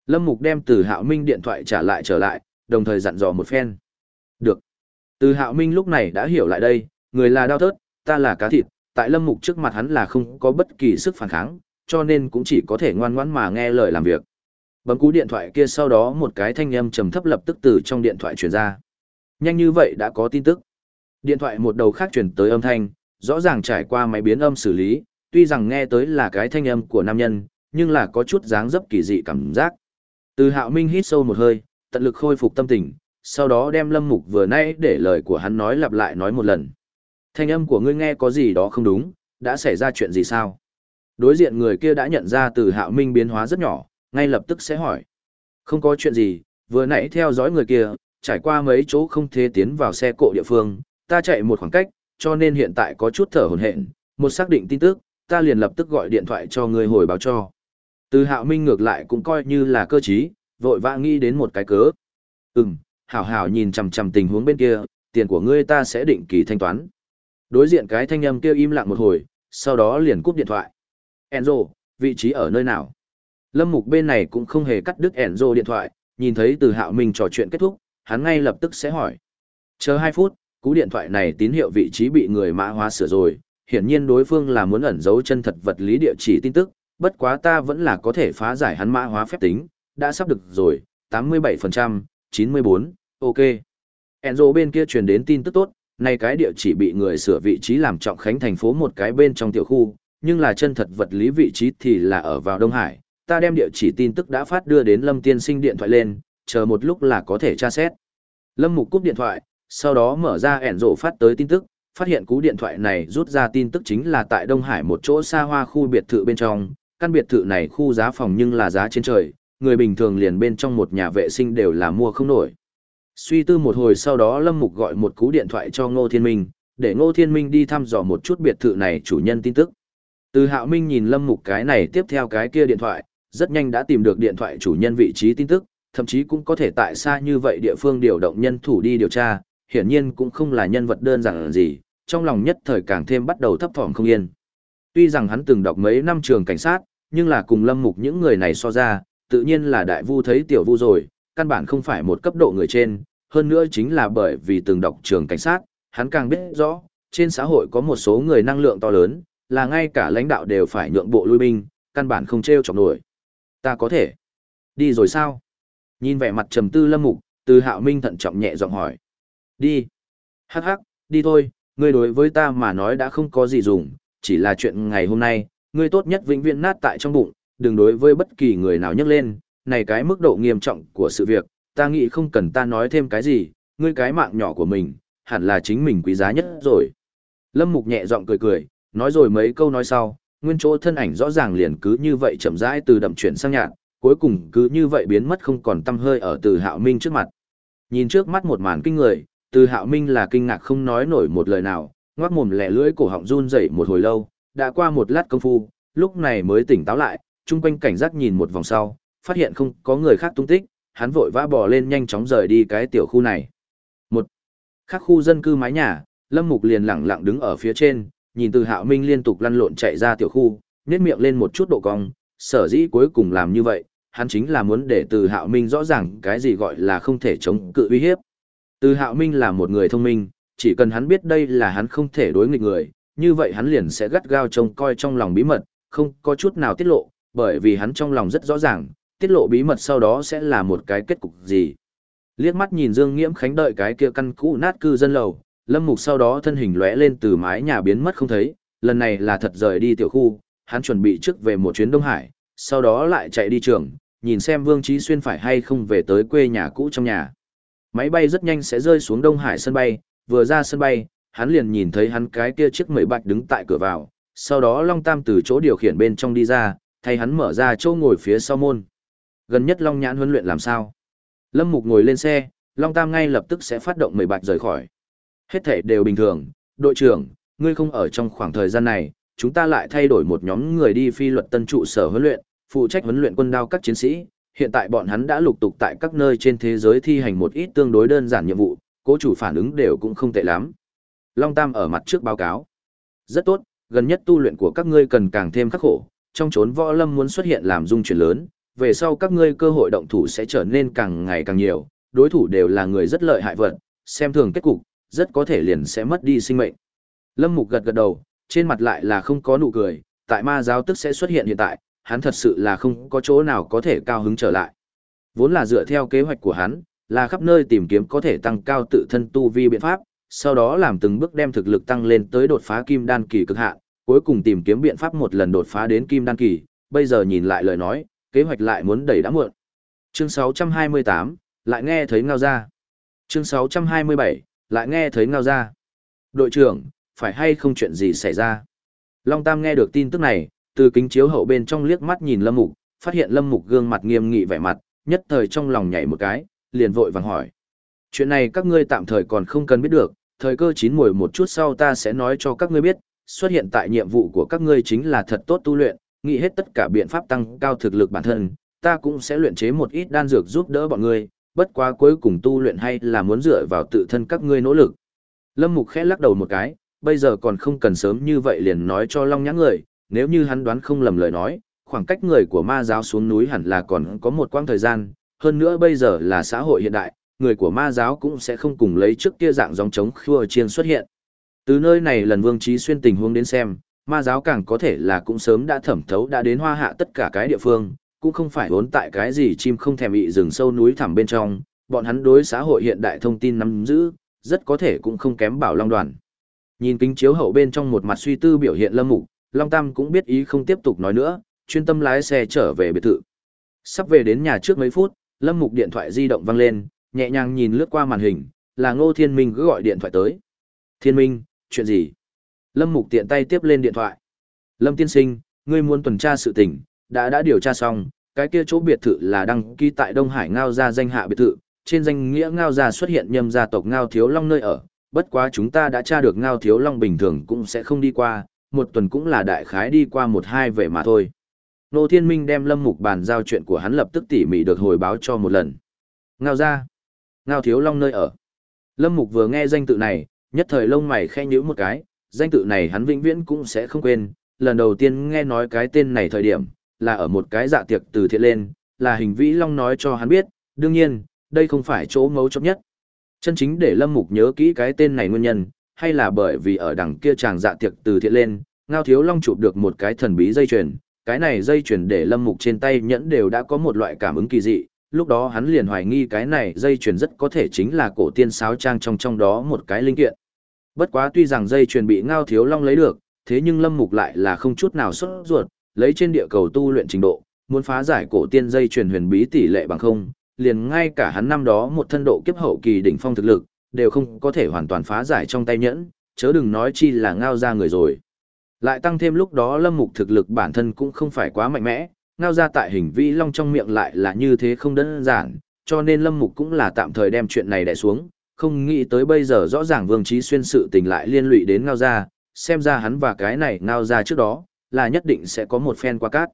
Lâm Mục đem từ Hạo Minh điện thoại trả lại trở lại, đồng thời dặn dò một phen. Được. Từ Hạo Minh lúc này đã hiểu lại đây, người là đau thớt, ta là cá thịt, tại lâm mục trước mặt hắn là không có bất kỳ sức phản kháng, cho nên cũng chỉ có thể ngoan ngoãn mà nghe lời làm việc. Bấm cú điện thoại kia sau đó một cái thanh âm trầm thấp lập tức từ trong điện thoại truyền ra. Nhanh như vậy đã có tin tức. Điện thoại một đầu khác truyền tới âm thanh, rõ ràng trải qua máy biến âm xử lý, tuy rằng nghe tới là cái thanh âm của nam nhân, nhưng là có chút dáng dấp kỳ dị cảm giác. Từ Hạo Minh hít sâu một hơi, tận lực khôi phục tâm tình, sau đó đem Lâm Mục vừa nãy để lời của hắn nói lặp lại nói một lần. Thanh âm của ngươi nghe có gì đó không đúng, đã xảy ra chuyện gì sao? Đối diện người kia đã nhận ra từ Hạo Minh biến hóa rất nhỏ, ngay lập tức sẽ hỏi. Không có chuyện gì, vừa nãy theo dõi người kia, trải qua mấy chỗ không thể tiến vào xe cộ địa phương, ta chạy một khoảng cách, cho nên hiện tại có chút thở hổn hển, một xác định tin tức, ta liền lập tức gọi điện thoại cho người hồi báo cho. Từ Hạo Minh ngược lại cũng coi như là cơ trí, vội vã nghĩ đến một cái cớ. Ừm, hảo hảo nhìn chằm chằm tình huống bên kia, tiền của ngươi ta sẽ định kỳ thanh toán. Đối diện cái thanh âm kia im lặng một hồi, sau đó liền cúp điện thoại. Enzo, vị trí ở nơi nào? Lâm Mục bên này cũng không hề cắt đứt Enzo điện thoại, nhìn thấy từ hạo mình trò chuyện kết thúc, hắn ngay lập tức sẽ hỏi. Chờ 2 phút, cú điện thoại này tín hiệu vị trí bị người mã hóa sửa rồi, hiển nhiên đối phương là muốn ẩn giấu chân thật vật lý địa chỉ tin tức, bất quá ta vẫn là có thể phá giải hắn mã hóa phép tính, đã sắp được rồi, 87%, 94, ok. Enzo bên kia truyền đến tin tức tốt, Nay cái địa chỉ bị người sửa vị trí làm trọng khánh thành phố một cái bên trong tiểu khu, nhưng là chân thật vật lý vị trí thì là ở vào Đông Hải. Ta đem địa chỉ tin tức đã phát đưa đến Lâm Tiên Sinh điện thoại lên, chờ một lúc là có thể tra xét. Lâm Mục cúp điện thoại, sau đó mở ra ẻn rộ phát tới tin tức, phát hiện cú điện thoại này rút ra tin tức chính là tại Đông Hải một chỗ xa hoa khu biệt thự bên trong, căn biệt thự này khu giá phòng nhưng là giá trên trời, người bình thường liền bên trong một nhà vệ sinh đều là mua không nổi. Suy tư một hồi sau đó Lâm Mục gọi một cú điện thoại cho Ngô Thiên Minh, để Ngô Thiên Minh đi thăm dò một chút biệt thự này chủ nhân tin tức. Từ Hạo Minh nhìn Lâm Mục cái này tiếp theo cái kia điện thoại, rất nhanh đã tìm được điện thoại chủ nhân vị trí tin tức, thậm chí cũng có thể tại xa như vậy địa phương điều động nhân thủ đi điều tra, hiển nhiên cũng không là nhân vật đơn giản gì, trong lòng nhất thời càng thêm bắt đầu thấp thỏm không yên. Tuy rằng hắn từng đọc mấy năm trường cảnh sát, nhưng là cùng Lâm Mục những người này so ra, tự nhiên là đại vu thấy tiểu vu rồi, căn bản không phải một cấp độ người trên, hơn nữa chính là bởi vì từng đọc trường cảnh sát, hắn càng biết rõ, trên xã hội có một số người năng lượng to lớn, là ngay cả lãnh đạo đều phải nhượng bộ lui binh, căn bản không treo chọc nổi. Ta có thể. Đi rồi sao? Nhìn vẻ mặt trầm tư lâm mục, từ hạo minh thận trọng nhẹ giọng hỏi. Đi. Hắc hắc, đi thôi, ngươi đối với ta mà nói đã không có gì dùng, chỉ là chuyện ngày hôm nay, ngươi tốt nhất vĩnh viễn nát tại trong bụng, đừng đối với bất kỳ người nào nhắc lên, này cái mức độ nghiêm trọng của sự việc, ta nghĩ không cần ta nói thêm cái gì, ngươi cái mạng nhỏ của mình, hẳn là chính mình quý giá nhất rồi. Lâm Mục nhẹ giọng cười cười, nói rồi mấy câu nói sau, nguyên chỗ thân ảnh rõ ràng liền cứ như vậy chậm rãi từ đậm chuyển sang nhạt, cuối cùng cứ như vậy biến mất không còn tâm hơi ở từ hạo minh trước mặt. Nhìn trước mắt một màn kinh người, từ hạo minh là kinh ngạc không nói nổi một lời nào, ngoác mồm lẻ lưỡi cổ họng run rẩy một hồi lâu, đã qua một lát công phu, lúc này mới tỉnh táo lại, chung quanh cảnh giác nhìn một vòng sau, phát hiện không có người khác tung tích, hắn vội vã bò lên nhanh chóng rời đi cái tiểu khu này. Một khác khu dân cư mái nhà, Lâm Mục liền lặng lặng đứng ở phía trên, nhìn từ Hạo Minh liên tục lăn lộn chạy ra tiểu khu, nhếch miệng lên một chút độ cong, sở dĩ cuối cùng làm như vậy, hắn chính là muốn để từ Hạo Minh rõ ràng cái gì gọi là không thể chống cự uy hiếp. Từ Hạo Minh là một người thông minh, chỉ cần hắn biết đây là hắn không thể đối nghịch người, như vậy hắn liền sẽ gắt gao trông coi trong lòng bí mật, không có chút nào tiết lộ, bởi vì hắn trong lòng rất rõ ràng, tiết lộ bí mật sau đó sẽ là một cái kết cục gì. Liếc mắt nhìn Dương Nghiễm Khánh đợi cái kia căn cũ nát cư dân lầu, Lâm Mục sau đó thân hình lóe lên từ mái nhà biến mất không thấy, lần này là thật rời đi tiểu khu, hắn chuẩn bị trước về một chuyến Đông Hải, sau đó lại chạy đi trường, nhìn xem Vương Chí Xuyên phải hay không về tới quê nhà cũ trong nhà. Máy bay rất nhanh sẽ rơi xuống Đông Hải sân bay, vừa ra sân bay, hắn liền nhìn thấy hắn cái kia chiếc mười bạch đứng tại cửa vào, sau đó Long Tam từ chỗ điều khiển bên trong đi ra, thay hắn mở ra chỗ ngồi phía sau môn. Gần nhất Long Nhãn huấn luyện làm sao? Lâm Mục ngồi lên xe, Long Tam ngay lập tức sẽ phát động mười bạch rời khỏi. Hết thể đều bình thường, đội trưởng, ngươi không ở trong khoảng thời gian này, chúng ta lại thay đổi một nhóm người đi phi luật tân trụ sở huấn luyện, phụ trách huấn luyện quân đao các chiến sĩ. Hiện tại bọn hắn đã lục tục tại các nơi trên thế giới thi hành một ít tương đối đơn giản nhiệm vụ, cố chủ phản ứng đều cũng không tệ lắm. Long Tam ở mặt trước báo cáo. Rất tốt, gần nhất tu luyện của các ngươi cần càng thêm khắc khổ, trong chốn võ lâm muốn xuất hiện làm dung chuyển lớn, về sau các ngươi cơ hội động thủ sẽ trở nên càng ngày càng nhiều, đối thủ đều là người rất lợi hại vật, xem thường kết cục, rất có thể liền sẽ mất đi sinh mệnh. Lâm Mục gật gật đầu, trên mặt lại là không có nụ cười, tại ma giáo tức sẽ xuất hiện hiện tại, hắn thật sự là không có chỗ nào có thể cao hứng trở lại. Vốn là dựa theo kế hoạch của hắn, là khắp nơi tìm kiếm có thể tăng cao tự thân tu vi biện pháp, sau đó làm từng bước đem thực lực tăng lên tới đột phá kim đan kỳ cực hạn, cuối cùng tìm kiếm biện pháp một lần đột phá đến kim đan kỳ, bây giờ nhìn lại lời nói, kế hoạch lại muốn đẩy đã muộn. Chương 628, lại nghe thấy ngao ra. Chương 627, lại nghe thấy ngao ra. Đội trưởng, phải hay không chuyện gì xảy ra? Long Tam nghe được tin tức này, từ kính chiếu hậu bên trong liếc mắt nhìn Lâm Mục, phát hiện Lâm Mục gương mặt nghiêm nghị vẻ mặt, nhất thời trong lòng nhảy một cái, liền vội vàng hỏi. Chuyện này các ngươi tạm thời còn không cần biết được, thời cơ chín muồi một chút sau ta sẽ nói cho các ngươi biết, xuất hiện tại nhiệm vụ của các ngươi chính là thật tốt tu luyện, nghĩ hết tất cả biện pháp tăng cao thực lực bản thân, ta cũng sẽ luyện chế một ít đan dược giúp đỡ bọn ngươi, bất quá cuối cùng tu luyện hay là muốn dựa vào tự thân các ngươi nỗ lực. Lâm Mục khẽ lắc đầu một cái, bây giờ còn không cần sớm như vậy liền nói cho Long Nhã người, nếu như hắn đoán không lầm lời nói, khoảng cách người của ma giáo xuống núi hẳn là còn có một quãng thời gian, hơn nữa bây giờ là xã hội hiện đại, người của ma giáo cũng sẽ không cùng lấy trước kia dạng dòng chống khua chiên xuất hiện. Từ nơi này lần Vương Trí Xuyên tình huống đến xem, ma giáo càng có thể là cũng sớm đã thẩm thấu đã đến hoa hạ tất cả cái địa phương, cũng không phải vốn tại cái gì chim không thèm bị rừng sâu núi thẳm bên trong, bọn hắn đối xã hội hiện đại thông tin nắm giữ, rất có thể cũng không kém bảo long đoàn. Nhìn kính chiếu hậu bên trong một mặt suy tư biểu hiện lâm mục, Long Tam cũng biết ý không tiếp tục nói nữa, chuyên tâm lái xe trở về biệt thự. Sắp về đến nhà trước mấy phút, lâm mục điện thoại di động vang lên, nhẹ nhàng nhìn lướt qua màn hình, là Ngô Thiên Minh cứ gọi điện thoại tới. Thiên Minh, chuyện gì? Lâm Mục tiện tay tiếp lên điện thoại. Lâm Tiên Sinh, ngươi muốn tuần tra sự tình, đã đã điều tra xong, cái kia chỗ biệt thự là đăng ký tại Đông Hải Ngao Gia danh hạ biệt thự, trên danh nghĩa Ngao Gia xuất hiện nhâm gia tộc Ngao Thiếu Long nơi ở, bất quá chúng ta đã tra được Ngao Thiếu Long bình thường cũng sẽ không đi qua, một tuần cũng là đại khái đi qua một hai về mà thôi. Nô Thiên Minh đem Lâm Mục bàn giao chuyện của hắn lập tức tỉ mỉ được hồi báo cho một lần. Ngao Gia, Ngao Thiếu Long nơi ở. Lâm Mục vừa nghe danh tự này, nhất thời lông mày khẽ nhíu một cái, danh tự này hắn vĩnh viễn cũng sẽ không quên, lần đầu tiên nghe nói cái tên này thời điểm, là ở một cái dạ tiệc từ thiện lên, là hình vĩ long nói cho hắn biết, đương nhiên, đây không phải chỗ mấu chốt nhất. Chân chính để Lâm Mục nhớ kỹ cái tên này nguyên nhân, hay là bởi vì ở đằng kia chàng dạ tiệc từ thiện lên, Ngao Thiếu Long chụp được một cái thần bí dây chuyền, cái này dây chuyền để Lâm Mục trên tay nhẫn đều đã có một loại cảm ứng kỳ dị, lúc đó hắn liền hoài nghi cái này dây chuyền rất có thể chính là cổ tiên sáo trang trong trong đó một cái linh kiện. Bất quá tuy rằng dây chuyền bị Ngao Thiếu Long lấy được, thế nhưng Lâm Mục lại là không chút nào xuất ruột, lấy trên địa cầu tu luyện trình độ, muốn phá giải cổ tiên dây chuyền huyền bí tỷ lệ bằng không, liền ngay cả hắn năm đó một thân độ kiếp hậu kỳ đỉnh phong thực lực, đều không có thể hoàn toàn phá giải trong tay nhẫn, chớ đừng nói chi là ngao ra người rồi. Lại tăng thêm lúc đó Lâm Mục thực lực bản thân cũng không phải quá mạnh mẽ, ngao ra tại hình vĩ long trong miệng lại là như thế không đơn giản, cho nên Lâm Mục cũng là tạm thời đem chuyện này đè xuống, không nghĩ tới bây giờ rõ ràng Vương Trí Xuyên sự tình lại liên lụy đến ngao Gia, xem ra hắn và cái này ngao Gia trước đó, là nhất định sẽ có một phen qua cát.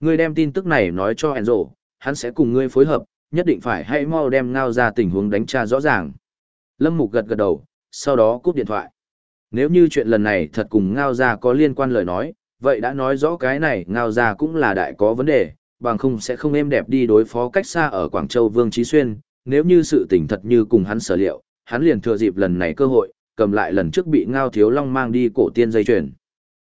Ngươi đem tin tức này nói cho Enzo, hắn sẽ cùng ngươi phối hợp, nhất định phải hãy mau đem ngao ra tình huống đánh tra rõ ràng. Lâm Mục gật gật đầu, sau đó cúp điện thoại. Nếu như chuyện lần này thật cùng ngao ra có liên quan lời nói, vậy đã nói rõ cái này ngao ra cũng là đại có vấn đề, bằng không sẽ không êm đẹp đi đối phó cách xa ở Quảng Châu Vương Trí Xuyên, nếu như sự tình thật như cùng hắn sở liệu, hắn liền thừa dịp lần này cơ hội, cầm lại lần trước bị ngao thiếu long mang đi cổ tiên dây chuyền.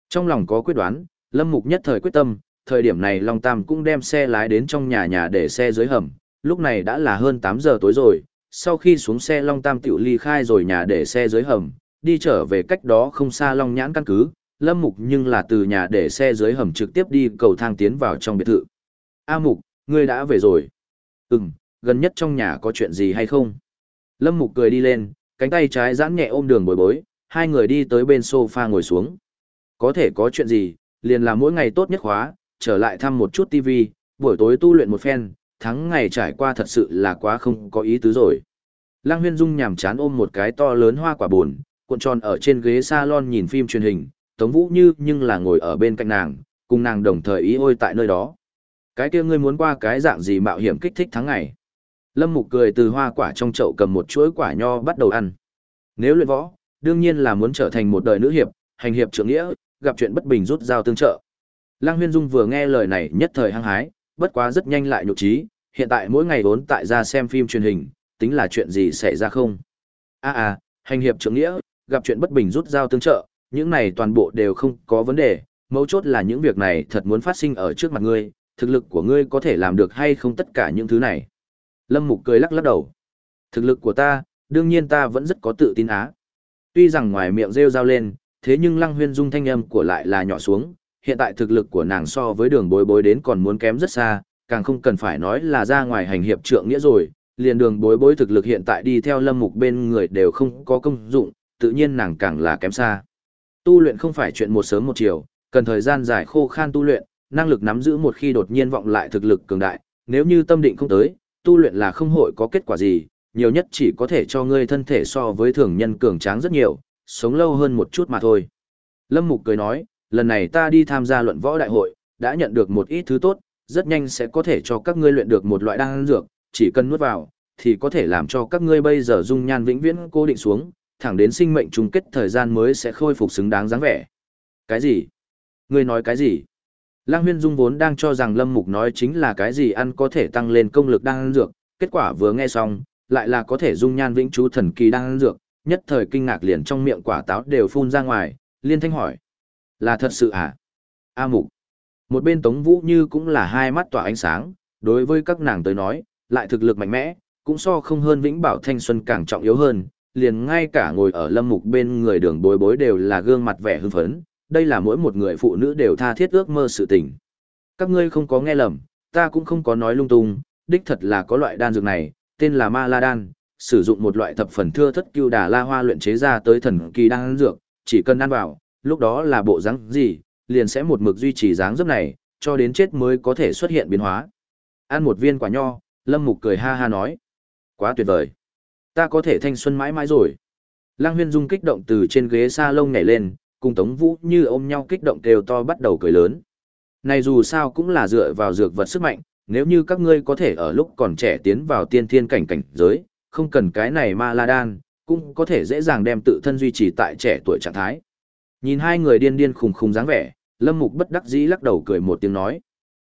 Trong lòng có quyết đoán, Lâm Mục nhất thời quyết tâm, thời điểm này Long Tam cũng đem xe lái đến trong nhà nhà để xe dưới hầm, lúc này đã là hơn 8 giờ tối rồi, sau khi xuống xe Long Tam tiểu ly khai rồi nhà để xe dưới hầm, đi trở về cách đó không xa Long Nhãn căn cứ, Lâm Mục nhưng là từ nhà để xe dưới hầm trực tiếp đi cầu thang tiến vào trong biệt thự. A Mục, ngươi đã về rồi. Ừm, gần nhất trong nhà có chuyện gì hay không? Lâm Mục cười đi lên, cánh tay trái giãn nhẹ ôm đường bồi bối, hai người đi tới bên sofa ngồi xuống. Có thể có chuyện gì, liền là mỗi ngày tốt nhất khóa, trở lại thăm một chút TV, buổi tối tu luyện một phen, tháng ngày trải qua thật sự là quá không có ý tứ rồi. Lăng Huyên Dung nhàm chán ôm một cái to lớn hoa quả buồn, cuộn tròn ở trên ghế salon nhìn phim truyền hình, Tống Vũ Như nhưng là ngồi ở bên cạnh nàng, cùng nàng đồng thời ý ôi tại nơi đó. Cái kia ngươi muốn qua cái dạng gì mạo hiểm kích thích tháng ngày. Lâm Mục cười từ hoa quả trong chậu cầm một chuỗi quả nho bắt đầu ăn. Nếu luyện võ, đương nhiên là muốn trở thành một đời nữ hiệp, hành hiệp trưởng nghĩa, gặp chuyện bất bình rút dao tương trợ. Lăng Huyên Dung vừa nghe lời này nhất thời hăng hái, bất quá rất nhanh lại nhục trí, hiện tại mỗi ngày vốn tại ra xem phim truyền hình, tính là chuyện gì xảy ra không? A à, à, hành hiệp trưởng nghĩa, gặp chuyện bất bình rút dao tương trợ, những này toàn bộ đều không có vấn đề, mấu chốt là những việc này thật muốn phát sinh ở trước mặt ngươi, thực lực của ngươi có thể làm được hay không tất cả những thứ này. Lâm Mục cười lắc lắc đầu. Thực lực của ta, đương nhiên ta vẫn rất có tự tin á. Tuy rằng ngoài miệng rêu rao lên, thế nhưng Lăng Huyên Dung thanh âm của lại là nhỏ xuống, hiện tại thực lực của nàng so với đường bối bối đến còn muốn kém rất xa, càng không cần phải nói là ra ngoài hành hiệp trượng nghĩa rồi, liền đường bối bối thực lực hiện tại đi theo lâm mục bên người đều không có công dụng, tự nhiên nàng càng là kém xa. Tu luyện không phải chuyện một sớm một chiều, cần thời gian dài khô khan tu luyện, năng lực nắm giữ một khi đột nhiên vọng lại thực lực cường đại, nếu như tâm định không tới, tu luyện là không hội có kết quả gì, nhiều nhất chỉ có thể cho ngươi thân thể so với thường nhân cường tráng rất nhiều, sống lâu hơn một chút mà thôi. Lâm Mục cười nói, lần này ta đi tham gia luận võ đại hội, đã nhận được một ít thứ tốt, rất nhanh sẽ có thể cho các ngươi luyện được một loại đan dược, chỉ cần nuốt vào, thì có thể làm cho các ngươi bây giờ dung nhan vĩnh viễn cố định xuống, thẳng đến sinh mệnh chung kết thời gian mới sẽ khôi phục xứng đáng dáng vẻ. Cái gì? Ngươi nói cái gì? Lăng Huyên Dung vốn đang cho rằng Lâm Mục nói chính là cái gì ăn có thể tăng lên công lực đang ăn dược, kết quả vừa nghe xong, lại là có thể dung nhan vĩnh chú thần kỳ đang ăn dược, nhất thời kinh ngạc liền trong miệng quả táo đều phun ra ngoài, liên thanh hỏi. Là thật sự à? A Mục. Một bên Tống Vũ Như cũng là hai mắt tỏa ánh sáng, đối với các nàng tới nói, lại thực lực mạnh mẽ, cũng so không hơn Vĩnh Bảo Thanh Xuân càng trọng yếu hơn, liền ngay cả ngồi ở lâm mục bên người đường bối bối đều là gương mặt vẻ hưng phấn, đây là mỗi một người phụ nữ đều tha thiết ước mơ sự tình. Các ngươi không có nghe lầm, ta cũng không có nói lung tung, đích thật là có loại đan dược này, tên là Ma La Đan, sử dụng một loại thập phần thưa thất cưu đà la hoa luyện chế ra tới thần kỳ đan dược, chỉ cần ăn vào, lúc đó là bộ dáng gì, liền sẽ một mực duy trì dáng dấp này, cho đến chết mới có thể xuất hiện biến hóa. Ăn một viên quả nho, Lâm Mục cười ha ha nói. Quá tuyệt vời. Ta có thể thanh xuân mãi mãi rồi. Lăng Huyên Dung kích động từ trên ghế sa lông nhảy lên, cùng Tống Vũ như ôm nhau kích động kêu to bắt đầu cười lớn. Này dù sao cũng là dựa vào dược vật sức mạnh, nếu như các ngươi có thể ở lúc còn trẻ tiến vào tiên thiên cảnh cảnh giới, không cần cái này ma la đan, cũng có thể dễ dàng đem tự thân duy trì tại trẻ tuổi trạng thái. Nhìn hai người điên điên khùng khùng dáng vẻ, Lâm Mục bất đắc dĩ lắc đầu cười một tiếng nói.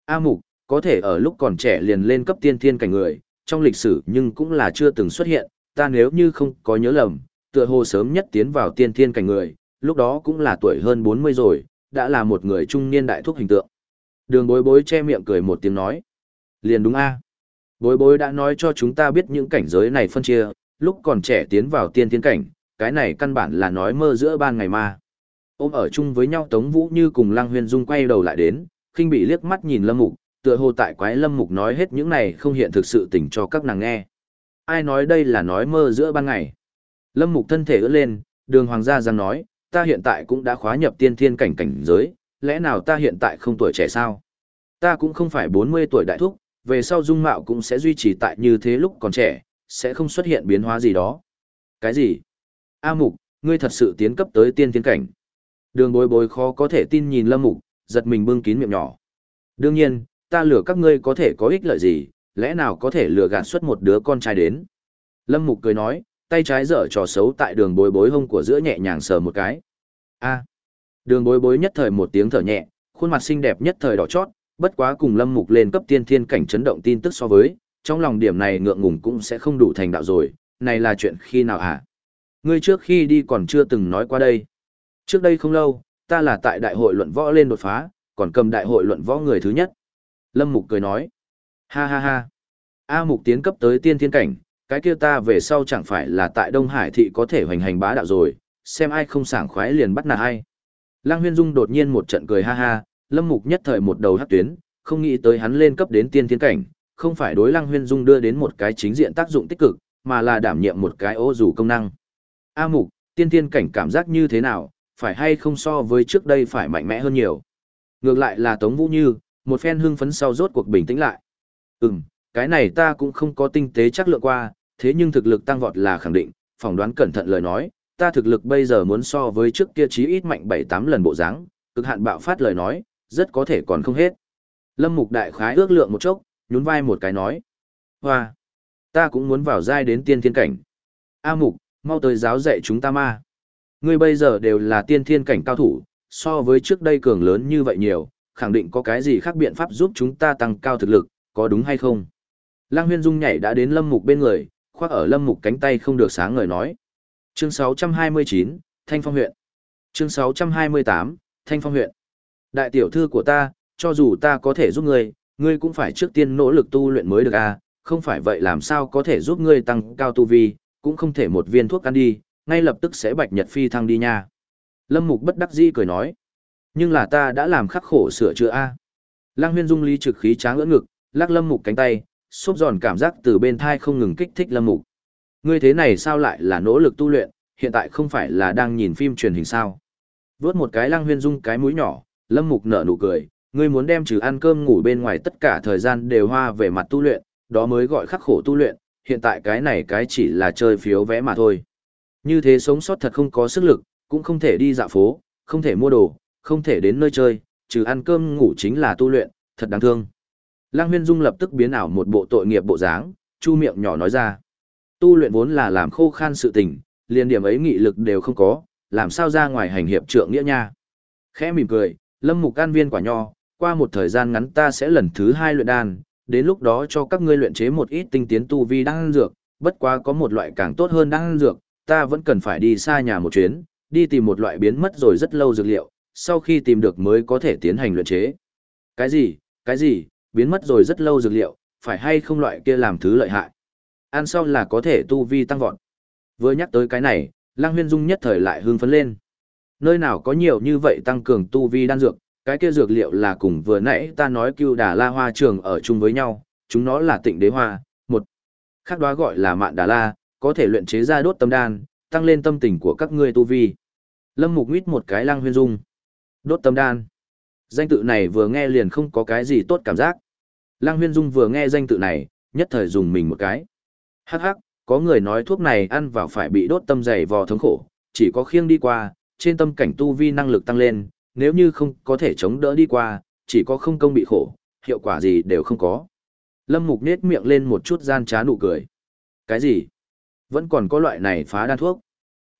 A Mục, có thể ở lúc còn trẻ liền lên cấp tiên thiên cảnh người, trong lịch sử nhưng cũng là chưa từng xuất hiện, ta nếu như không có nhớ lầm, tựa hồ sớm nhất tiến vào tiên thiên cảnh người, lúc đó cũng là tuổi hơn 40 rồi, đã là một người trung niên đại thúc hình tượng. Đường bối bối che miệng cười một tiếng nói. Liền đúng a Bối bối đã nói cho chúng ta biết những cảnh giới này phân chia, lúc còn trẻ tiến vào tiên thiên cảnh, cái này căn bản là nói mơ giữa ban ngày ma. Ôm ở chung với nhau Tống Vũ như cùng Lăng Huyền Dung quay đầu lại đến, khinh bị liếc mắt nhìn Lâm Mục, tựa hồ tại quái Lâm Mục nói hết những này không hiện thực sự tình cho các nàng nghe. Ai nói đây là nói mơ giữa ban ngày? Lâm Mục thân thể ưỡn lên, đường hoàng gia rằng nói, ta hiện tại cũng đã khóa nhập tiên thiên cảnh cảnh giới, lẽ nào ta hiện tại không tuổi trẻ sao? Ta cũng không phải 40 tuổi đại thúc, về sau dung mạo cũng sẽ duy trì tại như thế lúc còn trẻ, sẽ không xuất hiện biến hóa gì đó. Cái gì? A Mục, ngươi thật sự tiến cấp tới tiên thiên cảnh. Đường bối bối khó có thể tin nhìn Lâm Mục, giật mình bưng kín miệng nhỏ. Đương nhiên, ta lừa các ngươi có thể có ích lợi gì, lẽ nào có thể lừa gạt xuất một đứa con trai đến. Lâm Mục cười nói, tay trái dở trò xấu tại đường bối bối hông của giữa nhẹ nhàng sờ một cái. A. Đường bối bối nhất thời một tiếng thở nhẹ, khuôn mặt xinh đẹp nhất thời đỏ chót, bất quá cùng Lâm Mục lên cấp tiên thiên cảnh chấn động tin tức so với, trong lòng điểm này ngượng ngùng cũng sẽ không đủ thành đạo rồi, này là chuyện khi nào hả? Ngươi trước khi đi còn chưa từng nói qua đây. Trước đây không lâu, ta là tại đại hội luận võ lên đột phá, còn cầm đại hội luận võ người thứ nhất. Lâm Mục cười nói. Ha ha ha. A Mục tiến cấp tới tiên thiên cảnh, cái kia ta về sau chẳng phải là tại Đông Hải thị có thể hoành hành bá đạo rồi, xem ai không sảng khoái liền bắt nạt ai. Lăng Huyên Dung đột nhiên một trận cười ha ha, Lâm Mục nhất thời một đầu hắc tuyến, không nghĩ tới hắn lên cấp đến tiên thiên cảnh, không phải đối Lăng Huyên Dung đưa đến một cái chính diện tác dụng tích cực, mà là đảm nhiệm một cái ô dù công năng. A Mục, tiên thiên cảnh cảm giác như thế nào, phải hay không so với trước đây phải mạnh mẽ hơn nhiều. Ngược lại là Tống Vũ Như, một phen hưng phấn sau rốt cuộc bình tĩnh lại. Ừm, cái này ta cũng không có tinh tế chắc lượng qua, thế nhưng thực lực tăng vọt là khẳng định, phỏng đoán cẩn thận lời nói, ta thực lực bây giờ muốn so với trước kia chí ít mạnh 7-8 lần bộ dáng, cực hạn bạo phát lời nói, rất có thể còn không hết. Lâm Mục đại khái ước lượng một chốc, nhún vai một cái nói. Hoa! Ta cũng muốn vào giai đến tiên thiên cảnh. A Mục, mau tới giáo dạy chúng ta ma. Ngươi bây giờ đều là tiên thiên cảnh cao thủ, so với trước đây cường lớn như vậy nhiều, khẳng định có cái gì khác biện pháp giúp chúng ta tăng cao thực lực, có đúng hay không? Lăng Huyên Dung nhảy đã đến Lâm Mục bên người, khoác ở Lâm Mục cánh tay không được sáng ngời nói. Chương 629, Thanh Phong huyện. Chương 628, Thanh Phong huyện. Đại tiểu thư của ta, cho dù ta có thể giúp ngươi, ngươi cũng phải trước tiên nỗ lực tu luyện mới được a, à, không phải vậy làm sao có thể giúp ngươi tăng cao tu vi, cũng không thể một viên thuốc ăn đi, ngay lập tức sẽ bạch nhật phi thăng đi nha. Lâm Mục bất đắc dĩ cười nói. Nhưng là ta đã làm khắc khổ sửa chữa A. Lăng huyên dung ly trực khí tráng ưỡn ngực, lắc Lâm Mục cánh tay, xốp giòn cảm giác từ bên thai không ngừng kích thích Lâm Mục. Ngươi thế này sao lại là nỗ lực tu luyện, hiện tại không phải là đang nhìn phim truyền hình sao. Vớt một cái lăng huyên dung cái mũi nhỏ, Lâm Mục nở nụ cười, ngươi muốn đem trừ ăn cơm ngủ bên ngoài tất cả thời gian đều hoa về mặt tu luyện, đó mới gọi khắc khổ tu luyện, hiện tại cái này cái chỉ là chơi phiếu vẽ mà thôi. Như thế sống sót thật không có sức lực, cũng không thể đi dạo phố, không thể mua đồ, không thể đến nơi chơi, trừ ăn cơm ngủ chính là tu luyện, thật đáng thương. Lăng Huyên Dung lập tức biến ảo một bộ tội nghiệp bộ dáng, chu miệng nhỏ nói ra. Tu luyện vốn là làm khô khan sự tình, liền điểm ấy nghị lực đều không có, làm sao ra ngoài hành hiệp trượng nghĩa nha. Khẽ mỉm cười, Lâm Mục an viên quả nho, qua một thời gian ngắn ta sẽ lần thứ hai luyện đan, đến lúc đó cho các ngươi luyện chế một ít tinh tiến tu vi đan dược, bất quá có một loại càng tốt hơn đan dược, ta vẫn cần phải đi xa nhà một chuyến, đi tìm một loại biến mất rồi rất lâu dược liệu, sau khi tìm được mới có thể tiến hành luyện chế. Cái gì, cái gì, biến mất rồi rất lâu dược liệu, phải hay không loại kia làm thứ lợi hại. Ăn sau là có thể tu vi tăng vọt. Vừa nhắc tới cái này, Lăng Huyên Dung nhất thời lại hưng phấn lên. Nơi nào có nhiều như vậy tăng cường tu vi đan dược, cái kia dược liệu là cùng vừa nãy ta nói cưu đà la hoa trường ở chung với nhau, chúng nó là tịnh đế hoa, một. Khác đó gọi là mạn đà la, có thể luyện chế ra đốt tâm đan, tăng lên tâm tình của các ngươi tu vi. Lâm Mục nguyết một cái Lăng Huyên Dung. Đốt tâm đan. Danh tự này vừa nghe liền không có cái gì tốt cảm giác. Lăng Huyên Dung vừa nghe danh tự này, nhất thời dùng mình một cái. Hắc hắc, có người nói thuốc này ăn vào phải bị đốt tâm dày vò thống khổ, chỉ có khiêng đi qua, trên tâm cảnh tu vi năng lực tăng lên, nếu như không có thể chống đỡ đi qua, chỉ có không công bị khổ, hiệu quả gì đều không có. Lâm Mục nết miệng lên một chút gian trá nụ cười. Cái gì? Vẫn còn có loại này phá đan thuốc?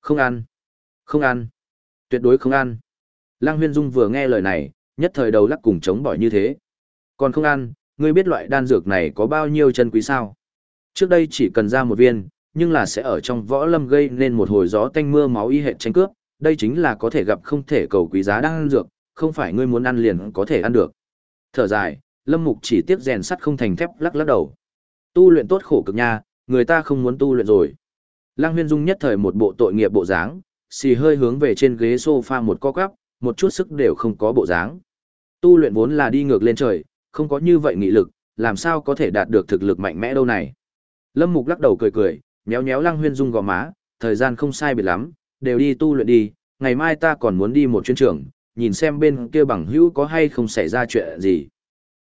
Không ăn. Không ăn. Tuyệt đối không ăn. Lăng Huyên Dung vừa nghe lời này, nhất thời đầu lắc cùng chống bỏi như thế. Còn không ăn, ngươi biết loại đan dược này có bao nhiêu chân quý sao? Trước đây chỉ cần ra một viên, nhưng là sẽ ở trong võ lâm gây nên một hồi gió tanh mưa máu y hệ tranh cướp, đây chính là có thể gặp không thể cầu quý giá đan dược, không phải ngươi muốn ăn liền có thể ăn được. Thở dài, Lâm Mục chỉ tiếc rèn sắt không thành thép lắc lắc đầu. Tu luyện tốt khổ cực nha, người ta không muốn tu luyện rồi. Lăng Huyên Dung nhất thời một bộ tội nghiệp bộ dáng, xì hơi hướng về trên ghế sofa một co quắp, một chút sức đều không có bộ dáng. Tu luyện vốn là đi ngược lên trời, không có như vậy nghị lực, làm sao có thể đạt được thực lực mạnh mẽ đâu này. Lâm Mục lắc đầu cười cười, méo méo Lăng Huyên Dung gò má, thời gian không sai biệt lắm, đều đi tu luyện đi, ngày mai ta còn muốn đi một chuyến trường, nhìn xem bên kia bằng hữu có hay không xảy ra chuyện gì.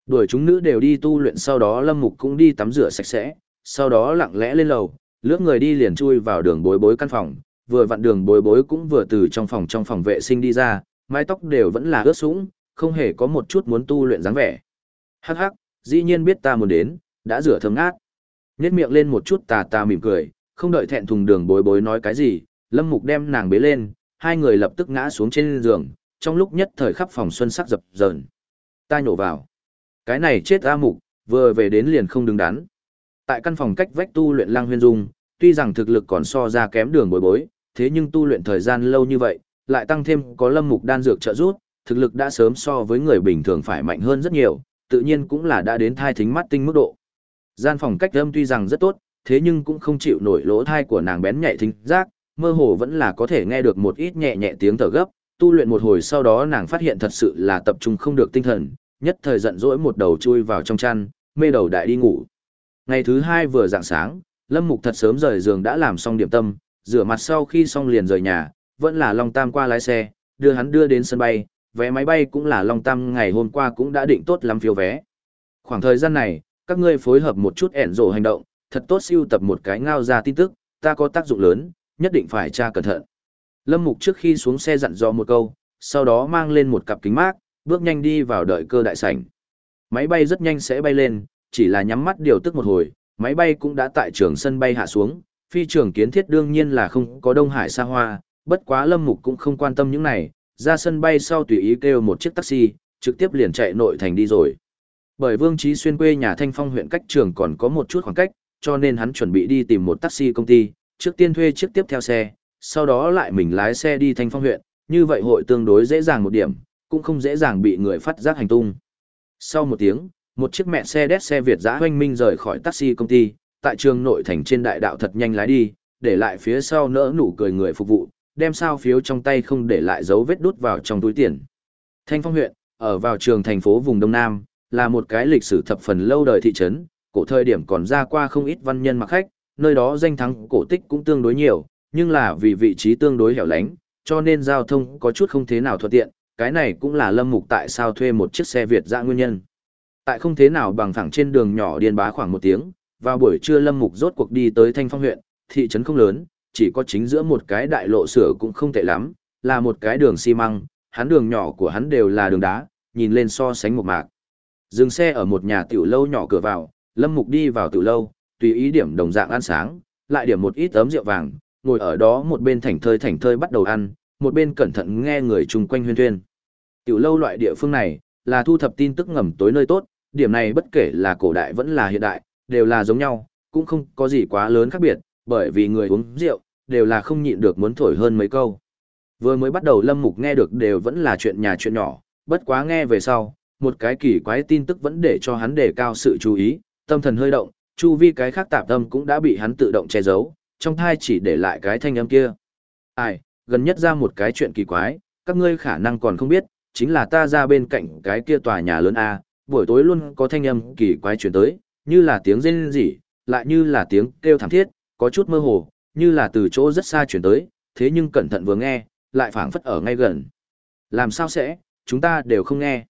Đuổi chúng nữ đều đi tu luyện sau đó Lâm Mục cũng đi tắm rửa sạch sẽ, sau đó lặng lẽ lên lầu, lướt người đi liền chui vào đường bối bối căn phòng, vừa vặn đường bối bối cũng vừa từ trong phòng trong phòng vệ sinh đi ra, mái tóc đều vẫn là ướt sũng, không hề có một chút muốn tu luyện dáng vẻ. Hắc hắc, dĩ nhiên biết ta muốn đến, đã rửa thơm ngát. Nhét miệng lên một chút tà tà mỉm cười, không đợi thẹn thùng đường bối bối nói cái gì, Lâm Mục đem nàng bế lên, hai người lập tức ngã xuống trên giường, trong lúc nhất thời khắp phòng xuân sắc dập dờn. Ta nhổ vào. Cái này chết A Mục, vừa về đến liền không đứng đắn. Tại căn phòng cách vách tu luyện Lang Huyên Dung, tuy rằng thực lực còn so ra kém đường bối bối, thế nhưng tu luyện thời gian lâu như vậy, lại tăng thêm có lâm mục đan dược trợ giúp, thực lực đã sớm so với người bình thường phải mạnh hơn rất nhiều, tự nhiên cũng là đã đến thai thính mắt tinh mức độ. Gian phòng cách âm tuy rằng rất tốt, thế nhưng cũng không chịu nổi lỗ thai của nàng bén nhạy thính giác, mơ hồ vẫn là có thể nghe được một ít nhẹ nhẹ tiếng thở gấp, tu luyện một hồi sau đó nàng phát hiện thật sự là tập trung không được tinh thần, nhất thời giận dỗi một đầu chui vào trong chăn, mê đầu đại đi ngủ. Ngày thứ hai vừa dạng sáng, Lâm Mục thật sớm rời giường đã làm xong điểm tâm, rửa mặt sau khi xong liền rời nhà, vẫn là Long Tam qua lái xe, đưa hắn đưa đến sân bay, vé máy bay cũng là Long Tam ngày hôm qua cũng đã định tốt lắm phiếu vé. Khoảng thời gian này, các ngươi phối hợp một chút ẻn rổ hành động, thật tốt siêu tập một cái ngao ra tin tức, ta có tác dụng lớn, nhất định phải tra cẩn thận. Lâm Mục trước khi xuống xe dặn dò một câu, sau đó mang lên một cặp kính mát, bước nhanh đi vào đợi cơ đại sảnh. Máy bay rất nhanh sẽ bay lên, chỉ là nhắm mắt điều tức một hồi, máy bay cũng đã tại trường sân bay hạ xuống, phi trường kiến thiết đương nhiên là không có Đông Hải xa hoa, bất quá Lâm Mục cũng không quan tâm những này, ra sân bay sau tùy ý kêu một chiếc taxi, trực tiếp liền chạy nội thành đi rồi. Bởi Vương Trí Xuyên quê nhà Thanh Phong huyện cách trường còn có một chút khoảng cách, cho nên hắn chuẩn bị đi tìm một taxi công ty, trước tiên thuê chiếc tiếp theo xe, sau đó lại mình lái xe đi Thanh Phong huyện, như vậy hội tương đối dễ dàng một điểm, cũng không dễ dàng bị người phát giác hành tung. Sau một tiếng, một chiếc mẹ xe đét xe Việt giã hoanh minh rời khỏi taxi công ty, tại trường nội thành trên đại đạo thật nhanh lái đi, để lại phía sau nỡ nụ cười người phục vụ, đem sao phiếu trong tay không để lại dấu vết đút vào trong túi tiền. Thanh Phong huyện, ở vào trường thành phố vùng Đông Nam, là một cái lịch sử thập phần lâu đời thị trấn, cổ thời điểm còn ra qua không ít văn nhân mặc khách, nơi đó danh thắng cổ tích cũng tương đối nhiều, nhưng là vì vị trí tương đối hẻo lánh, cho nên giao thông có chút không thế nào thuận tiện, cái này cũng là Lâm Mục tại sao thuê một chiếc xe Việt dã nguyên nhân. Tại không thế nào bằng thẳng trên đường nhỏ điên bá khoảng một tiếng, vào buổi trưa Lâm Mục rốt cuộc đi tới Thanh Phong huyện, thị trấn không lớn, chỉ có chính giữa một cái đại lộ sửa cũng không tệ lắm, là một cái đường xi măng, hắn đường nhỏ của hắn đều là đường đá, nhìn lên so sánh một mạc. Dừng xe ở một nhà tiểu lâu nhỏ cửa vào, Lâm Mục đi vào tiểu lâu, tùy ý điểm đồng dạng ăn sáng, lại điểm một ít ấm rượu vàng, ngồi ở đó một bên thảnh thơi thảnh thơi bắt đầu ăn, một bên cẩn thận nghe người chung quanh huyên thuyên. Tiểu lâu loại địa phương này, là thu thập tin tức ngầm tối nơi tốt, điểm này bất kể là cổ đại vẫn là hiện đại, đều là giống nhau, cũng không có gì quá lớn khác biệt, bởi vì người uống rượu, đều là không nhịn được muốn thổi hơn mấy câu. Vừa mới bắt đầu Lâm Mục nghe được đều vẫn là chuyện nhà chuyện nhỏ, bất quá nghe về sau, một cái kỳ quái tin tức vẫn để cho hắn đề cao sự chú ý, tâm thần hơi động, chu vi cái khác tạp tâm cũng đã bị hắn tự động che giấu, trong thai chỉ để lại cái thanh âm kia. Ai, gần nhất ra một cái chuyện kỳ quái, các ngươi khả năng còn không biết, chính là ta ra bên cạnh cái kia tòa nhà lớn A, buổi tối luôn có thanh âm kỳ quái chuyển tới, như là tiếng rên rỉ, lại như là tiếng kêu thảm thiết, có chút mơ hồ, như là từ chỗ rất xa chuyển tới, thế nhưng cẩn thận vừa nghe, lại phảng phất ở ngay gần. Làm sao sẽ, chúng ta đều không nghe.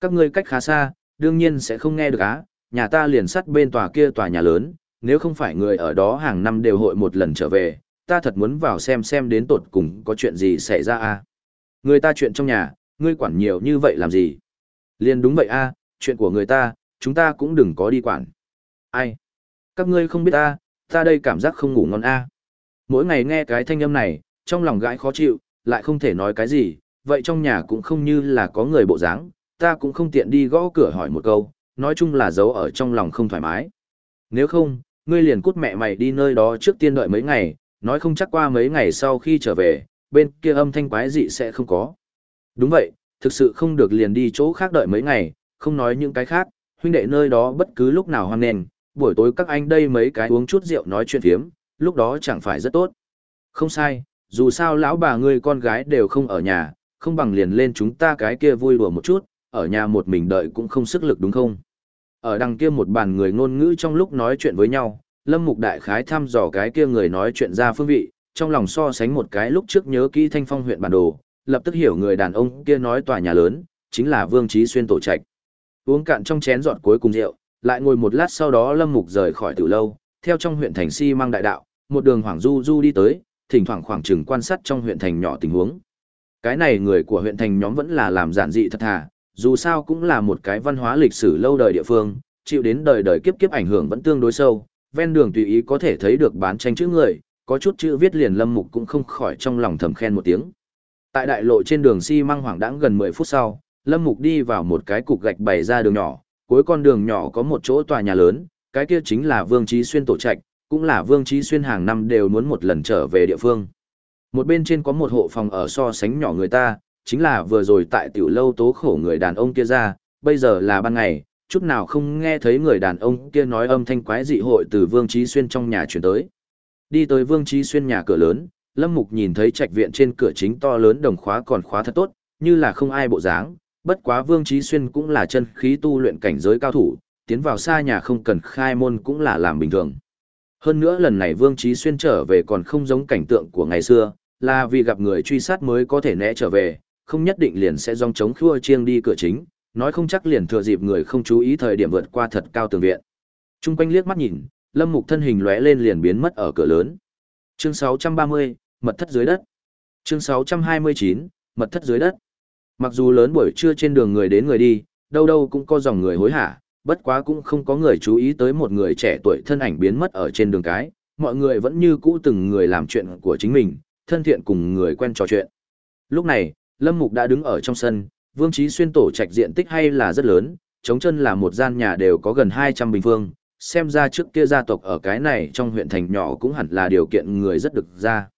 Các ngươi cách khá xa, đương nhiên sẽ không nghe được á, nhà ta liền sắt bên tòa kia tòa nhà lớn, nếu không phải người ở đó hàng năm đều hội một lần trở về, ta thật muốn vào xem xem đến tột cùng có chuyện gì xảy ra a. Người ta chuyện trong nhà, ngươi quản nhiều như vậy làm gì? Liền đúng vậy a, chuyện của người ta, chúng ta cũng đừng có đi quản. Ai? Các ngươi không biết ta, ta đây cảm giác không ngủ ngon a. Mỗi ngày nghe cái thanh âm này, trong lòng gãi khó chịu, lại không thể nói cái gì, vậy trong nhà cũng không như là có người bộ dáng, ta cũng không tiện đi gõ cửa hỏi một câu, nói chung là giấu ở trong lòng không thoải mái. Nếu không, ngươi liền cút mẹ mày đi nơi đó trước tiên đợi mấy ngày, nói không chắc qua mấy ngày sau khi trở về, bên kia âm thanh quái dị sẽ không có. Đúng vậy, thực sự không được liền đi chỗ khác đợi mấy ngày, không nói những cái khác, huynh đệ nơi đó bất cứ lúc nào hoan nền, buổi tối các anh đây mấy cái uống chút rượu nói chuyện phiếm, lúc đó chẳng phải rất tốt. Không sai, dù sao lão bà ngươi con gái đều không ở nhà, không bằng liền lên chúng ta cái kia vui đùa một chút, ở nhà một mình đợi cũng không sức lực đúng không? Ở đằng kia một bàn người ngôn ngữ trong lúc nói chuyện với nhau, Lâm Mục Đại Khái thăm dò cái kia người nói chuyện ra phương vị, trong lòng so sánh một cái lúc trước nhớ kỹ thanh phong huyện bản đồ, lập tức hiểu người đàn ông kia nói tòa nhà lớn, chính là Vương Trí Xuyên tổ trạch. Uống cạn trong chén giọt cuối cùng rượu, lại ngồi một lát sau đó Lâm Mục rời khỏi từ lâu, theo trong huyện thành Si mang đại đạo, một đường hoàng du du đi tới, thỉnh thoảng khoảng chừng quan sát trong huyện thành nhỏ tình huống. Cái này người của huyện thành nhóm vẫn là làm giản dị thật thà, dù sao cũng là một cái văn hóa lịch sử lâu đời địa phương, chịu đến đời đời kiếp kiếp ảnh hưởng vẫn tương đối sâu, ven đường tùy ý có thể thấy được bán tranh chữ người, có chút chữ viết liền Lâm Mục cũng không khỏi trong lòng thầm khen một tiếng. Tại đại lộ trên đường xi si măng hoảng đãng gần 10 phút sau, Lâm Mục đi vào một cái cục gạch bày ra đường nhỏ, cuối con đường nhỏ có một chỗ tòa nhà lớn, cái kia chính là Vương Chí Xuyên tổ trạch, cũng là Vương Chí Xuyên hàng năm đều muốn một lần trở về địa phương. Một bên trên có một hộ phòng ở so sánh nhỏ người ta, chính là vừa rồi tại tiểu lâu tố khổ người đàn ông kia ra, bây giờ là ban ngày, chút nào không nghe thấy người đàn ông kia nói âm thanh quái dị hội từ Vương Chí Xuyên trong nhà chuyển tới. Đi tới Vương Chí Xuyên nhà cửa lớn, Lâm Mục nhìn thấy trạch viện trên cửa chính to lớn đồng khóa còn khóa thật tốt, như là không ai bộ dáng, bất quá Vương Chí Xuyên cũng là chân khí tu luyện cảnh giới cao thủ, tiến vào xa nhà không cần khai môn cũng là làm bình thường. Hơn nữa lần này Vương Chí Xuyên trở về còn không giống cảnh tượng của ngày xưa, là vì gặp người truy sát mới có thể né trở về, không nhất định liền sẽ dòng chống khua chiêng đi cửa chính, nói không chắc liền thừa dịp người không chú ý thời điểm vượt qua thật cao tường viện. Trung quanh liếc mắt nhìn, Lâm Mục thân hình lóe lên liền biến mất ở cửa lớn. Chương 630, mật thất dưới đất. Chương 629, mật thất dưới đất. Mặc dù lớn buổi trưa trên đường người đến người đi, đâu đâu cũng có dòng người hối hả, bất quá cũng không có người chú ý tới một người trẻ tuổi thân ảnh biến mất ở trên đường cái, mọi người vẫn như cũ từng người làm chuyện của chính mình, thân thiện cùng người quen trò chuyện. Lúc này, Lâm Mục đã đứng ở trong sân, Vương Chí Xuyên tổ trạch diện tích hay là rất lớn, chống chân là một gian nhà đều có gần 200 bình phương, xem ra trước kia gia tộc ở cái này trong huyện thành nhỏ cũng hẳn là điều kiện người rất được ra.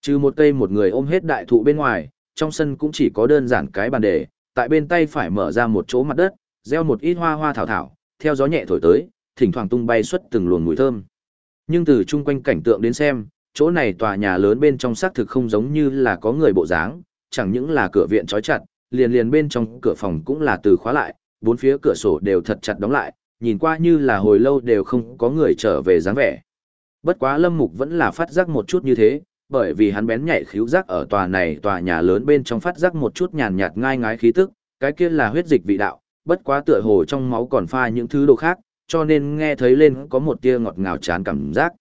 Trừ một cây một người ôm hết đại thụ bên ngoài, trong sân cũng chỉ có đơn giản cái bàn đề, tại bên tay phải mở ra một chỗ mặt đất, gieo một ít hoa hoa thảo thảo, theo gió nhẹ thổi tới, thỉnh thoảng tung bay xuất từng luồng mùi thơm. Nhưng từ chung quanh cảnh tượng đến xem, chỗ này tòa nhà lớn bên trong xác thực không giống như là có người bộ dáng, chẳng những là cửa viện trói chặt, liền liền bên trong cửa phòng cũng là từ khóa lại, bốn phía cửa sổ đều thật chặt đóng lại, nhìn qua như là hồi lâu đều không có người trở về dáng vẻ. Bất quá Lâm Mục vẫn là phát giác một chút như thế, bởi vì hắn bén nhạy khíu giác ở tòa này tòa nhà lớn bên trong phát giác một chút nhàn nhạt ngai ngái khí tức, cái kia là huyết dịch vị đạo, bất quá tựa hồ trong máu còn pha những thứ đồ khác, cho nên nghe thấy lên có một tia ngọt ngào chán cảm giác.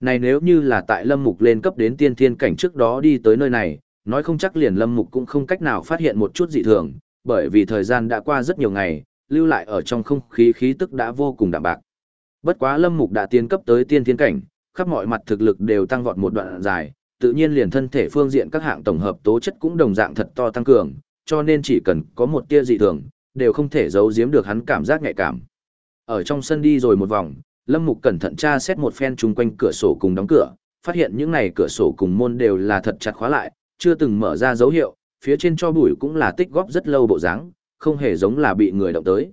Này nếu như là tại Lâm Mục lên cấp đến tiên thiên cảnh trước đó đi tới nơi này, nói không chắc liền Lâm Mục cũng không cách nào phát hiện một chút dị thường, bởi vì thời gian đã qua rất nhiều ngày, lưu lại ở trong không khí khí tức đã vô cùng đạm bạc. Bất quá Lâm Mục đã tiến cấp tới tiên thiên cảnh, khắp mọi mặt thực lực đều tăng vọt một đoạn dài, tự nhiên liền thân thể phương diện các hạng tổng hợp tố chất cũng đồng dạng thật to tăng cường, cho nên chỉ cần có một tia dị thường, đều không thể giấu giếm được hắn cảm giác nhạy cảm. Ở trong sân đi rồi một vòng, Lâm Mục cẩn thận tra xét một phen chung quanh cửa sổ cùng đóng cửa, phát hiện những này cửa sổ cùng môn đều là thật chặt khóa lại, chưa từng mở ra dấu hiệu, phía trên cho bụi cũng là tích góp rất lâu bộ dáng, không hề giống là bị người động tới.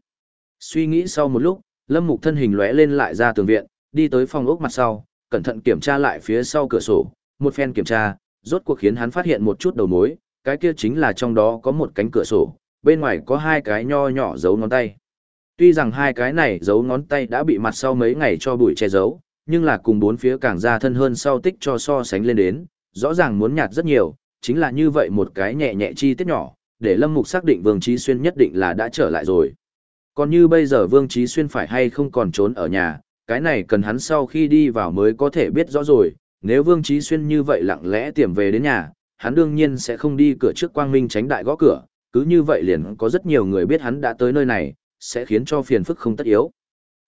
Suy nghĩ sau một lúc, Lâm Mục thân hình lóe lên lại ra tường viện, đi tới phòng ốc mặt sau, cẩn thận kiểm tra lại phía sau cửa sổ, một phen kiểm tra, rốt cuộc khiến hắn phát hiện một chút đầu mối, cái kia chính là trong đó có một cánh cửa sổ, bên ngoài có hai cái nho nhỏ dấu ngón tay. Tuy rằng hai cái này dấu ngón tay đã bị mặt sau mấy ngày cho bụi che giấu, nhưng là cùng bốn phía càng ra thân hơn sau tích cho so sánh lên đến, rõ ràng muốn nhạt rất nhiều, chính là như vậy một cái nhẹ nhẹ chi tiết nhỏ, để Lâm Mục xác định Vương Chí Xuyên nhất định là đã trở lại rồi. Còn như bây giờ Vương Chí Xuyên phải hay không còn trốn ở nhà, cái này cần hắn sau khi đi vào mới có thể biết rõ rồi, nếu Vương Chí Xuyên như vậy lặng lẽ tiềm về đến nhà, hắn đương nhiên sẽ không đi cửa trước quang minh tránh đại gõ cửa, cứ như vậy liền có rất nhiều người biết hắn đã tới nơi này, sẽ khiến cho phiền phức không tất yếu.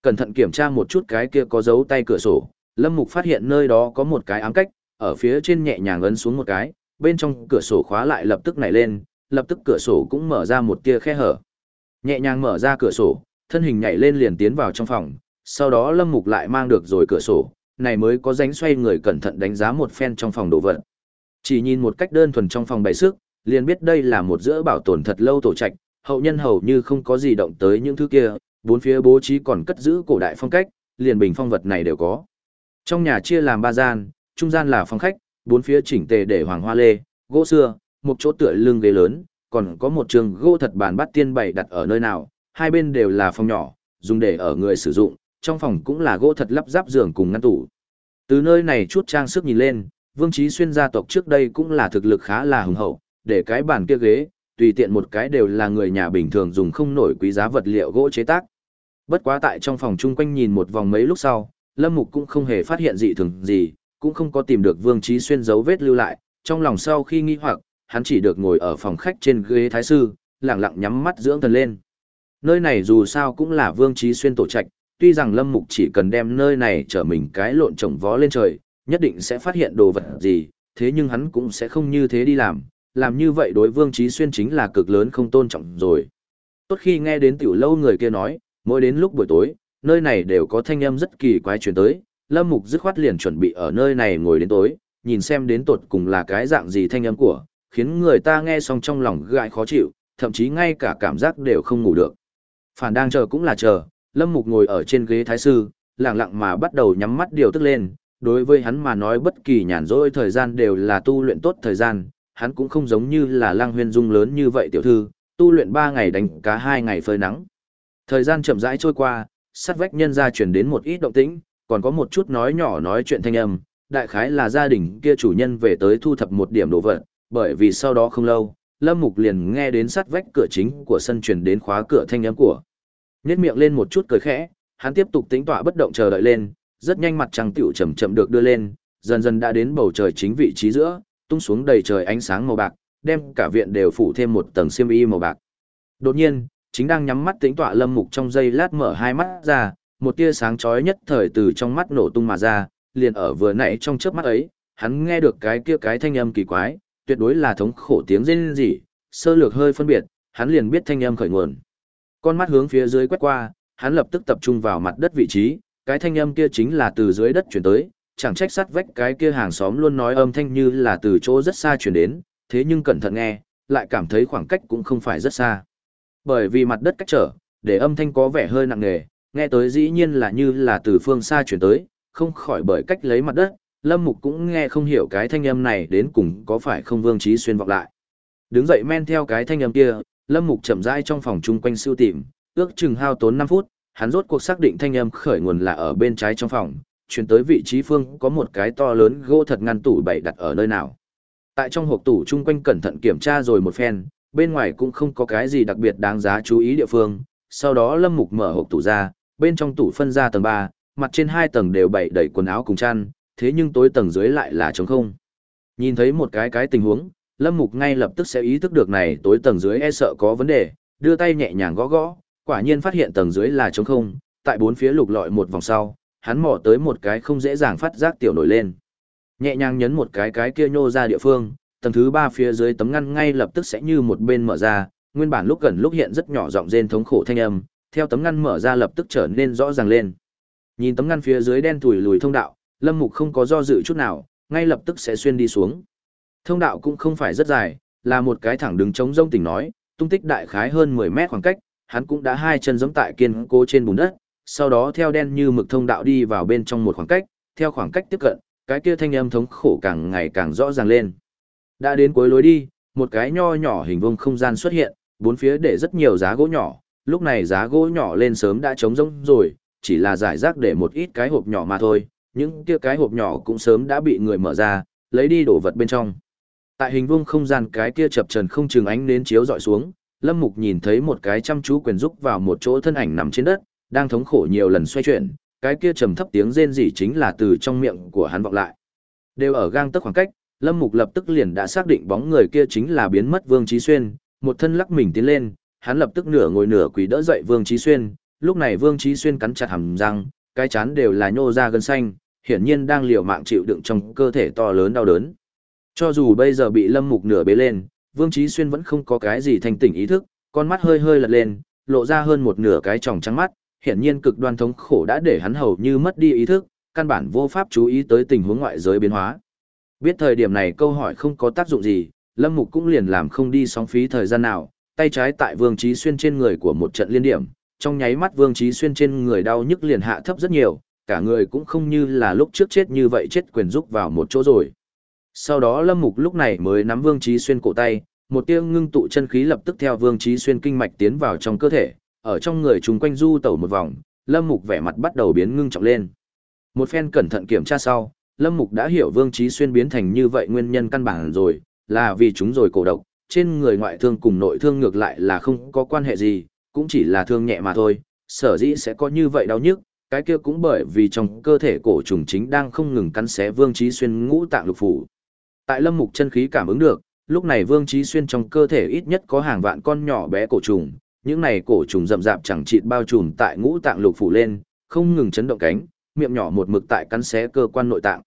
Cẩn thận kiểm tra một chút cái kia có dấu tay cửa sổ, Lâm Mục phát hiện nơi đó có một cái ám cách, ở phía trên nhẹ nhàng ấn xuống một cái, bên trong cửa sổ khóa lại lập tức nảy lên, lập tức cửa sổ cũng mở ra một tia khe hở. Nhẹ nhàng mở ra cửa sổ, thân hình nhảy lên liền tiến vào trong phòng, sau đó Lâm Mục lại mang được rồi cửa sổ, này mới có dánh xoay người cẩn thận đánh giá một phen trong phòng đồ vật. Chỉ nhìn một cách đơn thuần trong phòng bày sức, liền biết đây là một giữa bảo tồn thật lâu tổ trạch, hậu nhân hầu như không có gì động tới những thứ kia, bốn phía bố trí còn cất giữ cổ đại phong cách, liền bình phong vật này đều có. Trong nhà chia làm ba gian, trung gian là phòng khách, bốn phía chỉnh tề để hoàng hoa lê, gỗ xưa, một chỗ tựa lưng ghế lớn, còn có một trường gỗ thật bàn bắt tiên bày đặt ở nơi nào, hai bên đều là phòng nhỏ, dùng để ở người sử dụng, trong phòng cũng là gỗ thật lắp ráp giường cùng ngăn tủ. Từ nơi này chút trang sức nhìn lên, Vương Chí Xuyên gia tộc trước đây cũng là thực lực khá là hùng hậu, để cái bàn kia ghế, tùy tiện một cái đều là người nhà bình thường dùng không nổi quý giá vật liệu gỗ chế tác. Bất quá tại trong phòng chung quanh nhìn một vòng mấy lúc sau, Lâm Mục cũng không hề phát hiện dị thường gì, cũng không có tìm được Vương Chí Xuyên dấu vết lưu lại, trong lòng sau khi nghi hoặc, hắn chỉ được ngồi ở phòng khách trên ghế thái sư, lặng lặng nhắm mắt dưỡng thần lên. Nơi này dù sao cũng là Vương Chí Xuyên tổ trạch, tuy rằng Lâm Mục chỉ cần đem nơi này trở mình cái lộn trồng vó lên trời, nhất định sẽ phát hiện đồ vật gì, thế nhưng hắn cũng sẽ không như thế đi làm, làm như vậy đối Vương trí Xuyên chính là cực lớn không tôn trọng rồi. Tốt khi nghe đến tiểu lâu người kia nói, mỗi đến lúc buổi tối, nơi này đều có thanh âm rất kỳ quái truyền tới, Lâm Mục dứt khoát liền chuẩn bị ở nơi này ngồi đến tối, nhìn xem đến tột cùng là cái dạng gì thanh âm của, khiến người ta nghe xong trong lòng gãi khó chịu, thậm chí ngay cả cảm giác đều không ngủ được. Phản đang chờ cũng là chờ, Lâm Mục ngồi ở trên ghế thái sư, lặng lặng mà bắt đầu nhắm mắt điều tức lên, đối với hắn mà nói bất kỳ nhàn rỗi thời gian đều là tu luyện tốt thời gian, hắn cũng không giống như là Lang Huyên Dung lớn như vậy tiểu thư, tu luyện 3 ngày đánh cá 2 ngày phơi nắng. Thời gian chậm rãi trôi qua, sát vách nhân gia truyền đến một ít động tĩnh, còn có một chút nói nhỏ nói chuyện thanh âm, đại khái là gia đình kia chủ nhân về tới thu thập một điểm đồ vật, bởi vì sau đó không lâu, Lâm Mục liền nghe đến sát vách cửa chính của sân truyền đến khóa cửa thanh âm của. Nhếch miệng lên một chút cười khẽ, hắn tiếp tục tính tọa bất động chờ đợi lên, rất nhanh mặt trăng tiểu chậm chậm được đưa lên, dần dần đã đến bầu trời chính vị trí giữa, tung xuống đầy trời ánh sáng màu bạc, đem cả viện đều phủ thêm một tầng xiêm y màu bạc. Đột nhiên, chính đang nhắm mắt tính tọa Lâm Mục trong giây lát mở hai mắt ra, một tia sáng chói nhất thời từ trong mắt nổ tung mà ra, liền ở vừa nãy trong chớp mắt ấy, hắn nghe được cái kia cái thanh âm kỳ quái, tuyệt đối là thống khổ tiếng rên rỉ, sơ lược hơi phân biệt, hắn liền biết thanh âm khởi nguồn. Con mắt hướng phía dưới quét qua, hắn lập tức tập trung vào mặt đất vị trí, cái thanh âm kia chính là từ dưới đất chuyển tới, chẳng trách sắt vách cái kia hàng xóm luôn nói âm thanh như là từ chỗ rất xa chuyển đến, thế nhưng cẩn thận nghe, lại cảm thấy khoảng cách cũng không phải rất xa. Bởi vì mặt đất cách trở, để âm thanh có vẻ hơi nặng nề, nghe tới dĩ nhiên là như là từ phương xa chuyển tới, không khỏi bởi cách lấy mặt đất, Lâm Mục cũng nghe không hiểu cái thanh âm này đến cùng có phải không Vương Trí Xuyên vọng lại. Đứng dậy men theo cái thanh âm kia, Lâm Mục chậm rãi trong phòng chung quanh siêu tìm, ước chừng hao tốn 5 phút, hắn rốt cuộc xác định thanh âm khởi nguồn là ở bên trái trong phòng, chuyển tới vị trí phương có một cái to lớn gỗ thật ngăn tủ bày đặt ở nơi nào. Tại trong hộp tủ chung quanh cẩn thận kiểm tra rồi một phen, bên ngoài cũng không có cái gì đặc biệt đáng giá chú ý địa phương. Sau đó Lâm Mục mở hộp tủ ra, bên trong tủ phân ra tầng 3, mặt trên hai tầng đều bày đầy quần áo cùng chăn, thế nhưng tối tầng dưới lại là trống không. Nhìn thấy một cái cái tình huống, Lâm Mục ngay lập tức sẽ ý thức được này tối tầng dưới e sợ có vấn đề, đưa tay nhẹ nhàng gõ gõ, quả nhiên phát hiện tầng dưới là trống không, tại bốn phía lục lọi một vòng sau, hắn mò tới một cái không dễ dàng phát giác tiểu nổi lên. Nhẹ nhàng nhấn một cái cái kia nhô ra địa phương, tầng thứ ba phía dưới tấm ngăn ngay lập tức sẽ như một bên mở ra, nguyên bản lúc gần lúc hiện rất nhỏ giọng rên thống khổ thanh âm, theo tấm ngăn mở ra lập tức trở nên rõ ràng lên. Nhìn tấm ngăn phía dưới đen tủi lùi thông đạo, Lâm Mục không có do dự chút nào, ngay lập tức sẽ xuyên đi xuống. Thông đạo cũng không phải rất dài, là một cái thẳng đứng chống rông tỉnh nói, tung tích đại khái hơn 10 mét khoảng cách, hắn cũng đã hai chân giống tại kiên cố trên bùn đất, sau đó theo đen như mực thông đạo đi vào bên trong một khoảng cách, theo khoảng cách tiếp cận, cái kia thanh âm thống khổ càng ngày càng rõ ràng lên. Đã đến cuối lối đi, một cái nho nhỏ hình vuông không gian xuất hiện, bốn phía để rất nhiều giá gỗ nhỏ, lúc này giá gỗ nhỏ lên sớm đã trống rỗng rồi, chỉ là giải rác để một ít cái hộp nhỏ mà thôi, những kia cái hộp nhỏ cũng sớm đã bị người mở ra, lấy đi đổ vật bên trong. Tại hình vuông không gian cái kia chập trần không chừng ánh nến chiếu dọi xuống, Lâm Mục nhìn thấy một cái chăm chú quyền rúc vào một chỗ thân ảnh nằm trên đất, đang thống khổ nhiều lần xoay chuyển, cái kia trầm thấp tiếng rên rỉ chính là từ trong miệng của hắn vọng lại. Đều ở gang tấc khoảng cách, Lâm Mục lập tức liền đã xác định bóng người kia chính là biến mất Vương Chí Xuyên, một thân lắc mình tiến lên, hắn lập tức nửa ngồi nửa quỳ đỡ dậy Vương Chí Xuyên, lúc này Vương Chí Xuyên cắn chặt hàm răng, cái chán đều là nhô ra gân xanh, hiển nhiên đang liều mạng chịu đựng trong cơ thể to lớn đau đớn. Cho dù bây giờ bị Lâm Mục nửa bế lên, Vương Chí Xuyên vẫn không có cái gì thành tỉnh ý thức, con mắt hơi hơi lật lên, lộ ra hơn một nửa cái tròng trắng mắt, hiển nhiên cực đoan thống khổ đã để hắn hầu như mất đi ý thức, căn bản vô pháp chú ý tới tình huống ngoại giới biến hóa. Biết thời điểm này câu hỏi không có tác dụng gì, Lâm Mục cũng liền làm không đi sóng phí thời gian nào, tay trái tại Vương Chí Xuyên trên người của một trận liên điểm, trong nháy mắt Vương Chí Xuyên trên người đau nhức liền hạ thấp rất nhiều, cả người cũng không như là lúc trước chết như vậy chết quyền rúc vào một chỗ rồi. Sau đó Lâm Mục lúc này mới nắm Vương Chí Xuyên cổ tay, một tia ngưng tụ chân khí lập tức theo Vương Chí Xuyên kinh mạch tiến vào trong cơ thể, ở trong người chúng quanh du tẩu một vòng, Lâm Mục vẻ mặt bắt đầu biến ngưng trọng lên. Một phen cẩn thận kiểm tra sau, Lâm Mục đã hiểu Vương Chí Xuyên biến thành như vậy nguyên nhân căn bản rồi, là vì chúng rồi cổ độc, trên người ngoại thương cùng nội thương ngược lại là không có quan hệ gì, cũng chỉ là thương nhẹ mà thôi, sở dĩ sẽ có như vậy đau nhức, cái kia cũng bởi vì trong cơ thể cổ trùng chính đang không ngừng cắn xé Vương Chí Xuyên ngũ tạng lục phủ. Tại Lâm Mục chân khí cảm ứng được, lúc này Vương Chí Xuyên trong cơ thể ít nhất có hàng vạn con nhỏ bé cổ trùng, những này cổ trùng rậm rạp chẳng chịt bao trùm tại ngũ tạng lục phủ lên, không ngừng chấn động cánh, miệng nhỏ một mực tại cắn xé cơ quan nội tạng.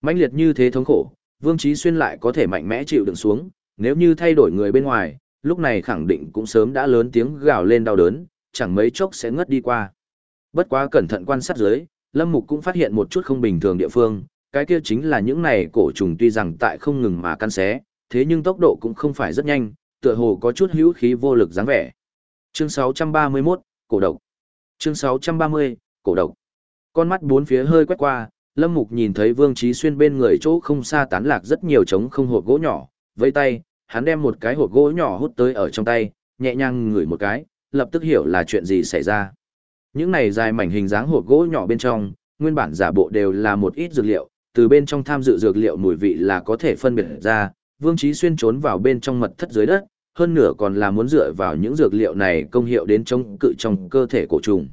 Mãnh liệt như thế thống khổ, Vương Chí Xuyên lại có thể mạnh mẽ chịu đựng xuống, nếu như thay đổi người bên ngoài, lúc này khẳng định cũng sớm đã lớn tiếng gào lên đau đớn, chẳng mấy chốc sẽ ngất đi qua. Bất quá cẩn thận quan sát dưới, Lâm Mục cũng phát hiện một chút không bình thường địa phương, cái kia chính là những này cổ trùng tuy rằng tại không ngừng mà căn xé, thế nhưng tốc độ cũng không phải rất nhanh, tựa hồ có chút hữu khí vô lực dáng vẻ. Chương 631, cổ độc. Chương 630, cổ độc. Con mắt bốn phía hơi quét qua, Lâm Mục nhìn thấy Vương Chí Xuyên bên người chỗ không xa tán lạc rất nhiều trống không hộp gỗ nhỏ, với tay, hắn đem một cái hộp gỗ nhỏ hút tới ở trong tay, nhẹ nhàng ngửi một cái, lập tức hiểu là chuyện gì xảy ra. Những này dài mảnh hình dáng hộp gỗ nhỏ bên trong, nguyên bản giả bộ đều là một ít dược liệu, từ bên trong tham dự dược liệu mùi vị là có thể phân biệt ra, Vương Chí Xuyên trốn vào bên trong mật thất dưới đất, hơn nửa còn là muốn dựa vào những dược liệu này công hiệu đến chống cự trong cơ thể cổ trùng.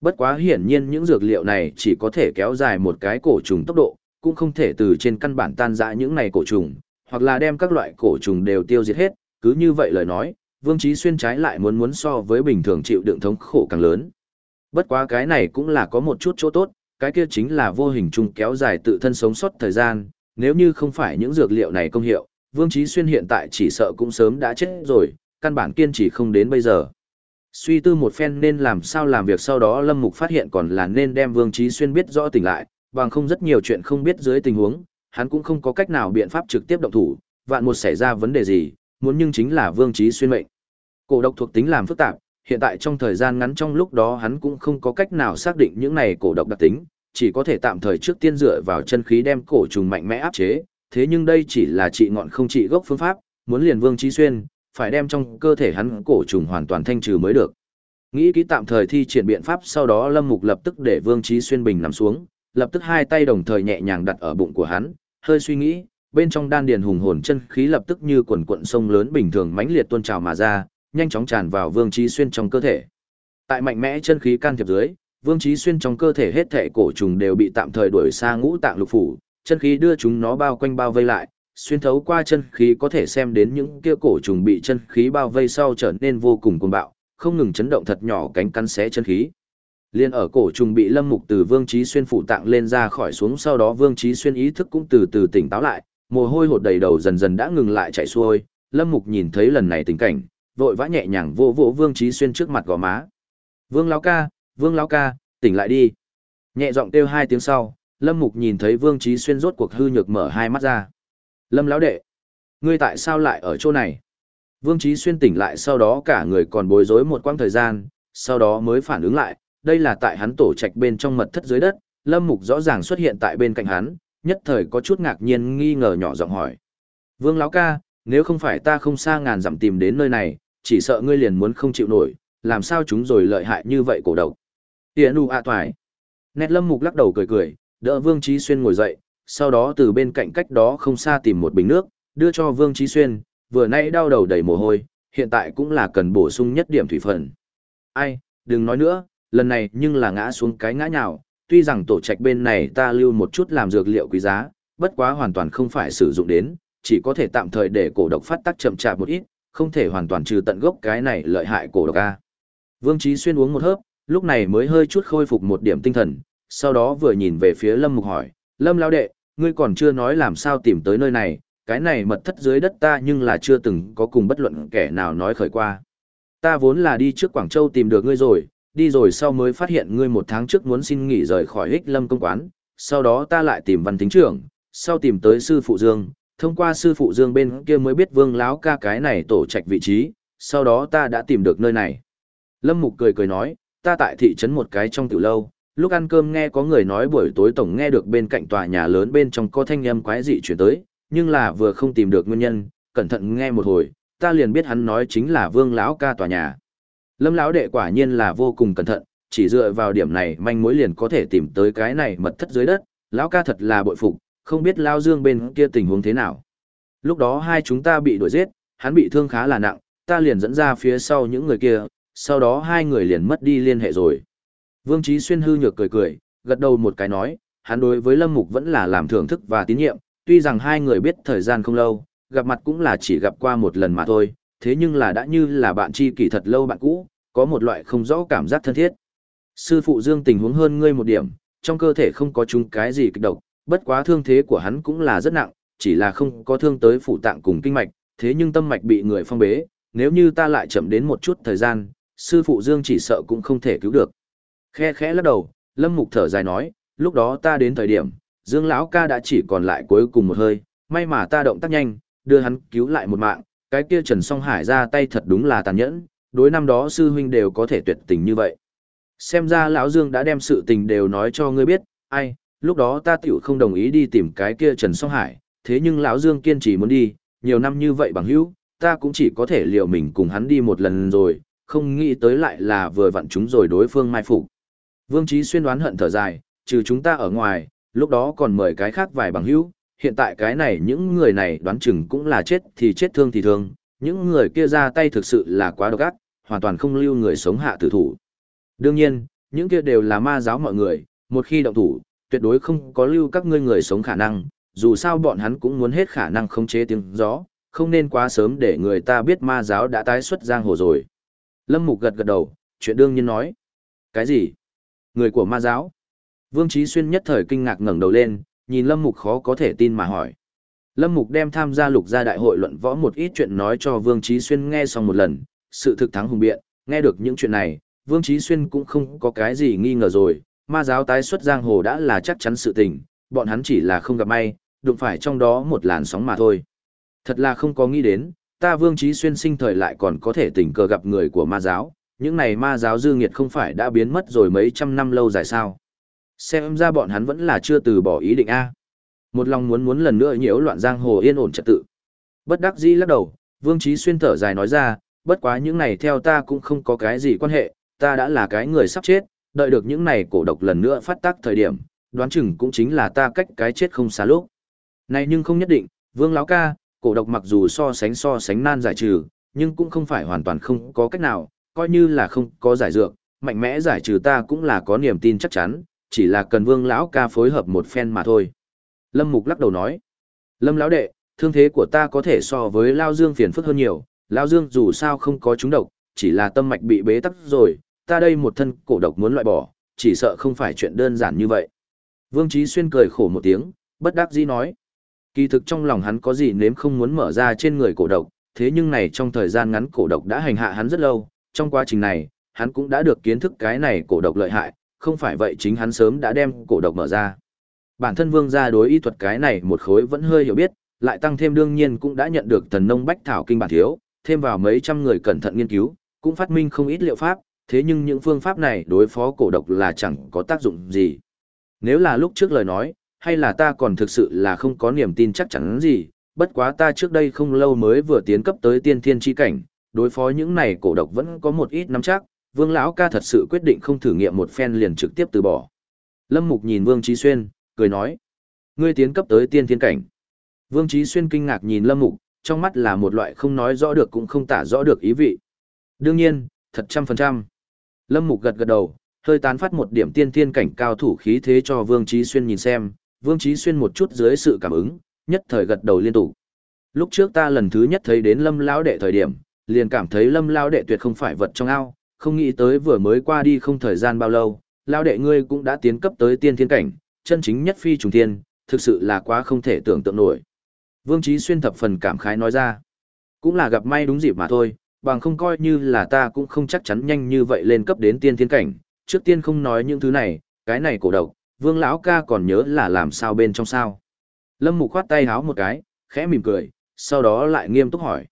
Bất quá hiển nhiên những dược liệu này chỉ có thể kéo dài một cái cổ trùng tốc độ, cũng không thể từ trên căn bản tan rã những này cổ trùng, hoặc là đem các loại cổ trùng đều tiêu diệt hết, cứ như vậy lời nói, Vương Chí Xuyên trái lại muốn muốn so với bình thường chịu đựng thống khổ càng lớn. Bất quá cái này cũng là có một chút chỗ tốt, cái kia chính là vô hình chung kéo dài tự thân sống sót thời gian, nếu như không phải những dược liệu này công hiệu, Vương Chí Xuyên hiện tại chỉ sợ cũng sớm đã chết rồi, căn bản kiên trì không đến bây giờ. Suy tư một phen nên làm sao làm việc sau đó Lâm Mục phát hiện còn là nên đem Vương Chí Xuyên biết rõ tỉnh lại, bằng không rất nhiều chuyện không biết dưới tình huống, hắn cũng không có cách nào biện pháp trực tiếp động thủ, vạn một xảy ra vấn đề gì, muốn nhưng chính là Vương Chí Xuyên mệnh. Cổ độc thuộc tính làm phức tạp, hiện tại trong thời gian ngắn trong lúc đó hắn cũng không có cách nào xác định những này cổ độc đặc tính, chỉ có thể tạm thời trước tiên dựa vào chân khí đem cổ trùng mạnh mẽ áp chế, thế nhưng đây chỉ là trị ngọn không trị gốc phương pháp, muốn liền Vương Chí Xuyên, phải đem trong cơ thể hắn cổ trùng hoàn toàn thanh trừ mới được. Nghĩ kỹ tạm thời thi triển biện pháp sau đó Lâm Mục lập tức để Vương Chí Xuyên bình nằm xuống, lập tức hai tay đồng thời nhẹ nhàng đặt ở bụng của hắn, hơi suy nghĩ, bên trong đan điền hùng hồn chân khí lập tức như quần cuộn sông lớn bình thường mãnh liệt tuôn trào mà ra, nhanh chóng tràn vào Vương Chí Xuyên trong cơ thể. Tại mạnh mẽ chân khí can thiệp dưới, Vương Chí Xuyên trong cơ thể hết thảy cổ trùng đều bị tạm thời đuổi xa ngũ tạng lục phủ, chân khí đưa chúng nó bao quanh bao vây lại, xuyên thấu qua chân khí có thể xem đến những kia cổ trùng bị chân khí bao vây sau trở nên vô cùng cuồng bạo, không ngừng chấn động thật nhỏ cánh cắn xé chân khí. Liên ở cổ trùng bị Lâm Mục từ Vương Chí Xuyên phủ tạng lên ra khỏi xuống sau đó Vương Chí Xuyên ý thức cũng từ từ tỉnh táo lại, mồ hôi hột đầy đầu dần dần đã ngừng lại chảy xuôi, Lâm Mục nhìn thấy lần này tình cảnh, vội vã nhẹ nhàng vỗ vỗ Vương Chí Xuyên trước mặt gò má. "Vương lão ca, Vương lão ca, tỉnh lại đi." Nhẹ giọng kêu hai tiếng sau, Lâm Mục nhìn thấy Vương Chí Xuyên rốt cuộc hư nhược mở hai mắt ra. "Lâm lão đệ, ngươi tại sao lại ở chỗ này?" Vương Chí Xuyên tỉnh lại sau đó cả người còn bối rối một quãng thời gian, sau đó mới phản ứng lại, đây là tại hắn tổ trạch bên trong mật thất dưới đất, Lâm Mục rõ ràng xuất hiện tại bên cạnh hắn, nhất thời có chút ngạc nhiên nghi ngờ nhỏ giọng hỏi. Vương lão ca, nếu không phải ta không xa ngàn dặm tìm đến nơi này, chỉ sợ ngươi liền muốn không chịu nổi, làm sao chúng rồi lợi hại như vậy cổ độc. Tiễn u a toại. Nét Lâm Mục lắc đầu cười cười, đỡ Vương Chí Xuyên ngồi dậy, sau đó từ bên cạnh cách đó không xa tìm một bình nước, đưa cho Vương Chí Xuyên, vừa nãy đau đầu đầy mồ hôi, hiện tại cũng là cần bổ sung nhất điểm thủy phần. Ai, đừng nói nữa, lần này nhưng là ngã xuống cái ngã nhào, tuy rằng tổ trạch bên này ta lưu một chút làm dược liệu quý giá, bất quá hoàn toàn không phải sử dụng đến, chỉ có thể tạm thời để cổ độc phát tác chậm chạp một ít, không thể hoàn toàn trừ tận gốc cái này lợi hại cổ độc a. Vương Chí xuyên uống một hớp, lúc này mới hơi chút khôi phục một điểm tinh thần, sau đó vừa nhìn về phía Lâm Mục hỏi, "Lâm lão đệ, ngươi còn chưa nói làm sao tìm tới nơi này, cái này mật thất dưới đất ta nhưng là chưa từng có cùng bất luận kẻ nào nói khởi qua. Ta vốn là đi trước Quảng Châu tìm được ngươi rồi, đi rồi sau mới phát hiện ngươi một tháng trước muốn xin nghỉ rời khỏi Hích Lâm công quán, sau đó ta lại tìm văn tính trưởng, sau tìm tới sư phụ Dương, thông qua sư phụ Dương bên kia mới biết Vương lão ca cái này tổ trạch vị trí, sau đó ta đã tìm được nơi này. Lâm Mục cười cười nói, ta tại thị trấn một cái trong tiểu lâu, lúc ăn cơm nghe có người nói buổi tối tổng nghe được bên cạnh tòa nhà lớn bên trong có thanh âm quái dị chuyển tới, nhưng là vừa không tìm được nguyên nhân, cẩn thận nghe một hồi, ta liền biết hắn nói chính là Vương lão ca tòa nhà. Lâm lão đệ quả nhiên là vô cùng cẩn thận, chỉ dựa vào điểm này manh mối liền có thể tìm tới cái này mật thất dưới đất, lão ca thật là bội phục, không biết lao Dương bên kia tình huống thế nào. Lúc đó hai chúng ta bị đuổi giết, hắn bị thương khá là nặng, ta liền dẫn ra phía sau những người kia, sau đó hai người liền mất đi liên hệ rồi. Vương Chí Xuyên hư nhược cười cười, gật đầu một cái nói, hắn đối với Lâm Mục vẫn là làm thưởng thức và tín nhiệm, tuy rằng hai người biết thời gian không lâu, gặp mặt cũng là chỉ gặp qua một lần mà thôi, thế nhưng là đã như là bạn tri kỷ thật lâu bạn cũ, có một loại không rõ cảm giác thân thiết. Sư phụ Dương tình huống hơn ngươi một điểm, trong cơ thể không có chúng cái gì kịch độc, bất quá thương thế của hắn cũng là rất nặng, chỉ là không có thương tới phụ tạng cùng kinh mạch, thế nhưng tâm mạch bị người phong bế, nếu như ta lại chậm đến một chút thời gian, sư phụ Dương chỉ sợ cũng không thể cứu được. Khe khẽ lắc đầu, Lâm Mục thở dài nói, lúc đó ta đến thời điểm, Dương lão ca đã chỉ còn lại cuối cùng một hơi, may mà ta động tác nhanh, đưa hắn cứu lại một mạng, cái kia Trần Song Hải ra tay thật đúng là tàn nhẫn, đối năm đó sư huynh đều có thể tuyệt tình như vậy. Xem ra lão Dương đã đem sự tình đều nói cho ngươi biết, ai, lúc đó ta tiểu không đồng ý đi tìm cái kia Trần Song Hải, thế nhưng lão Dương kiên trì muốn đi, nhiều năm như vậy bằng hữu, ta cũng chỉ có thể liệu mình cùng hắn đi một lần rồi, không nghĩ tới lại là vừa vặn chúng rồi đối phương mai phục. Vương Chí xuyên đoán hận thở dài, trừ chúng ta ở ngoài, lúc đó còn mời cái khác vài bằng hữu, hiện tại cái này những người này đoán chừng cũng là chết thì chết thương thì thương, những người kia ra tay thực sự là quá độc ác, hoàn toàn không lưu người sống hạ tử thủ. Đương nhiên, những kia đều là ma giáo mọi người, một khi động thủ, tuyệt đối không có lưu các ngươi người sống khả năng, dù sao bọn hắn cũng muốn hết khả năng khống chế tiếng gió, không nên quá sớm để người ta biết ma giáo đã tái xuất giang hồ rồi. Lâm Mục gật gật đầu, chuyện đương nhiên nói. Cái gì? Người của ma giáo? Vương trí Xuyên nhất thời kinh ngạc ngẩng đầu lên, nhìn Lâm Mục khó có thể tin mà hỏi. Lâm Mục đem tham gia lục gia đại hội luận võ một ít chuyện nói cho Vương trí Xuyên nghe xong một lần, sự thực thắng hùng biện, nghe được những chuyện này, Vương trí Xuyên cũng không có cái gì nghi ngờ rồi, ma giáo tái xuất giang hồ đã là chắc chắn sự tình, bọn hắn chỉ là không gặp may, đụng phải trong đó một làn sóng mà thôi. Thật là không có nghĩ đến, ta Vương Chí Xuyên sinh thời lại còn có thể tình cờ gặp người của ma giáo, những này ma giáo dư nghiệt không phải đã biến mất rồi mấy trăm năm lâu dài sao. Xem ra bọn hắn vẫn là chưa từ bỏ ý định A. Một lòng muốn muốn lần nữa nhiễu loạn giang hồ yên ổn trật tự. Bất đắc dĩ lắc đầu, Vương Trí Xuyên thở dài nói ra, bất quá những này theo ta cũng không có cái gì quan hệ, ta đã là cái người sắp chết, đợi được những này cổ độc lần nữa phát tác thời điểm, đoán chừng cũng chính là ta cách cái chết không xa lúc. Này nhưng không nhất định, Vương lão ca, cổ độc mặc dù so sánh so sánh nan giải trừ, nhưng cũng không phải hoàn toàn không có cách nào, coi như là không có giải dược, mạnh mẽ giải trừ ta cũng là có niềm tin chắc chắn, chỉ là cần Vương lão ca phối hợp một phen mà thôi. Lâm Mục lắc đầu nói, Lâm lão đệ, thương thế của ta có thể so với Lao Dương phiền phức hơn nhiều, Lao Dương dù sao không có trúng độc, chỉ là tâm mạch bị bế tắc rồi, ta đây một thân cổ độc muốn loại bỏ, chỉ sợ không phải chuyện đơn giản như vậy. Vương Chí Xuyên cười khổ một tiếng, bất đắc dĩ nói. Kỳ thực trong lòng hắn có gì nếm không muốn mở ra trên người cổ độc, thế nhưng này trong thời gian ngắn cổ độc đã hành hạ hắn rất lâu, trong quá trình này, hắn cũng đã được kiến thức cái này cổ độc lợi hại, không phải vậy chính hắn sớm đã đem cổ độc mở ra. Bản thân vương gia đối y thuật cái này một khối vẫn hơi hiểu biết, lại tăng thêm đương nhiên cũng đã nhận được thần nông bách thảo kinh bản thiếu, thêm vào mấy trăm người cẩn thận nghiên cứu, cũng phát minh không ít liệu pháp, thế nhưng những phương pháp này đối phó cổ độc là chẳng có tác dụng gì. Nếu là lúc trước lời nói, hay là ta còn thực sự là không có niềm tin chắc chắn gì, bất quá ta trước đây không lâu mới vừa tiến cấp tới tiên thiên chi cảnh, đối phó những này cổ độc vẫn có một ít nắm chắc, Vương lão ca thật sự quyết định không thử nghiệm một phen liền trực tiếp từ bỏ. Lâm Mục nhìn Vương Chí Xuyên, cười nói: "Ngươi tiến cấp tới tiên thiên cảnh?" Vương Chí Xuyên kinh ngạc nhìn Lâm Mục, trong mắt là một loại không nói rõ được cũng không tả rõ được ý vị. Đương nhiên, thật trăm phần trăm. Lâm Mục gật gật đầu, hơi tán phát một điểm tiên thiên cảnh cao thủ khí thế cho Vương Chí Xuyên nhìn xem, Vương Chí Xuyên một chút dưới sự cảm ứng, nhất thời gật đầu liên tục. Lúc trước ta lần thứ nhất thấy đến Lâm lão đệ thời điểm, liền cảm thấy Lâm lão đệ tuyệt không phải vật trong ao, không nghĩ tới vừa mới qua đi không thời gian bao lâu, lão đệ ngươi cũng đã tiến cấp tới tiên thiên cảnh, chân chính nhất phi trùng thiên, thực sự là quá không thể tưởng tượng nổi. Vương Chí Xuyên thập phần cảm khái nói ra, cũng là gặp may đúng dịp mà thôi, bằng không coi như là ta cũng không chắc chắn nhanh như vậy lên cấp đến tiên thiên cảnh, trước tiên không nói những thứ này, cái này cổ độc, Vương lão ca còn nhớ là làm sao bên trong sao. Lâm Mục khoát tay háo một cái, khẽ mỉm cười, sau đó lại nghiêm túc hỏi.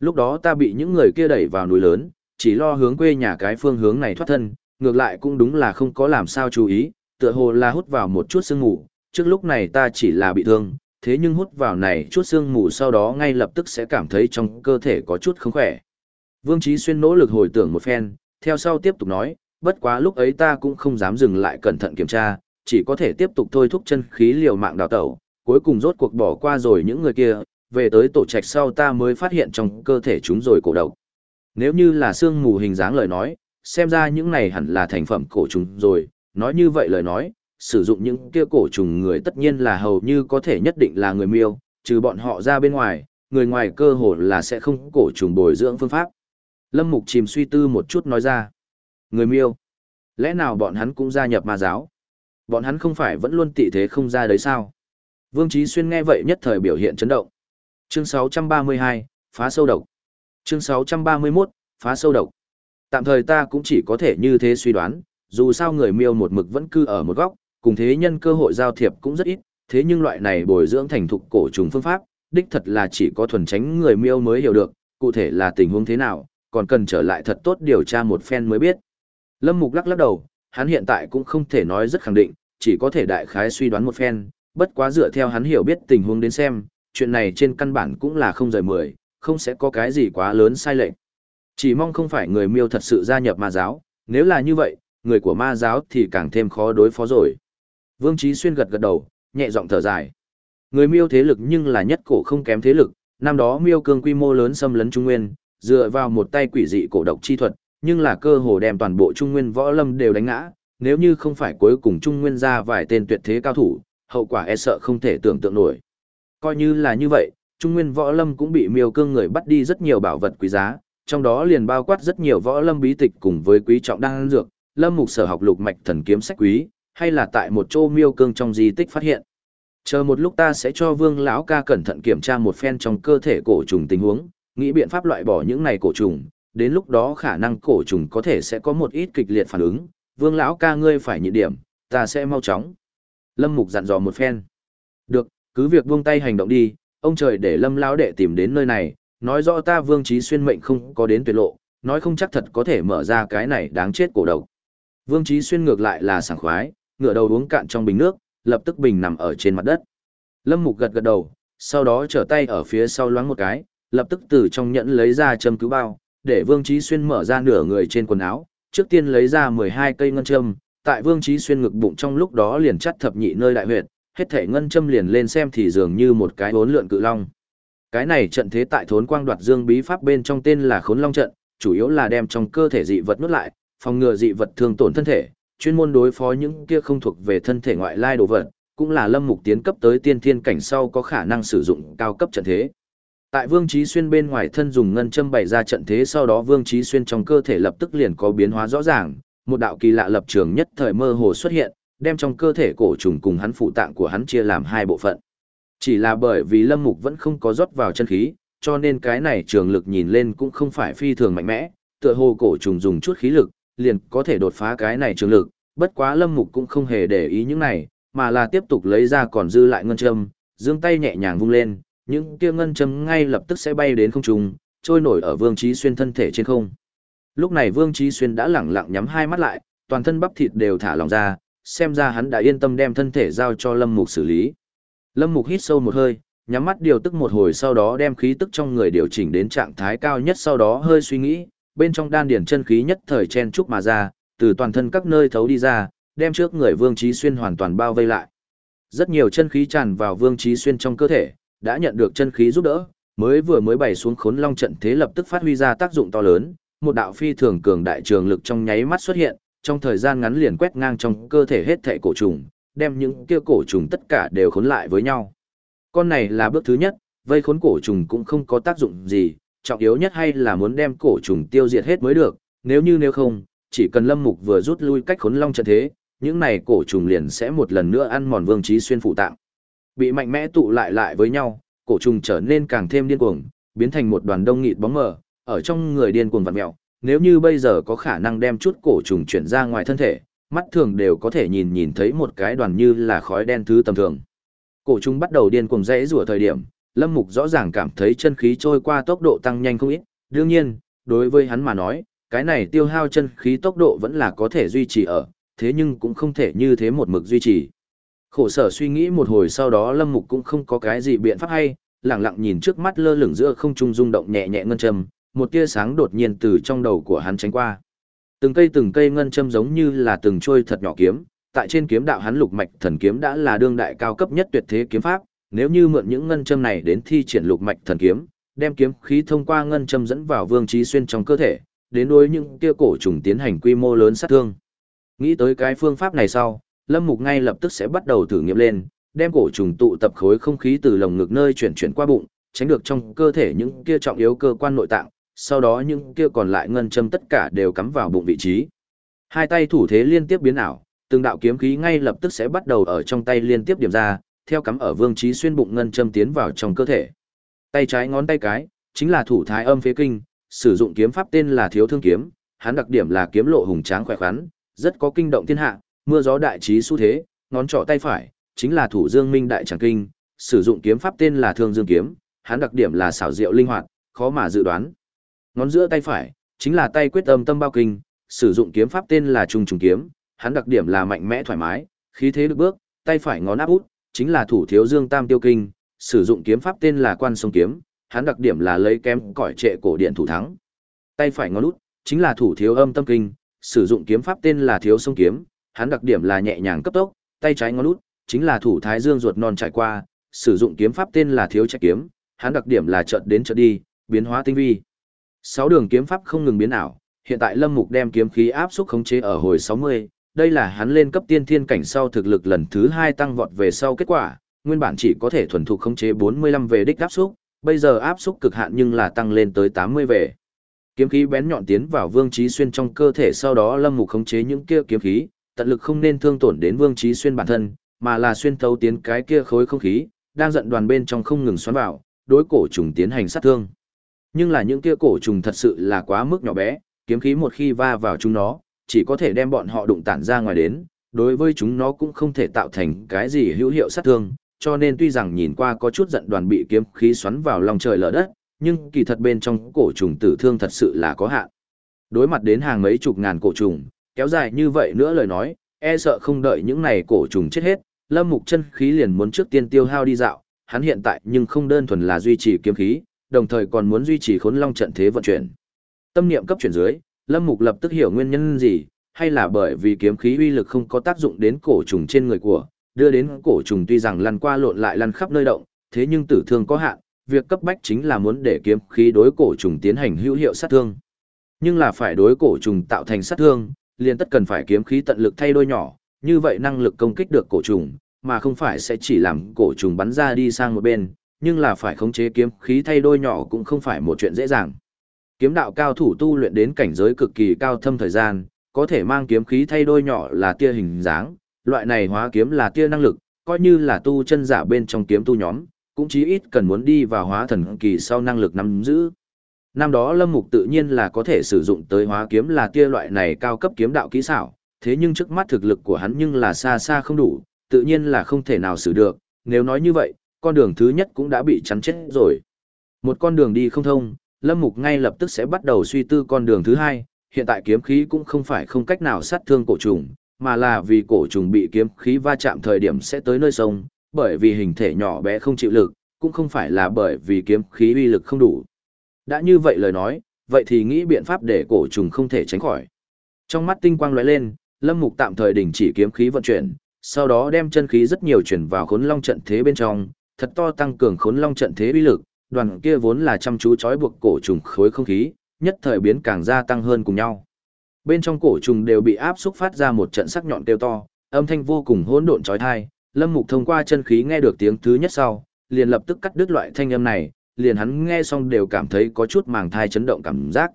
Lúc đó ta bị những người kia đẩy vào núi lớn, chỉ lo hướng quê nhà cái phương hướng này thoát thân, ngược lại cũng đúng là không có làm sao chú ý, tựa hồ là hút vào một chút sương ngủ, trước lúc này ta chỉ là bị thương, thế nhưng hút vào này chút sương mù sau đó ngay lập tức sẽ cảm thấy trong cơ thể có chút không khỏe. Vương Trí Xuyên nỗ lực hồi tưởng một phen, theo sau tiếp tục nói, bất quá lúc ấy ta cũng không dám dừng lại cẩn thận kiểm tra, chỉ có thể tiếp tục thôi thúc chân khí liều mạng đào tẩu, cuối cùng rốt cuộc bỏ qua rồi những người kia, về tới tổ trạch sau ta mới phát hiện trong cơ thể chúng rồi cổ độc. Nếu như là xương mù hình dáng lời nói, xem ra những này hẳn là thành phẩm cổ trùng rồi, nói như vậy lời nói, sử dụng những kia cổ trùng người tất nhiên là hầu như có thể nhất định là người miêu, trừ bọn họ ra bên ngoài, người ngoài cơ hồ là sẽ không cổ trùng bồi dưỡng phương pháp. Lâm Mục chìm suy tư một chút nói ra. Người miêu. Lẽ nào bọn hắn cũng gia nhập ma giáo? Bọn hắn không phải vẫn luôn tị thế không ra đấy sao? Vương Trí Xuyên nghe vậy nhất thời biểu hiện chấn động. Chương 632, phá sâu độc. Chương 631, phá sâu độc. Tạm thời ta cũng chỉ có thể như thế suy đoán, dù sao người miêu một mực vẫn cư ở một góc, cùng thế nhân cơ hội giao thiệp cũng rất ít, thế nhưng loại này bồi dưỡng thành thục cổ trùng phương pháp, đích thật là chỉ có thuần tránh người miêu mới hiểu được, cụ thể là tình huống thế nào, còn cần trở lại thật tốt điều tra một phen mới biết. Lâm Mục lắc lắc đầu, hắn hiện tại cũng không thể nói rất khẳng định, chỉ có thể đại khái suy đoán một phen, bất quá dựa theo hắn hiểu biết tình huống đến xem, chuyện này trên căn bản cũng là không rời mười, không sẽ có cái gì quá lớn sai lệch. Chỉ mong không phải người miêu thật sự gia nhập ma giáo, nếu là như vậy, người của ma giáo thì càng thêm khó đối phó rồi. Vương Trí Xuyên gật gật đầu, nhẹ giọng thở dài. Người miêu thế lực nhưng là nhất cổ không kém thế lực, năm đó miêu cương quy mô lớn xâm lấn Trung Nguyên, dựa vào một tay quỷ dị cổ độc chi thuật, nhưng là cơ hồ đem toàn bộ Trung Nguyên võ lâm đều đánh ngã, nếu như không phải cuối cùng Trung Nguyên ra vài tên tuyệt thế cao thủ, hậu quả e sợ không thể tưởng tượng nổi. Coi như là như vậy, Trung Nguyên võ lâm cũng bị miêu cương người bắt đi rất nhiều bảo vật quý giá, trong đó liền bao quát rất nhiều võ lâm bí tịch cùng với quý trọng đan dược, lâm mục sở học lục mạch thần kiếm sách quý, hay là tại một chỗ miêu cương trong di tích phát hiện. Chờ một lúc ta sẽ cho Vương lão ca cẩn thận kiểm tra một phen trong cơ thể cổ trùng tình huống, nghĩ biện pháp loại bỏ những này cổ trùng, đến lúc đó khả năng cổ trùng có thể sẽ có một ít kịch liệt phản ứng, Vương lão ca ngươi phải nhịn điểm, ta sẽ mau chóng. Lâm Mục dặn dò một phen. Được, cứ việc buông tay hành động đi, ông trời để Lâm lão đệ tìm đến nơi này, nói rõ ta Vương Chí Xuyên mệnh không có đến tuyệt lộ, nói không chắc thật có thể mở ra cái này đáng chết cổ độc. Vương Chí Xuyên ngược lại là sảng khoái, ngửa đầu uống cạn trong bình nước, lập tức bình nằm ở trên mặt đất. Lâm Mục gật gật đầu, sau đó trở tay ở phía sau loáng một cái, lập tức từ trong nhẫn lấy ra châm cứu bao, để Vương Chí Xuyên mở ra nửa người trên quần áo, trước tiên lấy ra 12 cây ngân châm, tại Vương Chí Xuyên ngực bụng trong lúc đó liền chắt thập nhị nơi đại huyệt, hết thể ngân châm liền lên xem thì dường như một cái bốn lượn cự long. Cái này trận thế tại thốn quang đoạt dương bí pháp bên trong tên là khốn long trận, chủ yếu là đem trong cơ thể dị vật nuốt lại, phòng ngừa dị vật thương tổn thân thể, chuyên môn đối phó những kia không thuộc về thân thể ngoại lai đồ vật, cũng là lâm mục tiến cấp tới tiên thiên cảnh sau có khả năng sử dụng cao cấp trận thế. Tại Vương Chí Xuyên bên ngoài thân dùng ngân châm bày ra trận thế sau đó Vương Chí Xuyên trong cơ thể lập tức liền có biến hóa rõ ràng, một đạo kỳ lạ lập trường nhất thời mơ hồ xuất hiện, đem trong cơ thể cổ trùng cùng hắn phụ tạng của hắn chia làm hai bộ phận. Chỉ là bởi vì Lâm Mục vẫn không có rót vào chân khí, cho nên cái này trường lực nhìn lên cũng không phải phi thường mạnh mẽ, tựa hồ cổ trùng dùng chút khí lực, liền có thể đột phá cái này trường lực, bất quá Lâm Mục cũng không hề để ý những này, mà là tiếp tục lấy ra còn dư lại ngân châm, giương tay nhẹ nhàng vung lên, những kia ngân châm ngay lập tức sẽ bay đến không trung, trôi nổi ở Vương Chí Xuyên thân thể trên không. Lúc này Vương Chí Xuyên đã lẳng lặng nhắm hai mắt lại, toàn thân bắp thịt đều thả lỏng ra, xem ra hắn đã yên tâm đem thân thể giao cho Lâm Mục xử lý. Lâm Mục hít sâu một hơi, nhắm mắt điều tức một hồi sau đó đem khí tức trong người điều chỉnh đến trạng thái cao nhất sau đó hơi suy nghĩ, bên trong đan điển chân khí nhất thời chen trúc mà ra, từ toàn thân các nơi thấu đi ra, đem trước người Vương Chí Xuyên hoàn toàn bao vây lại. Rất nhiều chân khí tràn vào Vương Chí Xuyên trong cơ thể, đã nhận được chân khí giúp đỡ, mới vừa mới bày xuống khốn long trận thế lập tức phát huy ra tác dụng to lớn, một đạo phi thường cường đại trường lực trong nháy mắt xuất hiện, trong thời gian ngắn liền quét ngang trong cơ thể hết thảy cổ trùng, đem những kia cổ trùng tất cả đều khốn lại với nhau. Con này là bước thứ nhất, vây khốn cổ trùng cũng không có tác dụng gì, trọng yếu nhất hay là muốn đem cổ trùng tiêu diệt hết mới được, nếu như nếu không, chỉ cần Lâm Mục vừa rút lui cách khốn long trận thế, những này cổ trùng liền sẽ một lần nữa ăn mòn Vương Chí Xuyên phụ tạng. Bị mạnh mẽ tụ lại lại với nhau, cổ trùng trở nên càng thêm điên cuồng, biến thành một đoàn đông nghịt bóng mờ, ở trong người điên cuồng vặn mèo, nếu như bây giờ có khả năng đem chút cổ trùng chuyển ra ngoài thân thể, mắt thường đều có thể nhìn nhìn thấy một cái đoàn như là khói đen thứ tầm thường. Cổ trùng bắt đầu điên cuồng rẽ rủa thời điểm, Lâm Mục rõ ràng cảm thấy chân khí trôi qua tốc độ tăng nhanh không ít, đương nhiên, đối với hắn mà nói, cái này tiêu hao chân khí tốc độ vẫn là có thể duy trì ở, thế nhưng cũng không thể như thế một mực duy trì. Khổ sở suy nghĩ một hồi sau đó Lâm Mục cũng không có cái gì biện pháp hay, lặng lặng nhìn trước mắt lơ lửng giữa không trung rung động nhẹ nhẹ ngân châm, một tia sáng đột nhiên từ trong đầu của hắn tránh qua. Từng cây từng cây ngân châm giống như là từng trôi thật nhỏ kiếm, tại trên kiếm đạo hắn lục mạch thần kiếm đã là đương đại cao cấp nhất tuyệt thế kiếm pháp, nếu như mượn những ngân châm này đến thi triển lục mạch thần kiếm, đem kiếm khí thông qua ngân châm dẫn vào Vương Chí Xuyên trong cơ thể, đến đối những kia cổ trùng tiến hành quy mô lớn sát thương. Nghĩ tới cái phương pháp này sau, Lâm Mục ngay lập tức sẽ bắt đầu thử nghiệm lên, đem cổ trùng tụ tập khối không khí từ lồng ngực nơi chuyển chuyển qua bụng, tránh được trong cơ thể những kia trọng yếu cơ quan nội tạng, sau đó những kia còn lại ngân châm tất cả đều cắm vào bụng vị trí. Hai tay thủ thế liên tiếp biến ảo, từng đạo kiếm khí ngay lập tức sẽ bắt đầu ở trong tay liên tiếp điểm ra, theo cắm ở Vương Chí xuyên bụng ngân châm tiến vào trong cơ thể. Tay trái ngón tay cái, chính là thủ thái âm phế kinh, sử dụng kiếm pháp tên là Thiếu Thương kiếm, hắn đặc điểm là kiếm lộ hùng tráng khỏe khoắn, rất có kinh động thiên hạ, mưa gió đại trí xu thế, ngón trỏ tay phải, chính là thủ dương minh đại tràng kinh, sử dụng kiếm pháp tên là Thương Dương kiếm, hắn đặc điểm là xảo diệu linh hoạt, khó mà dự đoán. Ngón giữa tay phải, chính là tay quyết âm tâm bao kinh, sử dụng kiếm pháp tên là Trung Trùng kiếm, hắn đặc điểm là mạnh mẽ thoải mái, khí thế được bước, tay phải ngón áp út, chính là thủ thiếu dương tam tiêu kinh, sử dụng kiếm pháp tên là quan sông kiếm, hắn đặc điểm là lấy kém cỏi trệ cổ điện thủ thắng. Tay phải ngón út, chính là thủ thiếu âm tâm kinh, sử dụng kiếm pháp tên là thiếu sông kiếm, hắn đặc điểm là nhẹ nhàng cấp tốc, tay trái ngón út, chính là thủ thái dương ruột non trải qua, sử dụng kiếm pháp tên là thiếu trách kiếm, hắn đặc điểm là chợt đến chợt đi, biến hóa tinh vi. Sáu đường kiếm pháp không ngừng biến ảo, hiện tại Lâm Mục đem kiếm khí áp xúc khống chế ở hồi 60, đây là hắn lên cấp tiên thiên cảnh sau thực lực lần thứ 2 tăng vọt về sau kết quả, nguyên bản chỉ có thể thuần thục khống chế 45 về đích áp xúc, bây giờ áp xúc cực hạn nhưng là tăng lên tới 80 về. Kiếm khí bén nhọn tiến vào Vương Chí Xuyên trong cơ thể sau đó Lâm Mục khống chế những kia kiếm khí, tận lực không nên thương tổn đến Vương Chí Xuyên bản thân, mà là xuyên thấu tiến cái kia khối không khí, đang giận đoàn bên trong không ngừng xoắn vào, đối cổ trùng tiến hành sát thương. Nhưng là những kia cổ trùng thật sự là quá mức nhỏ bé, kiếm khí một khi va vào chúng nó, chỉ có thể đem bọn họ đụng tản ra ngoài đến, đối với chúng nó cũng không thể tạo thành cái gì hữu hiệu sát thương, cho nên tuy rằng nhìn qua có chút giận đoàn bị kiếm khí xoắn vào lòng trời lở đất, nhưng kỳ thật bên trong cổ trùng tử thương thật sự là có hạn. Đối mặt đến hàng mấy chục ngàn cổ trùng, kéo dài như vậy nữa lời nói, e sợ không đợi những này cổ trùng chết hết, Lâm Mục chân khí liền muốn trước tiên tiêu hao đi dạo, hắn hiện tại nhưng không đơn thuần là duy trì kiếm khí, đồng thời còn muốn duy trì khốn long trận thế vận chuyển. Tâm niệm cấp chuyển dưới, Lâm Mục lập tức hiểu nguyên nhân gì, hay là bởi vì kiếm khí uy lực không có tác dụng đến cổ trùng trên người của, đưa đến cổ trùng tuy rằng lăn qua lộn lại lăn khắp nơi động, thế nhưng tử thương có hạn, việc cấp bách chính là muốn để kiếm khí đối cổ trùng tiến hành hữu hiệu sát thương. Nhưng là phải đối cổ trùng tạo thành sát thương, liền tất cần phải kiếm khí tận lực thay đôi nhỏ, như vậy năng lực công kích được cổ trùng, mà không phải sẽ chỉ làm cổ trùng bắn ra đi sang một bên, nhưng là phải khống chế kiếm khí thay đôi nhỏ cũng không phải một chuyện dễ dàng. Kiếm đạo cao thủ tu luyện đến cảnh giới cực kỳ cao thâm thời gian, có thể mang kiếm khí thay đôi nhỏ là tia hình dáng, loại này hóa kiếm là tia năng lực, coi như là tu chân giả bên trong kiếm tu nhóm, cũng chí ít cần muốn đi vào hóa thần kỳ sau năng lực nắm giữ. Năm đó Lâm Mục tự nhiên là có thể sử dụng tới hóa kiếm là tia loại này cao cấp kiếm đạo kỹ xảo, thế nhưng trước mắt thực lực của hắn nhưng là xa xa không đủ, tự nhiên là không thể nào xử được, nếu nói như vậy, con đường thứ nhất cũng đã bị chắn chết rồi. Một con đường đi không thông, Lâm Mục ngay lập tức sẽ bắt đầu suy tư con đường thứ hai, hiện tại kiếm khí cũng không phải không cách nào sát thương cổ trùng, mà là vì cổ trùng bị kiếm khí va chạm thời điểm sẽ tới nơi sông, bởi vì hình thể nhỏ bé không chịu lực, cũng không phải là bởi vì kiếm khí uy lực không đủ. Đã như vậy lời nói, vậy thì nghĩ biện pháp để cổ trùng không thể tránh khỏi. Trong mắt tinh quang lóe lên, Lâm Mục tạm thời đình chỉ kiếm khí vận chuyển, sau đó đem chân khí rất nhiều chuyển vào khốn long trận thế bên trong, thật to tăng cường khốn long trận thế uy lực, đoàn kia vốn là chăm chú trói buộc cổ trùng khối không khí, nhất thời biến càng gia tăng hơn cùng nhau. Bên trong cổ trùng đều bị áp xúc phát ra một trận sắc nhọn kêu to, âm thanh vô cùng hỗn độn chói tai, Lâm Mục thông qua chân khí nghe được tiếng thứ nhất sau, liền lập tức cắt đứt loại thanh âm này, liền hắn nghe xong đều cảm thấy có chút màng thai chấn động cảm giác.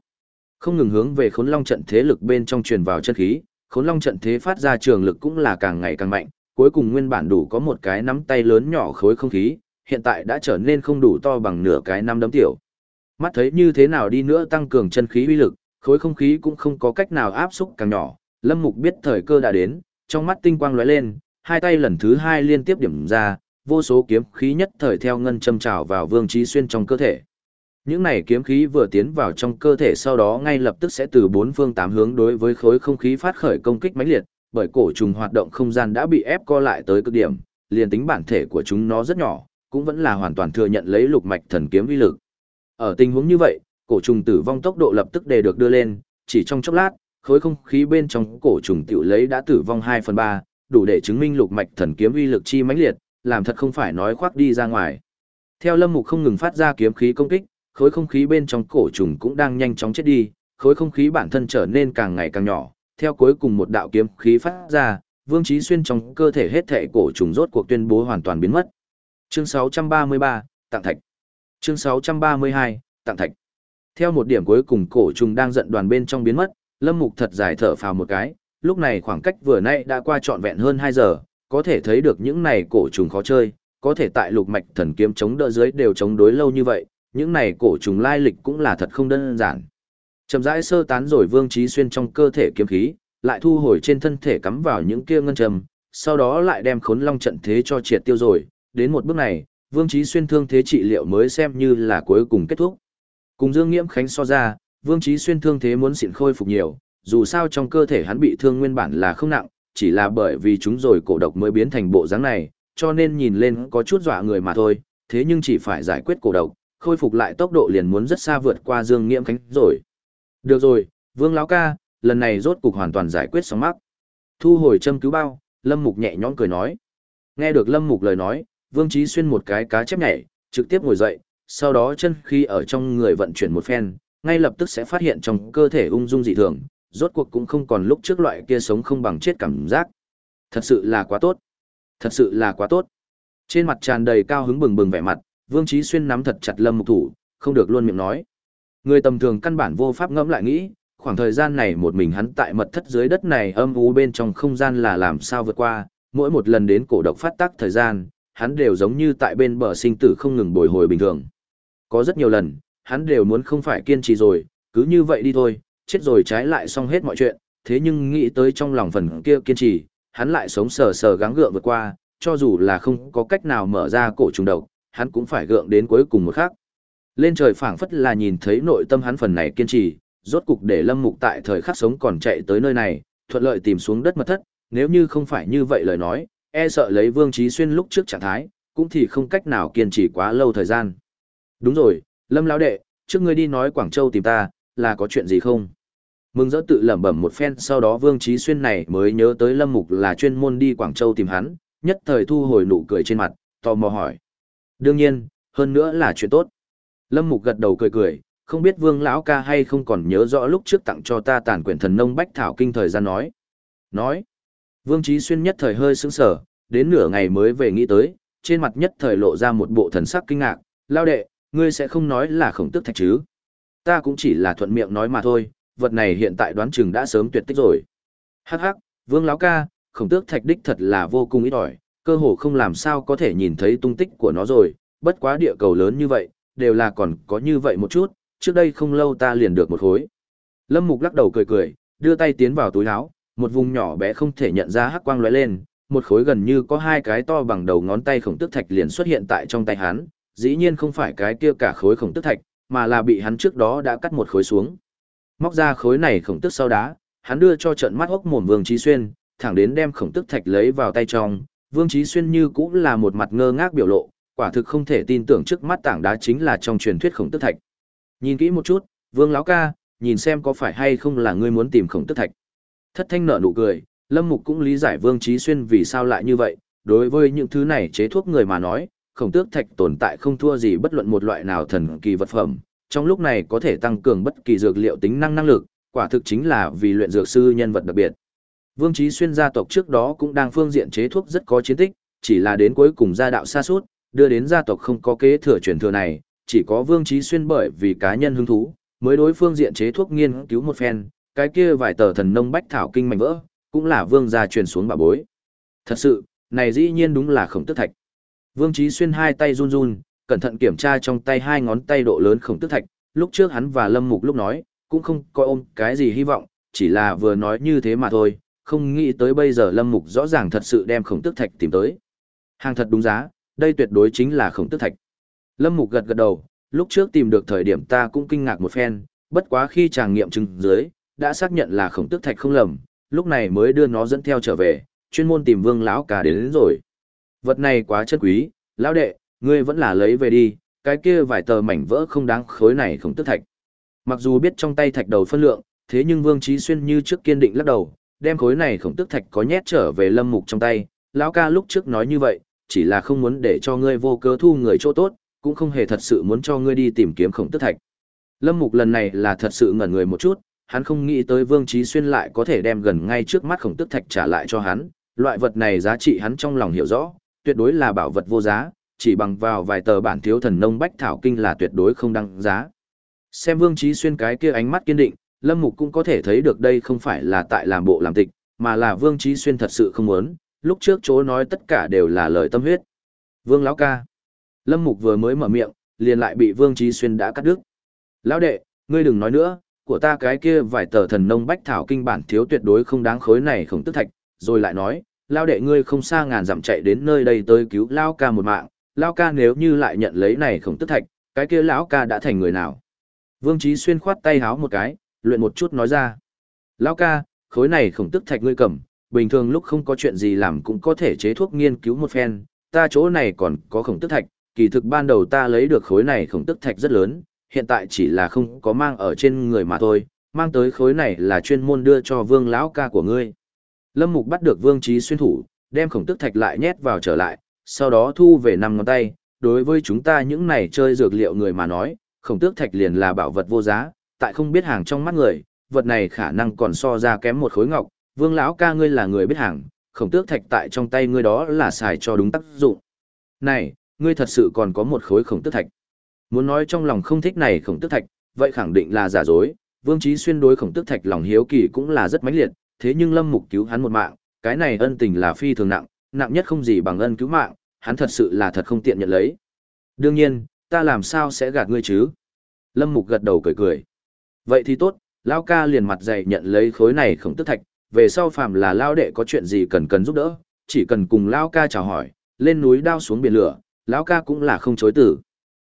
Không ngừng hướng về Khốn Long trận thế lực bên trong truyền vào chân khí, Khốn Long trận thế phát ra trường lực cũng là càng ngày càng mạnh, cuối cùng nguyên bản đủ có một cái nắm tay lớn nhỏ khối không khí, hiện tại đã trở nên không đủ to bằng nửa cái nắm đấm tiểu. Mắt thấy như thế nào đi nữa tăng cường chân khí uy lực, khối không khí cũng không có cách nào áp xúc càng nhỏ, Lâm Mục biết thời cơ đã đến, trong mắt tinh quang lóe lên, hai tay lần thứ hai liên tiếp điểm ra, vô số kiếm khí nhất thời theo ngân châm trào vào Vương trí Xuyên trong cơ thể. Những này kiếm khí vừa tiến vào trong cơ thể sau đó ngay lập tức sẽ từ bốn phương tám hướng đối với khối không khí phát khởi công kích mãnh liệt, bởi cổ trùng hoạt động không gian đã bị ép co lại tới cực điểm, liền tính bản thể của chúng nó rất nhỏ, cũng vẫn là hoàn toàn thừa nhận lấy lục mạch thần kiếm vi lực. Ở tình huống như vậy, cổ trùng tử vong tốc độ lập tức đề được đưa lên, chỉ trong chốc lát, khối không khí bên trong cổ trùng tiểu lấy đã tử vong 2 phần 3, đủ để chứng minh lục mạch thần kiếm uy lực chi mãnh liệt, làm thật không phải nói khoác đi ra ngoài. Theo Lâm Mục không ngừng phát ra kiếm khí công kích, khối không khí bên trong cổ trùng cũng đang nhanh chóng chết đi, khối không khí bản thân trở nên càng ngày càng nhỏ, theo cuối cùng một đạo kiếm khí phát ra, Vương Chí Xuyên trong cơ thể hết thảy cổ trùng rốt cuộc tuyên bố hoàn toàn biến mất. Chương 633, Tặng Thạch. Chương 632, Tặng Thạch. Theo một điểm cuối cùng cổ trùng đang giận đoàn bên trong biến mất, Lâm Mục thật dài thở phào một cái, lúc này khoảng cách vừa nãy đã qua trọn vẹn hơn 2 giờ, có thể thấy được những này cổ trùng khó chơi, có thể tại lục mạch thần kiếm chống đỡ dưới đều chống đối lâu như vậy, những này cổ trùng lai lịch cũng là thật không đơn giản. Chậm rãi sơ tán rồi Vương Chí Xuyên trong cơ thể kiếm khí, lại thu hồi trên thân thể cắm vào những kia ngân trầm, sau đó lại đem khốn long trận thế cho triệt tiêu rồi, đến một bước này, Vương Chí Xuyên thương thế trị liệu mới xem như là cuối cùng kết thúc. Cùng Dương Nghiễm Khánh so ra, Vương Chí Xuyên thương thế muốn xịn khôi phục nhiều, dù sao trong cơ thể hắn bị thương nguyên bản là không nặng, chỉ là bởi vì chúng rồi cổ độc mới biến thành bộ dáng này, cho nên nhìn lên có chút dọa người mà thôi, thế nhưng chỉ phải giải quyết cổ độc, khôi phục lại tốc độ liền muốn rất xa vượt qua Dương Nghiễm Khánh rồi. Được rồi, Vương lão ca, lần này rốt cục hoàn toàn giải quyết xong mắc. Thu hồi châm cứu bao, Lâm Mục nhẹ nhõm cười nói. Nghe được Lâm Mục lời nói, Vương Chí Xuyên một cái cá chép nhảy, trực tiếp ngồi dậy, sau đó chân khi ở trong người vận chuyển một phen, ngay lập tức sẽ phát hiện trong cơ thể ung dung dị thường, rốt cuộc cũng không còn lúc trước loại kia sống không bằng chết cảm giác. Thật sự là quá tốt. Thật sự là quá tốt. Trên mặt tràn đầy cao hứng bừng bừng vẻ mặt, Vương Chí Xuyên nắm thật chặt Lâm Mục thủ, không được luôn miệng nói. Người tầm thường căn bản vô pháp ngẫm lại nghĩ, khoảng thời gian này một mình hắn tại mật thất dưới đất này âm u bên trong không gian là làm sao vượt qua, mỗi một lần đến cổ độc phát tác thời gian, hắn đều giống như tại bên bờ sinh tử không ngừng bồi hồi bình thường. Có rất nhiều lần, hắn đều muốn không phải kiên trì rồi, cứ như vậy đi thôi, chết rồi trái lại xong hết mọi chuyện, thế nhưng nghĩ tới trong lòng phần kia kiên trì, hắn lại sống sờ sờ gắng gượng vượt qua, cho dù là không có cách nào mở ra cổ trùng độc, hắn cũng phải gượng đến cuối cùng một khắc. Lên trời phảng phất là nhìn thấy nội tâm hắn phần này kiên trì, rốt cục để Lâm Mục tại thời khắc sống còn chạy tới nơi này, thuận lợi tìm xuống đất mật thất, nếu như không phải như vậy lời nói, e sợ lấy Vương Chí Xuyên lúc trước trạng thái, cũng thì không cách nào kiên trì quá lâu thời gian. Đúng rồi, Lâm lão đệ, trước ngươi đi nói Quảng Châu tìm ta, là có chuyện gì không? Mừng rỡ tự lẩm bẩm một phen sau đó Vương trí Xuyên này mới nhớ tới Lâm Mục là chuyên môn đi Quảng Châu tìm hắn, nhất thời thu hồi nụ cười trên mặt, tò mò hỏi. Đương nhiên, hơn nữa là chuyện tốt. Lâm Mục gật đầu cười cười, không biết Vương lão ca hay không còn nhớ rõ lúc trước tặng cho ta tàn quyển thần nông bách thảo kinh thời gian nói. Nói. Vương trí Xuyên nhất thời hơi sững sờ, đến nửa ngày mới về nghĩ tới, trên mặt nhất thời lộ ra một bộ thần sắc kinh ngạc, lao đệ, ngươi sẽ không nói là khổng tức thạch chứ. Ta cũng chỉ là thuận miệng nói mà thôi, vật này hiện tại đoán chừng đã sớm tuyệt tích rồi. Hắc hắc, vương lão ca, khổng tước thạch đích thật là vô cùng ít ỏi, cơ hồ không làm sao có thể nhìn thấy tung tích của nó rồi, bất quá địa cầu lớn như vậy, đều là còn có như vậy một chút, trước đây không lâu ta liền được một khối. Lâm Mục lắc đầu cười cười, đưa tay tiến vào túi áo, một vùng nhỏ bé không thể nhận ra hắc quang lóe lên, một khối gần như có hai cái to bằng đầu ngón tay khổng tức thạch liền xuất hiện tại trong tay hắn, dĩ nhiên không phải cái kia cả khối khổng tức thạch, mà là bị hắn trước đó đã cắt một khối xuống. Móc ra khối này khổng tức sau đá, hắn đưa cho trận mắt hốc mồm Vương Chí Xuyên, thẳng đến đem khổng tức thạch lấy vào tay trong, Vương Chí Xuyên như cũng là một mặt ngơ ngác biểu lộ, quả thực không thể tin tưởng trước mắt tảng đá chính là trong truyền thuyết khổng tức thạch. Nhìn kỹ một chút, Vương lão ca, nhìn xem có phải hay không là ngươi muốn tìm khổng tức thạch. Thất thanh nở nụ cười, Lâm Mục cũng lý giải Vương Chí Xuyên vì sao lại như vậy, đối với những thứ này chế thuốc người mà nói, khổng tước thạch tồn tại không thua gì bất luận một loại nào thần kỳ vật phẩm, trong lúc này có thể tăng cường bất kỳ dược liệu tính năng năng lực, quả thực chính là vì luyện dược sư nhân vật đặc biệt. Vương Chí Xuyên gia tộc trước đó cũng đang phương diện chế thuốc rất có chiến tích, chỉ là đến cuối cùng gia đạo xa suốt, đưa đến gia tộc không có kế thừa truyền thừa này, chỉ có Vương Chí Xuyên bởi vì cá nhân hứng thú, mới đối phương diện chế thuốc nghiên cứu một phen, cái kia vài tờ thần nông bách thảo kinh mảnh vỡ, cũng là vương gia truyền xuống bà bối. Thật sự, này dĩ nhiên đúng là khổng tức thạch. Vương Chí Xuyên hai tay run run, cẩn thận kiểm tra trong tay hai ngón tay độ lớn khổng tức thạch, lúc trước hắn và Lâm Mục lúc nói, cũng không coi ôm cái gì hy vọng, chỉ là vừa nói như thế mà thôi, không nghĩ tới bây giờ Lâm Mục rõ ràng thật sự đem khổng tức thạch tìm tới. Hàng thật đúng giá, đây tuyệt đối chính là khổng tức thạch. Lâm Mục gật gật đầu, lúc trước tìm được thời điểm ta cũng kinh ngạc một phen, bất quá khi chàng nghiệm chứng dưới, đã xác nhận là khổng tức thạch không lầm, lúc này mới đưa nó dẫn theo trở về, chuyên môn tìm Vương lão cả đến, đến rồi. Vật này quá chân quý, lão đệ, ngươi vẫn là lấy về đi, cái kia vài tờ mảnh vỡ không đáng khối này khổng tức thạch. Mặc dù biết trong tay thạch đầu phân lượng, thế nhưng Vương Chí Xuyên như trước kiên định lắc đầu, đem khối này khổng tức thạch có nhét trở về Lâm Mục trong tay, lão ca lúc trước nói như vậy, chỉ là không muốn để cho ngươi vô cớ thu người chỗ tốt, cũng không hề thật sự muốn cho ngươi đi tìm kiếm khổng tức thạch. Lâm Mục lần này là thật sự ngẩn người một chút, hắn không nghĩ tới Vương Chí Xuyên lại có thể đem gần ngay trước mắt khổng tức thạch trả lại cho hắn, loại vật này giá trị hắn trong lòng hiểu rõ, tuyệt đối là bảo vật vô giá, chỉ bằng vào vài tờ bản thiếu thần nông bách thảo kinh là tuyệt đối không đăng giá. Xem Vương Chí Xuyên cái kia ánh mắt kiên định, Lâm Mục cũng có thể thấy được đây không phải là tại làm bộ làm tịch, mà là Vương Chí Xuyên thật sự không muốn, lúc trước chỗ nói tất cả đều là lời tâm huyết. Vương lão ca. Lâm Mục vừa mới mở miệng, liền lại bị Vương Chí Xuyên đã cắt đứt. Lão đệ, ngươi đừng nói nữa, của ta cái kia vài tờ thần nông bách thảo kinh bản thiếu tuyệt đối không đáng khối này không tức thạch, rồi lại nói, lao đệ ngươi không xa ngàn dặm chạy đến nơi đây tới cứu lao ca một mạng, lao ca nếu như lại nhận lấy này khổng tức thạch, cái kia lão ca đã thành người nào. Vương Chí Xuyên khoát tay háo một cái, luyện một chút nói ra. Lão ca, khối này khổng tức thạch ngươi cầm, bình thường lúc không có chuyện gì làm cũng có thể chế thuốc nghiên cứu một phen, ta chỗ này còn có khổng tức thạch, kỳ thực ban đầu ta lấy được khối này khổng tức thạch rất lớn, hiện tại chỉ là không có mang ở trên người mà thôi, mang tới khối này là chuyên môn đưa cho vương lão ca của ngươi. Lâm Mục bắt được vương trí xuyên thủ, đem khổng tức thạch lại nhét vào trở lại, sau đó thu về năm ngón tay, đối với chúng ta những này chơi dược liệu người mà nói, khổng tước thạch liền là bảo vật vô giá, tại không biết hàng trong mắt người, vật này khả năng còn so ra kém một khối ngọc, vương lão ca ngươi là người biết hàng, khổng tước thạch tại trong tay ngươi đó là xài cho đúng tác dụng. Này, ngươi thật sự còn có một khối khổng tước thạch. Muốn nói trong lòng không thích này khổng tức thạch, vậy khẳng định là giả dối, Vương Chí Xuyên đối khổng tức thạch lòng hiếu kỳ cũng là rất mãnh liệt, thế nhưng Lâm Mục cứu hắn một mạng, cái này ân tình là phi thường nặng, nặng nhất không gì bằng ân cứu mạng, hắn thật sự là thật không tiện nhận lấy. Đương nhiên, ta làm sao sẽ gạt ngươi chứ? Lâm Mục gật đầu cười cười. Vậy thì tốt, Lao ca liền mặt dày nhận lấy khối này khổng tức thạch, về sau phàm là Lao đệ có chuyện gì cần cần giúp đỡ, chỉ cần cùng Lao ca chào hỏi, lên núi đao xuống biển lửa, Lao ca cũng là không chối từ.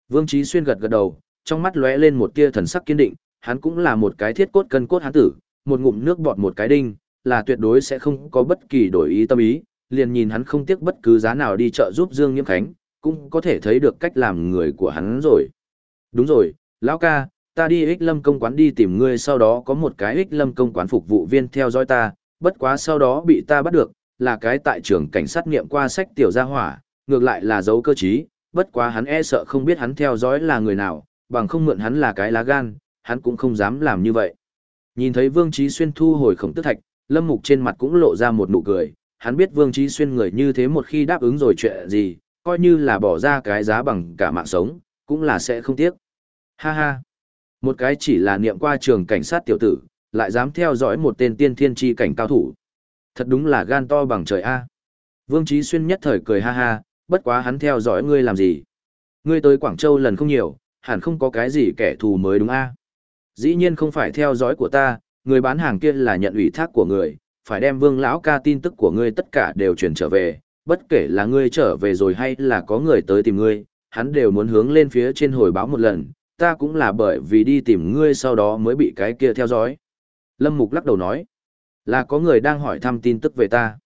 Vương Chí Xuyên gật gật đầu, trong mắt lóe lên một tia thần sắc kiên định, hắn cũng là một cái thiết cốt cân cốt hắn tử, một ngụm nước bọt một cái đinh, là tuyệt đối sẽ không có bất kỳ đổi ý tâm ý, liền nhìn hắn không tiếc bất cứ giá nào đi chợ giúp Dương Nghiễm Khánh, cũng có thể thấy được cách làm người của hắn rồi. Đúng rồi, lão ca, ta đi ích lâm công quán đi tìm ngươi sau đó có một cái ích lâm công quán phục vụ viên theo dõi ta, bất quá sau đó bị ta bắt được, là cái tại trường cảnh sát nghiệm qua sách tiểu gia hỏa, ngược lại là dấu cơ trí, bất quá hắn e sợ không biết hắn theo dõi là người nào, bằng không mượn hắn là cái lá gan, hắn cũng không dám làm như vậy. Nhìn thấy Vương Trí Xuyên thu hồi khổng tức thạch, Lâm Mục trên mặt cũng lộ ra một nụ cười, hắn biết Vương Trí Xuyên người như thế một khi đáp ứng rồi chuyện gì, coi như là bỏ ra cái giá bằng cả mạng sống, cũng là sẽ không tiếc. Ha ha! Một cái chỉ là niệm qua trường cảnh sát tiểu tử, lại dám theo dõi một tên tiên thiên tri cảnh cao thủ. Thật đúng là gan to bằng trời A. Vương Trí Xuyên nhất thời cười ha ha, bất quá hắn theo dõi ngươi làm gì. Ngươi tới Quảng Châu lần không nhiều, hẳn không có cái gì kẻ thù mới đúng A. Dĩ nhiên không phải theo dõi của ta, người bán hàng kia là nhận ủy thác của người, phải đem vương lão ca tin tức của ngươi tất cả đều chuyển trở về, bất kể là ngươi trở về rồi hay là có người tới tìm ngươi, hắn đều muốn hướng lên phía trên hồi báo một lần, ta cũng là bởi vì đi tìm ngươi sau đó mới bị cái kia theo dõi. Lâm Mục lắc đầu nói, là có người đang hỏi thăm tin tức về ta.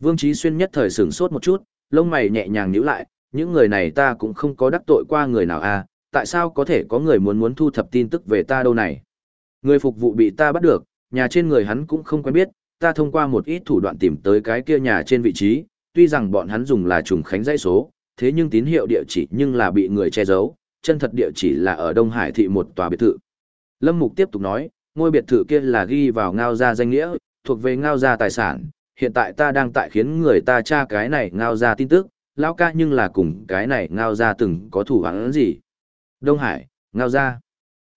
Vương Trí Xuyên nhất thời sửng sốt một chút, lông mày nhẹ nhàng nhíu lại, những người này ta cũng không có đắc tội qua người nào à, tại sao có thể có người muốn muốn thu thập tin tức về ta đâu này. Người phục vụ bị ta bắt được, nhà trên người hắn cũng không quen biết, ta thông qua một ít thủ đoạn tìm tới cái kia nhà trên vị trí, tuy rằng bọn hắn dùng là trùng khánh dãy số, thế nhưng tín hiệu địa chỉ nhưng là bị người che giấu, chân thật địa chỉ là ở Đông Hải thị một tòa biệt thự. Lâm Mục tiếp tục nói, ngôi biệt thự kia là ghi vào ngao gia danh nghĩa, thuộc về ngao gia tài sản, hiện tại ta đang tại khiến người ta tra cái này ngao gia tin tức, lão ca nhưng là cùng cái này ngao gia từng có thủ án gì. Đông Hải, ngao gia.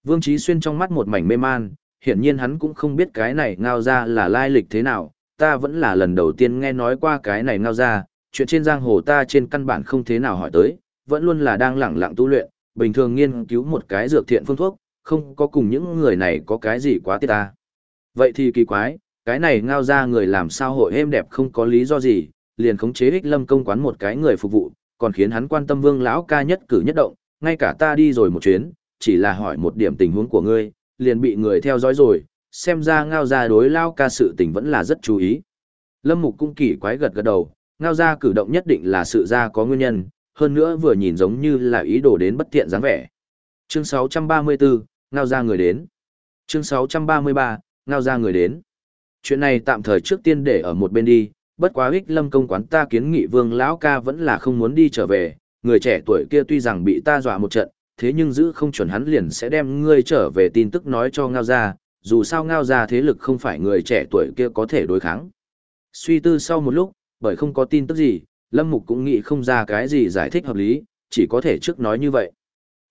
Vương Trí Xuyên trong mắt một mảnh mê man, hiển nhiên hắn cũng không biết cái này ngao gia là lai lịch thế nào, ta vẫn là lần đầu tiên nghe nói qua cái này ngao gia, chuyện trên giang hồ ta trên căn bản không thế nào hỏi tới, vẫn luôn là đang lẳng lặng tu luyện, bình thường nghiên cứu một cái dược thiện phương thuốc, không có cùng những người này có cái gì quá tiết ta. Vậy thì kỳ quái, cái này ngao gia người làm sao hội êm đẹp không có lý do gì, liền khống chế ích lâm công quán một cái người phục vụ, còn khiến hắn quan tâm vương lão ca nhất cử nhất động, ngay cả ta đi rồi một chuyến, chỉ là hỏi một điểm tình huống của ngươi, liền bị người theo dõi rồi, xem ra ngao ra đối lao ca sự tình vẫn là rất chú ý. Lâm mục cung kỳ quái gật gật đầu, ngao ra cử động nhất định là sự ra có nguyên nhân, hơn nữa vừa nhìn giống như là ý đồ đến bất tiện dáng vẻ. Chương 634, ngao ra người đến. Chương 633, ngao ra người đến. Chuyện này tạm thời trước tiên để ở một bên đi, bất quá ích lâm công quán ta kiến nghị vương lão ca vẫn là không muốn đi trở về, người trẻ tuổi kia tuy rằng bị ta dọa một trận, thế nhưng giữ không chuẩn hắn liền sẽ đem ngươi trở về tin tức nói cho ngao gia. dù sao ngao gia thế lực không phải người trẻ tuổi kia có thể đối kháng. Suy tư sau một lúc, bởi không có tin tức gì, Lâm Mục cũng nghĩ không ra cái gì giải thích hợp lý, chỉ có thể trước nói như vậy.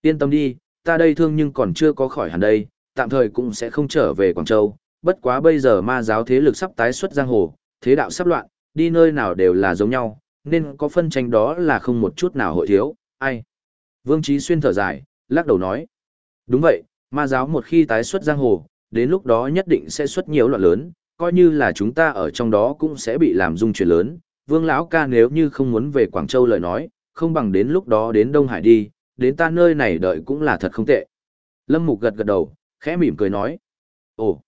Yên tâm đi, ta đây thương nhưng còn chưa có khỏi hẳn đây, tạm thời cũng sẽ không trở về Quảng Châu, bất quá bây giờ ma giáo thế lực sắp tái xuất giang hồ, thế đạo sắp loạn, đi nơi nào đều là giống nhau, nên có phân tranh đó là không một chút nào hội thiếu, ai. Vương Trí Xuyên thở dài, lắc đầu nói. Đúng vậy, ma giáo một khi tái xuất giang hồ, đến lúc đó nhất định sẽ xuất nhiều loạn lớn, coi như là chúng ta ở trong đó cũng sẽ bị làm dung chuyển lớn. Vương lão ca nếu như không muốn về Quảng Châu lời nói, không bằng đến lúc đó đến Đông Hải đi, đến ta nơi này đợi cũng là thật không tệ. Lâm Mục gật gật đầu, khẽ mỉm cười nói. Ồ,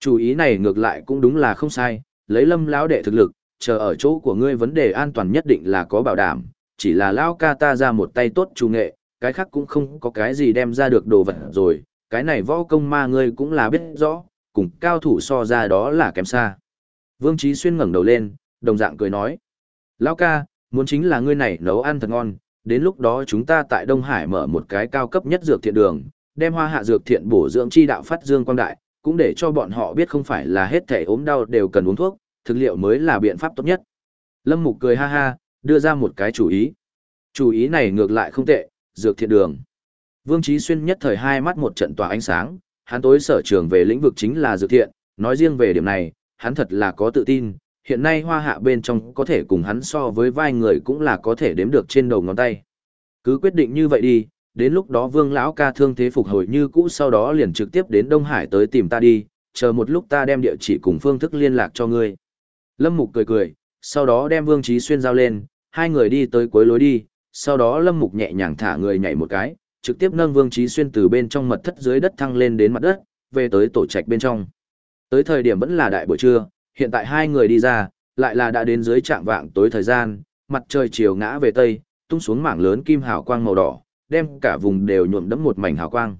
chủ ý này ngược lại cũng đúng là không sai, lấy lâm lão đệ thực lực, chờ ở chỗ của ngươi vấn đề an toàn nhất định là có bảo đảm, chỉ là lão ca ta ra một tay tốt chủ nghệ, cái khác cũng không có cái gì đem ra được đồ vật rồi, cái này võ công ma ngươi cũng là biết rõ, cùng cao thủ so ra đó là kém xa. Vương Chí Xuyên ngẩng đầu lên, đồng dạng cười nói. Lão ca, muốn chính là ngươi này nấu ăn thật ngon, đến lúc đó chúng ta tại Đông Hải mở một cái cao cấp nhất dược thiện đường, đem hoa hạ dược thiện bổ dưỡng chi đạo phát dương quang đại, cũng để cho bọn họ biết không phải là hết thể ốm đau đều cần uống thuốc, thực liệu mới là biện pháp tốt nhất. Lâm Mục cười ha ha, đưa ra một cái chủ ý. Chủ ý này ngược lại không tệ, dược thiện đường. Vương Chí Xuyên nhất thời hai mắt một trận tỏa ánh sáng, hắn tối sở trường về lĩnh vực chính là dược thiện, nói riêng về điểm này, hắn thật là có tự tin, hiện nay hoa hạ bên trong có thể cùng hắn so với vai người cũng là có thể đếm được trên đầu ngón tay. Cứ quyết định như vậy đi, đến lúc đó vương lão ca thương thế phục hồi như cũ sau đó liền trực tiếp đến Đông Hải tới tìm ta đi, chờ một lúc ta đem địa chỉ cùng phương thức liên lạc cho ngươi. Lâm Mục cười cười, sau đó đem Vương Trí Xuyên giao lên, hai người đi tới cuối lối đi, sau đó Lâm Mục nhẹ nhàng thả người nhảy một cái, trực tiếp nâng Vương Chí Xuyên từ bên trong mật thất dưới đất thăng lên đến mặt đất, về tới tổ trạch bên trong. Tới thời điểm vẫn là đại buổi trưa, hiện tại hai người đi ra, lại là đã đến dưới trạng vạng tối thời gian, mặt trời chiều ngã về tây, tung xuống mảng lớn kim hào quang màu đỏ, đem cả vùng đều nhuộm đẫm một mảnh hào quang.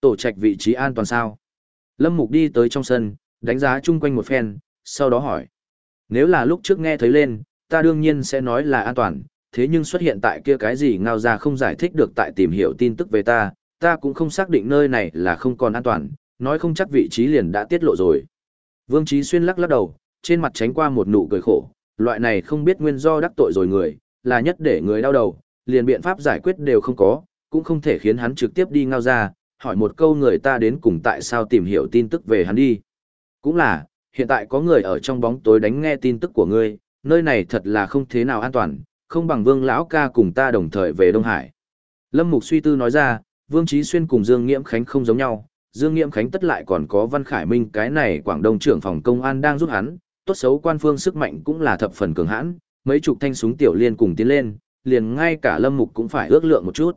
Tổ trạch vị trí an toàn sao? Lâm Mục đi tới trong sân, đánh giá chung quanh một phen, sau đó hỏi. Nếu là lúc trước nghe thấy lên, ta đương nhiên sẽ nói là an toàn, thế nhưng xuất hiện tại kia cái gì ngao ra không giải thích được tại tìm hiểu tin tức về ta, ta cũng không xác định nơi này là không còn an toàn, nói không chắc vị trí liền đã tiết lộ rồi. Vương Trí Xuyên lắc lắc đầu, trên mặt tránh qua một nụ cười khổ, loại này không biết nguyên do đắc tội rồi người, là nhất để người đau đầu, liền biện pháp giải quyết đều không có, cũng không thể khiến hắn trực tiếp đi ngao ra, hỏi một câu người ta đến cùng tại sao tìm hiểu tin tức về hắn đi. Cũng là, hiện tại có người ở trong bóng tối đánh nghe tin tức của ngươi, nơi này thật là không thế nào an toàn, không bằng Vương lão ca cùng ta đồng thời về Đông Hải. Lâm Mục suy tư nói ra, Vương Chí Xuyên cùng Dương Nghiễm Khánh không giống nhau, Dương Nghiễm Khánh tất lại còn có Văn Khải Minh cái này Quảng Đông trưởng phòng công an đang giúp hắn, tốt xấu quan phương sức mạnh cũng là thập phần cường hãn, mấy chục thanh súng tiểu liên cùng tiến lên, liền ngay cả Lâm Mục cũng phải ước lượng một chút.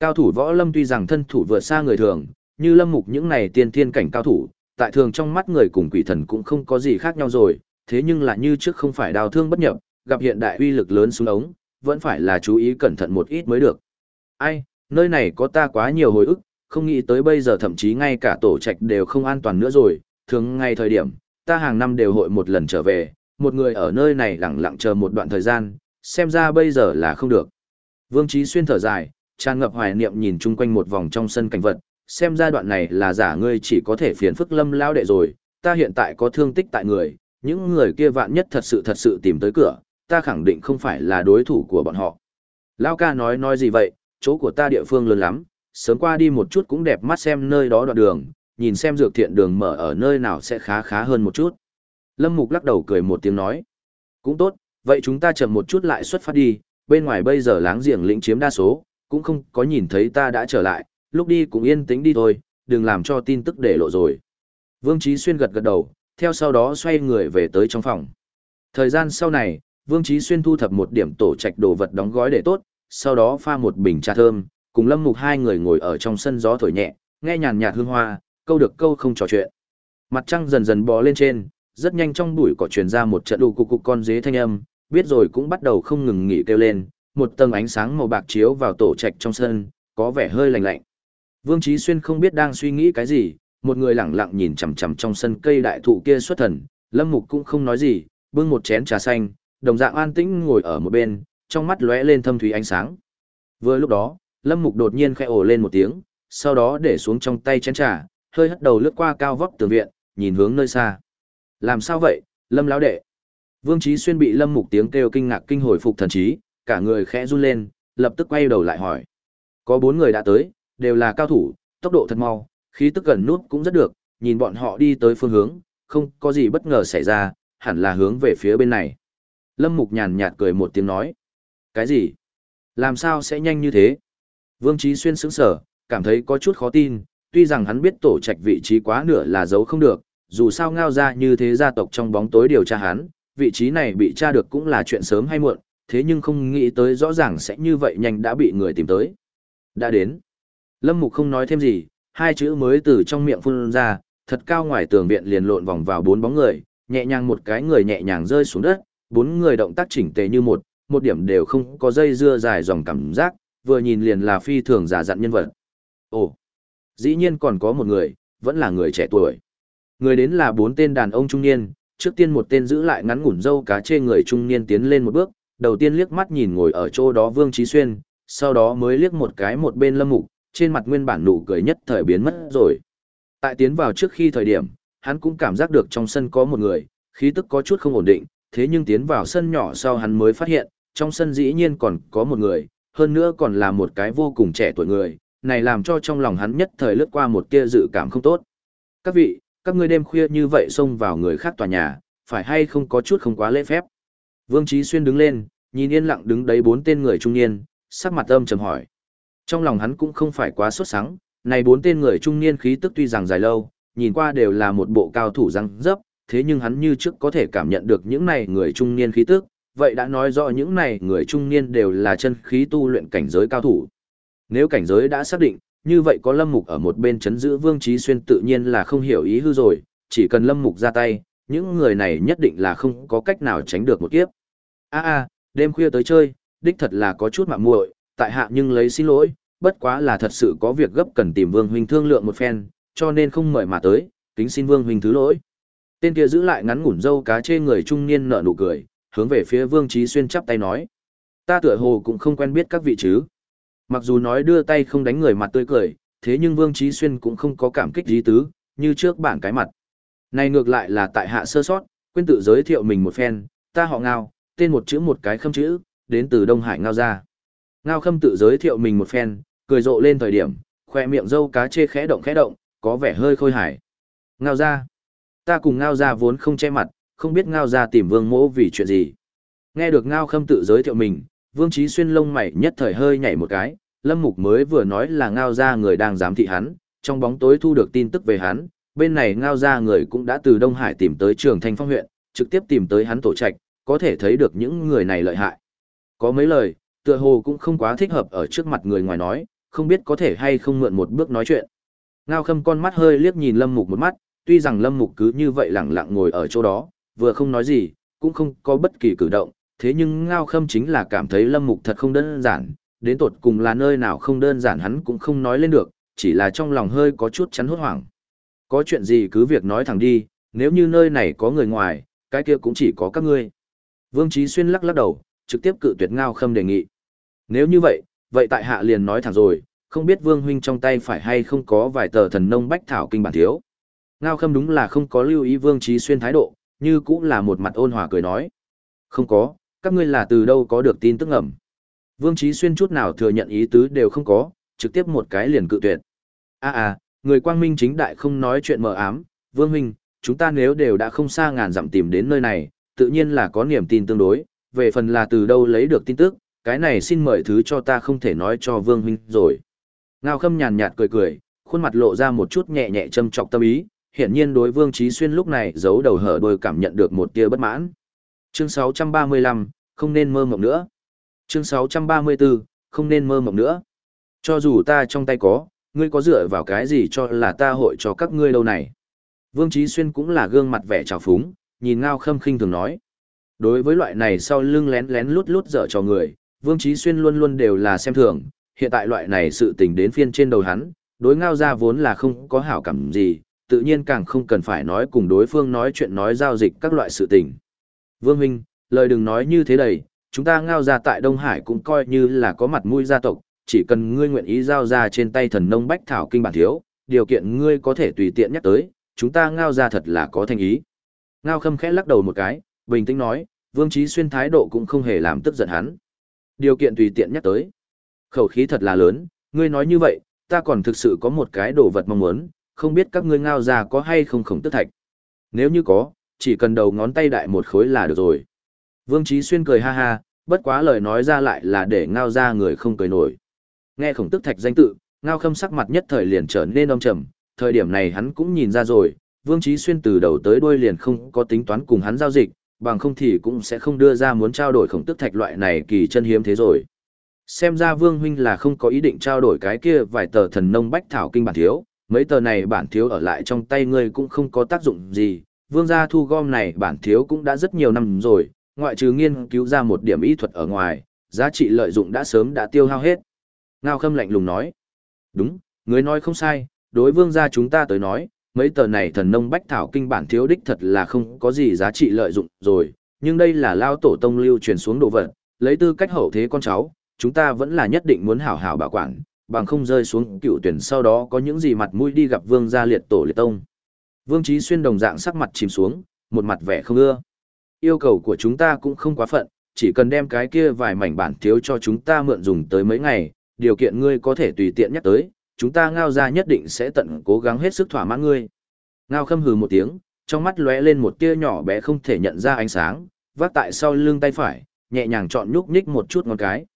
Cao thủ võ lâm tuy rằng thân thủ vượt xa người thường, như Lâm Mục những này tiên thiên cảnh cao thủ, tại thường trong mắt người cùng quỷ thần cũng không có gì khác nhau rồi, thế nhưng là như trước không phải đào thương bất nhập, gặp hiện đại uy lực lớn xuống ống, vẫn phải là chú ý cẩn thận một ít mới được. Ai, nơi này có ta quá nhiều hồi ức, không nghĩ tới bây giờ thậm chí ngay cả tổ trạch đều không an toàn nữa rồi, thường ngay thời điểm, ta hàng năm đều hội một lần trở về, một người ở nơi này lặng lặng chờ một đoạn thời gian, xem ra bây giờ là không được. Vương Trí Xuyên thở dài, tràn ngập hoài niệm nhìn chung quanh một vòng trong sân cảnh vật, xem ra đoạn này là giả ngươi chỉ có thể phiền phức lâm lao đệ rồi, ta hiện tại có thương tích tại người, những người kia vạn nhất thật sự thật sự tìm tới cửa, ta khẳng định không phải là đối thủ của bọn họ. Lao ca nói nói gì vậy, chỗ của ta địa phương lớn lắm, sớm qua đi một chút cũng đẹp mắt xem nơi đó đoạn đường, nhìn xem dược thiện đường mở ở nơi nào sẽ khá khá hơn một chút. Lâm Mục lắc đầu cười một tiếng nói. Cũng tốt, vậy chúng ta chậm một chút lại xuất phát đi, bên ngoài bây giờ láng giềng lĩnh chiếm đa số, cũng không có nhìn thấy ta đã trở lại, lúc đi cũng yên tĩnh đi thôi, đừng làm cho tin tức để lộ rồi. Vương Trí Xuyên gật gật đầu, theo sau đó xoay người về tới trong phòng. Thời gian sau này, Vương Trí Xuyên thu thập một điểm tổ trạch đồ vật đóng gói để tốt, sau đó pha một bình trà thơm, cùng Lâm Mục hai người ngồi ở trong sân gió thổi nhẹ, nghe nhàn nhạt hương hoa, câu được câu không trò chuyện. Mặt trăng dần dần bò lên trên, rất nhanh trong bụi cỏ truyền ra một trận đủ cục cục con dế thanh âm, biết rồi cũng bắt đầu không ngừng nghỉ kêu lên, một tầng ánh sáng màu bạc chiếu vào tổ trạch trong sân, có vẻ hơi lạnh lạnh. Vương Chí Xuyên không biết đang suy nghĩ cái gì, một người lặng lặng nhìn chằm chằm trong sân cây đại thụ kia xuất thần, Lâm Mục cũng không nói gì, bưng một chén trà xanh, đồng dạng an tĩnh ngồi ở một bên, trong mắt lóe lên thâm thúy ánh sáng. Vừa lúc đó, Lâm Mục đột nhiên khẽ ồ lên một tiếng, sau đó để xuống trong tay chén trà, hơi hất đầu lướt qua cao vóc tường viện, nhìn hướng nơi xa. Làm sao vậy, Lâm lão đệ? Vương Chí Xuyên bị Lâm Mục tiếng kêu kinh ngạc kinh hồi phục thần trí, cả người khẽ run lên, lập tức quay đầu lại hỏi. Có bốn người đã tới, đều là cao thủ, tốc độ thật mau, khí tức gần nút cũng rất được, nhìn bọn họ đi tới phương hướng, không có gì bất ngờ xảy ra, hẳn là hướng về phía bên này. Lâm Mục nhàn nhạt cười một tiếng nói. Cái gì? Làm sao sẽ nhanh như thế? Vương Chí Xuyên sững sờ, cảm thấy có chút khó tin, tuy rằng hắn biết tổ trạch vị trí quá nửa là giấu không được, dù sao ngao ra như thế gia tộc trong bóng tối điều tra hắn, vị trí này bị tra được cũng là chuyện sớm hay muộn, thế nhưng không nghĩ tới rõ ràng sẽ như vậy nhanh đã bị người tìm tới. Đã đến. Lâm Mục không nói thêm gì, hai chữ mới từ trong miệng phun ra, thật cao ngoài tường viện liền lộn vòng vào bốn bóng người, nhẹ nhàng một cái người nhẹ nhàng rơi xuống đất, bốn người động tác chỉnh tề như một, một điểm đều không có dây dưa dài dòng cảm giác, vừa nhìn liền là phi thường giả dặn nhân vật. Ồ, dĩ nhiên còn có một người, vẫn là người trẻ tuổi. Người đến là bốn tên đàn ông trung niên, trước tiên một tên giữ lại ngắn ngủn dâu cá chê người trung niên tiến lên một bước, đầu tiên liếc mắt nhìn ngồi ở chỗ đó Vương Trí Xuyên, sau đó mới liếc một cái một bên lâm mục, trên mặt nguyên bản nụ cười nhất thời biến mất rồi. Tại tiến vào trước khi thời điểm, hắn cũng cảm giác được trong sân có một người, khí tức có chút không ổn định, thế nhưng tiến vào sân nhỏ sau hắn mới phát hiện, trong sân dĩ nhiên còn có một người, hơn nữa còn là một cái vô cùng trẻ tuổi người, này làm cho trong lòng hắn nhất thời lướt qua một tia dự cảm không tốt. Các vị, các ngươi đêm khuya như vậy xông vào người khác tòa nhà, phải hay không có chút không quá lễ phép. Vương Chí Xuyên đứng lên, nhìn yên lặng đứng đấy bốn tên người trung niên, sắc mặt âm trầm hỏi. Trong lòng hắn cũng không phải quá sốt sắng, này bốn tên người trung niên khí tức tuy rằng dài lâu, nhìn qua đều là một bộ cao thủ răng dấp, thế nhưng hắn như trước có thể cảm nhận được những này người trung niên khí tức, vậy đã nói rõ những này người trung niên đều là chân khí tu luyện cảnh giới cao thủ. Nếu cảnh giới đã xác định, như vậy có Lâm Mục ở một bên chấn giữ Vương Trí Xuyên tự nhiên là không hiểu ý hư rồi, chỉ cần Lâm Mục ra tay, những người này nhất định là không có cách nào tránh được một kiếp. A a, đêm khuya tới chơi, đích thật là có chút mạo muội, tại hạ nhưng lấy xin lỗi, bất quá là thật sự có việc gấp cần tìm Vương huynh thương lượng một phen, cho nên không mời mà tới, kính xin Vương huynh thứ lỗi. Tên kia giữ lại ngắn ngủn dâu cá chê người trung niên nở nụ cười, hướng về phía Vương Chí Xuyên chắp tay nói: "Ta tựa hồ cũng không quen biết các vị chứ?" Mặc dù nói đưa tay không đánh người mặt tươi cười, thế nhưng Vương Chí Xuyên cũng không có cảm kích gì tứ, như trước bản cái mặt. Này ngược lại là tại hạ sơ sót, quên tự giới thiệu mình một phen, ta họ Ngao, tên một chữ một cái khâm chữ, đến từ Đông Hải Ngao gia. Ngao Khâm tự giới thiệu mình một phen, cười rộ lên thời điểm, khoe miệng dâu cá chê khẽ động khẽ động, có vẻ hơi khôi hài. Ngao gia, ta cùng Ngao gia vốn không che mặt, không biết Ngao gia tìm Vương Mỗ vì chuyện gì. Nghe được Ngao Khâm tự giới thiệu mình, Vương Chí Xuyên lông mày nhất thời hơi nhảy một cái, Lâm Mục mới vừa nói là Ngao gia người đang giám thị hắn, trong bóng tối thu được tin tức về hắn, bên này Ngao gia người cũng đã từ Đông Hải tìm tới Trường Thanh Phong huyện, trực tiếp tìm tới hắn tổ trạch, có thể thấy được những người này lợi hại. Có mấy lời, tựa hồ cũng không quá thích hợp ở trước mặt người ngoài nói, không biết có thể hay không mượn một bước nói chuyện. Ngao Khâm con mắt hơi liếc nhìn Lâm Mục một mắt, tuy rằng Lâm Mục cứ như vậy lặng lặng ngồi ở chỗ đó, vừa không nói gì, cũng không có bất kỳ cử động, thế nhưng Ngao Khâm chính là cảm thấy Lâm Mục thật không đơn giản, đến tột cùng là nơi nào không đơn giản hắn cũng không nói lên được, chỉ là trong lòng hơi có chút chắn hốt hoảng. Có chuyện gì cứ việc nói thẳng đi, nếu như nơi này có người ngoài, cái kia cũng chỉ có các ngươi. Vương Chí Xuyên lắc lắc đầu, trực tiếp cự tuyệt Ngao Khâm đề nghị. Nếu như vậy, vậy tại hạ liền nói thẳng rồi, không biết Vương huynh trong tay phải hay không có vài tờ thần nông bách thảo kinh bản thiếu. Ngao Khâm đúng là không có lưu ý Vương Chí Xuyên thái độ, như cũng là một mặt ôn hòa cười nói. Không có, các ngươi là từ đâu có được tin tức ngầm. Vương Chí Xuyên chút nào thừa nhận ý tứ đều không có, trực tiếp một cái liền cự tuyệt. A à, à, người quang minh chính đại không nói chuyện mờ ám, Vương huynh, chúng ta nếu đều đã không xa ngàn dặm tìm đến nơi này, tự nhiên là có niềm tin tương đối, về phần là từ đâu lấy được tin tức, cái này xin mời thứ cho ta không thể nói cho Vương huynh rồi. Ngao Khâm nhàn nhạt cười cười, khuôn mặt lộ ra một chút nhẹ nhẹ châm chọc tâm ý, hiển nhiên đối Vương trí Xuyên lúc này giấu đầu hở đôi cảm nhận được một tia bất mãn. Chương 635, không nên mơ mộng nữa. Chương 634, không nên mơ mộng nữa. Cho dù ta trong tay có, ngươi có dựa vào cái gì cho là ta hội cho các ngươi đâu này. Vương trí Xuyên cũng là gương mặt vẻ trào phúng, nhìn Ngao Khâm khinh thường nói. Đối với loại này sau lưng lén lén lút lút dở cho người, Vương Chí Xuyên luôn luôn đều là xem thường, hiện tại loại này sự tình đến phiên trên đầu hắn, đối Ngao ra vốn là không có hảo cảm gì, tự nhiên càng không cần phải nói cùng đối phương nói chuyện nói giao dịch các loại sự tình. Vương Minh, lời đừng nói như thế đầy, chúng ta ngao ra tại Đông Hải cũng coi như là có mặt mũi gia tộc, chỉ cần ngươi nguyện ý giao ra trên tay thần nông bách thảo kinh bản thiếu, điều kiện ngươi có thể tùy tiện nhắc tới, chúng ta ngao ra thật là có thành ý. Ngao khâm khẽ lắc đầu một cái, bình tĩnh nói, Vương Trí Xuyên thái độ cũng không hề làm tức giận hắn. Điều kiện tùy tiện nhắc tới. Khẩu khí thật là lớn, ngươi nói như vậy, ta còn thực sự có một cái đồ vật mong muốn, không biết các ngươi ngao già có hay không khổng tức thạch. Nếu như có, chỉ cần đầu ngón tay đại một khối là được rồi. Vương Chí Xuyên cười ha ha, bất quá lời nói ra lại là để ngao ra người không cười nổi. Nghe khổng tức thạch danh tự, ngao khâm sắc mặt nhất thời liền trở nên âm trầm, thời điểm này hắn cũng nhìn ra rồi, Vương Chí Xuyên từ đầu tới đuôi liền không có tính toán cùng hắn giao dịch, bằng không thì cũng sẽ không đưa ra muốn trao đổi khổng tức thạch loại này kỳ chân hiếm thế rồi. Xem ra Vương Huynh là không có ý định trao đổi cái kia vài tờ thần nông bách thảo kinh bản thiếu, mấy tờ này bản thiếu ở lại trong tay ngươi cũng không có tác dụng gì, vương gia thu gom này bản thiếu cũng đã rất nhiều năm rồi, ngoại trừ nghiên cứu ra một điểm ý thuật ở ngoài, giá trị lợi dụng đã sớm đã tiêu hao hết. Ngao Khâm lạnh lùng nói, đúng, người nói không sai, đối vương gia chúng ta tới nói, mấy tờ này thần nông bách thảo kinh bản thiếu đích thật là không có gì giá trị lợi dụng rồi, nhưng đây là lao tổ tông lưu truyền xuống đồ vật, lấy tư cách hậu thế con cháu, chúng ta vẫn là nhất định muốn hảo hảo bảo quản, bằng không rơi xuống cựu tuyển sau đó có những gì mặt mũi đi gặp vương gia liệt tổ liệt tông. Vương Trí Xuyên đồng dạng sắc mặt chìm xuống, một mặt vẻ không ưa. Yêu cầu của chúng ta cũng không quá phận, chỉ cần đem cái kia vài mảnh bản thiếu cho chúng ta mượn dùng tới mấy ngày, điều kiện ngươi có thể tùy tiện nhắc tới, chúng ta ngao ra nhất định sẽ tận cố gắng hết sức thỏa mãn ngươi. Ngao khâm hừ một tiếng, trong mắt lóe lên một tia nhỏ bé không thể nhận ra ánh sáng, vác tại sau lưng tay phải, nhẹ nhàng chọn nhúc nhích một chút ngón cái.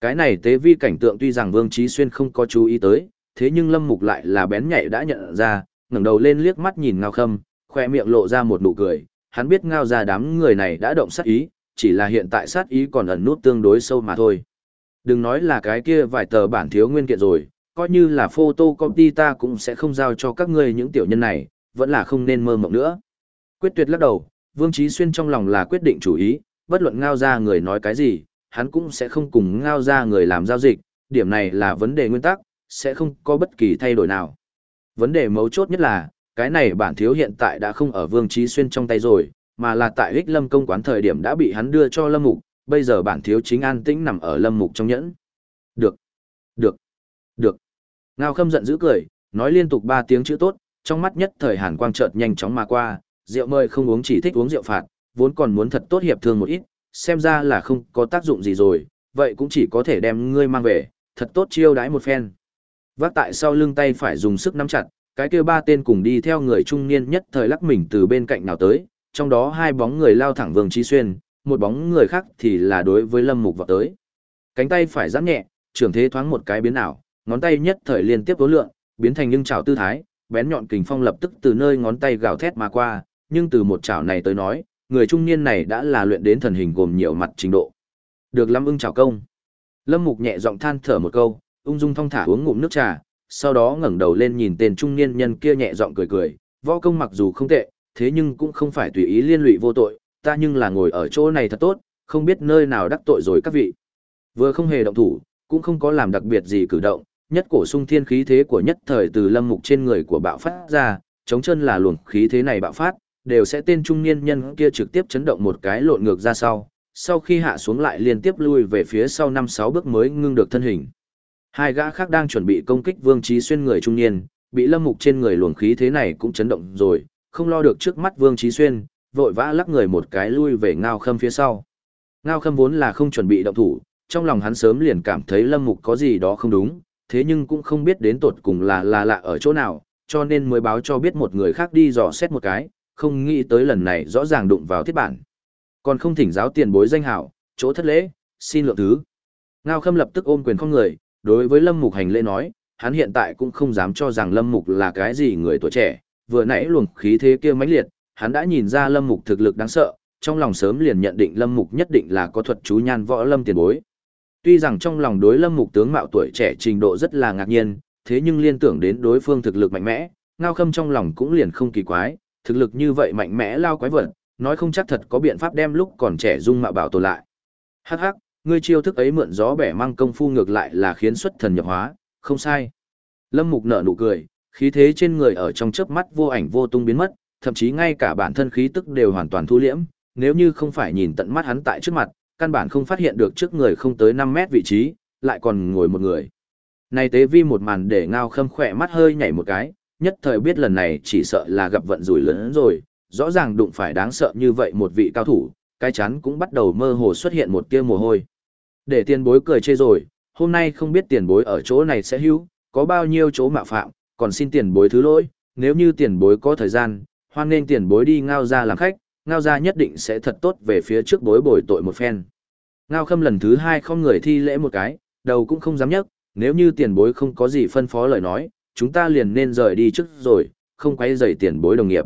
Cái này tế vi cảnh tượng tuy rằng Vương Trí Xuyên không có chú ý tới, thế nhưng Lâm Mục lại là bén nhạy đã nhận ra, ngẩng đầu lên liếc mắt nhìn Ngao Khâm, khoe miệng lộ ra một nụ cười, hắn biết Ngao ra đám người này đã động sát ý, chỉ là hiện tại sát ý còn ẩn nút tương đối sâu mà thôi. Đừng nói là cái kia vài tờ bản thiếu nguyên kiện rồi, coi như là photocopy ta cũng sẽ không giao cho các ngươi những tiểu nhân này, vẫn là không nên mơ mộng nữa. Quyết tuyệt lắc đầu, Vương Trí Xuyên trong lòng là quyết định chủ ý, bất luận ngao ra người nói cái gì, hắn cũng sẽ không cùng ngao ra người làm giao dịch, điểm này là vấn đề nguyên tắc, sẽ không có bất kỳ thay đổi nào. Vấn đề mấu chốt nhất là, cái này bản thiếu hiện tại đã không ở Vương Trí Xuyên trong tay rồi, mà là tại Hích Lâm công quán thời điểm đã bị hắn đưa cho Lâm Mục, bây giờ bản thiếu chính an tĩnh nằm ở Lâm Mục trong nhẫn. Được, được, được. Ngao Khâm giận dữ cười, nói liên tục ba tiếng chữ tốt, trong mắt nhất thời hàn quang chợt nhanh chóng mà qua, rượu mời không uống chỉ thích uống rượu phạt, vốn còn muốn thật tốt hiệp thương một ít, xem ra là không có tác dụng gì rồi, vậy cũng chỉ có thể đem ngươi mang về, thật tốt chiêu đãi một phen. Vác tại sau lưng tay phải dùng sức nắm chặt, cái kia ba tên cùng đi theo người trung niên nhất thời lắc mình từ bên cạnh nào tới, trong đó hai bóng người lao thẳng Vương Chí Xuyên, một bóng người khác thì là đối với Lâm Mục vào tới. Cánh tay phải giãn nhẹ, trưởng thế thoáng một cái biến ảo, ngón tay nhất thời liên tiếp vốn lượng, biến thành những chảo tư thái, bén nhọn kình phong lập tức từ nơi ngón tay gào thét mà qua, nhưng từ một chảo này tới nói, người trung niên này đã là luyện đến thần hình gồm nhiều mặt trình độ. Được lắm ưng chảo công. Lâm Mục nhẹ giọng than thở một câu, ung dung thong thả uống ngụm nước trà, sau đó ngẩng đầu lên nhìn tên trung niên nhân kia nhẹ giọng cười cười, võ công mặc dù không tệ, thế nhưng cũng không phải tùy ý liên lụy vô tội, ta nhưng là ngồi ở chỗ này thật tốt, không biết nơi nào đắc tội rồi các vị. Vừa không hề động thủ, cũng không có làm đặc biệt gì cử động, nhất cổ sung thiên khí thế của nhất thời từ lâm mục trên người của bạo phát ra, chống chân là luồng khí thế này bạo phát, đều sẽ tên trung niên nhân kia trực tiếp chấn động một cái lộn ngược ra sau, sau khi hạ xuống lại liên tiếp lui về phía sau 5-6 bước mới ngưng được thân hình. Hai gã khác đang chuẩn bị công kích Vương Trí Xuyên người trung niên, bị lâm mục trên người luồng khí thế này cũng chấn động rồi, không lo được trước mắt Vương Trí Xuyên, vội vã lắc người một cái lui về Ngao Khâm phía sau. Ngao Khâm vốn là không chuẩn bị động thủ, trong lòng hắn sớm liền cảm thấy lâm mục có gì đó không đúng, thế nhưng cũng không biết đến tột cùng là là lạ ở chỗ nào, cho nên mới báo cho biết một người khác đi dò xét một cái, không nghĩ tới lần này rõ ràng đụng vào thiết bản. Còn không thỉnh giáo tiền bối danh hảo, chỗ thất lễ, xin lượng thứ. Ngao Khâm lập tức ôm quyền không người, đối với Lâm Mục hành lễ nói, hắn hiện tại cũng không dám cho rằng Lâm Mục là cái gì người tuổi trẻ, vừa nãy luồng khí thế kia mãnh liệt, hắn đã nhìn ra Lâm Mục thực lực đáng sợ, trong lòng sớm liền nhận định Lâm Mục nhất định là có thuật chú nhan võ lâm tiền bối. Tuy rằng trong lòng đối Lâm Mục tướng mạo tuổi trẻ trình độ rất là ngạc nhiên, thế nhưng liên tưởng đến đối phương thực lực mạnh mẽ, Ngao Khâm trong lòng cũng liền không kỳ quái, thực lực như vậy mạnh mẽ lao quái vật, nói không chắc thật có biện pháp đem lúc còn trẻ dung mạo bảo tồn lại. Hắc hắc, ngươi chiêu thức ấy mượn gió bẻ mang công phu ngược lại là khiến xuất thần nhập hóa, không sai. Lâm Mục nở nụ cười, khí thế trên người ở trong chớp mắt vô ảnh vô tung biến mất, thậm chí ngay cả bản thân khí tức đều hoàn toàn thu liễm, nếu như không phải nhìn tận mắt hắn tại trước mặt, căn bản không phát hiện được trước người không tới 5 mét vị trí, lại còn ngồi một người. Này tế vi một màn để ngao khâm khỏe mắt hơi nhảy một cái, nhất thời biết lần này chỉ sợ là gặp vận rủi lớn rồi, rõ ràng đụng phải đáng sợ như vậy một vị cao thủ, cái chắn cũng bắt đầu mơ hồ xuất hiện một tia mồ hôi. Để tiền bối cười chê rồi, hôm nay không biết tiền bối ở chỗ này sẽ hữu, có bao nhiêu chỗ mạo phạm, còn xin tiền bối thứ lỗi, nếu như tiền bối có thời gian, hoan nên tiền bối đi ngao ra làm khách, ngao gia nhất định sẽ thật tốt về phía trước bối bồi tội một phen. Ngao khâm lần thứ hai không người thi lễ một cái, đầu cũng không dám nhấc, nếu như tiền bối không có gì phân phó lời nói, chúng ta liền nên rời đi trước rồi, không quay dày tiền bối đồng nghiệp.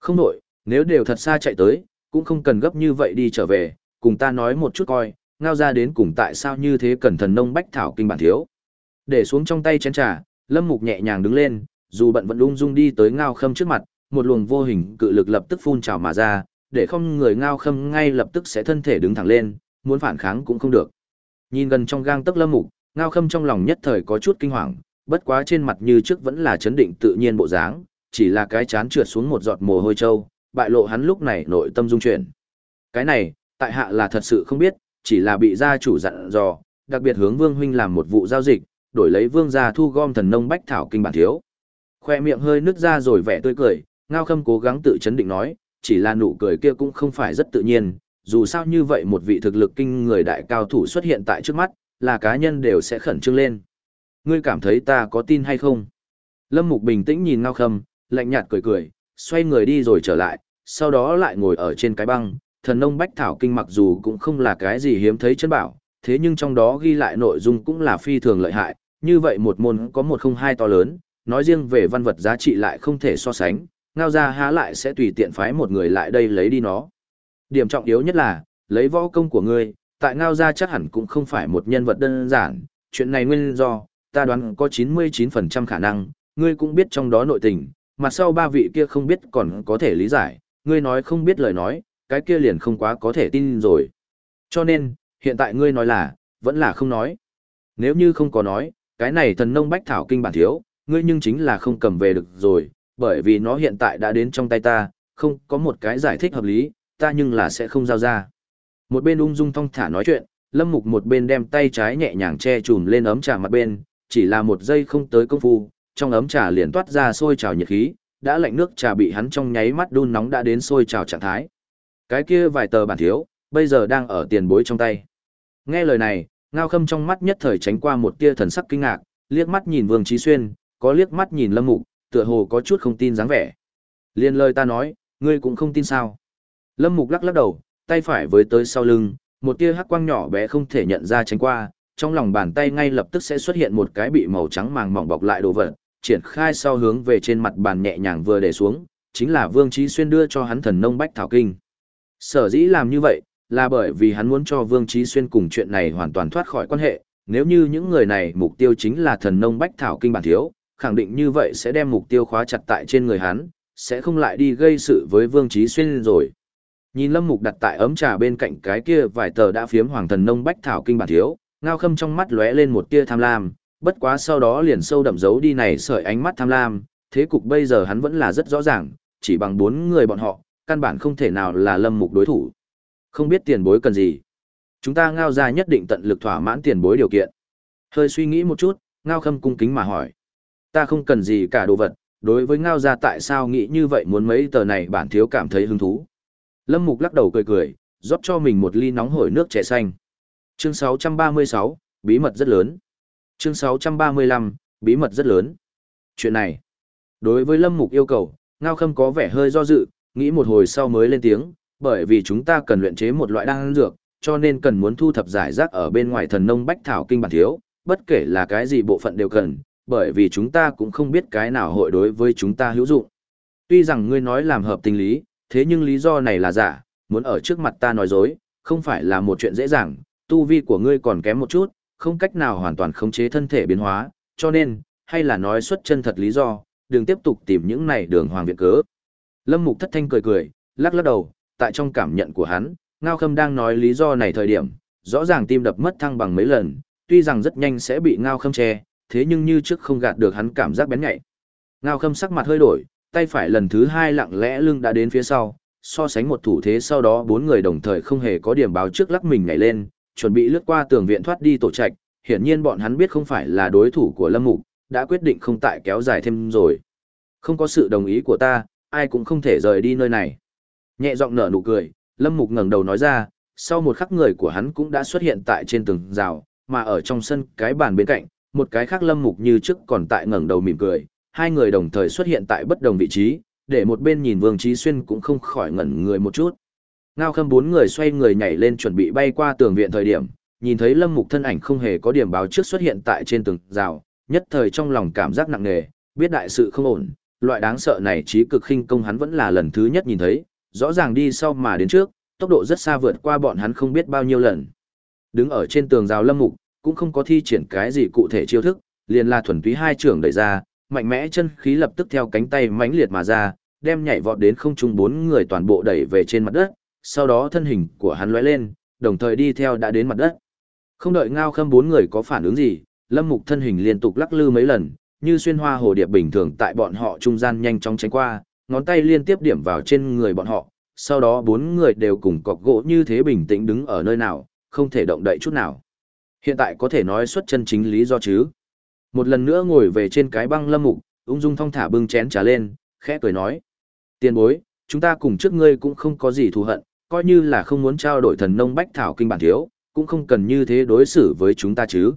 Không đổi, nếu đều thật xa chạy tới, cũng không cần gấp như vậy đi trở về, cùng ta nói một chút coi, ngao ra đến cùng tại sao như thế cẩn thần nông bách thảo kinh bản thiếu. Để xuống trong tay chén trà, Lâm Mục nhẹ nhàng đứng lên, dù bận vẫn ung dung đi tới ngao khâm trước mặt, một luồng vô hình cự lực lập tức phun trào mà ra, để không người ngao khâm ngay lập tức sẽ thân thể đứng thẳng lên, muốn phản kháng cũng không được. Nhìn gần trong gang tấc Lâm Mục, ngao khâm trong lòng nhất thời có chút kinh hoàng, bất quá trên mặt như trước vẫn là chấn định tự nhiên bộ dáng, chỉ là cái chán trượt xuống một giọt mồ hôi trâu, bại lộ hắn lúc này nội tâm dung chuyển. Cái này, tại hạ là thật sự không biết, chỉ là bị gia chủ dặn dò, đặc biệt hướng Vương huynh làm một vụ giao dịch, đổi lấy Vương gia thu gom thần nông bách thảo kinh bản thiếu. Khoe miệng hơi nứt ra rồi vẻ tươi cười, Ngao Khâm cố gắng tự chấn định nói, chỉ là nụ cười kia cũng không phải rất tự nhiên, dù sao như vậy một vị thực lực kinh người đại cao thủ xuất hiện tại trước mắt, là cá nhân đều sẽ khẩn trương lên. Ngươi cảm thấy ta có tin hay không? Lâm Mục bình tĩnh nhìn Ngao Khâm, lạnh nhạt cười cười, xoay người đi rồi trở lại, sau đó lại ngồi ở trên cái băng, thần nông bách thảo kinh mặc dù cũng không là cái gì hiếm thấy chân bảo, thế nhưng trong đó ghi lại nội dung cũng là phi thường lợi hại, như vậy một môn có một không hai to lớn, nói riêng về văn vật giá trị lại không thể so sánh, ngao ra há lại sẽ tùy tiện phái một người lại đây lấy đi nó. Điểm trọng yếu nhất là, lấy võ công của ngươi, tại ngao gia chắc hẳn cũng không phải một nhân vật đơn giản, chuyện này nguyên do, ta đoán có 99% khả năng, ngươi cũng biết trong đó nội tình, mặt sau ba vị kia không biết còn có thể lý giải, ngươi nói không biết lời nói, cái kia liền không quá có thể tin rồi. Cho nên, hiện tại ngươi nói là, vẫn là không nói. Nếu như không có nói, cái này thần nông bách thảo kinh bản thiếu, ngươi nhưng chính là không cầm về được rồi, bởi vì nó hiện tại đã đến trong tay ta, không có một cái giải thích hợp lý, ta nhưng là sẽ không giao ra. Một bên ung dung thong thả nói chuyện, Lâm Mục một bên đem tay trái nhẹ nhàng che chùm lên ấm trà mặt bên, chỉ là một giây không tới công phu, trong ấm trà liền toát ra sôi trào nhiệt khí, đã lạnh nước trà bị hắn trong nháy mắt đun nóng đã đến sôi trào trạng thái. Cái kia vài tờ bản thiếu, bây giờ đang ở tiền bối trong tay. Nghe lời này, Ngao Khâm trong mắt nhất thời tránh qua một tia thần sắc kinh ngạc, liếc mắt nhìn Vương Chí Xuyên, có liếc mắt nhìn Lâm Mục, tựa hồ có chút không tin dáng vẻ. Liên lời ta nói, ngươi cũng không tin sao? Lâm Mục lắc lắc đầu, tay phải với tới sau lưng, một tia hắc quang nhỏ bé không thể nhận ra tránh qua, trong lòng bàn tay ngay lập tức sẽ xuất hiện một cái bị màu trắng màng mỏng bọc lại đồ vật, triển khai sau hướng về trên mặt bàn nhẹ nhàng vừa để xuống, chính là Vương Chí Xuyên đưa cho hắn thần nông bách thảo kinh. Sở dĩ làm như vậy, là bởi vì hắn muốn cho Vương Chí Xuyên cùng chuyện này hoàn toàn thoát khỏi quan hệ, nếu như những người này mục tiêu chính là thần nông bách thảo kinh bản thiếu, khẳng định như vậy sẽ đem mục tiêu khóa chặt tại trên người hắn, sẽ không lại đi gây sự với Vương Chí Xuyên rồi. Nhìn Lâm Mục đặt tại ấm trà bên cạnh cái kia vài tờ đã phiếm hoàng thần nông bách thảo kinh bản thiếu, ngao khâm trong mắt lóe lên một tia tham lam, bất quá sau đó liền sâu đậm giấu đi này sợi ánh mắt tham lam, thế cục bây giờ hắn vẫn là rất rõ ràng, chỉ bằng bốn người bọn họ, căn bản không thể nào là Lâm Mục đối thủ. Không biết tiền bối cần gì. Chúng ta ngao ra nhất định tận lực thỏa mãn tiền bối điều kiện. Hơi suy nghĩ một chút, ngao khâm cung kính mà hỏi. Ta không cần gì cả đồ vật, đối với ngao ra tại sao nghĩ như vậy muốn mấy tờ này bản thiếu cảm thấy hứng thú. Lâm Mục lắc đầu cười cười, rót cho mình một ly nóng hổi nước trẻ xanh. Chương 636, bí mật rất lớn. Chương 635, bí mật rất lớn. Chuyện này, đối với Lâm Mục yêu cầu, Ngao Khâm có vẻ hơi do dự, nghĩ một hồi sau mới lên tiếng, bởi vì chúng ta cần luyện chế một loại đan dược, cho nên cần muốn thu thập giải rác ở bên ngoài thần nông bách thảo kinh bản thiếu, bất kể là cái gì bộ phận đều cần, bởi vì chúng ta cũng không biết cái nào hội đối với chúng ta hữu dụng. Tuy rằng ngươi nói làm hợp tình lý, thế nhưng lý do này là giả, muốn ở trước mặt ta nói dối, không phải là một chuyện dễ dàng, tu vi của ngươi còn kém một chút, không cách nào hoàn toàn khống chế thân thể biến hóa, cho nên, hay là nói xuất chân thật lý do, đừng tiếp tục tìm những này đường hoàng viện cớ. Lâm Mục thất thanh cười cười, lắc lắc đầu, tại trong cảm nhận của hắn, Ngao Khâm đang nói lý do này thời điểm, rõ ràng tim đập mất thăng bằng mấy lần, tuy rằng rất nhanh sẽ bị Ngao Khâm che, thế nhưng như trước không gạt được hắn cảm giác bén nhạy. Ngao Khâm sắc mặt hơi đổi, tay phải lần thứ hai lặng lẽ lưng đã đến phía sau, so sánh một thủ thế sau đó bốn người đồng thời không hề có điểm báo trước lắc mình nhảy lên, chuẩn bị lướt qua tường viện thoát đi tổ trạch, hiển nhiên bọn hắn biết không phải là đối thủ của Lâm Mục, đã quyết định không tại kéo dài thêm rồi. Không có sự đồng ý của ta, ai cũng không thể rời đi nơi này. Nhẹ giọng nở nụ cười, Lâm Mục ngẩng đầu nói ra, sau một khắc người của hắn cũng đã xuất hiện tại trên tường rào, mà ở trong sân cái bàn bên cạnh, một cái khác Lâm Mục như trước còn tại ngẩng đầu mỉm cười, hai người đồng thời xuất hiện tại bất đồng vị trí, để một bên nhìn Vương Chí Xuyên cũng không khỏi ngẩn người một chút. Ngao Khâm bốn người xoay người nhảy lên chuẩn bị bay qua tường viện thời điểm, nhìn thấy Lâm Mục thân ảnh không hề có điểm báo trước xuất hiện tại trên tường rào, nhất thời trong lòng cảm giác nặng nề, biết đại sự không ổn, loại đáng sợ này trí cực khinh công hắn vẫn là lần thứ nhất nhìn thấy, rõ ràng đi sau mà đến trước, tốc độ rất xa vượt qua bọn hắn không biết bao nhiêu lần. Đứng ở trên tường rào Lâm Mục, cũng không có thi triển cái gì cụ thể chiêu thức, liền là thuần túy hai trưởng đẩy ra, mạnh mẽ chân khí lập tức theo cánh tay mãnh liệt mà ra, đem nhảy vọt đến không trung bốn người toàn bộ đẩy về trên mặt đất, sau đó thân hình của hắn lóe lên, đồng thời đi theo đã đến mặt đất. Không đợi ngao khâm bốn người có phản ứng gì, lâm mục thân hình liên tục lắc lư mấy lần, như xuyên hoa hồ điệp bình thường tại bọn họ trung gian nhanh chóng tránh qua, ngón tay liên tiếp điểm vào trên người bọn họ, sau đó bốn người đều cùng cọc gỗ như thế bình tĩnh đứng ở nơi nào, không thể động đậy chút nào. Hiện tại có thể nói xuất chân chính lý do chứ. Một lần nữa ngồi về trên cái băng lâm mục, ung dung thong thả bưng chén trà lên, khẽ cười nói. Tiền bối, chúng ta cùng trước ngươi cũng không có gì thù hận, coi như là không muốn trao đổi thần nông bách thảo kinh bản thiếu, cũng không cần như thế đối xử với chúng ta chứ.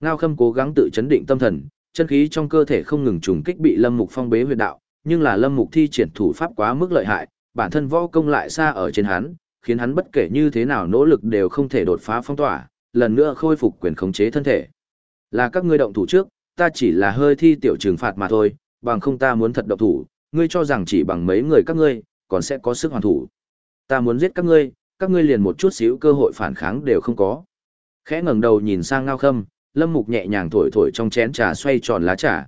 Ngao Khâm cố gắng tự chấn định tâm thần, chân khí trong cơ thể không ngừng trùng kích bị Lâm Mục phong bế huyệt đạo, nhưng là Lâm Mục thi triển thủ pháp quá mức lợi hại, bản thân võ công lại xa ở trên hắn, khiến hắn bất kể như thế nào nỗ lực đều không thể đột phá phong tỏa, lần nữa khôi phục quyền khống chế thân thể. Là các ngươi động thủ trước, ta chỉ là hơi thi tiểu trừng phạt mà thôi, bằng không ta muốn thật động thủ, ngươi cho rằng chỉ bằng mấy người các ngươi, còn sẽ có sức hoàn thủ. Ta muốn giết các ngươi, các ngươi liền một chút xíu cơ hội phản kháng đều không có. Khẽ ngẩng đầu nhìn sang Ngao Khâm, Lâm Mục nhẹ nhàng thổi thổi trong chén trà xoay tròn lá trà.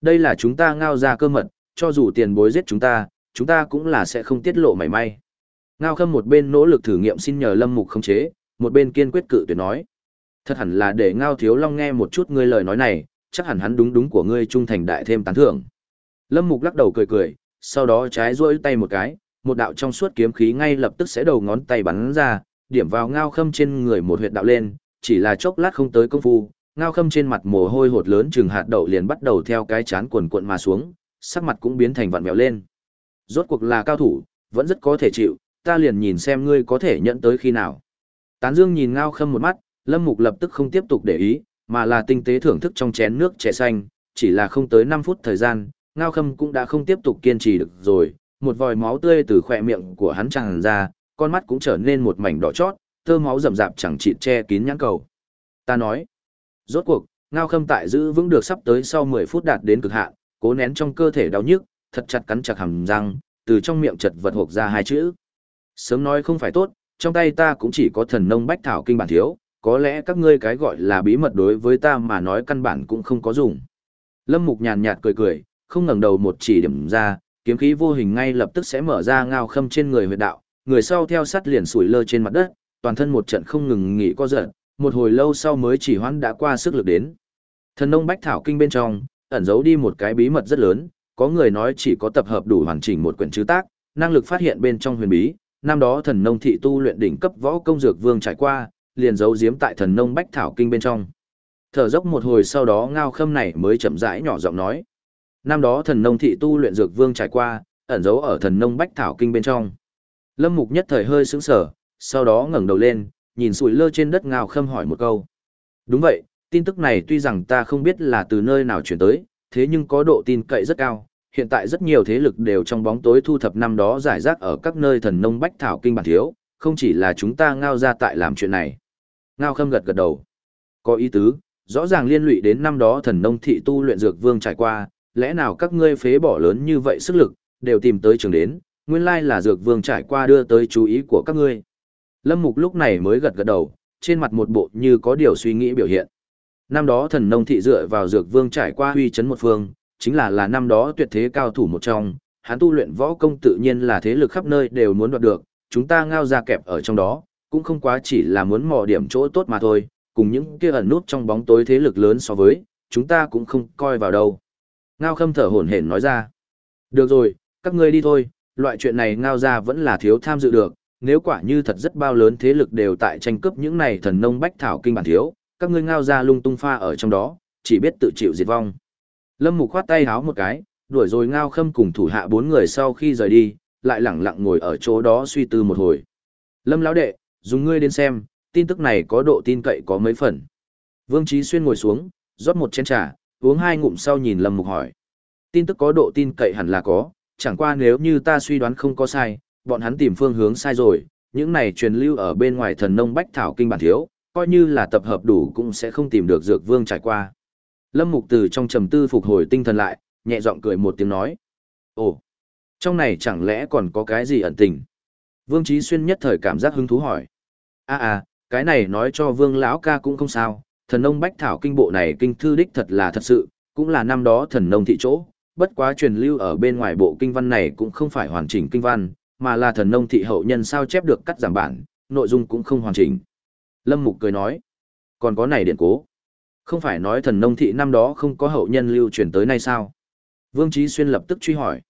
Đây là chúng ta ngao ra cơ mật, cho dù tiền bối giết chúng ta, chúng ta cũng là sẽ không tiết lộ mảy may. Ngao Khâm một bên nỗ lực thử nghiệm xin nhờ Lâm Mục khống chế, một bên kiên quyết cự tuyệt nói. Thật hẳn là để Ngao Thiếu Long nghe một chút ngươi lời nói này, chắc hẳn hắn đúng đúng của ngươi trung thành đại thêm tán thưởng. Lâm Mục lắc đầu cười cười, sau đó trái duỗi tay một cái, một đạo trong suốt kiếm khí ngay lập tức sẽ đầu ngón tay bắn ra, điểm vào Ngao Khâm trên người một huyệt đạo lên, chỉ là chốc lát không tới công phu, Ngao Khâm trên mặt mồ hôi hột lớn chừng hạt đậu liền bắt đầu theo cái chán cuộn cuộn mà xuống, sắc mặt cũng biến thành vặn vẹo lên. Rốt cuộc là cao thủ, vẫn rất có thể chịu, ta liền nhìn xem ngươi có thể nhận tới khi nào. Tán Dương nhìn Ngao Khâm một mắt, Lâm Mục lập tức không tiếp tục để ý, mà là tinh tế thưởng thức trong chén nước trẻ xanh, chỉ là không tới 5 phút thời gian, Ngao Khâm cũng đã không tiếp tục kiên trì được rồi, một vòi máu tươi từ khỏe miệng của hắn tràn ra, con mắt cũng trở nên một mảnh đỏ chót, tơ máu rậm rạp chẳng chịt che kín nhãn cầu. Ta nói, rốt cuộc, Ngao Khâm tại giữ vững được sắp tới sau 10 phút đạt đến cực hạn, cố nén trong cơ thể đau nhức, thật chặt cắn chặt hàm răng, từ trong miệng chật vật hộc ra hai chữ. Sớm nói không phải tốt, trong tay ta cũng chỉ có thần nông bách thảo kinh bản thiếu, có lẽ các ngươi cái gọi là bí mật đối với ta mà nói căn bản cũng không có dùng. Lâm Mục nhàn nhạt cười cười, không ngẩng đầu một chỉ điểm ra, kiếm khí vô hình ngay lập tức sẽ mở ra ngao khâm trên người huyệt đạo, người sau theo sát liền sủi lơ trên mặt đất, toàn thân một trận không ngừng nghỉ co giật, một hồi lâu sau mới chỉ hoãn đã qua sức lực đến. Thần nông bách thảo kinh bên trong, ẩn giấu đi một cái bí mật rất lớn, có người nói chỉ có tập hợp đủ hoàn chỉnh một quyển chữ tác, năng lực phát hiện bên trong huyền bí, năm đó thần nông thị tu luyện đỉnh cấp võ công dược vương trải qua, liền giấu giếm tại thần nông bách thảo kinh bên trong. Thở dốc một hồi sau đó ngao khâm này mới chậm rãi nhỏ giọng nói. Năm đó thần nông thị tu luyện dược vương trải qua, ẩn giấu ở thần nông bách thảo kinh bên trong. Lâm mục nhất thời hơi sững sờ, sau đó ngẩng đầu lên, nhìn sủi lơ trên đất ngao khâm hỏi một câu. Đúng vậy, tin tức này tuy rằng ta không biết là từ nơi nào chuyển tới, thế nhưng có độ tin cậy rất cao. Hiện tại rất nhiều thế lực đều trong bóng tối thu thập năm đó giải rác ở các nơi thần nông bách thảo kinh bản thiếu, không chỉ là chúng ta ngao ra tại làm chuyện này. Ngao khâm gật gật đầu. Có ý tứ, rõ ràng liên lụy đến năm đó thần nông thị tu luyện dược vương trải qua, lẽ nào các ngươi phế bỏ lớn như vậy sức lực, đều tìm tới trường đến, nguyên lai là dược vương trải qua đưa tới chú ý của các ngươi. Lâm Mục lúc này mới gật gật đầu, trên mặt một bộ như có điều suy nghĩ biểu hiện. Năm đó thần nông thị dựa vào dược vương trải qua huy chấn một phương, chính là là năm đó tuyệt thế cao thủ một trong, hắn tu luyện võ công tự nhiên là thế lực khắp nơi đều muốn đoạt được, chúng ta ngao ra kẹp ở trong đó, cũng không quá chỉ là muốn mò điểm chỗ tốt mà thôi, cùng những kia ẩn nút trong bóng tối thế lực lớn so với, chúng ta cũng không coi vào đâu. Ngao khâm thở hổn hển nói ra. Được rồi, các ngươi đi thôi, loại chuyện này ngao ra vẫn là thiếu tham dự được, nếu quả như thật rất bao lớn thế lực đều tại tranh cướp những này thần nông bách thảo kinh bản thiếu, các ngươi ngao ra lung tung pha ở trong đó, chỉ biết tự chịu diệt vong. Lâm Mục khoát tay háo một cái, đuổi rồi ngao khâm cùng thủ hạ bốn người sau khi rời đi, lại lẳng lặng ngồi ở chỗ đó suy tư một hồi. Lâm lão đệ, dùng ngươi đến xem, tin tức này có độ tin cậy có mấy phần. Vương Trí Xuyên ngồi xuống, rót một chén trà, uống hai ngụm sau nhìn Lâm Mục hỏi. Tin tức có độ tin cậy hẳn là có, chẳng qua nếu như ta suy đoán không có sai, bọn hắn tìm phương hướng sai rồi, những này truyền lưu ở bên ngoài thần nông bách thảo kinh bản thiếu, coi như là tập hợp đủ cũng sẽ không tìm được dược vương trải qua. Lâm Mục từ trong trầm tư phục hồi tinh thần lại, nhẹ giọng cười một tiếng nói. Ồ, trong này chẳng lẽ còn có cái gì ẩn tình? Vương Trí Xuyên nhất thời cảm giác hứng thú hỏi. a à, cái này nói cho vương lão ca cũng không sao, thần nông bách thảo kinh bộ này kinh thư đích thật là thật sự, cũng là năm đó thần nông thị chỗ, bất quá truyền lưu ở bên ngoài bộ kinh văn này cũng không phải hoàn chỉnh kinh văn, mà là thần nông thị hậu nhân sao chép được cắt giảm bản, nội dung cũng không hoàn chỉnh. Lâm Mục cười nói, còn có này điện cố. Không phải nói thần nông thị năm đó không có hậu nhân lưu truyền tới nay sao? Vương Trí Xuyên lập tức truy hỏi.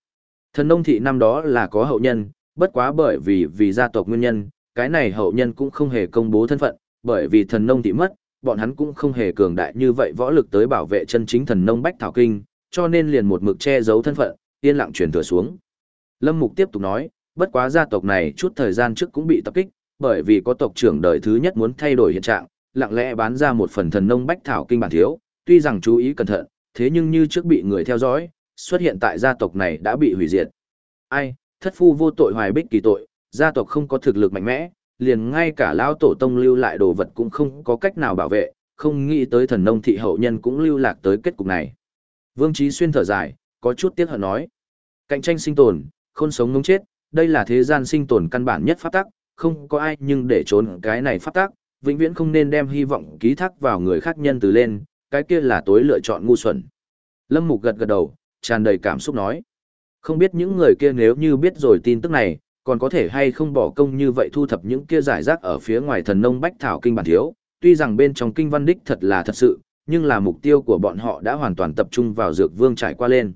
Thần nông thị năm đó là có hậu nhân, bất quá bởi vì vì gia tộc nguyên nhân, cái này hậu nhân cũng không hề công bố thân phận, bởi vì thần nông thị mất, bọn hắn cũng không hề cường đại như vậy võ lực tới bảo vệ chân chính thần nông bách thảo kinh, cho nên liền một mực che giấu thân phận, yên lặng truyền thừa xuống. Lâm Mục tiếp tục nói, bất quá gia tộc này chút thời gian trước cũng bị tập kích, bởi vì có tộc trưởng đời thứ nhất muốn thay đổi hiện trạng, lặng lẽ bán ra một phần thần nông bách thảo kinh bản thiếu, tuy rằng chú ý cẩn thận, thế nhưng như trước bị người theo dõi, xuất hiện tại gia tộc này đã bị hủy diệt. Ai, thất phu vô tội hoài bích kỳ tội, gia tộc không có thực lực mạnh mẽ, liền ngay cả lão tổ tông lưu lại đồ vật cũng không có cách nào bảo vệ, không nghĩ tới thần nông thị hậu nhân cũng lưu lạc tới kết cục này. Vương Chí Xuyên thở dài, có chút tiếc hận nói. Cạnh tranh sinh tồn, khôn sống ngống chết, đây là thế gian sinh tồn căn bản nhất pháp tắc, không có ai nhưng để trốn cái này pháp tắc, vĩnh viễn không nên đem hy vọng ký thác vào người khác nhân từ lên, cái kia là tối lựa chọn ngu xuẩn. Lâm Mục gật gật đầu, tràn đầy cảm xúc nói. Không biết những người kia nếu như biết rồi tin tức này, còn có thể hay không bỏ công như vậy thu thập những kia giải rác ở phía ngoài thần nông bách thảo kinh bản thiếu, tuy rằng bên trong kinh văn đích thật là thật sự, nhưng là mục tiêu của bọn họ đã hoàn toàn tập trung vào dược vương trải qua lên.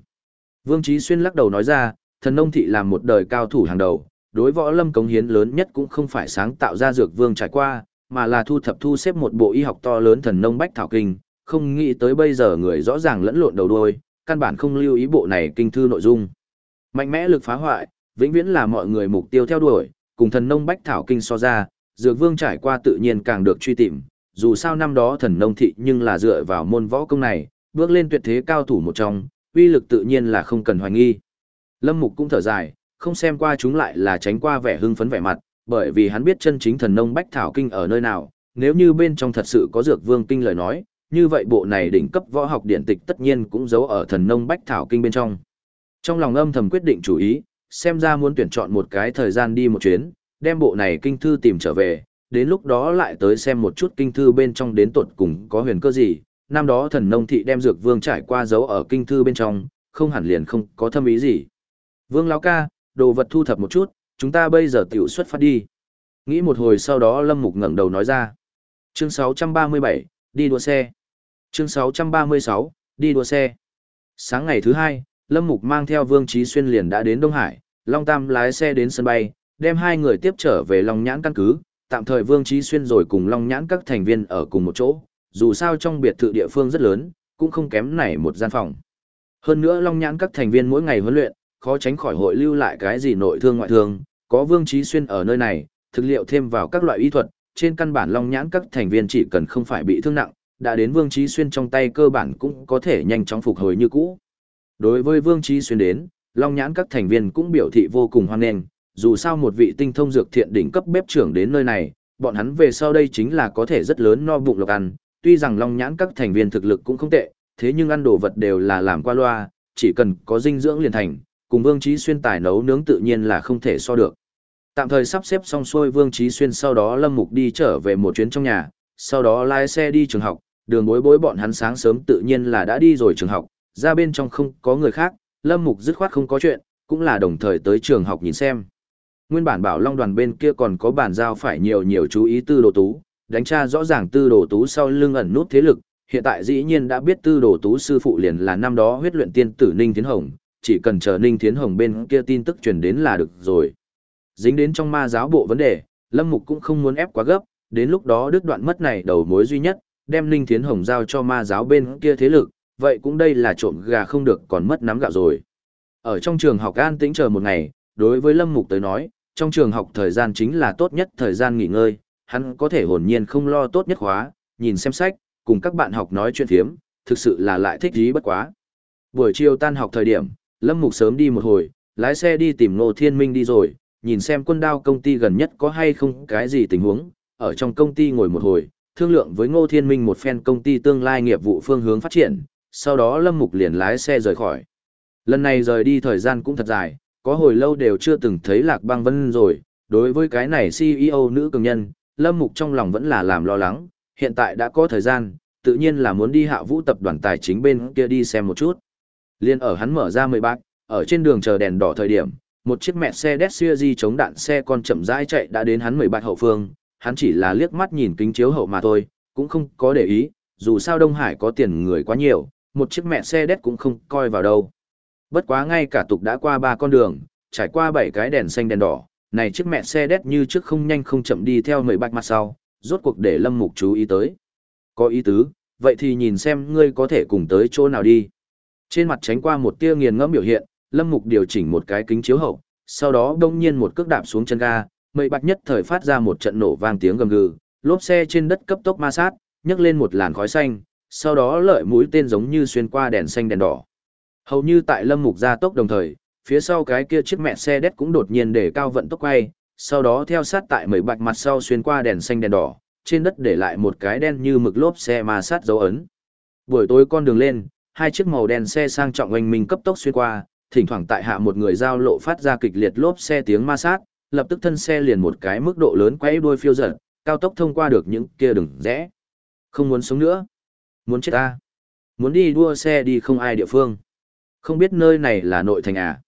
Vương Chí Xuyên lắc đầu nói ra, thần nông thị làm một đời cao thủ hàng đầu, đối võ lâm cống hiến lớn nhất cũng không phải sáng tạo ra dược vương trải qua, mà là thu thập thu xếp một bộ y học to lớn thần nông bách thảo kinh, không nghĩ tới bây giờ người rõ ràng lẫn lộn đầu đuôi, căn bản không lưu ý bộ này kinh thư nội dung. Mạnh mẽ lực phá hoại, vĩnh viễn là mọi người mục tiêu theo đuổi, cùng thần nông bách thảo kinh so ra, dược vương trải qua tự nhiên càng được truy tìm, dù sao năm đó thần nông thị nhưng là dựa vào môn võ công này, bước lên tuyệt thế cao thủ một trong, uy lực tự nhiên là không cần hoài nghi. Lâm Mục cũng thở dài, không xem qua chúng lại là tránh qua vẻ hưng phấn vẻ mặt, bởi vì hắn biết chân chính thần nông bách thảo kinh ở nơi nào, nếu như bên trong thật sự có dược vương kinh lời nói, như vậy bộ này đỉnh cấp võ học điện tịch tất nhiên cũng giấu ở thần nông bách thảo kinh bên trong. Trong lòng âm thầm quyết định chủ ý, xem ra muốn tuyển chọn một cái thời gian đi một chuyến, đem bộ này kinh thư tìm trở về, đến lúc đó lại tới xem một chút kinh thư bên trong đến tột cùng có huyền cơ gì. Năm đó thần nông thị đem dược vương trải qua giấu ở kinh thư bên trong, không hẳn liền không có thâm ý gì. Vương lão ca, đồ vật thu thập một chút, chúng ta bây giờ tiểu xuất phát đi. Nghĩ một hồi sau đó Lâm Mục ngẩng đầu nói ra. Chương 637, đi đua xe. Chương 636, đi đua xe. Sáng ngày thứ hai, Lâm Mục mang theo Vương Trí Xuyên liền đã đến Đông Hải, Long Tam lái xe đến sân bay, đem hai người tiếp trở về Long Nhãn căn cứ, tạm thời Vương Trí Xuyên rồi cùng Long Nhãn các thành viên ở cùng một chỗ, dù sao trong biệt thự địa phương rất lớn, cũng không kém nảy một gian phòng. Hơn nữa Long Nhãn các thành viên mỗi ngày huấn luyện, khó tránh khỏi hội lưu lại cái gì nội thương ngoại thương, có Vương Trí Xuyên ở nơi này, thực liệu thêm vào các loại y thuật, trên căn bản Long Nhãn các thành viên chỉ cần không phải bị thương nặng, đã đến Vương Trí Xuyên trong tay cơ bản cũng có thể nhanh chóng phục hồi như cũ. Đối với Vương Trí Xuyên đến, Long Nhãn các thành viên cũng biểu thị vô cùng hoan nghênh, dù sao một vị tinh thông dược thiện đỉnh cấp bếp trưởng đến nơi này, bọn hắn về sau đây chính là có thể rất lớn no bụng lộc ăn, tuy rằng Long Nhãn các thành viên thực lực cũng không tệ, thế nhưng ăn đồ vật đều là làm qua loa, chỉ cần có dinh dưỡng liền thành, cùng Vương Trí Xuyên tài nấu nướng tự nhiên là không thể so được. Tạm thời sắp xếp xong xuôi Vương Trí Xuyên sau đó Lâm Mục đi trở về một chuyến trong nhà, sau đó lái xe đi trường học, đường bối bối bọn hắn sáng sớm tự nhiên là đã đi rồi trường học, ra bên trong không có người khác, Lâm Mục dứt khoát không có chuyện, cũng là đồng thời tới trường học nhìn xem. Nguyên bản bảo Long đoàn bên kia còn có bản giao phải nhiều nhiều chú ý tư đồ tú, đánh tra rõ ràng tư đồ tú sau lưng ẩn nút thế lực, hiện tại dĩ nhiên đã biết tư đồ tú sư phụ liền là năm đó huyết luyện tiên tử Ninh Thiến Hồng, chỉ cần chờ Ninh Thiến Hồng bên kia tin tức truyền đến là được rồi. Dính đến trong ma giáo bộ vấn đề, Lâm Mục cũng không muốn ép quá gấp, đến lúc đó đứt đoạn mất này đầu mối duy nhất, đem Ninh Thiến Hồng giao cho ma giáo bên kia thế lực, vậy cũng đây là trộm gà không được còn mất nắm gạo rồi. Ở trong trường học an tĩnh chờ một ngày, đối với Lâm Mục tới nói, trong trường học thời gian chính là tốt nhất thời gian nghỉ ngơi, hắn có thể hồn nhiên không lo tốt nhất khóa, nhìn xem sách, cùng các bạn học nói chuyện thiếm, thực sự là lại thích ý bất quá. Buổi chiều tan học thời điểm, Lâm Mục sớm đi một hồi, lái xe đi tìm Ngô Thiên Minh đi rồi, nhìn xem quân đao công ty gần nhất có hay không cái gì tình huống, ở trong công ty ngồi một hồi, thương lượng với Ngô Thiên Minh một phen công ty tương lai nghiệp vụ phương hướng phát triển, sau đó Lâm Mục liền lái xe rời khỏi. Lần này rời đi thời gian cũng thật dài, có hồi lâu đều chưa từng thấy Lạc Băng Vân rồi, đối với cái này CEO nữ cường nhân, Lâm Mục trong lòng vẫn là làm lo lắng, hiện tại đã có thời gian, tự nhiên là muốn đi hạ vũ tập đoàn tài chính bên kia đi xem một chút. Liên ở hắn mở ra mười bạc, ở trên đường chờ đèn đỏ thời điểm, một chiếc mẹ xe Desiazi chống đạn xe con chậm rãi chạy đã đến hắn mười bạch hậu phương, hắn chỉ là liếc mắt nhìn kính chiếu hậu mà thôi, cũng không có để ý, dù sao Đông Hải có tiền người quá nhiều, một chiếc mẹ xe đét cũng không coi vào đâu. Bất quá ngay cả tục đã qua ba con đường, trải qua bảy cái đèn xanh đèn đỏ, này chiếc mẹ xe đét như trước không nhanh không chậm đi theo mười bạch mặt sau, rốt cuộc để Lâm Mục chú ý tới. Có ý tứ, vậy thì nhìn xem ngươi có thể cùng tới chỗ nào đi. Trên mặt tránh qua một tia nghiền ngẫm biểu hiện, Lâm Mục điều chỉnh một cái kính chiếu hậu, sau đó đông nhiên một cước đạp xuống chân ga, mây bạch nhất thời phát ra một trận nổ vang tiếng gầm gừ, lốp xe trên đất cấp tốc ma sát, nhấc lên một làn khói xanh, sau đó lợi mũi tên giống như xuyên qua đèn xanh đèn đỏ. Hầu như tại Lâm Mục ra tốc đồng thời, phía sau cái kia chiếc mẹ xe đét cũng đột nhiên để cao vận tốc quay, sau đó theo sát tại mây bạch mặt sau xuyên qua đèn xanh đèn đỏ, trên đất để lại một cái đen như mực lốp xe ma sát dấu ấn. Buổi tối con đường lên, hai chiếc màu đen xe sang trọng oanh minh cấp tốc xuyên qua, thỉnh thoảng tại hạ một người giao lộ phát ra kịch liệt lốp xe tiếng ma sát, lập tức thân xe liền một cái mức độ lớn quay đuôi phiêu dở, cao tốc thông qua được những kia đường rẽ. Không muốn sống nữa. Muốn chết ta. Muốn đi đua xe đi không ai địa phương. Không biết nơi này là nội thành à.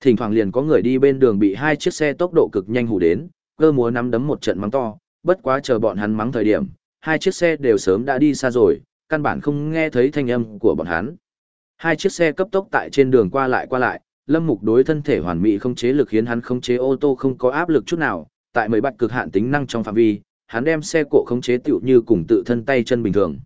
Thỉnh thoảng liền có người đi bên đường bị hai chiếc xe tốc độ cực nhanh hù đến, cơ múa nắm đấm một trận mắng to, bất quá chờ bọn hắn mắng thời điểm, hai chiếc xe đều sớm đã đi xa rồi, căn bản không nghe thấy thanh âm của bọn hắn. Hai chiếc xe cấp tốc tại trên đường qua lại qua lại, Lâm Mục đối thân thể hoàn mỹ không chế lực khiến hắn không chế ô tô không có áp lực chút nào, tại mấy bắt cực hạn tính năng trong phạm vi, hắn đem xe cộ khống chế tựu như cùng tự thân tay chân bình thường.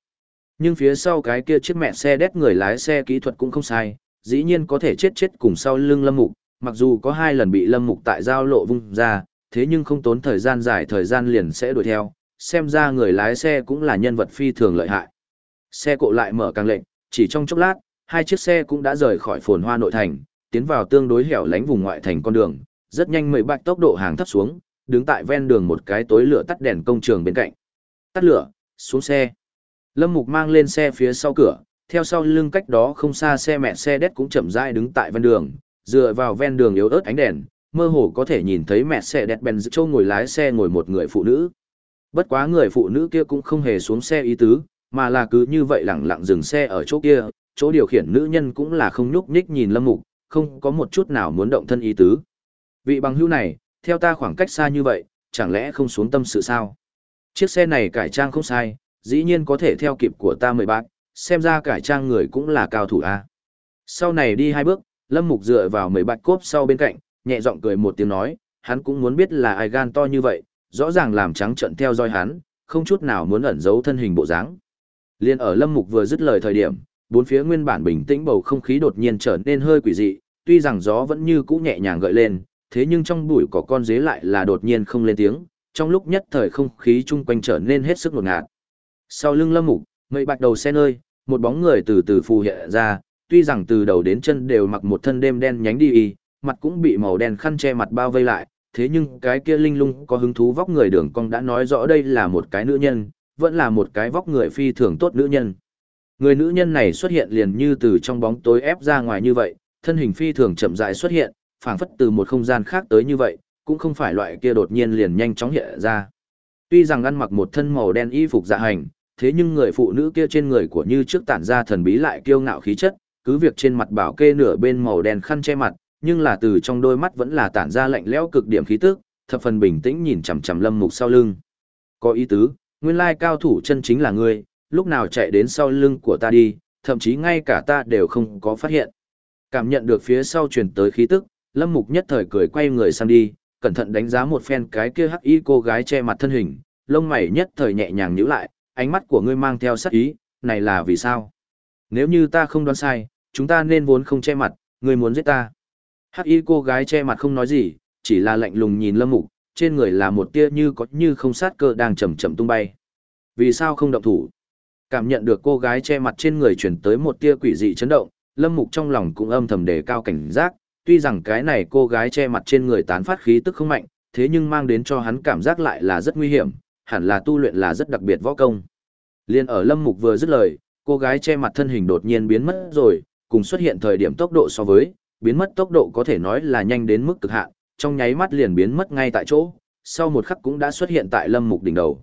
Nhưng phía sau cái kia chiếc mẹ xe đét người lái xe kỹ thuật cũng không sai, dĩ nhiên có thể chết chết cùng sau lưng Lâm Mục, mặc dù có hai lần bị Lâm Mục tại giao lộ vung ra, thế nhưng không tốn thời gian dài thời gian liền sẽ đuổi theo, xem ra người lái xe cũng là nhân vật phi thường lợi hại. Xe cộ lại mở càng lệnh, chỉ trong chốc lát, hai chiếc xe cũng đã rời khỏi phồn hoa nội thành, tiến vào tương đối hẻo lánh vùng ngoại thành con đường, rất nhanh mười bạch tốc độ hàng thấp xuống, đứng tại ven đường một cái tối lửa tắt đèn công trường bên cạnh. Tắt lửa, xuống xe. Lâm Mục mang lên xe phía sau cửa, theo sau lưng cách đó không xa xe mẹ xe đét cũng chậm rãi đứng tại ven đường, dựa vào ven đường yếu ớt ánh đèn, mơ hồ có thể nhìn thấy mẹ xe đét bèn châu ngồi lái xe ngồi một người phụ nữ. Bất quá người phụ nữ kia cũng không hề xuống xe ý tứ, mà là cứ như vậy lặng lặng dừng xe ở chỗ kia, chỗ điều khiển nữ nhân cũng là không nhúc nhích nhìn Lâm Mục, không có một chút nào muốn động thân ý tứ. Vị bằng hữu này, theo ta khoảng cách xa như vậy, chẳng lẽ không xuống tâm sự sao? Chiếc xe này cải trang không sai, dĩ nhiên có thể theo kịp của ta mười bác, xem ra cải trang người cũng là cao thủ a. Sau này đi hai bước, Lâm Mục dựa vào mười bạc cốp sau bên cạnh, nhẹ giọng cười một tiếng nói, hắn cũng muốn biết là ai gan to như vậy, rõ ràng làm trắng trận theo dõi hắn, không chút nào muốn ẩn giấu thân hình bộ dáng. Liên ở Lâm Mục vừa dứt lời thời điểm, bốn phía nguyên bản bình tĩnh bầu không khí đột nhiên trở nên hơi quỷ dị, tuy rằng gió vẫn như cũ nhẹ nhàng gợi lên, thế nhưng trong bụi có con dế lại là đột nhiên không lên tiếng, trong lúc nhất thời không khí chung quanh trở nên hết sức ngột ngạt. Sau lưng Lâm Mục, mây bạch đầu xe nơi, một bóng người từ từ phù hiện ra, tuy rằng từ đầu đến chân đều mặc một thân đêm đen nhánh đi y, mặt cũng bị màu đen khăn che mặt bao vây lại, thế nhưng cái kia linh lung có hứng thú vóc người đường cong đã nói rõ đây là một cái nữ nhân, vẫn là một cái vóc người phi thường tốt nữ nhân. Người nữ nhân này xuất hiện liền như từ trong bóng tối ép ra ngoài như vậy, thân hình phi thường chậm rãi xuất hiện, phảng phất từ một không gian khác tới như vậy, cũng không phải loại kia đột nhiên liền nhanh chóng hiện ra. Tuy rằng ăn mặc một thân màu đen y phục dạ hành, thế nhưng người phụ nữ kia trên người của như trước tản ra thần bí lại kiêu ngạo khí chất, cứ việc trên mặt bảo kê nửa bên màu đen khăn che mặt, nhưng là từ trong đôi mắt vẫn là tản ra lạnh lẽo cực điểm khí tức, thập phần bình tĩnh nhìn chằm chằm Lâm Mục sau lưng. Có ý tứ, nguyên lai cao thủ chân chính là ngươi, lúc nào chạy đến sau lưng của ta đi, thậm chí ngay cả ta đều không có phát hiện. Cảm nhận được phía sau truyền tới khí tức, Lâm Mục nhất thời cười quay người sang đi, cẩn thận đánh giá một phen cái kia hắc y cô gái che mặt thân hình, lông mày nhất thời nhẹ nhàng nhíu lại, ánh mắt của ngươi mang theo sắc ý, này là vì sao? Nếu như ta không đoán sai, chúng ta nên vốn không che mặt, ngươi muốn giết ta. Hắc y cô gái che mặt không nói gì, chỉ là lạnh lùng nhìn Lâm Mục, trên người là một tia như có như không sát cơ đang chậm chậm tung bay. Vì sao không động thủ? Cảm nhận được cô gái che mặt trên người chuyển tới một tia quỷ dị chấn động, Lâm Mục trong lòng cũng âm thầm đề cao cảnh giác, tuy rằng cái này cô gái che mặt trên người tán phát khí tức không mạnh, thế nhưng mang đến cho hắn cảm giác lại là rất nguy hiểm, hẳn là tu luyện là rất đặc biệt võ công. Liên ở Lâm Mục vừa dứt lời, cô gái che mặt thân hình đột nhiên biến mất rồi, cùng xuất hiện thời điểm tốc độ so với, biến mất tốc độ có thể nói là nhanh đến mức cực hạn, trong nháy mắt liền biến mất ngay tại chỗ, sau một khắc cũng đã xuất hiện tại Lâm Mục đỉnh đầu.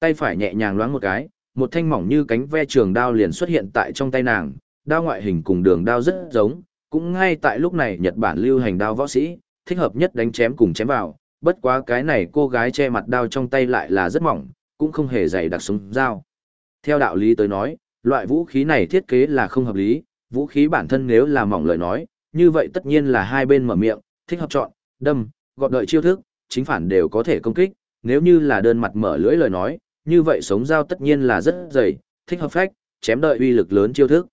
Tay phải nhẹ nhàng loáng một cái, một thanh mỏng như cánh ve trường đao liền xuất hiện tại trong tay nàng, đao ngoại hình cùng đường đao rất giống, cũng ngay tại lúc này Nhật Bản lưu hành đao võ sĩ, thích hợp nhất đánh chém cùng chém vào, bất quá cái này cô gái che mặt đao trong tay lại là rất mỏng, cũng không hề dày đặc súng dao. Theo đạo lý tới nói, loại vũ khí này thiết kế là không hợp lý, vũ khí bản thân nếu là mỏng lời nói, như vậy tất nhiên là hai bên mở miệng, thích hợp chọn, đâm, gọt đợi chiêu thức, chính phản đều có thể công kích, nếu như là đơn mặt mở lưỡi lời nói, như vậy sống dao tất nhiên là rất dày, thích hợp phách, chém đợi uy lực lớn chiêu thức.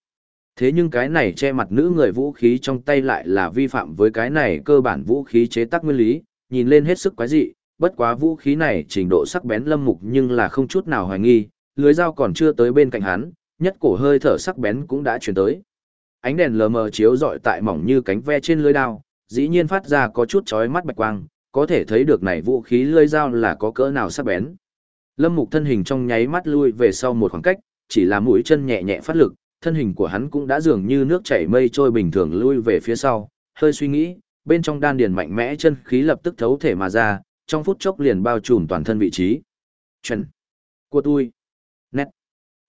Thế nhưng cái này che mặt nữ người vũ khí trong tay lại là vi phạm với cái này cơ bản vũ khí chế tác nguyên lý, nhìn lên hết sức quái dị, bất quá vũ khí này trình độ sắc bén lâm mục nhưng là không chút nào hoài nghi, lưới dao còn chưa tới bên cạnh hắn, nhất cổ hơi thở sắc bén cũng đã chuyển tới. Ánh đèn lờ mờ chiếu rọi tại mỏng như cánh ve trên lưới đao, dĩ nhiên phát ra có chút chói mắt bạch quang, có thể thấy được này vũ khí lưới dao là có cỡ nào sắc bén. Lâm Mục thân hình trong nháy mắt lui về sau một khoảng cách, chỉ là mũi chân nhẹ nhẹ phát lực, thân hình của hắn cũng đã dường như nước chảy mây trôi bình thường lui về phía sau, hơi suy nghĩ, bên trong đan điền mạnh mẽ chân khí lập tức thấu thể mà ra, trong phút chốc liền bao trùm toàn thân vị trí. Chuẩn. Của tôi. Nét.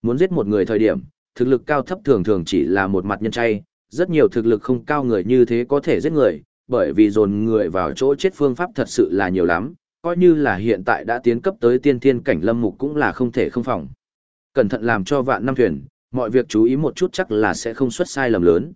Muốn giết một người thời điểm, thực lực cao thấp thường thường chỉ là một mặt nhân chay, rất nhiều thực lực không cao người như thế có thể giết người, bởi vì dồn người vào chỗ chết phương pháp thật sự là nhiều lắm, coi như là hiện tại đã tiến cấp tới tiên thiên cảnh lâm mục cũng là không thể không phòng. Cẩn thận làm cho vạn năm thuyền, mọi việc chú ý một chút chắc là sẽ không xuất sai lầm lớn.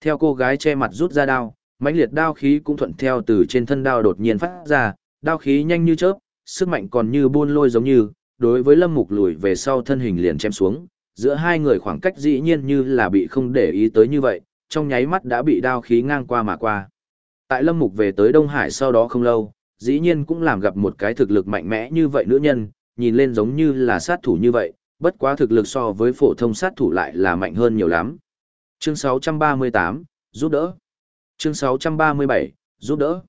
Theo cô gái che mặt rút ra đao, mãnh liệt đao khí cũng thuận theo từ trên thân đao đột nhiên phát ra, đao khí nhanh như chớp, sức mạnh còn như buôn lôi giống như, đối với Lâm Mục lùi về sau thân hình liền chém xuống, giữa hai người khoảng cách dĩ nhiên như là bị không để ý tới như vậy, trong nháy mắt đã bị đao khí ngang qua mà qua. Tại Lâm Mục về tới Đông Hải sau đó không lâu, dĩ nhiên cũng làm gặp một cái thực lực mạnh mẽ như vậy nữ nhân, nhìn lên giống như là sát thủ như vậy, bất quá thực lực so với phổ thông sát thủ lại là mạnh hơn nhiều lắm. Chương 638, giúp đỡ. Chương 637, giúp đỡ.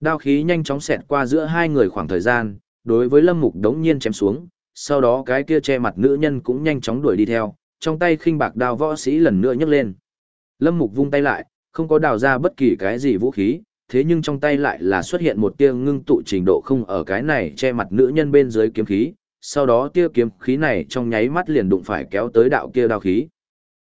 Đao khí nhanh chóng xẹt qua giữa hai người khoảng thời gian, đối với Lâm Mục đống nhiên chém xuống, sau đó cái kia che mặt nữ nhân cũng nhanh chóng đuổi đi theo, trong tay khinh bạc đao võ sĩ lần nữa nhấc lên. Lâm Mục vung tay lại, không có đào ra bất kỳ cái gì vũ khí, thế nhưng trong tay lại là xuất hiện một tia ngưng tụ trình độ không ở cái này che mặt nữ nhân bên dưới kiếm khí, sau đó tia kiếm khí này trong nháy mắt liền đụng phải kéo tới đạo kia đao khí.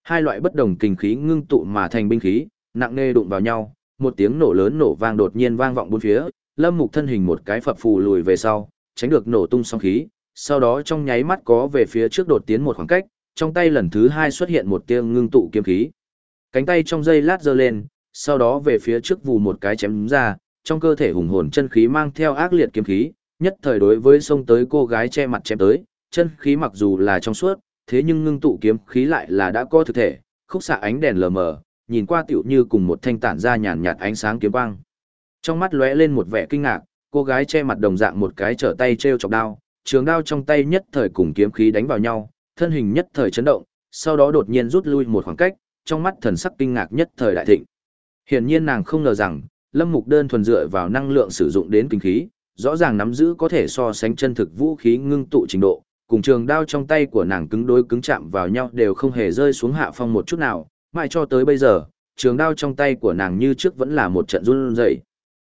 Hai loại bất đồng kinh khí ngưng tụ mà thành binh khí, nặng nề đụng vào nhau, một tiếng nổ lớn nổ vang đột nhiên vang vọng bốn phía, Lâm Mục thân hình một cái phập phù lùi về sau, tránh được nổ tung sóng khí, sau đó trong nháy mắt có về phía trước đột tiến một khoảng cách, trong tay lần thứ hai xuất hiện một tia ngưng tụ kiếm khí. Cánh tay trong dây lát giơ lên, sau đó về phía trước vù một cái chém ra, trong cơ thể hùng hồn chân khí mang theo ác liệt kiếm khí, nhất thời đối với xông tới cô gái che mặt chém tới, chân khí mặc dù là trong suốt, thế nhưng ngưng tụ kiếm khí lại là đã có thực thể, khúc xạ ánh đèn lờ mờ, nhìn qua tiểu như cùng một thanh tản ra nhàn nhạt ánh sáng kiếm quang. Trong mắt lóe lên một vẻ kinh ngạc, cô gái che mặt đồng dạng một cái trở tay treo chọc đao, trường đao trong tay nhất thời cùng kiếm khí đánh vào nhau, thân hình nhất thời chấn động, sau đó đột nhiên rút lui một khoảng cách, trong mắt thần sắc kinh ngạc nhất thời đại thịnh. Hiển nhiên nàng không ngờ rằng, Lâm Mục đơn thuần dựa vào năng lượng sử dụng đến kinh khí, rõ ràng nắm giữ có thể so sánh chân thực vũ khí ngưng tụ trình độ, cùng trường đao trong tay của nàng cứng đối cứng chạm vào nhau đều không hề rơi xuống hạ phong một chút nào, mãi cho tới bây giờ, trường đao trong tay của nàng như trước vẫn là một trận run rẩy.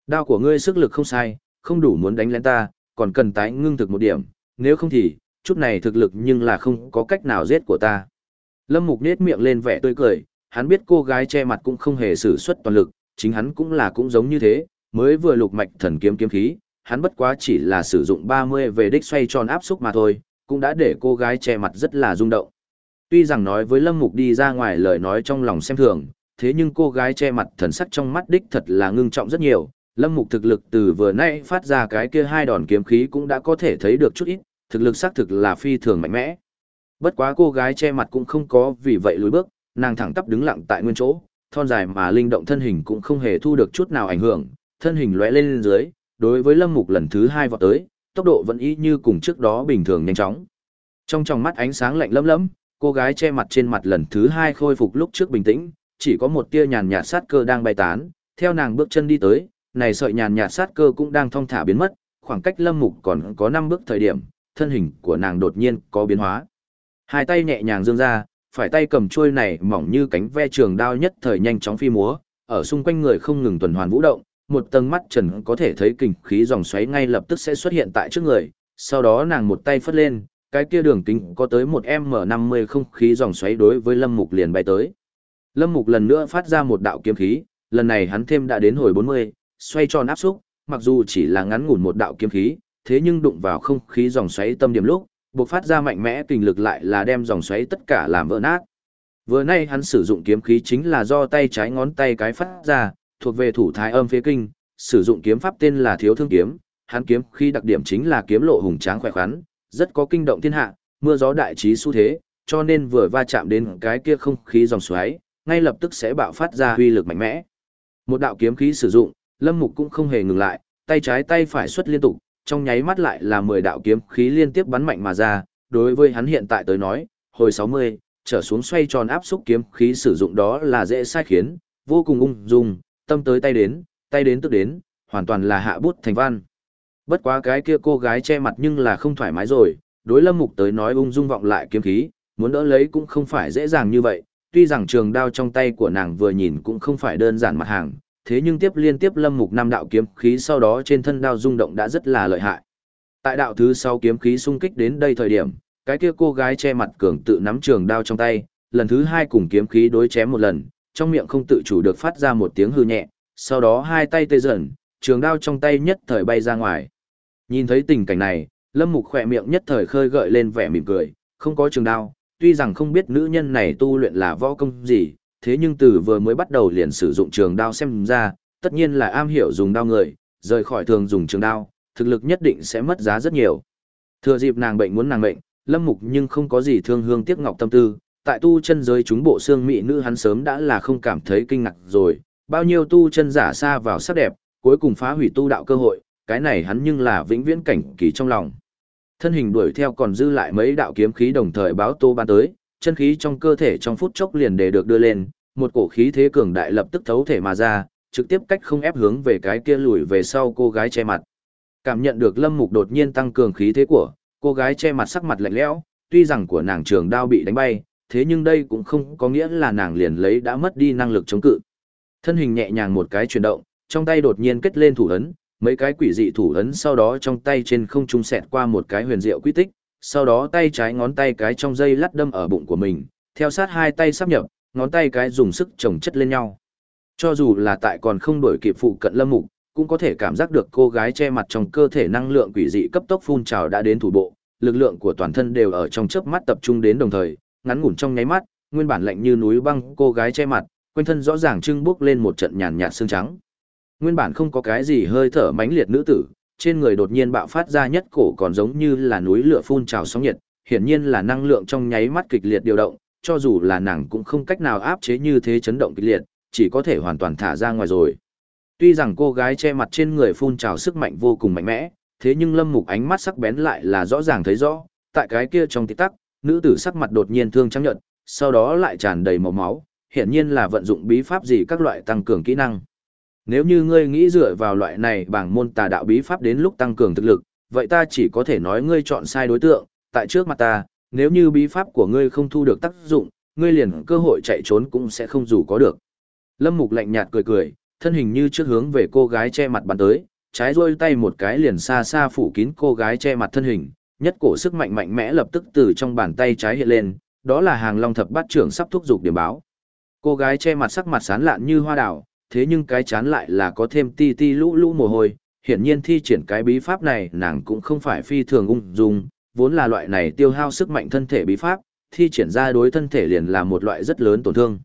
Đao của ngươi sức lực không sai, không đủ muốn đánh lên ta, còn cần tái ngưng thực một điểm, nếu không thì, chút này thực lực nhưng là không có cách nào giết của ta. Lâm Mục nết miệng lên vẻ tươi cười, hắn biết cô gái che mặt cũng không hề sử xuất toàn lực, chính hắn cũng là cũng giống như thế, mới vừa lục mạch thần kiếm kiếm khí, hắn bất quá chỉ là sử dụng 30 về đích xoay tròn áp xúc mà thôi, cũng đã để cô gái che mặt rất là rung động. Tuy rằng nói với Lâm Mục đi ra ngoài lời nói trong lòng xem thường, thế nhưng cô gái che mặt thần sắc trong mắt đích thật là ngưng trọng rất nhiều. Lâm Mục thực lực từ vừa nãy phát ra cái kia hai đòn kiếm khí cũng đã có thể thấy được chút ít, thực lực xác thực là phi thường mạnh mẽ. Bất quá cô gái che mặt cũng không có vì vậy lùi bước, nàng thẳng tắp đứng lặng tại nguyên chỗ, thon dài mà linh động thân hình cũng không hề thu được chút nào ảnh hưởng, thân hình lóe lên, lên dưới, đối với Lâm Mục lần thứ hai vọt tới, tốc độ vẫn y như cùng trước đó bình thường nhanh chóng. Trong tròng mắt ánh sáng lạnh lẫm lẫm, cô gái che mặt trên mặt lần thứ hai khôi phục lúc trước bình tĩnh, chỉ có một tia nhàn nhạt sát cơ đang bay tán, theo nàng bước chân đi tới, này sợi nhàn nhạt sát cơ cũng đang thong thả biến mất, khoảng cách Lâm Mục còn có 5 bước thời điểm, thân hình của nàng đột nhiên có biến hóa. Hai tay nhẹ nhàng dương ra, phải tay cầm chuôi này mỏng như cánh ve trường đao nhất thời nhanh chóng phi múa, ở xung quanh người không ngừng tuần hoàn vũ động, một tầng mắt trần có thể thấy kình khí dòng xoáy ngay lập tức sẽ xuất hiện tại trước người, sau đó nàng một tay phất lên, cái kia đường kính có tới một M50 không khí dòng xoáy đối với Lâm Mục liền bay tới. Lâm Mục lần nữa phát ra một đạo kiếm khí, lần này hắn thêm đã đến hồi 40, xoay tròn áp xúc, mặc dù chỉ là ngắn ngủn một đạo kiếm khí, thế nhưng đụng vào không khí dòng xoáy tâm điểm lúc, bộc phát ra mạnh mẽ kinh lực lại là đem dòng xoáy tất cả làm vỡ nát. Vừa nay hắn sử dụng kiếm khí chính là do tay trái ngón tay cái phát ra, thuộc về thủ thái âm phế kinh, sử dụng kiếm pháp tên là Thiếu Thương kiếm, hắn kiếm khi đặc điểm chính là kiếm lộ hùng tráng khỏe khoắn, rất có kinh động thiên hạ, mưa gió đại trí xu thế, cho nên vừa va chạm đến cái kia không khí dòng xoáy, ngay lập tức sẽ bạo phát ra uy lực mạnh mẽ. Một đạo kiếm khí sử dụng, Lâm Mục cũng không hề ngừng lại, tay trái tay phải xuất liên tục, trong nháy mắt lại là 10 đạo kiếm khí liên tiếp bắn mạnh mà ra, đối với hắn hiện tại tới nói, hồi 60, trở xuống xoay tròn áp xúc kiếm khí sử dụng đó là dễ sai khiến, vô cùng ung dung, tâm tới tay đến, tay đến tức đến, hoàn toàn là hạ bút thành văn. Bất quá cái kia cô gái che mặt nhưng là không thoải mái rồi, đối lâm mục tới nói ung dung vọng lại kiếm khí, muốn đỡ lấy cũng không phải dễ dàng như vậy, tuy rằng trường đao trong tay của nàng vừa nhìn cũng không phải đơn giản mặt hàng, thế nhưng tiếp liên tiếp lâm mục năm đạo kiếm khí sau đó trên thân đao rung động đã rất là lợi hại. Tại đạo thứ sau kiếm khí xung kích đến đây thời điểm, cái kia cô gái che mặt cường tự nắm trường đao trong tay, lần thứ hai cùng kiếm khí đối chém một lần, trong miệng không tự chủ được phát ra một tiếng hư nhẹ, sau đó hai tay tê dần, trường đao trong tay nhất thời bay ra ngoài. Nhìn thấy tình cảnh này, Lâm Mục khỏe miệng nhất thời khơi gợi lên vẻ mỉm cười, không có trường đao, tuy rằng không biết nữ nhân này tu luyện là võ công gì, thế nhưng từ vừa mới bắt đầu liền sử dụng trường đao xem ra, tất nhiên là am hiểu dùng đao người, rời khỏi thường dùng trường đao, thực lực nhất định sẽ mất giá rất nhiều. Thừa dịp nàng bệnh muốn nàng bệnh, Lâm Mục nhưng không có gì thương hương tiếc ngọc tâm tư, tại tu chân giới chúng bộ xương mỹ nữ hắn sớm đã là không cảm thấy kinh ngạc rồi, bao nhiêu tu chân giả xa vào sắc đẹp, cuối cùng phá hủy tu đạo cơ hội, cái này hắn nhưng là vĩnh viễn cảnh kỳ trong lòng. Thân hình đuổi theo còn dư lại mấy đạo kiếm khí đồng thời báo tô ban tới, chân khí trong cơ thể trong phút chốc liền để được đưa lên, một cổ khí thế cường đại lập tức thấu thể mà ra, trực tiếp cách không ép hướng về cái kia lùi về sau cô gái che mặt. Cảm nhận được Lâm Mục đột nhiên tăng cường khí thế của, cô gái che mặt sắc mặt lạnh lẽo, tuy rằng của nàng trường đao bị đánh bay, thế nhưng đây cũng không có nghĩa là nàng liền lấy đã mất đi năng lực chống cự. Thân hình nhẹ nhàng một cái chuyển động, trong tay đột nhiên kết lên thủ ấn, mấy cái quỷ dị thủ ấn sau đó trong tay trên không trung xẹt qua một cái huyền diệu quy tích, sau đó tay trái ngón tay cái trong dây lắt đâm ở bụng của mình, theo sát hai tay sắp nhập, ngón tay cái dùng sức chồng chất lên nhau. Cho dù là tại còn không đổi kịp phụ cận lâm mục, cũng có thể cảm giác được cô gái che mặt trong cơ thể năng lượng quỷ dị cấp tốc phun trào đã đến thủ bộ, lực lượng của toàn thân đều ở trong chớp mắt tập trung đến đồng thời, ngắn ngủn trong nháy mắt, nguyên bản lạnh như núi băng cô gái che mặt, quanh thân rõ ràng trưng bước lên một trận nhàn nhạt xương trắng. Nguyên bản không có cái gì hơi thở mãnh liệt nữ tử, trên người đột nhiên bạo phát ra nhất cổ còn giống như là núi lửa phun trào sóng nhiệt, hiển nhiên là năng lượng trong nháy mắt kịch liệt điều động, cho dù là nàng cũng không cách nào áp chế như thế chấn động kịch liệt, chỉ có thể hoàn toàn thả ra ngoài rồi. Tuy rằng cô gái che mặt trên người phun trào sức mạnh vô cùng mạnh mẽ, thế nhưng Lâm Mục ánh mắt sắc bén lại là rõ ràng thấy rõ, tại cái kia trong tích tắc, nữ tử sắc mặt đột nhiên thương trắng nhợt, sau đó lại tràn đầy màu máu, hiển nhiên là vận dụng bí pháp gì các loại tăng cường kỹ năng. Nếu như ngươi nghĩ dựa vào loại này bảng môn tà đạo bí pháp đến lúc tăng cường thực lực, vậy ta chỉ có thể nói ngươi chọn sai đối tượng, tại trước mặt ta, nếu như bí pháp của ngươi không thu được tác dụng, ngươi liền cơ hội chạy trốn cũng sẽ không dù có được. Lâm Mục lạnh nhạt cười cười, thân hình như trước hướng về cô gái che mặt bắn tới, trái rôi tay một cái liền xa xa phủ kín cô gái che mặt thân hình, nhất cổ sức mạnh mạnh mẽ lập tức từ trong bàn tay trái hiện lên, đó là hàng long thập bát trưởng sắp thúc dục điểm báo. Cô gái che mặt sắc mặt sán lạn như hoa đào, thế nhưng cái chán lại là có thêm ti ti lũ lũ mồ hôi, hiển nhiên thi triển cái bí pháp này nàng cũng không phải phi thường ung dung, vốn là loại này tiêu hao sức mạnh thân thể bí pháp, thi triển ra đối thân thể liền là một loại rất lớn tổn thương.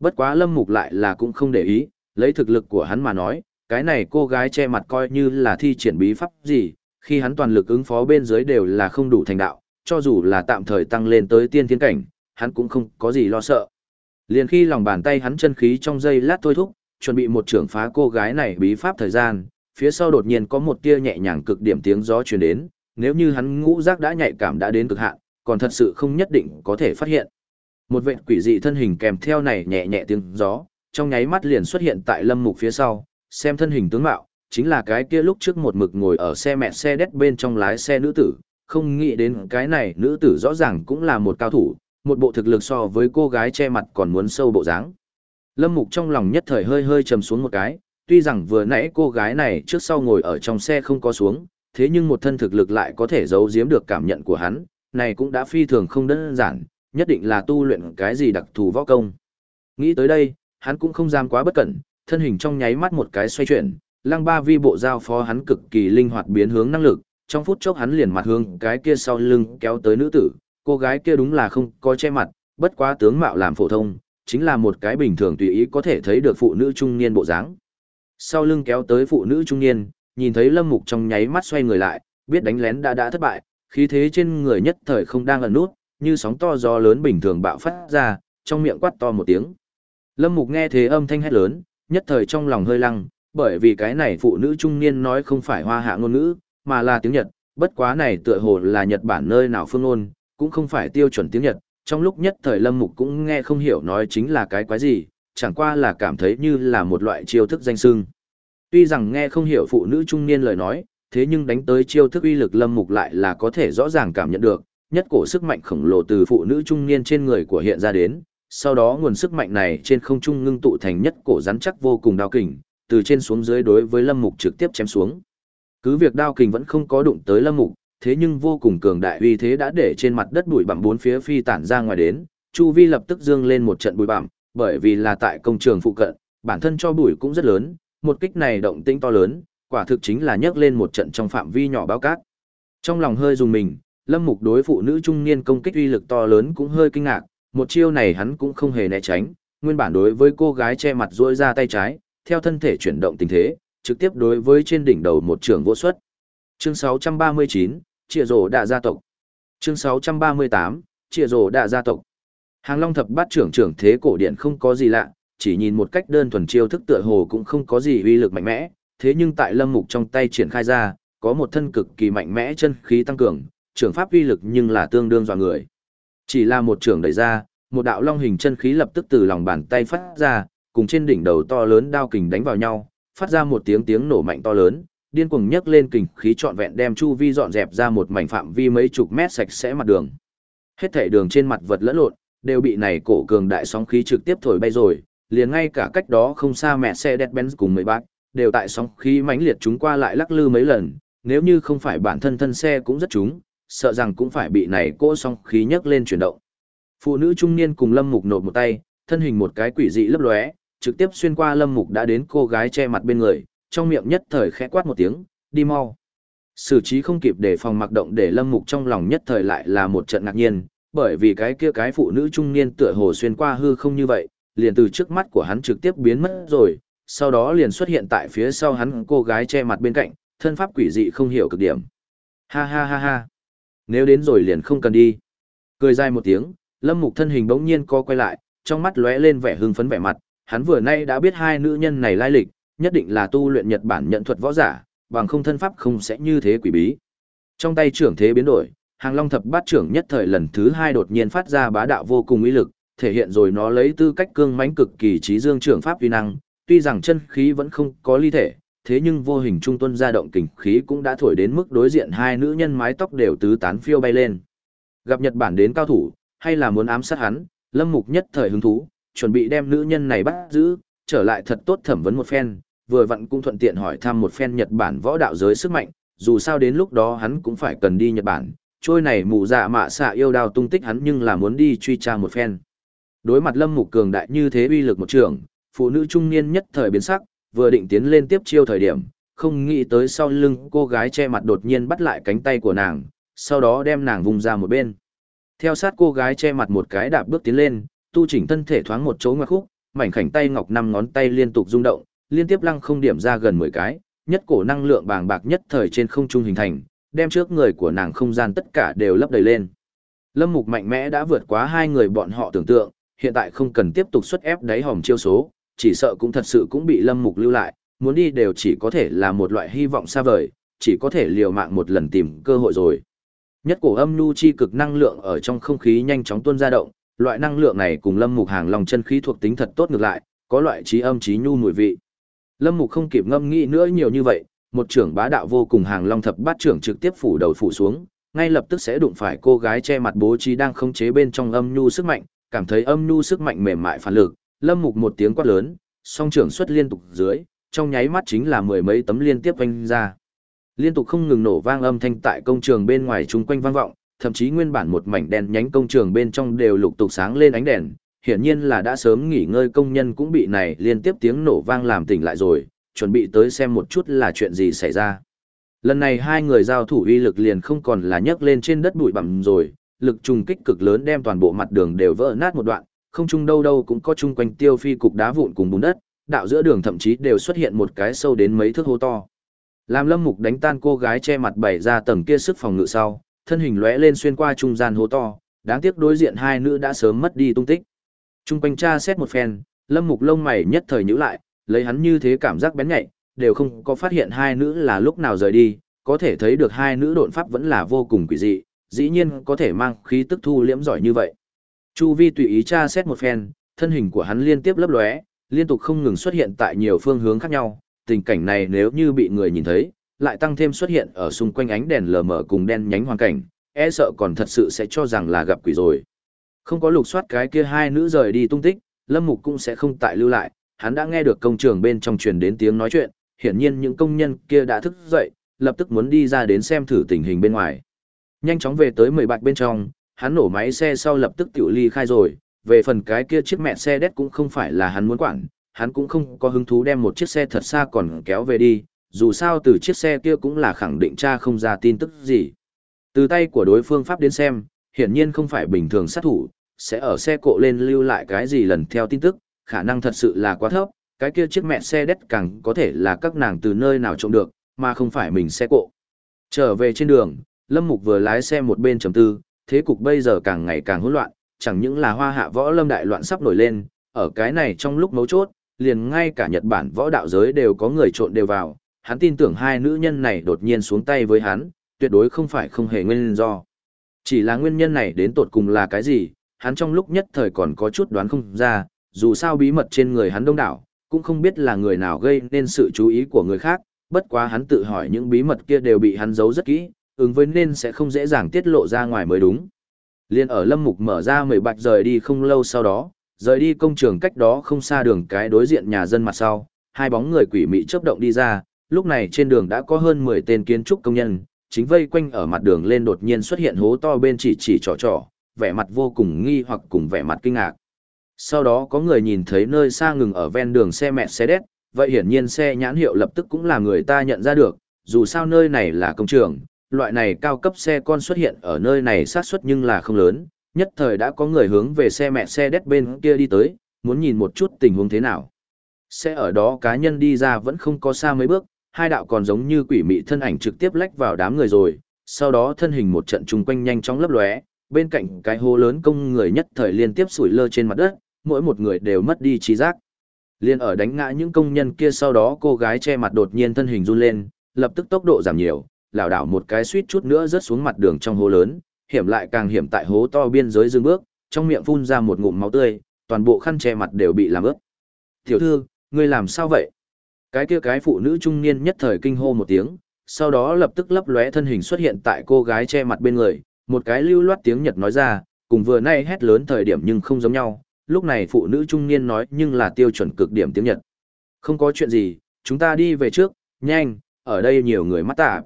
Bất quá lâm mục lại là cũng không để ý, lấy thực lực của hắn mà nói, cái này cô gái che mặt coi như là thi triển bí pháp gì, khi hắn toàn lực ứng phó bên dưới đều là không đủ thành đạo, cho dù là tạm thời tăng lên tới tiên thiên cảnh, hắn cũng không có gì lo sợ. Liền khi lòng bàn tay hắn chân khí trong giây lát thôi thúc, chuẩn bị một trưởng phá cô gái này bí pháp thời gian, phía sau đột nhiên có một tia nhẹ nhàng cực điểm tiếng gió truyền đến, nếu như hắn ngũ giác đã nhạy cảm đã đến cực hạn, còn thật sự không nhất định có thể phát hiện. Một vệt quỷ dị thân hình kèm theo này nhẹ nhẹ tiếng gió, trong nháy mắt liền xuất hiện tại Lâm Mục phía sau, xem thân hình tướng mạo, chính là cái kia lúc trước một mực ngồi ở xe mẹ xe đét bên trong lái xe nữ tử, không nghĩ đến cái này nữ tử rõ ràng cũng là một cao thủ, một bộ thực lực so với cô gái che mặt còn muốn sâu bộ dáng. Lâm Mục trong lòng nhất thời hơi hơi trầm xuống một cái, tuy rằng vừa nãy cô gái này trước sau ngồi ở trong xe không có xuống, thế nhưng một thân thực lực lại có thể giấu giếm được cảm nhận của hắn, này cũng đã phi thường không đơn giản, nhất định là tu luyện cái gì đặc thù võ công. Nghĩ tới đây, hắn cũng không dám quá bất cẩn, thân hình trong nháy mắt một cái xoay chuyển, lăng ba vi bộ giao phó hắn cực kỳ linh hoạt biến hướng năng lực, trong phút chốc hắn liền mặt hướng cái kia sau lưng kéo tới nữ tử, cô gái kia đúng là không có che mặt, bất quá tướng mạo làm phổ thông, chính là một cái bình thường tùy ý có thể thấy được phụ nữ trung niên bộ dáng. Sau lưng kéo tới phụ nữ trung niên, nhìn thấy Lâm Mục trong nháy mắt xoay người lại, biết đánh lén đã đã thất bại, khí thế trên người nhất thời không đang ẩn nút, như sóng to gió lớn bình thường bạo phát ra, trong miệng quát to một tiếng. Lâm Mục nghe thế âm thanh hét lớn, nhất thời trong lòng hơi lăng, bởi vì cái này phụ nữ trung niên nói không phải hoa hạ ngôn ngữ, mà là tiếng Nhật, bất quá này tựa hồ là Nhật Bản nơi nào phương ngôn, cũng không phải tiêu chuẩn tiếng Nhật, trong lúc nhất thời Lâm Mục cũng nghe không hiểu nói chính là cái quái gì, chẳng qua là cảm thấy như là một loại chiêu thức danh sưng. Tuy rằng nghe không hiểu phụ nữ trung niên lời nói, thế nhưng đánh tới chiêu thức uy lực Lâm Mục lại là có thể rõ ràng cảm nhận được, nhất cổ sức mạnh khổng lồ từ phụ nữ trung niên trên người của hiện ra đến, sau đó nguồn sức mạnh này trên không trung ngưng tụ thành nhất cổ rắn chắc vô cùng đao kình, từ trên xuống dưới đối với Lâm Mục trực tiếp chém xuống. Cứ việc đao kình vẫn không có đụng tới Lâm Mục, thế nhưng vô cùng cường đại uy thế đã để trên mặt đất bụi bặm bốn phía phi tản ra ngoài đến, chu vi lập tức dương lên một trận bụi bặm, bởi vì là tại công trường phụ cận, bản thân cho bụi cũng rất lớn, một kích này động tĩnh to lớn, quả thực chính là nhấc lên một trận trong phạm vi nhỏ báo cát. Trong lòng hơi dùng mình, Lâm Mục đối phụ nữ trung niên công kích uy lực to lớn cũng hơi kinh ngạc, một chiêu này hắn cũng không hề né tránh, nguyên bản đối với cô gái che mặt duỗi ra tay trái, theo thân thể chuyển động tình thế, trực tiếp đối với trên đỉnh đầu một trường vô suất. Chương 639, Chia rổ đạ gia tộc. Chương 638, Chia rổ đạ gia tộc. Hàng Long thập bát trưởng trưởng thế cổ điện không có gì lạ, chỉ nhìn một cách đơn thuần chiêu thức tựa hồ cũng không có gì uy lực mạnh mẽ, thế nhưng tại Lâm Mục trong tay triển khai ra, có một thân cực kỳ mạnh mẽ chân khí tăng cường, trưởng pháp uy lực nhưng là tương đương dọa người. Chỉ là một trưởng đẩy ra, một đạo long hình chân khí lập tức từ lòng bàn tay phát ra, cùng trên đỉnh đầu to lớn đao kình đánh vào nhau, phát ra một tiếng tiếng nổ mạnh to lớn, điên cuồng nhấc lên kình khí trọn vẹn đem chu vi dọn dẹp ra một mảnh phạm vi mấy chục mét sạch sẽ mặt đường. Hết thảy đường trên mặt vật lẫn lộn, đều bị này cổ cường đại sóng khí trực tiếp thổi bay rồi, liền ngay cả cách đó không xa mẹ xe Mercedes-Benz cùng mấy bác, đều tại sóng khí mãnh liệt chúng qua lại lắc lư mấy lần, nếu như không phải bản thân thân xe cũng rất chúng, sợ rằng cũng phải bị này cỗ sóng khí nhấc lên chuyển động. Phụ nữ trung niên cùng Lâm Mục nộp một tay, thân hình một cái quỷ dị lấp lóe, trực tiếp xuyên qua Lâm Mục đã đến cô gái che mặt bên người, trong miệng nhất thời khẽ quát một tiếng, đi mau. Sử trí không kịp để phòng mặc động để Lâm Mục trong lòng nhất thời lại là một trận ngạc nhiên, bởi vì cái kia cái phụ nữ trung niên tựa hồ xuyên qua hư không như vậy, liền từ trước mắt của hắn trực tiếp biến mất rồi, sau đó liền xuất hiện tại phía sau hắn cô gái che mặt bên cạnh, thân pháp quỷ dị không hiểu cực điểm. Ha ha ha ha. Nếu đến rồi liền không cần đi. Cười dài một tiếng, Lâm Mục thân hình bỗng nhiên co quay lại, trong mắt lóe lên vẻ hưng phấn vẻ mặt, hắn vừa nay đã biết hai nữ nhân này lai lịch, nhất định là tu luyện Nhật Bản nhận thuật võ giả, bằng không thân pháp không sẽ như thế quỷ bí. Trong tay trưởng thế biến đổi, Hàng Long thập bát trưởng nhất thời lần thứ hai đột nhiên phát ra bá đạo vô cùng uy lực, thể hiện rồi nó lấy tư cách cương mãnh cực kỳ trí dương trưởng pháp uy năng, tuy rằng chân khí vẫn không có ly thể, thế nhưng vô hình trung tuân ra động kình khí cũng đã thổi đến mức đối diện hai nữ nhân mái tóc đều tứ tán phiêu bay lên. Gặp Nhật Bản đến cao thủ, hay là muốn ám sát hắn, Lâm Mục nhất thời hứng thú, chuẩn bị đem nữ nhân này bắt giữ, trở lại thật tốt thẩm vấn một phen, vừa vặn cũng thuận tiện hỏi thăm một phen Nhật Bản võ đạo giới sức mạnh, dù sao đến lúc đó hắn cũng phải cần đi Nhật Bản, trôi này mù dạ mạ xạ yêu đao tung tích hắn nhưng là muốn đi truy tra một phen. Đối mặt Lâm Mục cường đại như thế uy lực một trường, phụ nữ trung niên nhất thời biến sắc, vừa định tiến lên tiếp chiêu thời điểm, không nghĩ tới sau lưng cô gái che mặt đột nhiên bắt lại cánh tay của nàng, sau đó đem nàng vùng ra một bên. Theo sát cô gái che mặt một cái đạp bước tiến lên, tu chỉnh thân thể thoáng một chỗ ngoặc khúc, mảnh khảnh tay ngọc năm ngón tay liên tục rung động, liên tiếp lăng không điểm ra gần 10 cái, nhất cổ năng lượng bàng bạc nhất thời trên không trung hình thành, đem trước người của nàng không gian tất cả đều lấp đầy lên. Lâm Mục mạnh mẽ đã vượt quá hai người bọn họ tưởng tượng, hiện tại không cần tiếp tục xuất ép đáy hòm chiêu số, chỉ sợ cũng thật sự cũng bị Lâm Mục lưu lại, muốn đi đều chỉ có thể là một loại hy vọng xa vời, chỉ có thể liều mạng một lần tìm cơ hội rồi. Nhất cổ âm nhu chi cực năng lượng ở trong không khí nhanh chóng tuôn ra động, loại năng lượng này cùng Lâm Mục hàng lòng chân khí thuộc tính thật tốt ngược lại, có loại trí âm trí nhu mùi vị. Lâm Mục không kịp ngâm nghĩ nữa nhiều như vậy, một trưởng bá đạo vô cùng hàng long thập bát trưởng trực tiếp phủ đầu phủ xuống, ngay lập tức sẽ đụng phải cô gái che mặt bố trí đang khống chế bên trong âm nhu sức mạnh, cảm thấy âm nhu sức mạnh mềm mại phản lực, Lâm Mục một tiếng quát lớn, song trưởng xuất liên tục dưới, trong nháy mắt chính là mười mấy tấm liên tiếp vang ra. Liên tục không ngừng nổ vang âm thanh tại công trường bên ngoài chúng quanh vang vọng, thậm chí nguyên bản một mảnh đèn nhánh công trường bên trong đều lục tục sáng lên ánh đèn, hiển nhiên là đã sớm nghỉ ngơi công nhân cũng bị này liên tiếp tiếng nổ vang làm tỉnh lại rồi, chuẩn bị tới xem một chút là chuyện gì xảy ra. Lần này hai người giao thủ uy lực liền không còn là nhấc lên trên đất bụi bặm rồi, lực trùng kích cực lớn đem toàn bộ mặt đường đều vỡ nát một đoạn, không chung đâu đâu cũng có chung quanh tiêu phi cục đá vụn cùng bùn đất, đạo giữa đường thậm chí đều xuất hiện một cái sâu đến mấy thước hô to. Làm Lâm Mục đánh tan cô gái che mặt bày ra tầng kia sức phòng ngự sau, thân hình lóe lên xuyên qua trung gian hố to, đáng tiếc đối diện hai nữ đã sớm mất đi tung tích. Trung quanh tra xét một phen, Lâm Mục lông mày nhất thời nhữ lại, lấy hắn như thế cảm giác bén nhạy, đều không có phát hiện hai nữ là lúc nào rời đi, có thể thấy được hai nữ độn pháp vẫn là vô cùng quỷ dị, dĩ nhiên có thể mang khí tức thu liễm giỏi như vậy. Chu Vi tùy ý tra xét một phen, thân hình của hắn liên tiếp lấp lóe, liên tục không ngừng xuất hiện tại nhiều phương hướng khác nhau, tình cảnh này nếu như bị người nhìn thấy, lại tăng thêm xuất hiện ở xung quanh ánh đèn lờ mờ cùng đen nhánh hoàn cảnh, e sợ còn thật sự sẽ cho rằng là gặp quỷ rồi. Không có lục soát cái kia hai nữ rời đi tung tích, Lâm Mục cũng sẽ không tại lưu lại, hắn đã nghe được công trường bên trong truyền đến tiếng nói chuyện, hiển nhiên những công nhân kia đã thức dậy, lập tức muốn đi ra đến xem thử tình hình bên ngoài. Nhanh chóng về tới mười bạch bên trong, hắn nổ máy xe sau lập tức tiểu ly khai rồi, về phần cái kia chiếc mẹ xe đét cũng không phải là hắn muốn quản, hắn cũng không có hứng thú đem một chiếc xe thật xa còn kéo về đi, dù sao từ chiếc xe kia cũng là khẳng định cha không ra tin tức gì. Từ tay của đối phương pháp đến xem, hiển nhiên không phải bình thường sát thủ, sẽ ở xe cộ lên lưu lại cái gì lần theo tin tức, khả năng thật sự là quá thấp, cái kia chiếc mẹ xe đét càng có thể là các nàng từ nơi nào trộm được, mà không phải mình xe cộ. Trở về trên đường, Lâm Mục vừa lái xe một bên chấm tư, thế cục bây giờ càng ngày càng hỗn loạn, chẳng những là hoa hạ võ lâm đại loạn sắp nổi lên, ở cái này trong lúc mấu chốt, liền ngay cả Nhật Bản võ đạo giới đều có người trộn đều vào, hắn tin tưởng hai nữ nhân này đột nhiên xuống tay với hắn, tuyệt đối không phải không hề nguyên do. Chỉ là nguyên nhân này đến tột cùng là cái gì, hắn trong lúc nhất thời còn có chút đoán không ra, dù sao bí mật trên người hắn đông đảo, cũng không biết là người nào gây nên sự chú ý của người khác, bất quá hắn tự hỏi những bí mật kia đều bị hắn giấu rất kỹ, ứng với nên sẽ không dễ dàng tiết lộ ra ngoài mới đúng. Liên ở Lâm Mục mở ra mười bạch rời đi không lâu sau đó, rời đi công trường cách đó không xa đường cái đối diện nhà dân mặt sau, hai bóng người quỷ mị chớp động đi ra, lúc này trên đường đã có hơn 10 tên kiến trúc công nhân, chính vây quanh ở mặt đường lên đột nhiên xuất hiện hố to bên chỉ chỉ trò trò, vẻ mặt vô cùng nghi hoặc cùng vẻ mặt kinh ngạc. Sau đó có người nhìn thấy nơi xa ngừng ở ven đường xe mẹ xe đét, vậy hiển nhiên xe nhãn hiệu lập tức cũng là người ta nhận ra được, dù sao nơi này là công trường, loại này cao cấp xe con xuất hiện ở nơi này sát suất nhưng là không lớn, nhất thời đã có người hướng về xe mẹ xe đét bên kia đi tới, muốn nhìn một chút tình huống thế nào. Xe ở đó cá nhân đi ra vẫn không có xa mấy bước, hai đạo còn giống như quỷ mị thân ảnh trực tiếp lách vào đám người rồi, sau đó thân hình một trận chung quanh nhanh chóng lấp lóe, bên cạnh cái hố lớn công người nhất thời liên tiếp sủi lơ trên mặt đất, mỗi một người đều mất đi trí giác. Liên ở đánh ngã những công nhân kia sau đó cô gái che mặt đột nhiên thân hình run lên, lập tức tốc độ giảm nhiều, lảo đảo một cái suýt chút nữa rớt xuống mặt đường trong hố lớn, hiểm lại càng hiểm tại hố to biên giới dừng bước, trong miệng phun ra một ngụm máu tươi, toàn bộ khăn che mặt đều bị làm ướt. "Tiểu thư, ngươi làm sao vậy?" Cái kia cái phụ nữ trung niên nhất thời kinh hô một tiếng, sau đó lập tức lấp lóe thân hình xuất hiện tại cô gái che mặt bên người, một cái lưu loát tiếng Nhật nói ra, cùng vừa nay hét lớn thời điểm nhưng không giống nhau, lúc này phụ nữ trung niên nói nhưng là tiêu chuẩn cực điểm tiếng Nhật. Không có chuyện gì, chúng ta đi về trước, nhanh, ở đây nhiều người mắt tạ.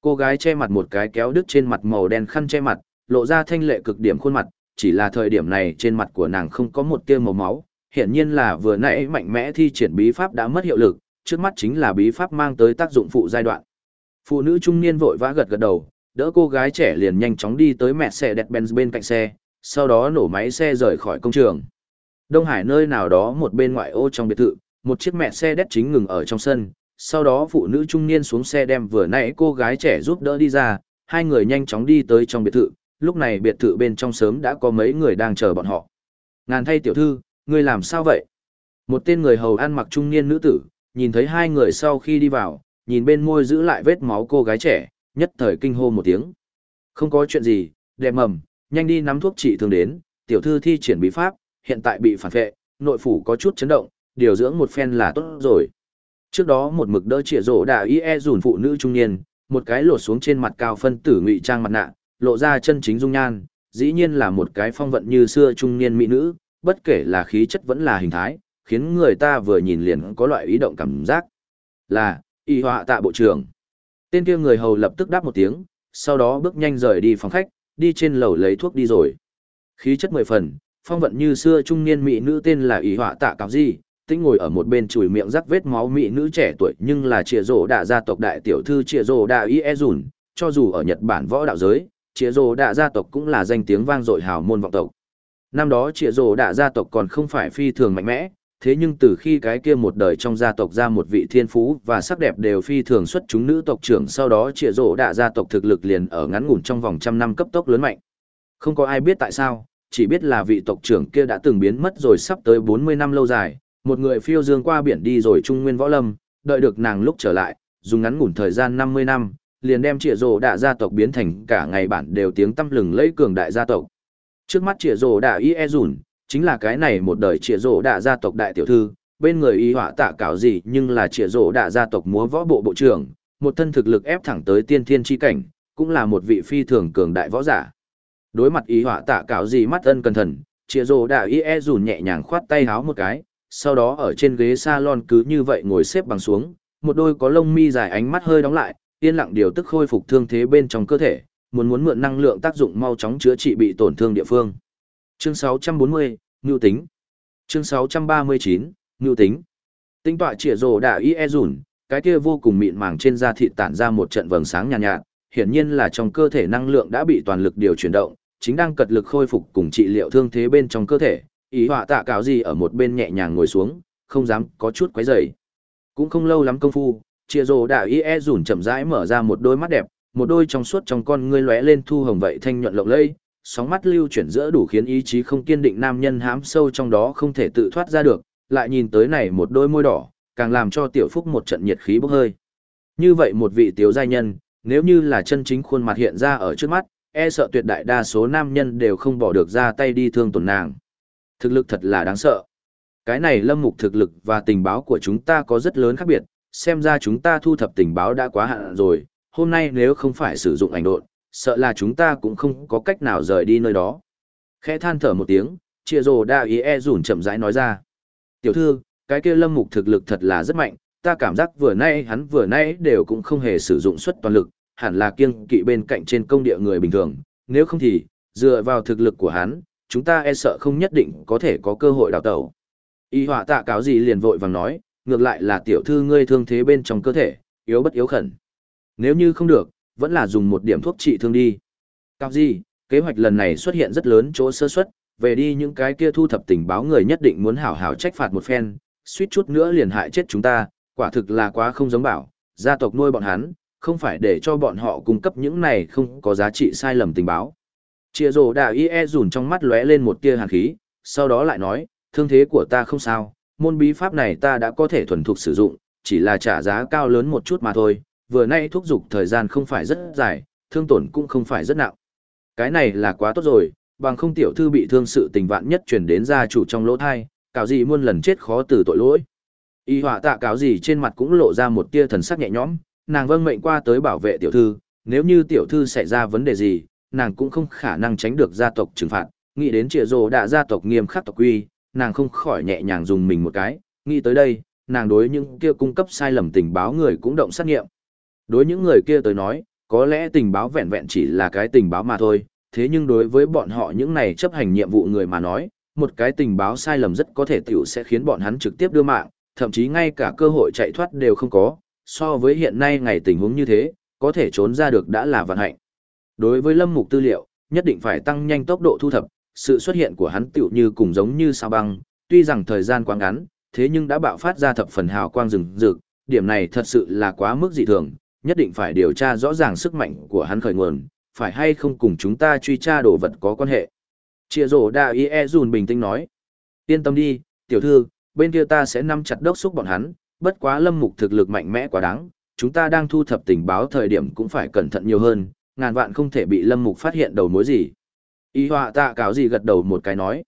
Cô gái che mặt một cái kéo đứt trên mặt màu đen khăn che mặt, lộ ra thanh lệ cực điểm khuôn mặt, chỉ là thời điểm này trên mặt của nàng không có một tia màu máu, hiển nhiên là vừa nãy mạnh mẽ thi triển bí pháp đã mất hiệu lực, trước mắt chính là bí pháp mang tới tác dụng phụ giai đoạn. Phụ nữ trung niên vội vã gật gật đầu, đỡ cô gái trẻ liền nhanh chóng đi tới mẹ xe đẹp Benz bên cạnh xe, sau đó nổ máy xe rời khỏi công trường. Đông Hải nơi nào đó một bên ngoại ô trong biệt thự, một chiếc mẹ xe đét chính ngừng ở trong sân, sau đó phụ nữ trung niên xuống xe đem vừa nãy cô gái trẻ giúp đỡ đi ra, hai người nhanh chóng đi tới trong biệt thự, lúc này biệt thự bên trong sớm đã có mấy người đang chờ bọn họ. Ngàn thay tiểu thư, ngươi làm sao vậy? Một tên người hầu ăn mặc trung niên nữ tử, nhìn thấy hai người sau khi đi vào, nhìn bên môi giữ lại vết máu cô gái trẻ, nhất thời kinh hô một tiếng. Không có chuyện gì, đẹp mầm, nhanh đi nắm thuốc trị thương đến, tiểu thư thi triển bí pháp, hiện tại bị phản vệ, nội phủ có chút chấn động, điều dưỡng một phen là tốt rồi. Trước đó một mực đỡ trịa rổ đà y e dùn phụ nữ trung niên, một cái lột xuống trên mặt cao phân tử ngụy trang mặt nạ, lộ ra chân chính dung nhan, dĩ nhiên là một cái phong vận như xưa trung niên mỹ nữ, bất kể là khí chất vẫn là hình thái, khiến người ta vừa nhìn liền có loại ý động cảm giác. Là, y họa tạ bộ trưởng. Tên kia người hầu lập tức đáp một tiếng, sau đó bước nhanh rời đi phòng khách, đi trên lầu lấy thuốc đi rồi. Khí chất mười phần, phong vận như xưa trung niên mỹ nữ tên là y họa tạ cáo gì, tĩnh ngồi ở một bên chùi miệng rắc vết máu mỹ nữ trẻ tuổi nhưng là trịa rổ đạ gia tộc đại tiểu thư trịa rổ đạ y e dùn, cho dù ở Nhật Bản võ đạo giới, chia rổ đạ gia tộc cũng là danh tiếng vang dội hào môn vọng tộc. Năm đó chia rổ đạ gia tộc còn không phải phi thường mạnh mẽ, thế nhưng từ khi cái kia một đời trong gia tộc ra một vị thiên phú và sắc đẹp đều phi thường xuất chúng nữ tộc trưởng sau đó trịa rổ đạ gia tộc thực lực liền ở ngắn ngủn trong vòng trăm năm cấp tốc lớn mạnh. Không có ai biết tại sao, chỉ biết là vị tộc trưởng kia đã từng biến mất rồi sắp tới 40 năm lâu dài, một người phiêu dương qua biển đi rồi trung nguyên võ lâm, đợi được nàng lúc trở lại, dùng ngắn ngủn thời gian 50 năm, liền đem trịa rổ đạ gia tộc biến thành cả ngày bản đều tiếng tâm lừng lấy cường đại gia tộc. Trước mắt trịa rổ đạ y e dùn, chính là cái này một đời trịa rổ đạ gia tộc đại tiểu thư, bên người y họa tạ cảo gì nhưng là trịa rổ đạ gia tộc múa võ bộ bộ trưởng, một thân thực lực ép thẳng tới tiên thiên chi cảnh, cũng là một vị phi thường cường đại võ giả. Đối mặt y họa tạ cảo gì mắt ân cẩn thận, trịa rổ đạ y e dùn nhẹ nhàng khoát tay háo một cái, sau đó ở trên ghế salon cứ như vậy ngồi xếp bằng xuống, một đôi có lông mi dài ánh mắt hơi đóng lại, yên lặng điều tức khôi phục thương thế bên trong cơ thể, muốn muốn mượn năng lượng tác dụng mau chóng chữa trị bị tổn thương địa phương. Chương 640, Ngưu tính. Chương 639, Ngưu tính. Tinh tọa trịa rồ đã y e rủn, cái kia vô cùng mịn màng trên da thịt tản ra một trận vầng sáng nhàn nhạt, nhạt, hiển nhiên là trong cơ thể năng lượng đã bị toàn lực điều chuyển động, chính đang cật lực khôi phục cùng trị liệu thương thế bên trong cơ thể. Ý họa tạ cáo gì ở một bên nhẹ nhàng ngồi xuống, không dám có chút quấy rầy. Cũng không lâu lắm công phu, chia rồ Đạo y e rủn chậm rãi mở ra một đôi mắt đẹp, một đôi trong suốt trong con ngươi lóe lên thu hồng vậy thanh nhuận lộng lẫy, sóng mắt lưu chuyển giữa đủ khiến ý chí không kiên định nam nhân hám sâu trong đó không thể tự thoát ra được, lại nhìn tới này một đôi môi đỏ, càng làm cho tiểu phúc một trận nhiệt khí bốc hơi. Như vậy một vị tiểu giai nhân, nếu như là chân chính khuôn mặt hiện ra ở trước mắt, e sợ tuyệt đại đa số nam nhân đều không bỏ được ra tay đi thương tổn nàng. Thực lực thật là đáng sợ. Cái này lâm mục thực lực và tình báo của chúng ta có rất lớn khác biệt, xem ra chúng ta thu thập tình báo đã quá hạn rồi, hôm nay nếu không phải sử dụng ảnh độn, sợ là chúng ta cũng không có cách nào rời đi nơi đó. Khẽ than thở một tiếng, chia rồ đa ý e rủn chậm rãi nói ra. Tiểu thư, cái kia lâm mục thực lực thật là rất mạnh, ta cảm giác vừa nay hắn vừa nay đều cũng không hề sử dụng suất toàn lực, hẳn là kiêng kỵ bên cạnh trên công địa người bình thường, nếu không thì, dựa vào thực lực của hắn, chúng ta e sợ không nhất định có thể có cơ hội đào tẩu. Y họa tạ cáo gì liền vội vàng nói, ngược lại là tiểu thư ngươi thương thế bên trong cơ thể, yếu bất yếu khẩn. Nếu như không được, vẫn là dùng một điểm thuốc trị thương đi. Cao gì, kế hoạch lần này xuất hiện rất lớn chỗ sơ suất, về đi những cái kia thu thập tình báo người nhất định muốn hảo hảo trách phạt một phen, suýt chút nữa liền hại chết chúng ta, quả thực là quá không giống bảo, gia tộc nuôi bọn hắn, không phải để cho bọn họ cung cấp những này không có giá trị sai lầm tình báo. Chia rồ đà y e rùn trong mắt lóe lên một tia hàn khí, sau đó lại nói, thương thế của ta không sao, môn bí pháp này ta đã có thể thuần thục sử dụng, chỉ là trả giá cao lớn một chút mà thôi, vừa nay thúc giục thời gian không phải rất dài, thương tổn cũng không phải rất nặng. Cái này là quá tốt rồi, bằng không tiểu thư bị thương sự tình vạn nhất truyền đến gia chủ trong lỗ thai, cáo gì muôn lần chết khó từ tội lỗi. Y họa tạ cáo gì trên mặt cũng lộ ra một tia thần sắc nhẹ nhõm, nàng vâng mệnh qua tới bảo vệ tiểu thư, nếu như tiểu thư xảy ra vấn đề gì, nàng cũng không khả năng tránh được gia tộc trừng phạt, nghĩ đến trịa rồ đã gia tộc nghiêm khắc tộc quy, nàng không khỏi nhẹ nhàng dùng mình một cái, nghĩ tới đây, nàng đối những kia cung cấp sai lầm tình báo người cũng động sát nghiệm. Đối những người kia tới nói, có lẽ tình báo vẹn vẹn chỉ là cái tình báo mà thôi, thế nhưng đối với bọn họ những này chấp hành nhiệm vụ người mà nói, một cái tình báo sai lầm rất có thể tiểu sẽ khiến bọn hắn trực tiếp đưa mạng, thậm chí ngay cả cơ hội chạy thoát đều không có, so với hiện nay ngày tình huống như thế, có thể trốn ra được đã là vận hạnh. Đối với lâm mục tư liệu, nhất định phải tăng nhanh tốc độ thu thập, sự xuất hiện của hắn tiểu như cùng giống như sao băng, tuy rằng thời gian quá ngắn, thế nhưng đã bạo phát ra thập phần hào quang rừng rực, điểm này thật sự là quá mức dị thường, nhất định phải điều tra rõ ràng sức mạnh của hắn khởi nguồn, phải hay không cùng chúng ta truy tra đồ vật có quan hệ. Chia rổ đà y e dùn bình tĩnh nói. Yên tâm đi, tiểu thư, bên kia ta sẽ nắm chặt đốc xúc bọn hắn, bất quá lâm mục thực lực mạnh mẽ quá đáng, chúng ta đang thu thập tình báo thời điểm cũng phải cẩn thận nhiều hơn, ngàn vạn không thể bị lâm mục phát hiện đầu mối gì. Y họa tạ cáo gì gật đầu một cái nói.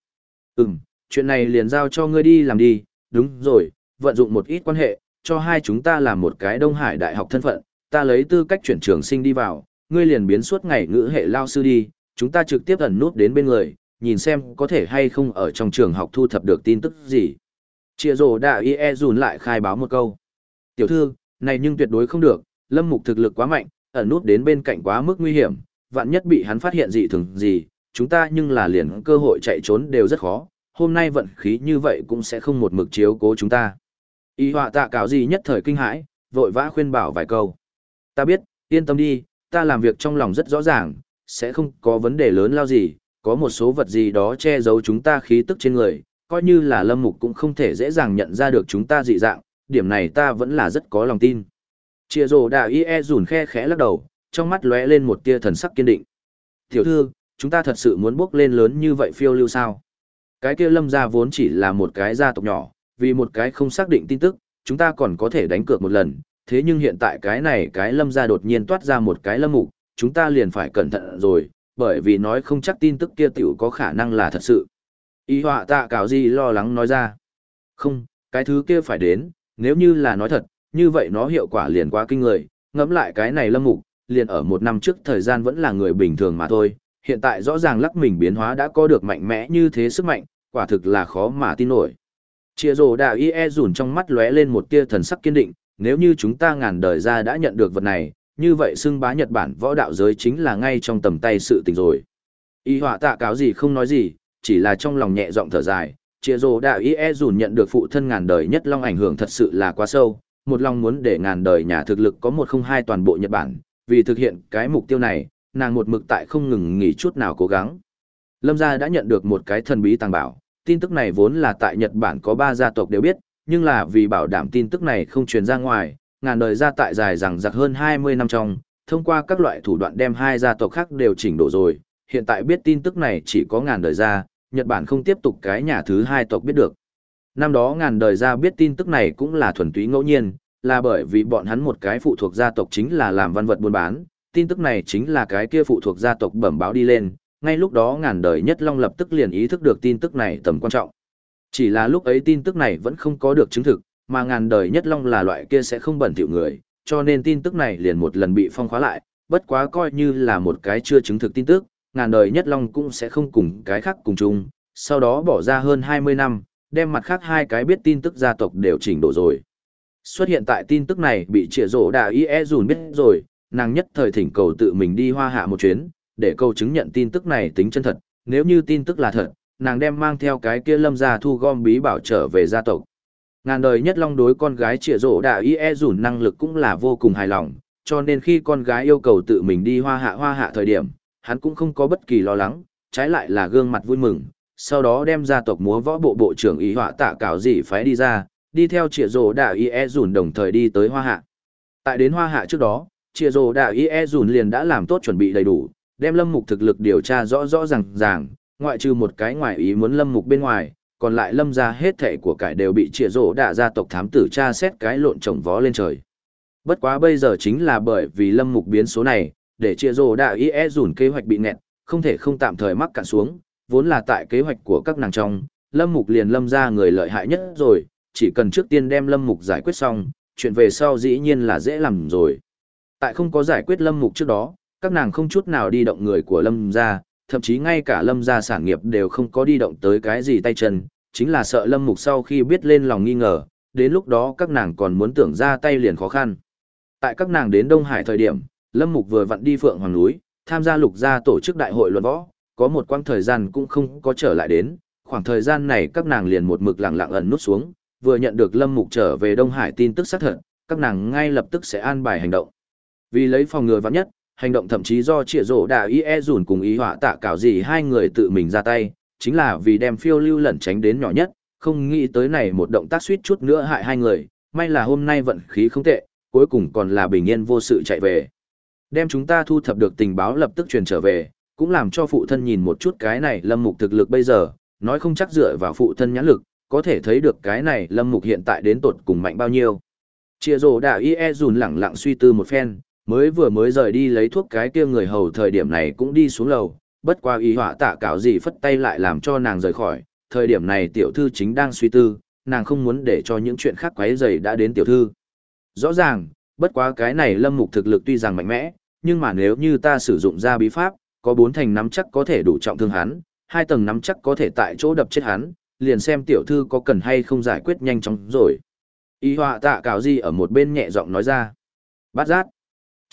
Ừm, chuyện này liền giao cho ngươi đi làm đi, đúng rồi, vận dụng một ít quan hệ, cho hai chúng ta làm một cái Đông Hải Đại học thân phận, ta lấy tư cách chuyển trường sinh đi vào, ngươi liền biến suốt ngày ngữ hệ lao sư đi, chúng ta trực tiếp ẩn nút đến bên người, nhìn xem có thể hay không ở trong trường học thu thập được tin tức gì. Chia rồ đã y e dùn lại khai báo một câu. Tiểu thư, này nhưng tuyệt đối không được, lâm mục thực lực quá mạnh, ẩn nút đến bên cạnh quá mức nguy hiểm, vạn nhất bị hắn phát hiện gì thường gì, chúng ta nhưng là liền cơ hội chạy trốn đều rất khó, hôm nay vận khí như vậy cũng sẽ không một mực chiếu cố chúng ta. Y họa tạ cáo gì nhất thời kinh hãi, vội vã khuyên bảo vài câu. Ta biết, yên tâm đi, ta làm việc trong lòng rất rõ ràng, sẽ không có vấn đề lớn lao gì, có một số vật gì đó che giấu chúng ta khí tức trên người, coi như là lâm mục cũng không thể dễ dàng nhận ra được chúng ta dị dạng, điểm này ta vẫn là rất có lòng tin. Chia rồ đà y e rủn khe khẽ lắc đầu, trong mắt lóe lên một tia thần sắc kiên định. Tiểu thư, chúng ta thật sự muốn bước lên lớn như vậy phiêu lưu sao? Cái kia lâm gia vốn chỉ là một cái gia tộc nhỏ, vì một cái không xác định tin tức, chúng ta còn có thể đánh cược một lần, thế nhưng hiện tại cái này cái lâm gia đột nhiên toát ra một cái lâm mục, chúng ta liền phải cẩn thận rồi, bởi vì nói không chắc tin tức kia tiểu có khả năng là thật sự. Ý họa tạ cào gì lo lắng nói ra. Không, cái thứ kia phải đến, nếu như là nói thật, như vậy nó hiệu quả liền quá kinh người, ngẫm lại cái này lâm mục, liền ở một năm trước thời gian vẫn là người bình thường mà thôi, hiện tại rõ ràng lắc mình biến hóa đã có được mạnh mẽ như thế sức mạnh, quả thực là khó mà tin nổi. Chia rồ đạo y e rủn trong mắt lóe lên một tia thần sắc kiên định, nếu như chúng ta ngàn đời ra đã nhận được vật này, như vậy xưng bá Nhật Bản võ đạo giới chính là ngay trong tầm tay sự tình rồi. Y họa tạ cáo gì không nói gì, chỉ là trong lòng nhẹ giọng thở dài, chia rồ đạo y e dùn nhận được phụ thân ngàn đời nhất long ảnh hưởng thật sự là quá sâu, một lòng muốn để ngàn đời nhà thực lực có một không hai toàn bộ Nhật Bản, vì thực hiện cái mục tiêu này, nàng một mực tại không ngừng nghỉ chút nào cố gắng. Lâm gia đã nhận được một cái thần bí tàng bảo, tin tức này vốn là tại Nhật Bản có ba gia tộc đều biết, nhưng là vì bảo đảm tin tức này không truyền ra ngoài, ngàn đời gia tại dài rằng giặc hơn 20 năm trong, thông qua các loại thủ đoạn đem hai gia tộc khác đều chỉnh đổ rồi, hiện tại biết tin tức này chỉ có ngàn đời gia, Nhật Bản không tiếp tục cái nhà thứ hai tộc biết được. Năm đó ngàn đời gia biết tin tức này cũng là thuần túy ngẫu nhiên, là bởi vì bọn hắn một cái phụ thuộc gia tộc chính là làm văn vật buôn bán, tin tức này chính là cái kia phụ thuộc gia tộc bẩm báo đi lên, ngay lúc đó ngàn đời nhất long lập tức liền ý thức được tin tức này tầm quan trọng. Chỉ là lúc ấy tin tức này vẫn không có được chứng thực, mà ngàn đời nhất long là loại kia sẽ không bẩn thỉu người, cho nên tin tức này liền một lần bị phong khóa lại, bất quá coi như là một cái chưa chứng thực tin tức, ngàn đời nhất long cũng sẽ không cùng cái khác cùng chung, sau đó bỏ ra hơn 20 năm, đem mặt khác hai cái biết tin tức gia tộc đều chỉnh đổ rồi. Xuất hiện tại tin tức này bị trịa rổ đà y e dùn biết rồi, nàng nhất thời thỉnh cầu tự mình đi hoa hạ một chuyến, để câu chứng nhận tin tức này tính chân thật, nếu như tin tức là thật, nàng đem mang theo cái kia lâm ra thu gom bí bảo trở về gia tộc. Ngàn đời nhất long đối con gái trịa rổ Đạo y e dùn năng lực cũng là vô cùng hài lòng, cho nên khi con gái yêu cầu tự mình đi hoa hạ hoa hạ thời điểm, hắn cũng không có bất kỳ lo lắng, trái lại là gương mặt vui mừng, sau đó đem gia tộc múa võ bộ bộ trưởng ý họa tạ cảo gì phái đi ra, đi theo trịa rổ Đạo y e dùn đồng thời đi tới hoa hạ. Tại đến hoa hạ trước đó, trịa rổ Đạo y e dùn liền đã làm tốt chuẩn bị đầy đủ, đem lâm mục thực lực điều tra rõ rõ ràng ràng, ngoại trừ một cái ngoài ý muốn lâm mục bên ngoài, còn lại lâm ra hết thể của cải đều bị trịa rổ đạ gia tộc thám tử tra xét cái lộn trồng vó lên trời. Bất quá bây giờ chính là bởi vì lâm mục biến số này, để trịa rổ đạ ý e dùn kế hoạch bị nẹt, không thể không tạm thời mắc cạn xuống, vốn là tại kế hoạch của các nàng trong, lâm mục liền lâm ra người lợi hại nhất rồi, chỉ cần trước tiên đem lâm mục giải quyết xong, chuyện về sau dĩ nhiên là dễ làm rồi. Tại không có giải quyết lâm mục trước đó, các nàng không chút nào đi động người của lâm gia, thậm chí ngay cả lâm gia sản nghiệp đều không có đi động tới cái gì tay chân, chính là sợ lâm mục sau khi biết lên lòng nghi ngờ, đến lúc đó các nàng còn muốn tưởng ra tay liền khó khăn. Tại các nàng đến Đông Hải thời điểm, lâm mục vừa vặn đi Phượng Hoàng Núi, tham gia lục gia tổ chức đại hội luận võ, có một quãng thời gian cũng không có trở lại đến, khoảng thời gian này các nàng liền một mực lặng lặng ẩn nút xuống, vừa nhận được lâm mục trở về Đông Hải tin tức xác thật, các nàng ngay lập tức sẽ an bài hành động. Vì lấy phòng ngừa vắng nhất, hành động thậm chí do trịa rổ đà y e dùn cùng ý họa tạ cảo gì hai người tự mình ra tay, chính là vì đem phiêu lưu lẩn tránh đến nhỏ nhất, không nghĩ tới này một động tác suýt chút nữa hại hai người, may là hôm nay vận khí không tệ, cuối cùng còn là bình yên vô sự chạy về. Đem chúng ta thu thập được tình báo lập tức truyền trở về, cũng làm cho phụ thân nhìn một chút cái này lâm mục thực lực bây giờ, nói không chắc dựa vào phụ thân nhãn lực, có thể thấy được cái này lâm mục hiện tại đến tột cùng mạnh bao nhiêu. Chia rổ đà y e dùn lẳng lặng suy tư một phen, mới vừa mới rời đi lấy thuốc cái kia người hầu thời điểm này cũng đi xuống lầu, bất qua y họa tạ cảo gì phất tay lại làm cho nàng rời khỏi, thời điểm này tiểu thư chính đang suy tư, nàng không muốn để cho những chuyện khác quấy dày đã đến tiểu thư. Rõ ràng, bất quá cái này lâm mục thực lực tuy rằng mạnh mẽ, nhưng mà nếu như ta sử dụng ra bí pháp, có bốn thành nắm chắc có thể đủ trọng thương hắn, hai tầng nắm chắc có thể tại chỗ đập chết hắn, liền xem tiểu thư có cần hay không giải quyết nhanh chóng rồi. Y họa tạ cảo gì ở một bên nhẹ giọng nói ra. Bát giác.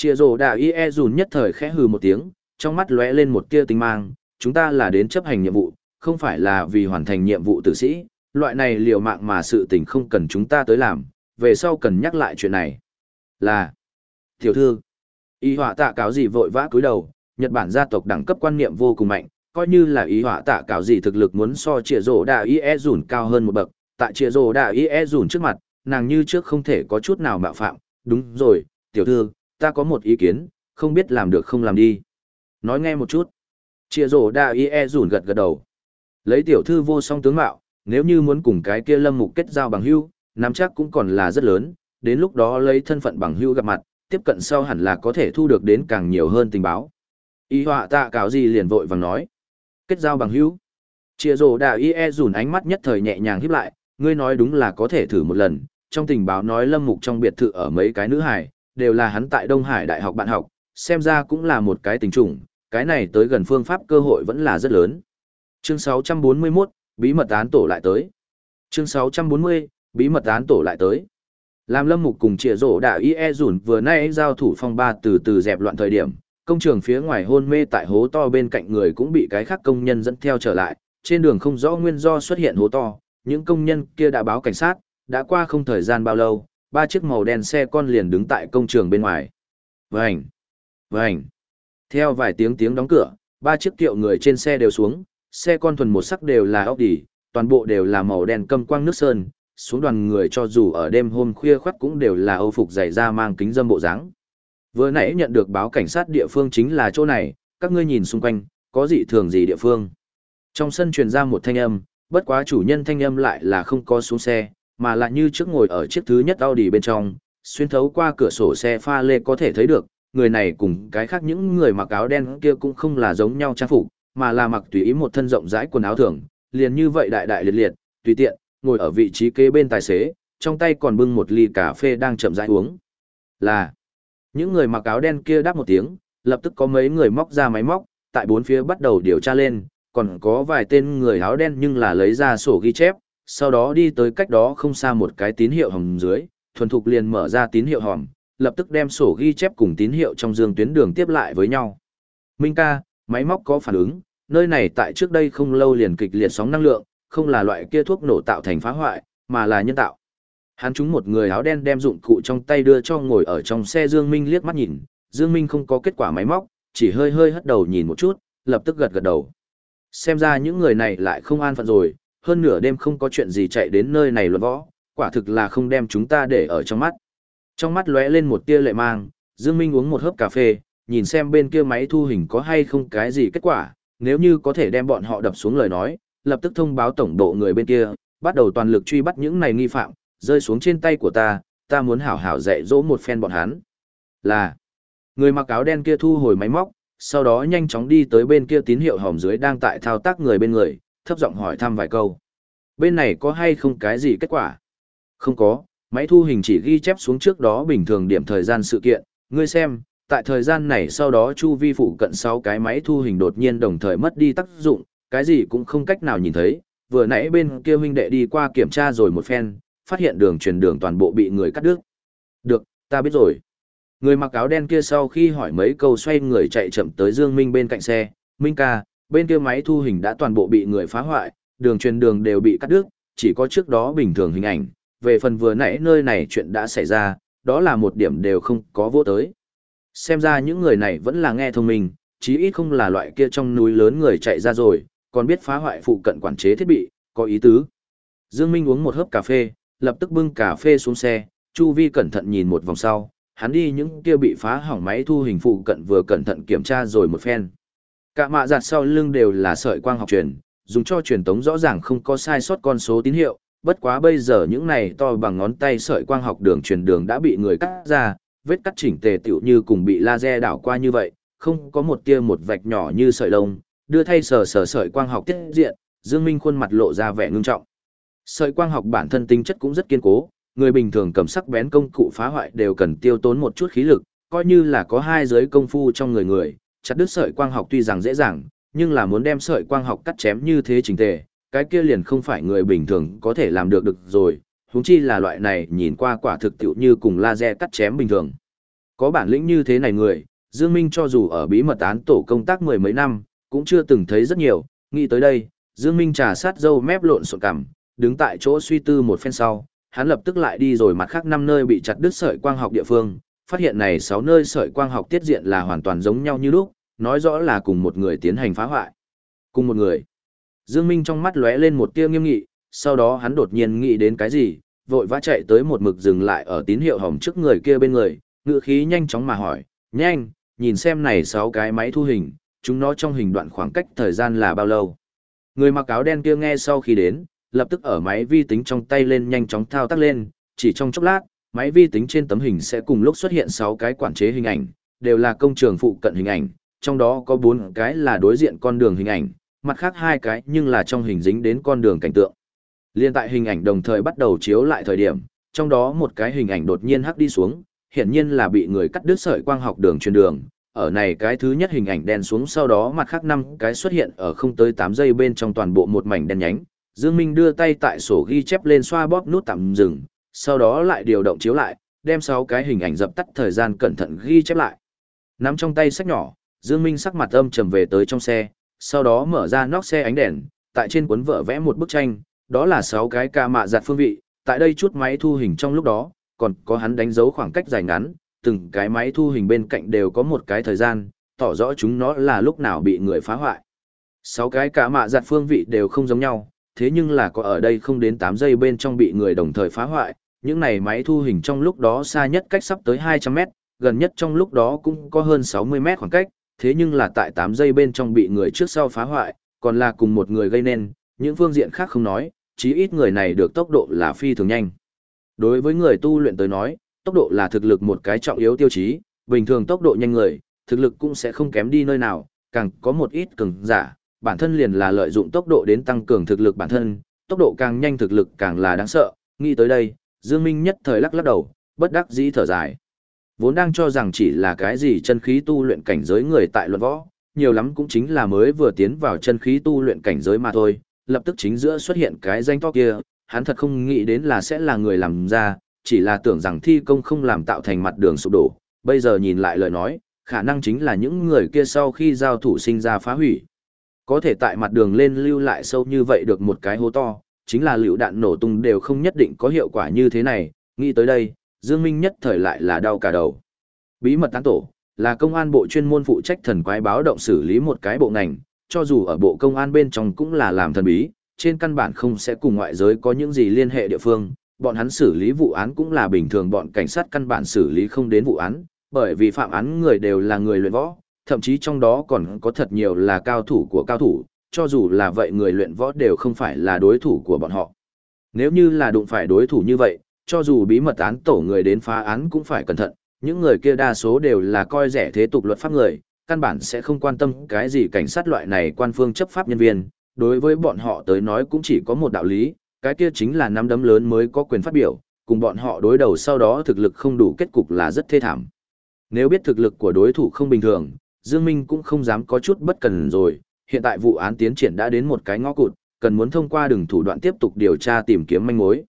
Chia rổ đà y e dùn nhất thời khẽ hừ một tiếng, trong mắt lóe lên một tia tinh mang, chúng ta là đến chấp hành nhiệm vụ, không phải là vì hoàn thành nhiệm vụ tử sĩ, loại này liều mạng mà sự tình không cần chúng ta tới làm, về sau cần nhắc lại chuyện này. Là, tiểu thư, Y họa tạ cáo gì vội vã cúi đầu, Nhật Bản gia tộc đẳng cấp quan niệm vô cùng mạnh, coi như là y họa tạ cáo gì thực lực muốn so chia rổ đà y e dùn cao hơn một bậc, tại chia rổ đà y e dùn trước mặt, nàng như trước không thể có chút nào mạo phạm, đúng rồi, tiểu thư, ta có một ý kiến, không biết làm được không làm đi. Nói nghe một chút. Chia rổ đa y e rủn gật gật đầu. Lấy tiểu thư vô song tướng mạo, nếu như muốn cùng cái kia lâm mục kết giao bằng hữu, nắm chắc cũng còn là rất lớn, đến lúc đó lấy thân phận bằng hữu gặp mặt, tiếp cận sau hẳn là có thể thu được đến càng nhiều hơn tình báo. Y họa tạ cáo gì liền vội vàng nói. Kết giao bằng hữu. Chia rổ đà y e rủn ánh mắt nhất thời nhẹ nhàng híp lại, ngươi nói đúng là có thể thử một lần, trong tình báo nói lâm mục trong biệt thự ở mấy cái nữ hải, đều là hắn tại Đông Hải Đại học bạn học, xem ra cũng là một cái tình trùng, cái này tới gần phương pháp cơ hội vẫn là rất lớn. Chương 641, bí mật án tổ lại tới. Chương 640, bí mật án tổ lại tới. Làm Lâm Mục cùng Trịa Rổ đã y e dùn vừa nay giao thủ phong ba từ từ dẹp loạn thời điểm, công trường phía ngoài hôn mê tại hố to bên cạnh người cũng bị cái khác công nhân dẫn theo trở lại, trên đường không rõ nguyên do xuất hiện hố to, những công nhân kia đã báo cảnh sát, đã qua không thời gian bao lâu, ba chiếc màu đen xe con liền đứng tại công trường bên ngoài. Vành! Vành! Theo vài tiếng tiếng đóng cửa, ba chiếc kiệu người trên xe đều xuống, xe con thuần một sắc đều là ốc đỉ, toàn bộ đều là màu đen câm quang nước sơn, xuống đoàn người cho dù ở đêm hôm khuya khoắt cũng đều là âu phục dày da mang kính dâm bộ dáng. Vừa nãy nhận được báo cảnh sát địa phương chính là chỗ này, các ngươi nhìn xung quanh, có dị thường gì địa phương. Trong sân truyền ra một thanh âm, bất quá chủ nhân thanh âm lại là không có xuống xe, mà là như trước ngồi ở chiếc thứ nhất Audi bên trong, xuyên thấu qua cửa sổ xe pha lê có thể thấy được, người này cùng cái khác những người mặc áo đen kia cũng không là giống nhau trang phục, mà là mặc tùy ý một thân rộng rãi quần áo thường, liền như vậy đại đại liệt liệt, tùy tiện, ngồi ở vị trí kế bên tài xế, trong tay còn bưng một ly cà phê đang chậm rãi uống. Là, những người mặc áo đen kia đáp một tiếng, lập tức có mấy người móc ra máy móc, tại bốn phía bắt đầu điều tra lên, còn có vài tên người áo đen nhưng là lấy ra sổ ghi chép, sau đó đi tới cách đó không xa một cái tín hiệu hòm dưới, thuần thục liền mở ra tín hiệu hòm, lập tức đem sổ ghi chép cùng tín hiệu trong dương tuyến đường tiếp lại với nhau. Minh ca, máy móc có phản ứng, nơi này tại trước đây không lâu liền kịch liệt sóng năng lượng, không là loại kia thuốc nổ tạo thành phá hoại, mà là nhân tạo. Hắn chúng một người áo đen đem dụng cụ trong tay đưa cho ngồi ở trong xe Dương Minh liếc mắt nhìn, Dương Minh không có kết quả máy móc, chỉ hơi hơi hất đầu nhìn một chút, lập tức gật gật đầu. Xem ra những người này lại không an phận rồi, hơn nửa đêm không có chuyện gì chạy đến nơi này luận võ, quả thực là không đem chúng ta để ở trong mắt. Trong mắt lóe lên một tia lệ mang, Dương Minh uống một hớp cà phê, nhìn xem bên kia máy thu hình có hay không cái gì kết quả, nếu như có thể đem bọn họ đập xuống lời nói, lập tức thông báo tổng độ người bên kia, bắt đầu toàn lực truy bắt những này nghi phạm, rơi xuống trên tay của ta, ta muốn hảo hảo dạy dỗ một phen bọn hắn. Là, người mặc áo đen kia thu hồi máy móc, sau đó nhanh chóng đi tới bên kia tín hiệu hòm dưới đang tại thao tác người bên người, thấp giọng hỏi thăm vài câu. Bên này có hay không cái gì kết quả? Không có, máy thu hình chỉ ghi chép xuống trước đó bình thường điểm thời gian sự kiện, ngươi xem, tại thời gian này sau đó chu vi phụ cận 6 cái máy thu hình đột nhiên đồng thời mất đi tác dụng, cái gì cũng không cách nào nhìn thấy, vừa nãy bên kia huynh đệ đi qua kiểm tra rồi một phen, phát hiện đường truyền đường toàn bộ bị người cắt đứt. Được, ta biết rồi. Người mặc áo đen kia sau khi hỏi mấy câu xoay người chạy chậm tới Dương Minh bên cạnh xe, Minh ca, bên kia máy thu hình đã toàn bộ bị người phá hoại, đường truyền đường đều bị cắt đứt, chỉ có trước đó bình thường hình ảnh, về phần vừa nãy nơi này chuyện đã xảy ra, đó là một điểm đều không có vô tới. Xem ra những người này vẫn là nghe thông minh, chí ít không là loại kia trong núi lớn người chạy ra rồi, còn biết phá hoại phụ cận quản chế thiết bị, có ý tứ. Dương Minh uống một hớp cà phê, lập tức bưng cà phê xuống xe, Chu Vi cẩn thận nhìn một vòng sau, hắn đi những kia bị phá hỏng máy thu hình phụ cận vừa cẩn thận kiểm tra rồi một phen. Cả mạ giặt sau lưng đều là sợi quang học truyền, dùng cho truyền tống rõ ràng không có sai sót con số tín hiệu, bất quá bây giờ những này to bằng ngón tay sợi quang học đường truyền đường đã bị người cắt ra, vết cắt chỉnh tề tựu như cùng bị laser đảo qua như vậy, không có một tia một vạch nhỏ như sợi lông, đưa thay sờ sờ sợi quang học tiết diện, Dương Minh khuôn mặt lộ ra vẻ ngưng trọng. Sợi quang học bản thân tính chất cũng rất kiên cố, người bình thường cầm sắc bén công cụ phá hoại đều cần tiêu tốn một chút khí lực, coi như là có hai giới công phu trong người người, chặt đứt sợi quang học tuy rằng dễ dàng, nhưng là muốn đem sợi quang học cắt chém như thế chỉnh tề, cái kia liền không phải người bình thường có thể làm được được rồi, huống chi là loại này nhìn qua quả thực tiệu như cùng laser cắt chém bình thường. Có bản lĩnh như thế này người, Dương Minh cho dù ở bí mật án tổ công tác mười mấy năm, cũng chưa từng thấy rất nhiều, nghĩ tới đây, Dương Minh trà sát dâu mép lộn xộn cằm, đứng tại chỗ suy tư một phen sau, hắn lập tức lại đi rồi mặt khác năm nơi bị chặt đứt sợi quang học địa phương, phát hiện này sáu nơi sợi quang học tiết diện là hoàn toàn giống nhau như lúc, nói rõ là cùng một người tiến hành phá hoại. Cùng một người. Dương Minh trong mắt lóe lên một tia nghiêm nghị, sau đó hắn đột nhiên nghĩ đến cái gì, vội vã chạy tới một mực dừng lại ở tín hiệu hồng trước người kia bên người, ngựa khí nhanh chóng mà hỏi, nhanh, nhìn xem này sáu cái máy thu hình, chúng nó trong hình đoạn khoảng cách thời gian là bao lâu. Người mặc áo đen kia nghe sau khi đến, lập tức ở máy vi tính trong tay lên nhanh chóng thao tác lên, chỉ trong chốc lát, máy vi tính trên tấm hình sẽ cùng lúc xuất hiện 6 cái quản chế hình ảnh, đều là công trường phụ cận hình ảnh, trong đó có 4 cái là đối diện con đường hình ảnh, mặt khác hai cái nhưng là trong hình dính đến con đường cảnh tượng. Liên tại hình ảnh đồng thời bắt đầu chiếu lại thời điểm, trong đó một cái hình ảnh đột nhiên hắc đi xuống, hiển nhiên là bị người cắt đứt sợi quang học đường truyền đường. Ở này cái thứ nhất hình ảnh đen xuống sau đó mặt khác năm cái xuất hiện ở không tới 8 giây bên trong toàn bộ một mảnh đen nhánh, Dương Minh đưa tay tại sổ ghi chép lên xoa bóp nút tạm dừng, sau đó lại điều động chiếu lại, đem sáu cái hình ảnh dập tắt thời gian cẩn thận ghi chép lại. Nắm trong tay sách nhỏ, Dương Minh sắc mặt âm trầm về tới trong xe, sau đó mở ra nóc xe ánh đèn, tại trên cuốn vợ vẽ một bức tranh, đó là sáu cái ca mạ giặt phương vị, tại đây chút máy thu hình trong lúc đó, còn có hắn đánh dấu khoảng cách dài ngắn, từng cái máy thu hình bên cạnh đều có một cái thời gian, tỏ rõ chúng nó là lúc nào bị người phá hoại. sáu cái cả mạ giặt phương vị đều không giống nhau, thế nhưng là có ở đây không đến 8 giây bên trong bị người đồng thời phá hoại, những này máy thu hình trong lúc đó xa nhất cách sắp tới 200 mét, gần nhất trong lúc đó cũng có hơn 60 mét khoảng cách, thế nhưng là tại 8 giây bên trong bị người trước sau phá hoại, còn là cùng một người gây nên, những phương diện khác không nói, chí ít người này được tốc độ là phi thường nhanh. Đối với người tu luyện tới nói, tốc độ là thực lực một cái trọng yếu tiêu chí, bình thường tốc độ nhanh người, thực lực cũng sẽ không kém đi nơi nào, càng có một ít cường giả, bản thân liền là lợi dụng tốc độ đến tăng cường thực lực bản thân, tốc độ càng nhanh thực lực càng là đáng sợ, nghĩ tới đây, Dương Minh nhất thời lắc lắc đầu, bất đắc dĩ thở dài. Vốn đang cho rằng chỉ là cái gì chân khí tu luyện cảnh giới người tại luận võ, nhiều lắm cũng chính là mới vừa tiến vào chân khí tu luyện cảnh giới mà thôi, lập tức chính giữa xuất hiện cái danh to kia, hắn thật không nghĩ đến là sẽ là người làm ra, chỉ là tưởng rằng thi công không làm tạo thành mặt đường sụp đổ, bây giờ nhìn lại lời nói, khả năng chính là những người kia sau khi giao thủ sinh ra phá hủy. Có thể tại mặt đường lên lưu lại sâu như vậy được một cái hố to, chính là lựu đạn nổ tung đều không nhất định có hiệu quả như thế này, nghĩ tới đây, Dương Minh nhất thời lại là đau cả đầu. Bí mật tán tổ, là công an bộ chuyên môn phụ trách thần quái báo động xử lý một cái bộ ngành, cho dù ở bộ công an bên trong cũng là làm thần bí, trên căn bản không sẽ cùng ngoại giới có những gì liên hệ địa phương, bọn hắn xử lý vụ án cũng là bình thường bọn cảnh sát căn bản xử lý không đến vụ án, bởi vì phạm án người đều là người luyện võ, thậm chí trong đó còn có thật nhiều là cao thủ của cao thủ, cho dù là vậy người luyện võ đều không phải là đối thủ của bọn họ. Nếu như là đụng phải đối thủ như vậy, cho dù bí mật án tổ người đến phá án cũng phải cẩn thận, những người kia đa số đều là coi rẻ thế tục luật pháp người, căn bản sẽ không quan tâm cái gì cảnh sát loại này quan phương chấp pháp nhân viên, đối với bọn họ tới nói cũng chỉ có một đạo lý, cái kia chính là năm đấm lớn mới có quyền phát biểu, cùng bọn họ đối đầu sau đó thực lực không đủ kết cục là rất thê thảm. Nếu biết thực lực của đối thủ không bình thường, Dương Minh cũng không dám có chút bất cần rồi, hiện tại vụ án tiến triển đã đến một cái ngõ cụt, cần muốn thông qua đường thủ đoạn tiếp tục điều tra tìm kiếm manh mối.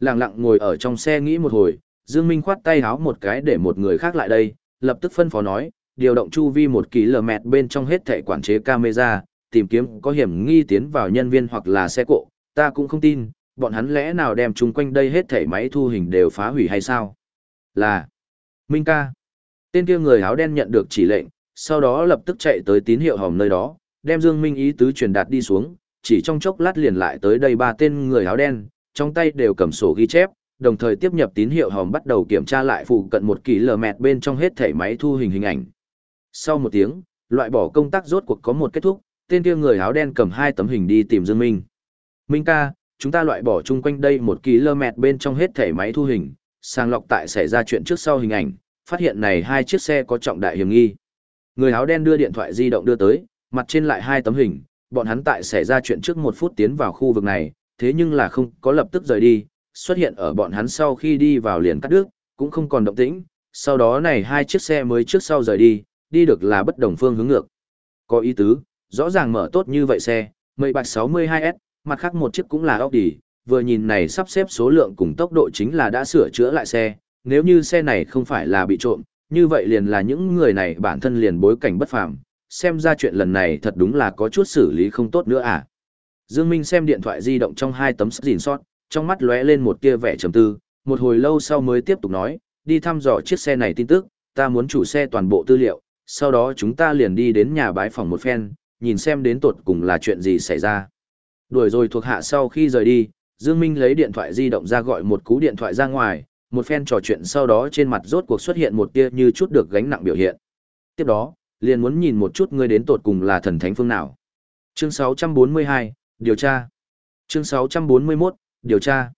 Lặng lặng ngồi ở trong xe nghĩ một hồi, Dương Minh khoát tay háo một cái để một người khác lại đây, lập tức phân phó nói, điều động chu vi một km bên trong hết thảy quản chế camera, tìm kiếm có hiểm nghi tiến vào nhân viên hoặc là xe cộ, ta cũng không tin, bọn hắn lẽ nào đem chung quanh đây hết thảy máy thu hình đều phá hủy hay sao? Là Minh ca. Tên kia người áo đen nhận được chỉ lệnh, sau đó lập tức chạy tới tín hiệu hòm nơi đó, đem Dương Minh ý tứ truyền đạt đi xuống, chỉ trong chốc lát liền lại tới đây ba tên người áo đen, trong tay đều cầm sổ ghi chép, đồng thời tiếp nhập tín hiệu hòm bắt đầu kiểm tra lại phụ cận một km bên trong hết thảy máy thu hình hình ảnh. Sau một tiếng, loại bỏ công tác rốt cuộc có một kết thúc, tên kia người áo đen cầm hai tấm hình đi tìm Dương Minh. Minh ca, chúng ta loại bỏ chung quanh đây một km bên trong hết thảy máy thu hình, sàng lọc tại xảy ra chuyện trước sau hình ảnh, phát hiện này hai chiếc xe có trọng đại hiểm nghi. Người áo đen đưa điện thoại di động đưa tới, mặt trên lại hai tấm hình, bọn hắn tại xảy ra chuyện trước một phút tiến vào khu vực này, thế nhưng là không có lập tức rời đi, xuất hiện ở bọn hắn sau khi đi vào liền cắt đứt, cũng không còn động tĩnh, sau đó này hai chiếc xe mới trước sau rời đi, đi được là bất đồng phương hướng ngược. Có ý tứ, rõ ràng mở tốt như vậy xe, mây bạch 62S, mặt khác một chiếc cũng là Audi, vừa nhìn này sắp xếp số lượng cùng tốc độ chính là đã sửa chữa lại xe, nếu như xe này không phải là bị trộm, như vậy liền là những người này bản thân liền bối cảnh bất phàm, xem ra chuyện lần này thật đúng là có chút xử lý không tốt nữa à. Dương Minh xem điện thoại di động trong hai tấm gìn sót, trong mắt lóe lên một tia vẻ trầm tư, một hồi lâu sau mới tiếp tục nói, đi thăm dò chiếc xe này tin tức, ta muốn chủ xe toàn bộ tư liệu, sau đó chúng ta liền đi đến nhà bái phòng một phen, nhìn xem đến tột cùng là chuyện gì xảy ra. Đuổi rồi thuộc hạ sau khi rời đi, Dương Minh lấy điện thoại di động ra gọi một cú điện thoại ra ngoài, một phen trò chuyện sau đó trên mặt rốt cuộc xuất hiện một tia như chút được gánh nặng biểu hiện. Tiếp đó, liền muốn nhìn một chút ngươi đến tột cùng là thần thánh phương nào. Chương 642, điều tra. Chương 641, điều tra.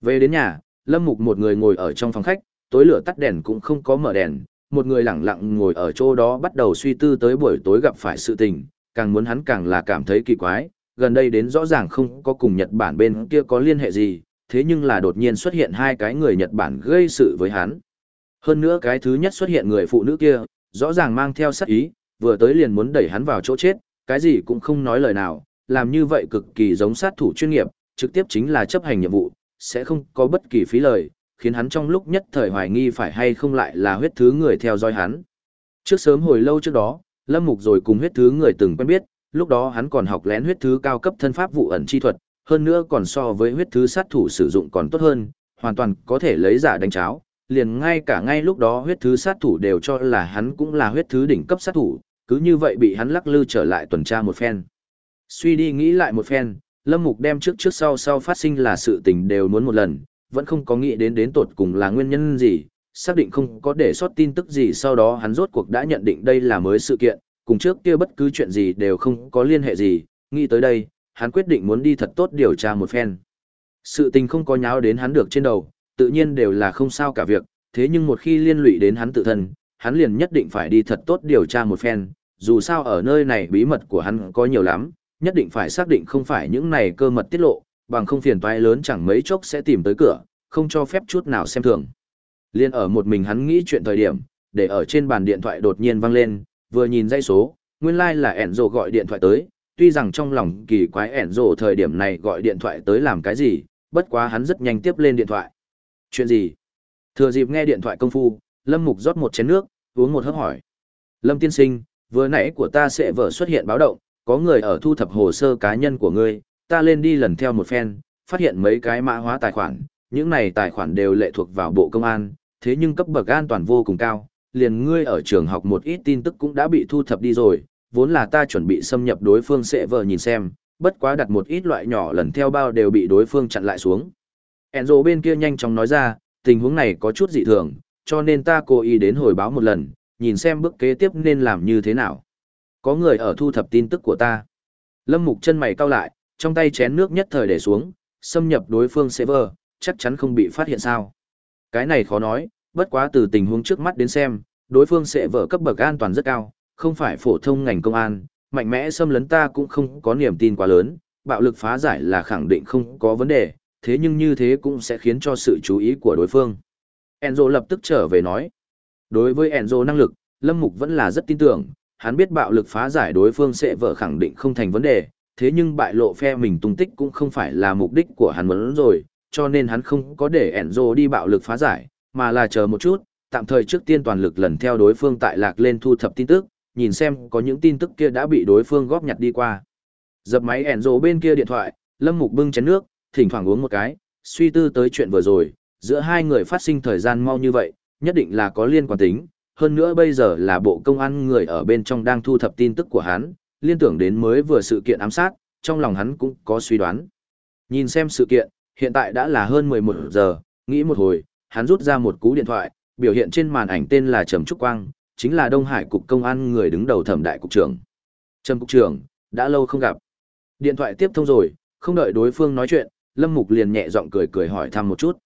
Về đến nhà, Lâm Mục một người ngồi ở trong phòng khách, tối lửa tắt đèn cũng không có mở đèn, một người lặng lặng ngồi ở chỗ đó bắt đầu suy tư tới buổi tối gặp phải sự tình, càng muốn hắn càng là cảm thấy kỳ quái, gần đây đến rõ ràng không có cùng Nhật Bản bên kia có liên hệ gì, thế nhưng là đột nhiên xuất hiện hai cái người Nhật Bản gây sự với hắn. Hơn nữa cái thứ nhất xuất hiện người phụ nữ kia, rõ ràng mang theo sát ý, vừa tới liền muốn đẩy hắn vào chỗ chết, cái gì cũng không nói lời nào, làm như vậy cực kỳ giống sát thủ chuyên nghiệp, trực tiếp chính là chấp hành nhiệm vụ, sẽ không có bất kỳ phí lời, khiến hắn trong lúc nhất thời hoài nghi phải hay không lại là huyết thứ người theo dõi hắn. Trước sớm hồi lâu trước đó, Lâm Mục rồi cùng huyết thứ người từng quen biết, lúc đó hắn còn học lén huyết thứ cao cấp thân pháp vụ ẩn chi thuật, hơn nữa còn so với huyết thứ sát thủ sử dụng còn tốt hơn, hoàn toàn có thể lấy giả đánh cháo, liền ngay cả ngay lúc đó huyết thứ sát thủ đều cho là hắn cũng là huyết thứ đỉnh cấp sát thủ, cứ như vậy bị hắn lắc lư trở lại tuần tra một phen. Suy đi nghĩ lại một phen, Lâm Mục đem trước trước sau sau phát sinh là sự tình đều muốn một lần, vẫn không có nghĩ đến đến tột cùng là nguyên nhân gì, xác định không có để sót tin tức gì sau đó hắn rốt cuộc đã nhận định đây là mới sự kiện, cùng trước kia bất cứ chuyện gì đều không có liên hệ gì, nghĩ tới đây, hắn quyết định muốn đi thật tốt điều tra một phen. Sự tình không có nháo đến hắn được trên đầu, tự nhiên đều là không sao cả việc, thế nhưng một khi liên lụy đến hắn tự thân, hắn liền nhất định phải đi thật tốt điều tra một phen, dù sao ở nơi này bí mật của hắn có nhiều lắm, nhất định phải xác định không phải những này cơ mật tiết lộ, bằng không phiền toái lớn chẳng mấy chốc sẽ tìm tới cửa, không cho phép chút nào xem thường. Liên ở một mình hắn nghĩ chuyện thời điểm, để ở trên bàn điện thoại đột nhiên vang lên, vừa nhìn dây số, nguyên lai like là Enzo gọi điện thoại tới, tuy rằng trong lòng kỳ quái Enzo thời điểm này gọi điện thoại tới làm cái gì, bất quá hắn rất nhanh tiếp lên điện thoại. Chuyện gì? Thừa dịp nghe điện thoại công phu, Lâm Mục rót một chén nước, uống một hớp hỏi. Lâm tiên sinh, vừa nãy của ta sẽ vợ xuất hiện báo động, có người ở thu thập hồ sơ cá nhân của ngươi, ta lên đi lần theo một phen, phát hiện mấy cái mã hóa tài khoản, những này tài khoản đều lệ thuộc vào bộ công an, thế nhưng cấp bậc an toàn vô cùng cao, liền ngươi ở trường học một ít tin tức cũng đã bị thu thập đi rồi, vốn là ta chuẩn bị xâm nhập đối phương sẽ vợ nhìn xem, bất quá đặt một ít loại nhỏ lần theo bao đều bị đối phương chặn lại xuống. Enzo bên kia nhanh chóng nói ra, tình huống này có chút dị thường, cho nên ta cố ý đến hồi báo một lần, nhìn xem bước kế tiếp nên làm như thế nào. Có người ở thu thập tin tức của ta. Lâm Mục chân mày cau lại, trong tay chén nước nhất thời để xuống, xâm nhập đối phương server, chắc chắn không bị phát hiện sao. Cái này khó nói, bất quá từ tình huống trước mắt đến xem, đối phương sẽ vỡ cấp bậc an toàn rất cao, không phải phổ thông ngành công an, mạnh mẽ xâm lấn ta cũng không có niềm tin quá lớn, bạo lực phá giải là khẳng định không có vấn đề, thế nhưng như thế cũng sẽ khiến cho sự chú ý của đối phương. Enzo lập tức trở về nói. Đối với Enzo năng lực, Lâm Mục vẫn là rất tin tưởng, hắn biết bạo lực phá giải đối phương sẽ vỡ khẳng định không thành vấn đề, thế nhưng bại lộ phe mình tung tích cũng không phải là mục đích của hắn muốn rồi, cho nên hắn không có để Enzo đi bạo lực phá giải, mà là chờ một chút, tạm thời trước tiên toàn lực lần theo đối phương tại lạc lên thu thập tin tức, nhìn xem có những tin tức kia đã bị đối phương góp nhặt đi qua. Dập máy Enzo bên kia điện thoại, Lâm Mục bưng chén nước, thỉnh thoảng uống một cái, suy tư tới chuyện vừa rồi, giữa hai người phát sinh thời gian mau như vậy, nhất định là có liên quan tính, hơn nữa bây giờ là bộ công an người ở bên trong đang thu thập tin tức của hắn, liên tưởng đến mới vừa sự kiện ám sát, trong lòng hắn cũng có suy đoán. Nhìn xem sự kiện, hiện tại đã là hơn 11 giờ, nghĩ một hồi, hắn rút ra một cú điện thoại, biểu hiện trên màn ảnh tên là Trầm Trúc Quang, chính là Đông Hải Cục Công an người đứng đầu thẩm đại cục trưởng. Trầm Cục trưởng, đã lâu không gặp. Điện thoại tiếp thông rồi, không đợi đối phương nói chuyện, Lâm Mục liền nhẹ giọng cười cười hỏi thăm một chút.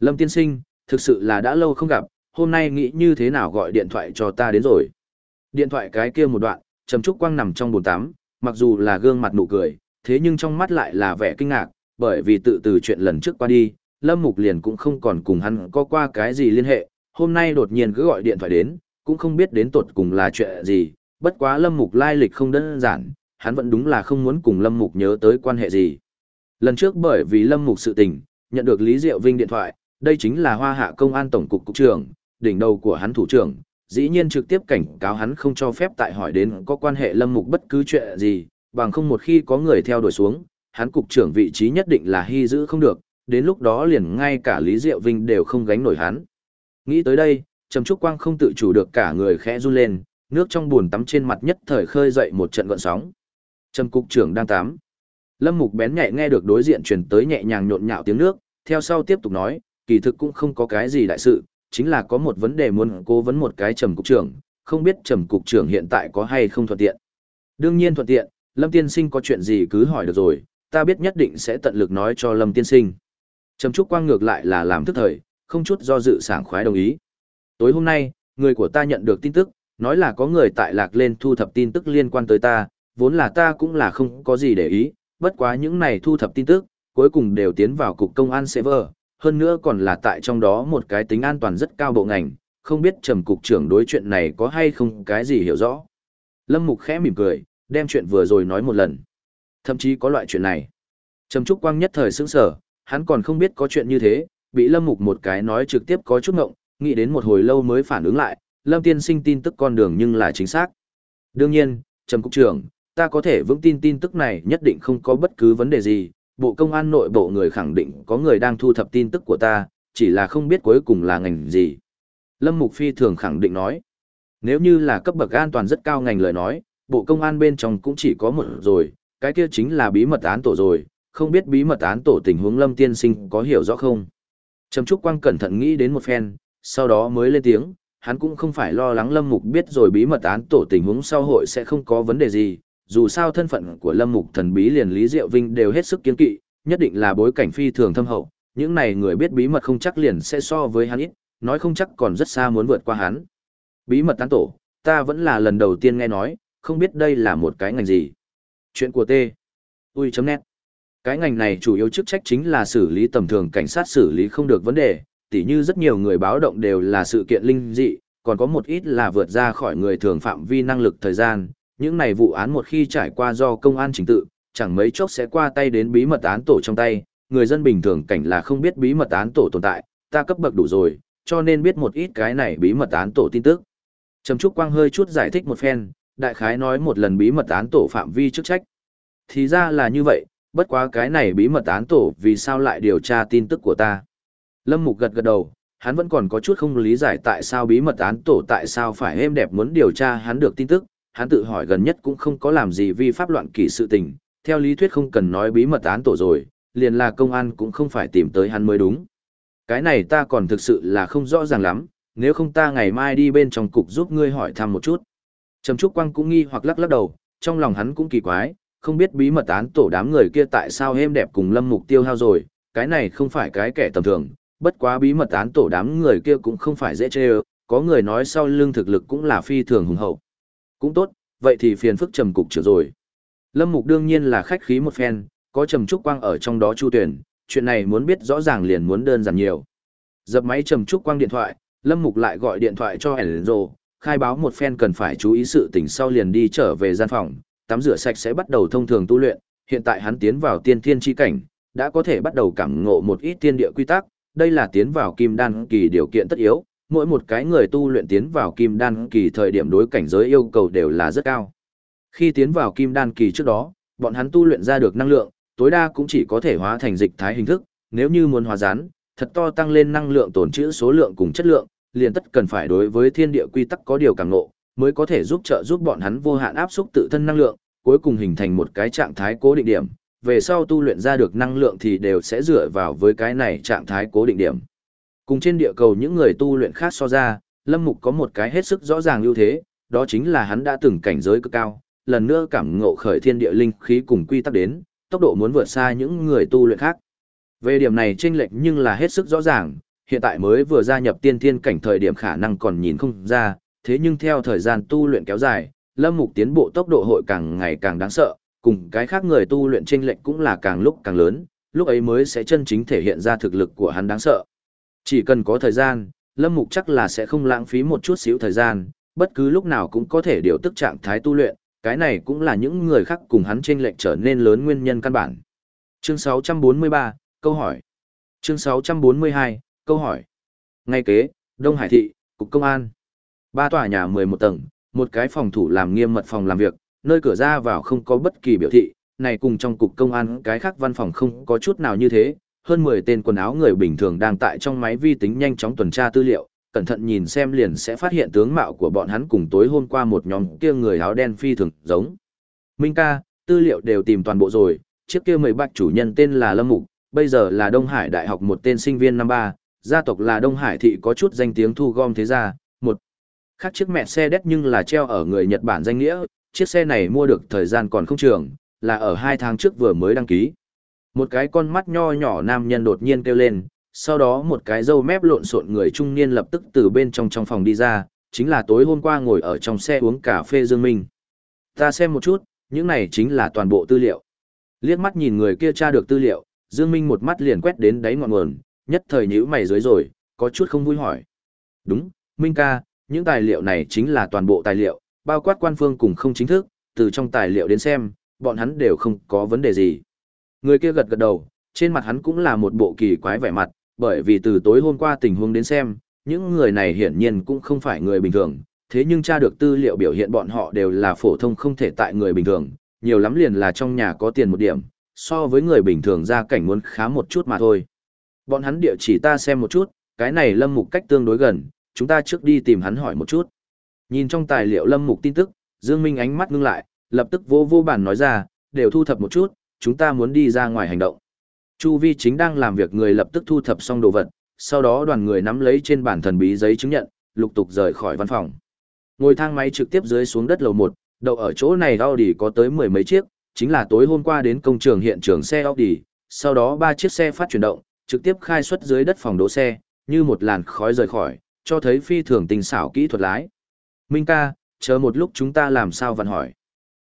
Lâm tiên sinh, thực sự là đã lâu không gặp, hôm nay nghĩ như thế nào gọi điện thoại cho ta đến rồi. Điện thoại cái kia một đoạn, Trầm Trúc Quang nằm trong bồn tắm, mặc dù là gương mặt nụ cười, thế nhưng trong mắt lại là vẻ kinh ngạc, bởi vì tự từ chuyện lần trước qua đi, Lâm Mục liền cũng không còn cùng hắn có qua cái gì liên hệ, hôm nay đột nhiên cứ gọi điện thoại đến, cũng không biết đến tột cùng là chuyện gì, bất quá Lâm Mục lai lịch không đơn giản, hắn vẫn đúng là không muốn cùng Lâm Mục nhớ tới quan hệ gì. Lần trước bởi vì Lâm Mục sự tình, nhận được Lý Diệu Vinh điện thoại, đây chính là Hoa Hạ Công an Tổng cục Cục trưởng, đỉnh đầu của hắn thủ trưởng, dĩ nhiên trực tiếp cảnh cáo hắn không cho phép tại hỏi đến có quan hệ Lâm Mục bất cứ chuyện gì, bằng không một khi có người theo đuổi xuống, hắn cục trưởng vị trí nhất định là hy giữ không được, đến lúc đó liền ngay cả Lý Diệu Vinh đều không gánh nổi hắn. Nghĩ tới đây, Trầm Trúc Quang không tự chủ được cả người khẽ run lên, nước trong buồn tắm trên mặt nhất thời khơi dậy một trận gợn sóng. Trầm cục trưởng đang tắm. Lâm Mục bén nhạy nghe được đối diện truyền tới nhẹ nhàng nhộn nhạo tiếng nước, theo sau tiếp tục nói, kỳ thực cũng không có cái gì đại sự, chính là có một vấn đề muốn cố vấn một cái trầm cục trưởng, không biết trầm cục trưởng hiện tại có hay không thuận tiện. Đương nhiên thuận tiện, Lâm Tiên Sinh có chuyện gì cứ hỏi được rồi, ta biết nhất định sẽ tận lực nói cho Lâm Tiên Sinh. Trầm Trúc Quang ngược lại là làm tức thời, không chút do dự sảng khoái đồng ý. Tối hôm nay, người của ta nhận được tin tức, nói là có người tại lạc lên thu thập tin tức liên quan tới ta, vốn là ta cũng là không có gì để ý, bất quá những này thu thập tin tức, cuối cùng đều tiến vào cục công an server, hơn nữa còn là tại trong đó một cái tính an toàn rất cao bộ ngành, không biết trầm cục trưởng đối chuyện này có hay không cái gì hiểu rõ. Lâm Mục khẽ mỉm cười, đem chuyện vừa rồi nói một lần. Thậm chí có loại chuyện này. Trầm Trúc Quang nhất thời sững sở, hắn còn không biết có chuyện như thế, bị Lâm Mục một cái nói trực tiếp có chút ngộng, nghĩ đến một hồi lâu mới phản ứng lại, Lâm Tiên Sinh tin tức con đường nhưng là chính xác. Đương nhiên, Trầm Cục trưởng, ta có thể vững tin tin tức này nhất định không có bất cứ vấn đề gì, Bộ Công an nội bộ người khẳng định có người đang thu thập tin tức của ta, chỉ là không biết cuối cùng là ngành gì. Lâm Mục Phi thường khẳng định nói, nếu như là cấp bậc an toàn rất cao ngành lời nói, Bộ Công an bên trong cũng chỉ có một rồi, cái kia chính là bí mật án tổ rồi, không biết bí mật án tổ tình huống Lâm Tiên Sinh có hiểu rõ không? Trầm Trúc Quang cẩn thận nghĩ đến một phen, sau đó mới lên tiếng, hắn cũng không phải lo lắng Lâm Mục biết rồi bí mật án tổ tình huống sau hội sẽ không có vấn đề gì, dù sao thân phận của Lâm Mục thần bí liền Lý Diệu Vinh đều hết sức kiên kỵ, nhất định là bối cảnh phi thường thâm hậu, những này người biết bí mật không chắc liền sẽ so với hắn ít, nói không chắc còn rất xa muốn vượt qua hắn. Bí mật tán tổ, ta vẫn là lần đầu tiên nghe nói, không biết đây là một cái ngành gì. Chuyện của T. Ui chấm nét. Cái ngành này chủ yếu chức trách chính là xử lý tầm thường cảnh sát xử lý không được vấn đề, tỉ như rất nhiều người báo động đều là sự kiện linh dị, còn có một ít là vượt ra khỏi người thường phạm vi năng lực thời gian. Những này vụ án một khi trải qua do công an chính tự, chẳng mấy chốc sẽ qua tay đến bí mật án tổ trong tay, người dân bình thường cảnh là không biết bí mật án tổ tồn tại, ta cấp bậc đủ rồi, cho nên biết một ít cái này bí mật án tổ tin tức. Trầm Trúc Quang hơi chút giải thích một phen, đại khái nói một lần bí mật án tổ phạm vi chức trách. Thì ra là như vậy, bất quá cái này bí mật án tổ vì sao lại điều tra tin tức của ta. Lâm Mục gật gật đầu, hắn vẫn còn có chút không lý giải tại sao bí mật án tổ tại sao phải êm đẹp muốn điều tra hắn được tin tức, hắn tự hỏi gần nhất cũng không có làm gì vi pháp loạn kỷ sự tình, theo lý thuyết không cần nói bí mật án tổ rồi, liền là công an cũng không phải tìm tới hắn mới đúng. Cái này ta còn thực sự là không rõ ràng lắm, nếu không ta ngày mai đi bên trong cục giúp ngươi hỏi thăm một chút. Trầm Trúc Quang cũng nghi hoặc lắc lắc đầu, trong lòng hắn cũng kỳ quái, không biết bí mật án tổ đám người kia tại sao êm đẹp cùng lâm mục tiêu hao rồi, cái này không phải cái kẻ tầm thường, bất quá bí mật án tổ đám người kia cũng không phải dễ chơi, có người nói sau lưng thực lực cũng là phi thường hùng hậu. Cũng tốt, vậy thì phiền phức trầm cục trưởng rồi. Lâm mục đương nhiên là khách khí một phen, có trầm trúc quang ở trong đó chu tuyển, chuyện này muốn biết rõ ràng liền muốn đơn giản nhiều. Dập máy trầm trúc quang điện thoại, Lâm mục lại gọi điện thoại cho Enzo, khai báo một phen cần phải chú ý sự tình sau liền đi trở về gian phòng, tắm rửa sạch sẽ bắt đầu thông thường tu luyện, hiện tại hắn tiến vào tiên thiên chi cảnh, đã có thể bắt đầu cảm ngộ một ít tiên địa quy tắc, đây là tiến vào kim đan kỳ điều kiện tất yếu, mỗi một cái người tu luyện tiến vào kim đan kỳ thời điểm đối cảnh giới yêu cầu đều là rất cao. Khi tiến vào kim đan kỳ trước đó, bọn hắn tu luyện ra được năng lượng, tối đa cũng chỉ có thể hóa thành dịch thái hình thức, nếu như muốn hóa rán, thật to tăng lên năng lượng tồn trữ số lượng cùng chất lượng, liền tất cần phải đối với thiên địa quy tắc có điều càng ngộ, mới có thể giúp trợ giúp bọn hắn vô hạn áp xúc tự thân năng lượng, cuối cùng hình thành một cái trạng thái cố định điểm, về sau tu luyện ra được năng lượng thì đều sẽ dựa vào với cái này trạng thái cố định điểm. Cùng trên địa cầu những người tu luyện khác so ra, Lâm Mục có một cái hết sức rõ ràng ưu thế, đó chính là hắn đã từng cảnh giới cực cao, lần nữa cảm ngộ khởi thiên địa linh khí cùng quy tắc đến, tốc độ muốn vượt xa những người tu luyện khác. Về điểm này chênh lệch nhưng là hết sức rõ ràng, hiện tại mới vừa gia nhập tiên thiên cảnh thời điểm khả năng còn nhìn không ra, thế nhưng theo thời gian tu luyện kéo dài, Lâm Mục tiến bộ tốc độ hội càng ngày càng đáng sợ, cùng cái khác người tu luyện chênh lệch cũng là càng lúc càng lớn, lúc ấy mới sẽ chân chính thể hiện ra thực lực của hắn đáng sợ. Chỉ cần có thời gian, Lâm Mục chắc là sẽ không lãng phí một chút xíu thời gian, bất cứ lúc nào cũng có thể điều tức trạng thái tu luyện, cái này cũng là những người khác cùng hắn chênh lệch trở nên lớn nguyên nhân căn bản. Chương 643, câu hỏi. Chương 642, câu hỏi. Ngay kế, Đông Hải thị, cục công an. Ba tòa nhà 11 tầng, một cái phòng thủ làm nghiêm mật phòng làm việc, nơi cửa ra vào không có bất kỳ biểu thị, này cùng trong cục công an cái khác văn phòng không có chút nào như thế, hơn 10 tên quần áo người bình thường đang tại trong máy vi tính nhanh chóng tuần tra tư liệu, cẩn thận nhìn xem liền sẽ phát hiện tướng mạo của bọn hắn cùng tối hôm qua một nhóm kia người áo đen phi thường giống. Minh ca, tư liệu đều tìm toàn bộ rồi, chiếc kia mười bạch chủ nhân tên là Lâm Mục, bây giờ là Đông Hải Đại học một tên sinh viên năm ba, gia tộc là Đông Hải thị có chút danh tiếng thu gom thế gia, một khác chiếc mẹ xe đét nhưng là treo ở người Nhật Bản danh nghĩa, chiếc xe này mua được thời gian còn không trường, là ở hai tháng trước vừa mới đăng ký. Một cái con mắt nho nhỏ nam nhân đột nhiên kêu lên, sau đó một cái râu mép lộn xộn người trung niên lập tức từ bên trong trong phòng đi ra, chính là tối hôm qua ngồi ở trong xe uống cà phê Dương Minh. Ta xem một chút, những này chính là toàn bộ tư liệu. Liếc mắt nhìn người kia tra được tư liệu, Dương Minh một mắt liền quét đến đáy ngọn nguồn, nhất thời nhíu mày dưới rồi, có chút không vui hỏi. Đúng, Minh ca, những tài liệu này chính là toàn bộ tài liệu, bao quát quan phương cùng không chính thức, từ trong tài liệu đến xem, bọn hắn đều không có vấn đề gì. Người kia gật gật đầu, trên mặt hắn cũng là một bộ kỳ quái vẻ mặt, bởi vì từ tối hôm qua tình huống đến xem, những người này hiển nhiên cũng không phải người bình thường, thế nhưng tra được tư liệu biểu hiện bọn họ đều là phổ thông không thể tại người bình thường, nhiều lắm liền là trong nhà có tiền một điểm, so với người bình thường ra cảnh muốn khá một chút mà thôi. Bọn hắn địa chỉ ta xem một chút, cái này lâm mục cách tương đối gần, chúng ta trước đi tìm hắn hỏi một chút. Nhìn trong tài liệu lâm mục tin tức, Dương Minh ánh mắt ngưng lại, lập tức vô vô bản nói ra, đều thu thập một chút, chúng ta muốn đi ra ngoài hành động. Chu Vi chính đang làm việc người lập tức thu thập xong đồ vật, sau đó đoàn người nắm lấy trên bản thần bí giấy chứng nhận, lục tục rời khỏi văn phòng. Ngồi thang máy trực tiếp dưới xuống đất lầu 1, đậu ở chỗ này Audi có tới mười mấy chiếc, chính là tối hôm qua đến công trường hiện trường xe Audi, sau đó ba chiếc xe phát chuyển động, trực tiếp khai xuất dưới đất phòng đỗ xe, như một làn khói rời khỏi, cho thấy phi thường tình xảo kỹ thuật lái. Minh ca, chờ một lúc chúng ta làm sao vặn hỏi.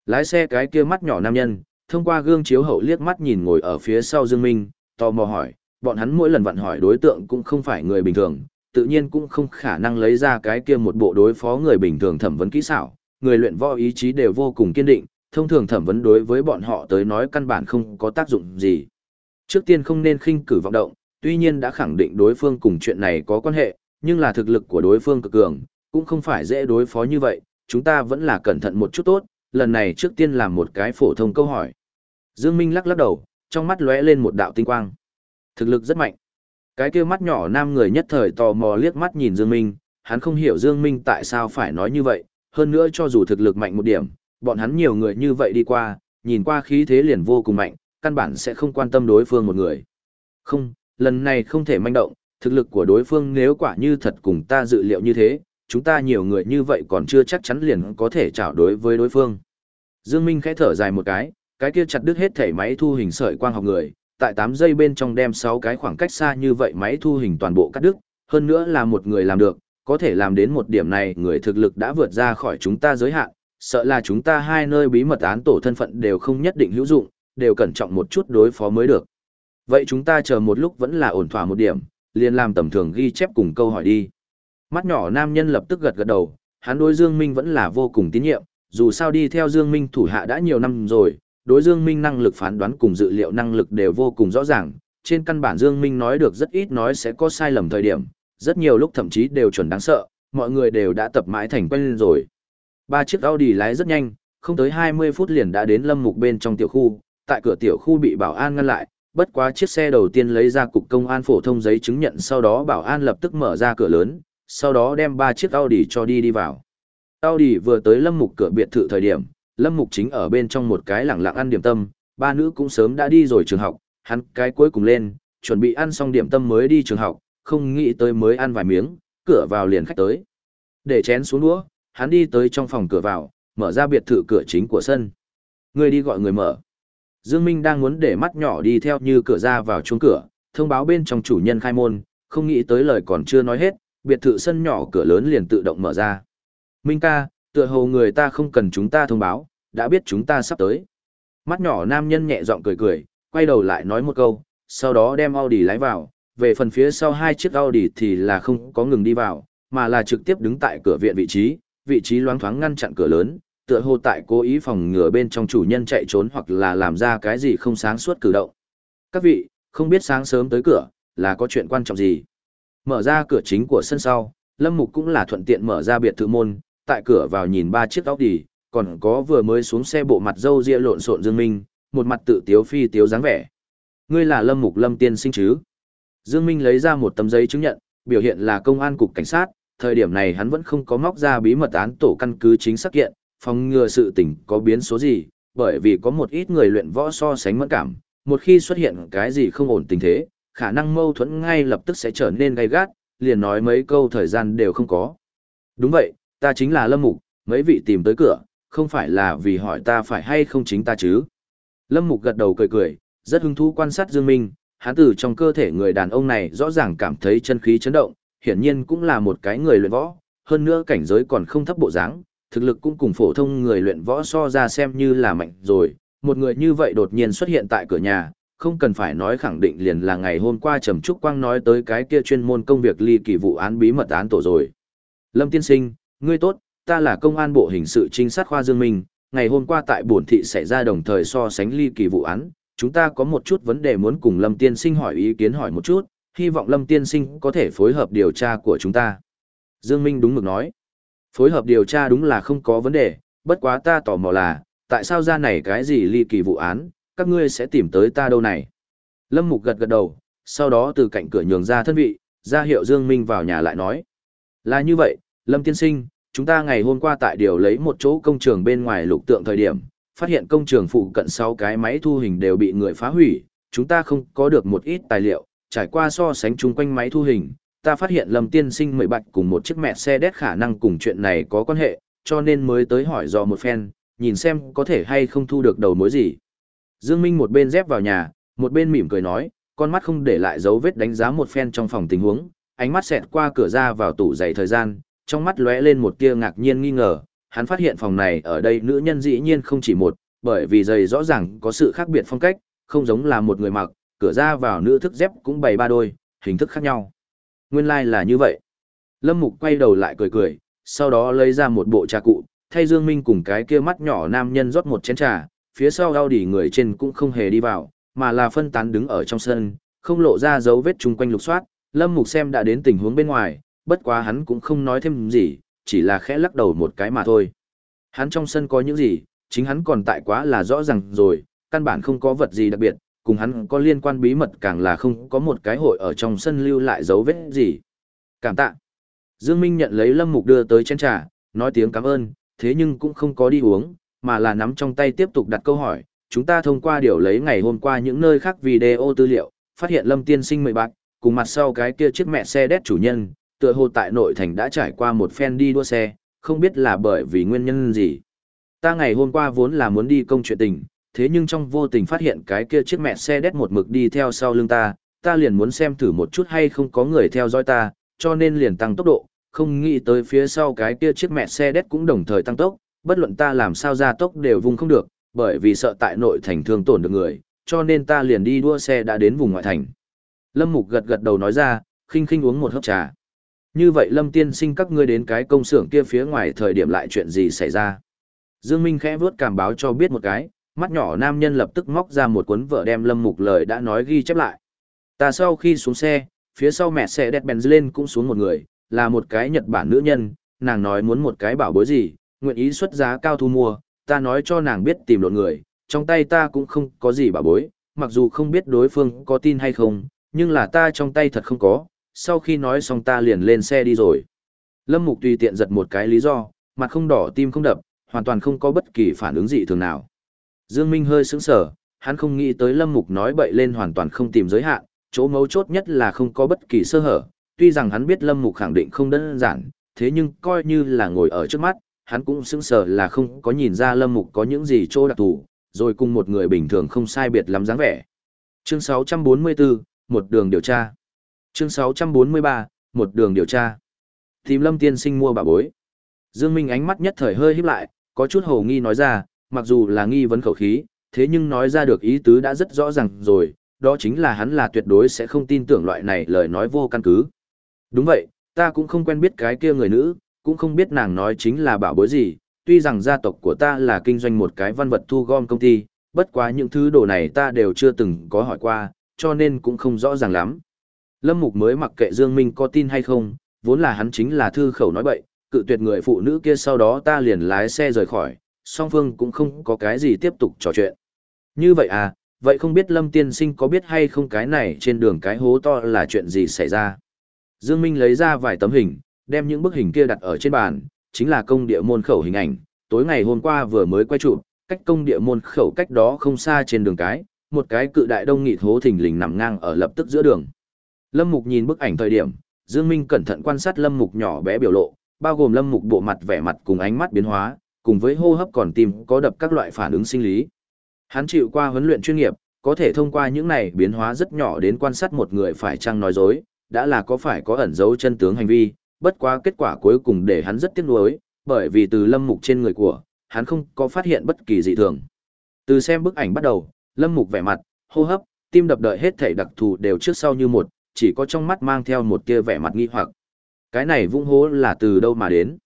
Lái xe cái kia mắt nhỏ nam nhân, thông qua gương chiếu hậu liếc mắt nhìn ngồi ở phía sau Dương Minh, tò mò hỏi, bọn hắn mỗi lần vặn hỏi đối tượng cũng không phải người bình thường, tự nhiên cũng không khả năng lấy ra cái kia một bộ đối phó người bình thường thẩm vấn kỹ xảo, người luyện võ ý chí đều vô cùng kiên định, thông thường thẩm vấn đối với bọn họ tới nói căn bản không có tác dụng gì. Trước tiên không nên khinh cử vọng động, tuy nhiên đã khẳng định đối phương cùng chuyện này có quan hệ, nhưng là thực lực của đối phương cực cường, cũng không phải dễ đối phó như vậy, chúng ta vẫn là cẩn thận một chút tốt, lần này trước tiên làm một cái phổ thông câu hỏi. Dương Minh lắc lắc đầu, trong mắt lóe lên một đạo tinh quang. Thực lực rất mạnh. Cái kia mắt nhỏ nam người nhất thời tò mò liếc mắt nhìn Dương Minh, hắn không hiểu Dương Minh tại sao phải nói như vậy, hơn nữa cho dù thực lực mạnh một điểm, bọn hắn nhiều người như vậy đi qua, nhìn qua khí thế liền vô cùng mạnh, căn bản sẽ không quan tâm đối phương một người. Không, lần này không thể manh động, thực lực của đối phương nếu quả như thật cùng ta dự liệu như thế, chúng ta nhiều người như vậy còn chưa chắc chắn liền có thể trao đối với đối phương. Dương Minh khẽ thở dài một cái, cái kia chặt đứt hết thể máy thu hình sợi quang học người, tại 8 giây bên trong đem 6 cái khoảng cách xa như vậy máy thu hình toàn bộ cắt đứt, hơn nữa là một người làm được, có thể làm đến một điểm này người thực lực đã vượt ra khỏi chúng ta giới hạn, sợ là chúng ta hai nơi bí mật án tổ thân phận đều không nhất định hữu dụng, đều cẩn trọng một chút đối phó mới được. Vậy chúng ta chờ một lúc vẫn là ổn thỏa một điểm, liền làm tầm thường ghi chép cùng câu hỏi đi. Mắt nhỏ nam nhân lập tức gật gật đầu, hắn đối Dương Minh vẫn là vô cùng tín nhiệm, dù sao đi theo Dương Minh thủ hạ đã nhiều năm rồi, đối Dương Minh năng lực phán đoán cùng dự liệu năng lực đều vô cùng rõ ràng, trên căn bản Dương Minh nói được rất ít nói sẽ có sai lầm thời điểm, rất nhiều lúc thậm chí đều chuẩn đáng sợ, mọi người đều đã tập mãi thành quen rồi. Ba chiếc Audi lái rất nhanh, không tới 20 phút liền đã đến lâm mục bên trong tiểu khu, tại cửa tiểu khu bị bảo an ngăn lại, bất quá chiếc xe đầu tiên lấy ra cục công an phổ thông giấy chứng nhận sau đó bảo an lập tức mở ra cửa lớn, sau đó đem ba chiếc Audi cho đi đi vào. Audi vừa tới lâm mục cửa biệt thự thời điểm, lâm mục chính ở bên trong một cái lẳng lặng ăn điểm tâm, ba nữ cũng sớm đã đi rồi trường học, hắn cái cuối cùng lên, chuẩn bị ăn xong điểm tâm mới đi trường học, không nghĩ tới mới ăn vài miếng, cửa vào liền khách tới. Để chén xuống đũa, hắn đi tới trong phòng cửa vào, mở ra biệt thự cửa chính của sân. Người đi gọi người mở. Dương Minh đang muốn để mắt nhỏ đi theo như cửa ra vào chuông cửa, thông báo bên trong chủ nhân khai môn, không nghĩ tới lời còn chưa nói hết, biệt thự sân nhỏ cửa lớn liền tự động mở ra. Minh ca, tựa hồ người ta không cần chúng ta thông báo, đã biết chúng ta sắp tới. Mắt nhỏ nam nhân nhẹ giọng cười cười, quay đầu lại nói một câu, sau đó đem Audi lái vào, về phần phía sau hai chiếc Audi thì là không có ngừng đi vào, mà là trực tiếp đứng tại cửa viện vị trí, vị trí loáng thoáng ngăn chặn cửa lớn, tựa hồ tại cố ý phòng ngừa bên trong chủ nhân chạy trốn hoặc là làm ra cái gì không sáng suốt cử động. Các vị, không biết sáng sớm tới cửa, là có chuyện quan trọng gì. Mở ra cửa chính của sân sau, Lâm Mục cũng là thuận tiện mở ra biệt thự môn, tại cửa vào nhìn ba chiếc óc đi, còn có vừa mới xuống xe bộ mặt dâu ria lộn xộn Dương Minh, một mặt tự tiếu phi tiếu dáng vẻ. Ngươi là Lâm Mục Lâm tiên sinh chứ? Dương Minh lấy ra một tấm giấy chứng nhận, biểu hiện là công an cục cảnh sát, thời điểm này hắn vẫn không có móc ra bí mật án tổ căn cứ chính xác kiện, phòng ngừa sự tình có biến số gì, bởi vì có một ít người luyện võ so sánh mẫn cảm, một khi xuất hiện cái gì không ổn tình thế, khả năng mâu thuẫn ngay lập tức sẽ trở nên gay gắt, liền nói mấy câu thời gian đều không có. Đúng vậy, ta chính là Lâm Mục, mấy vị tìm tới cửa, không phải là vì hỏi ta phải hay không chính ta chứ. Lâm Mục gật đầu cười cười, rất hứng thú quan sát Dương Minh, hắn từ trong cơ thể người đàn ông này rõ ràng cảm thấy chân khí chấn động, hiển nhiên cũng là một cái người luyện võ, hơn nữa cảnh giới còn không thấp bộ dáng, thực lực cũng cùng phổ thông người luyện võ so ra xem như là mạnh rồi, một người như vậy đột nhiên xuất hiện tại cửa nhà, không cần phải nói khẳng định liền là ngày hôm qua Trầm Trúc Quang nói tới cái kia chuyên môn công việc ly kỳ vụ án bí mật án tổ rồi. Lâm tiên sinh, ngươi tốt, ta là công an bộ hình sự trinh sát khoa Dương Minh, ngày hôm qua tại bổn thị xảy ra đồng thời so sánh ly kỳ vụ án, chúng ta có một chút vấn đề muốn cùng Lâm Tiên Sinh hỏi ý kiến hỏi một chút, hy vọng Lâm Tiên Sinh có thể phối hợp điều tra của chúng ta. Dương Minh đúng mực nói, phối hợp điều tra đúng là không có vấn đề, bất quá ta tò mò là, tại sao ra này cái gì ly kỳ vụ án, các ngươi sẽ tìm tới ta đâu này. Lâm Mục gật gật đầu, sau đó từ cạnh cửa nhường ra thân vị, ra hiệu Dương Minh vào nhà lại nói. Là như vậy, Lâm Tiên Sinh, chúng ta ngày hôm qua tại điều lấy một chỗ công trường bên ngoài lục tượng thời điểm, phát hiện công trường phụ cận sau cái máy thu hình đều bị người phá hủy, chúng ta không có được một ít tài liệu, trải qua so sánh chung quanh máy thu hình, ta phát hiện Lâm Tiên Sinh mười bạch cùng một chiếc mẹ xe đét khả năng cùng chuyện này có quan hệ, cho nên mới tới hỏi dò một phen, nhìn xem có thể hay không thu được đầu mối gì. Dương Minh một bên dép vào nhà, một bên mỉm cười nói, con mắt không để lại dấu vết đánh giá một phen trong phòng tình huống, ánh mắt xẹt qua cửa ra vào tủ giày thời gian, trong mắt lóe lên một tia ngạc nhiên nghi ngờ, hắn phát hiện phòng này ở đây nữ nhân dĩ nhiên không chỉ một, bởi vì giày rõ ràng có sự khác biệt phong cách, không giống là một người mặc, cửa ra vào nữ thức dép cũng bày ba đôi, hình thức khác nhau. Nguyên lai like là như vậy. Lâm Mục quay đầu lại cười cười, sau đó lấy ra một bộ trà cụ, thay Dương Minh cùng cái kia mắt nhỏ nam nhân rót một chén trà, phía sau Audi đỉ người trên cũng không hề đi vào, mà là phân tán đứng ở trong sân, không lộ ra dấu vết chung quanh lục soát. Lâm Mục xem đã đến tình huống bên ngoài, bất quá hắn cũng không nói thêm gì, chỉ là khẽ lắc đầu một cái mà thôi. Hắn trong sân có những gì, chính hắn còn tại quá là rõ ràng rồi, căn bản không có vật gì đặc biệt, cùng hắn có liên quan bí mật càng là không có một cái hội ở trong sân lưu lại dấu vết gì. Cảm tạ. Dương Minh nhận lấy Lâm Mục đưa tới chén trà, nói tiếng cảm ơn, thế nhưng cũng không có đi uống, mà là nắm trong tay tiếp tục đặt câu hỏi. Chúng ta thông qua điều lấy ngày hôm qua những nơi khác video tư liệu, phát hiện Lâm Tiên Sinh mười bạc, cùng mặt sau cái kia chiếc mẹ xe đét chủ nhân, tựa hồ tại nội thành đã trải qua một phen đi đua xe, không biết là bởi vì nguyên nhân gì. Ta ngày hôm qua vốn là muốn đi công chuyện tình, thế nhưng trong vô tình phát hiện cái kia chiếc mẹ xe đét một mực đi theo sau lưng ta, ta liền muốn xem thử một chút hay không có người theo dõi ta, cho nên liền tăng tốc độ, không nghĩ tới phía sau cái kia chiếc mẹ xe đét cũng đồng thời tăng tốc, bất luận ta làm sao ra tốc đều vùng không được, bởi vì sợ tại nội thành thương tổn được người, cho nên ta liền đi đua xe đã đến vùng ngoại thành. Lâm Mục gật gật đầu nói ra, khinh khinh uống một hớp trà. Như vậy Lâm tiên sinh các ngươi đến cái công xưởng kia phía ngoài thời điểm lại chuyện gì xảy ra. Dương Minh khẽ vuốt cảm báo cho biết một cái, mắt nhỏ nam nhân lập tức móc ra một cuốn vợ đem Lâm Mục lời đã nói ghi chép lại. Ta sau khi xuống xe, phía sau mẹ xe đẹp bèn lên cũng xuống một người, là một cái Nhật Bản nữ nhân, nàng nói muốn một cái bảo bối gì, nguyện ý xuất giá cao thu mua, ta nói cho nàng biết tìm lộn người, trong tay ta cũng không có gì bảo bối, mặc dù không biết đối phương có tin hay không, nhưng là ta trong tay thật không có, sau khi nói xong ta liền lên xe đi rồi. Lâm Mục tùy tiện giật một cái lý do, mặt không đỏ tim không đập, hoàn toàn không có bất kỳ phản ứng gì thường nào. Dương Minh hơi sững sờ, hắn không nghĩ tới Lâm Mục nói bậy lên hoàn toàn không tìm giới hạn, chỗ mấu chốt nhất là không có bất kỳ sơ hở, tuy rằng hắn biết Lâm Mục khẳng định không đơn giản, thế nhưng coi như là ngồi ở trước mắt, hắn cũng sững sờ là không có nhìn ra Lâm Mục có những gì chỗ đặc thù, rồi cùng một người bình thường không sai biệt lắm dáng vẻ. Chương 644, một đường điều tra. Chương 643, một đường điều tra. Tìm Lâm tiên sinh mua bà bối. Dương Minh ánh mắt nhất thời hơi híp lại, có chút hồ nghi nói ra, mặc dù là nghi vấn khẩu khí, thế nhưng nói ra được ý tứ đã rất rõ ràng rồi, đó chính là hắn là tuyệt đối sẽ không tin tưởng loại này lời nói vô căn cứ. Đúng vậy, ta cũng không quen biết cái kia người nữ, cũng không biết nàng nói chính là bảo bối gì, tuy rằng gia tộc của ta là kinh doanh một cái văn vật thu gom công ty, bất quá những thứ đồ này ta đều chưa từng có hỏi qua, cho nên cũng không rõ ràng lắm. Lâm Mục mới mặc kệ Dương Minh có tin hay không, vốn là hắn chính là thư khẩu nói bậy, cự tuyệt người phụ nữ kia sau đó ta liền lái xe rời khỏi, song phương cũng không có cái gì tiếp tục trò chuyện. Như vậy à, vậy không biết Lâm Tiên Sinh có biết hay không cái này trên đường cái hố to là chuyện gì xảy ra? Dương Minh lấy ra vài tấm hình, đem những bức hình kia đặt ở trên bàn, chính là công địa môn khẩu hình ảnh, tối ngày hôm qua vừa mới quay chụp, cách công địa môn khẩu cách đó không xa trên đường cái, một cái cự đại đông nghị hố thình lình nằm ngang ở lập tức giữa đường. Lâm Mục nhìn bức ảnh thời điểm, Dương Minh cẩn thận quan sát Lâm Mục nhỏ bé biểu lộ, bao gồm Lâm Mục bộ mặt vẻ mặt cùng ánh mắt biến hóa, cùng với hô hấp còn tim có đập các loại phản ứng sinh lý. Hắn chịu qua huấn luyện chuyên nghiệp, có thể thông qua những này biến hóa rất nhỏ đến quan sát một người phải chăng nói dối, đã là có phải có ẩn dấu chân tướng hành vi, bất quá kết quả cuối cùng để hắn rất tiếc nuối, bởi vì từ Lâm Mục trên người của, hắn không có phát hiện bất kỳ dị thường. Từ xem bức ảnh bắt đầu, Lâm Mục vẻ mặt, hô hấp, tim đập đợi hết thảy đặc thù đều trước sau như một, chỉ có trong mắt mang theo một tia vẻ mặt nghi hoặc. Cái này vung hố là từ đâu mà đến?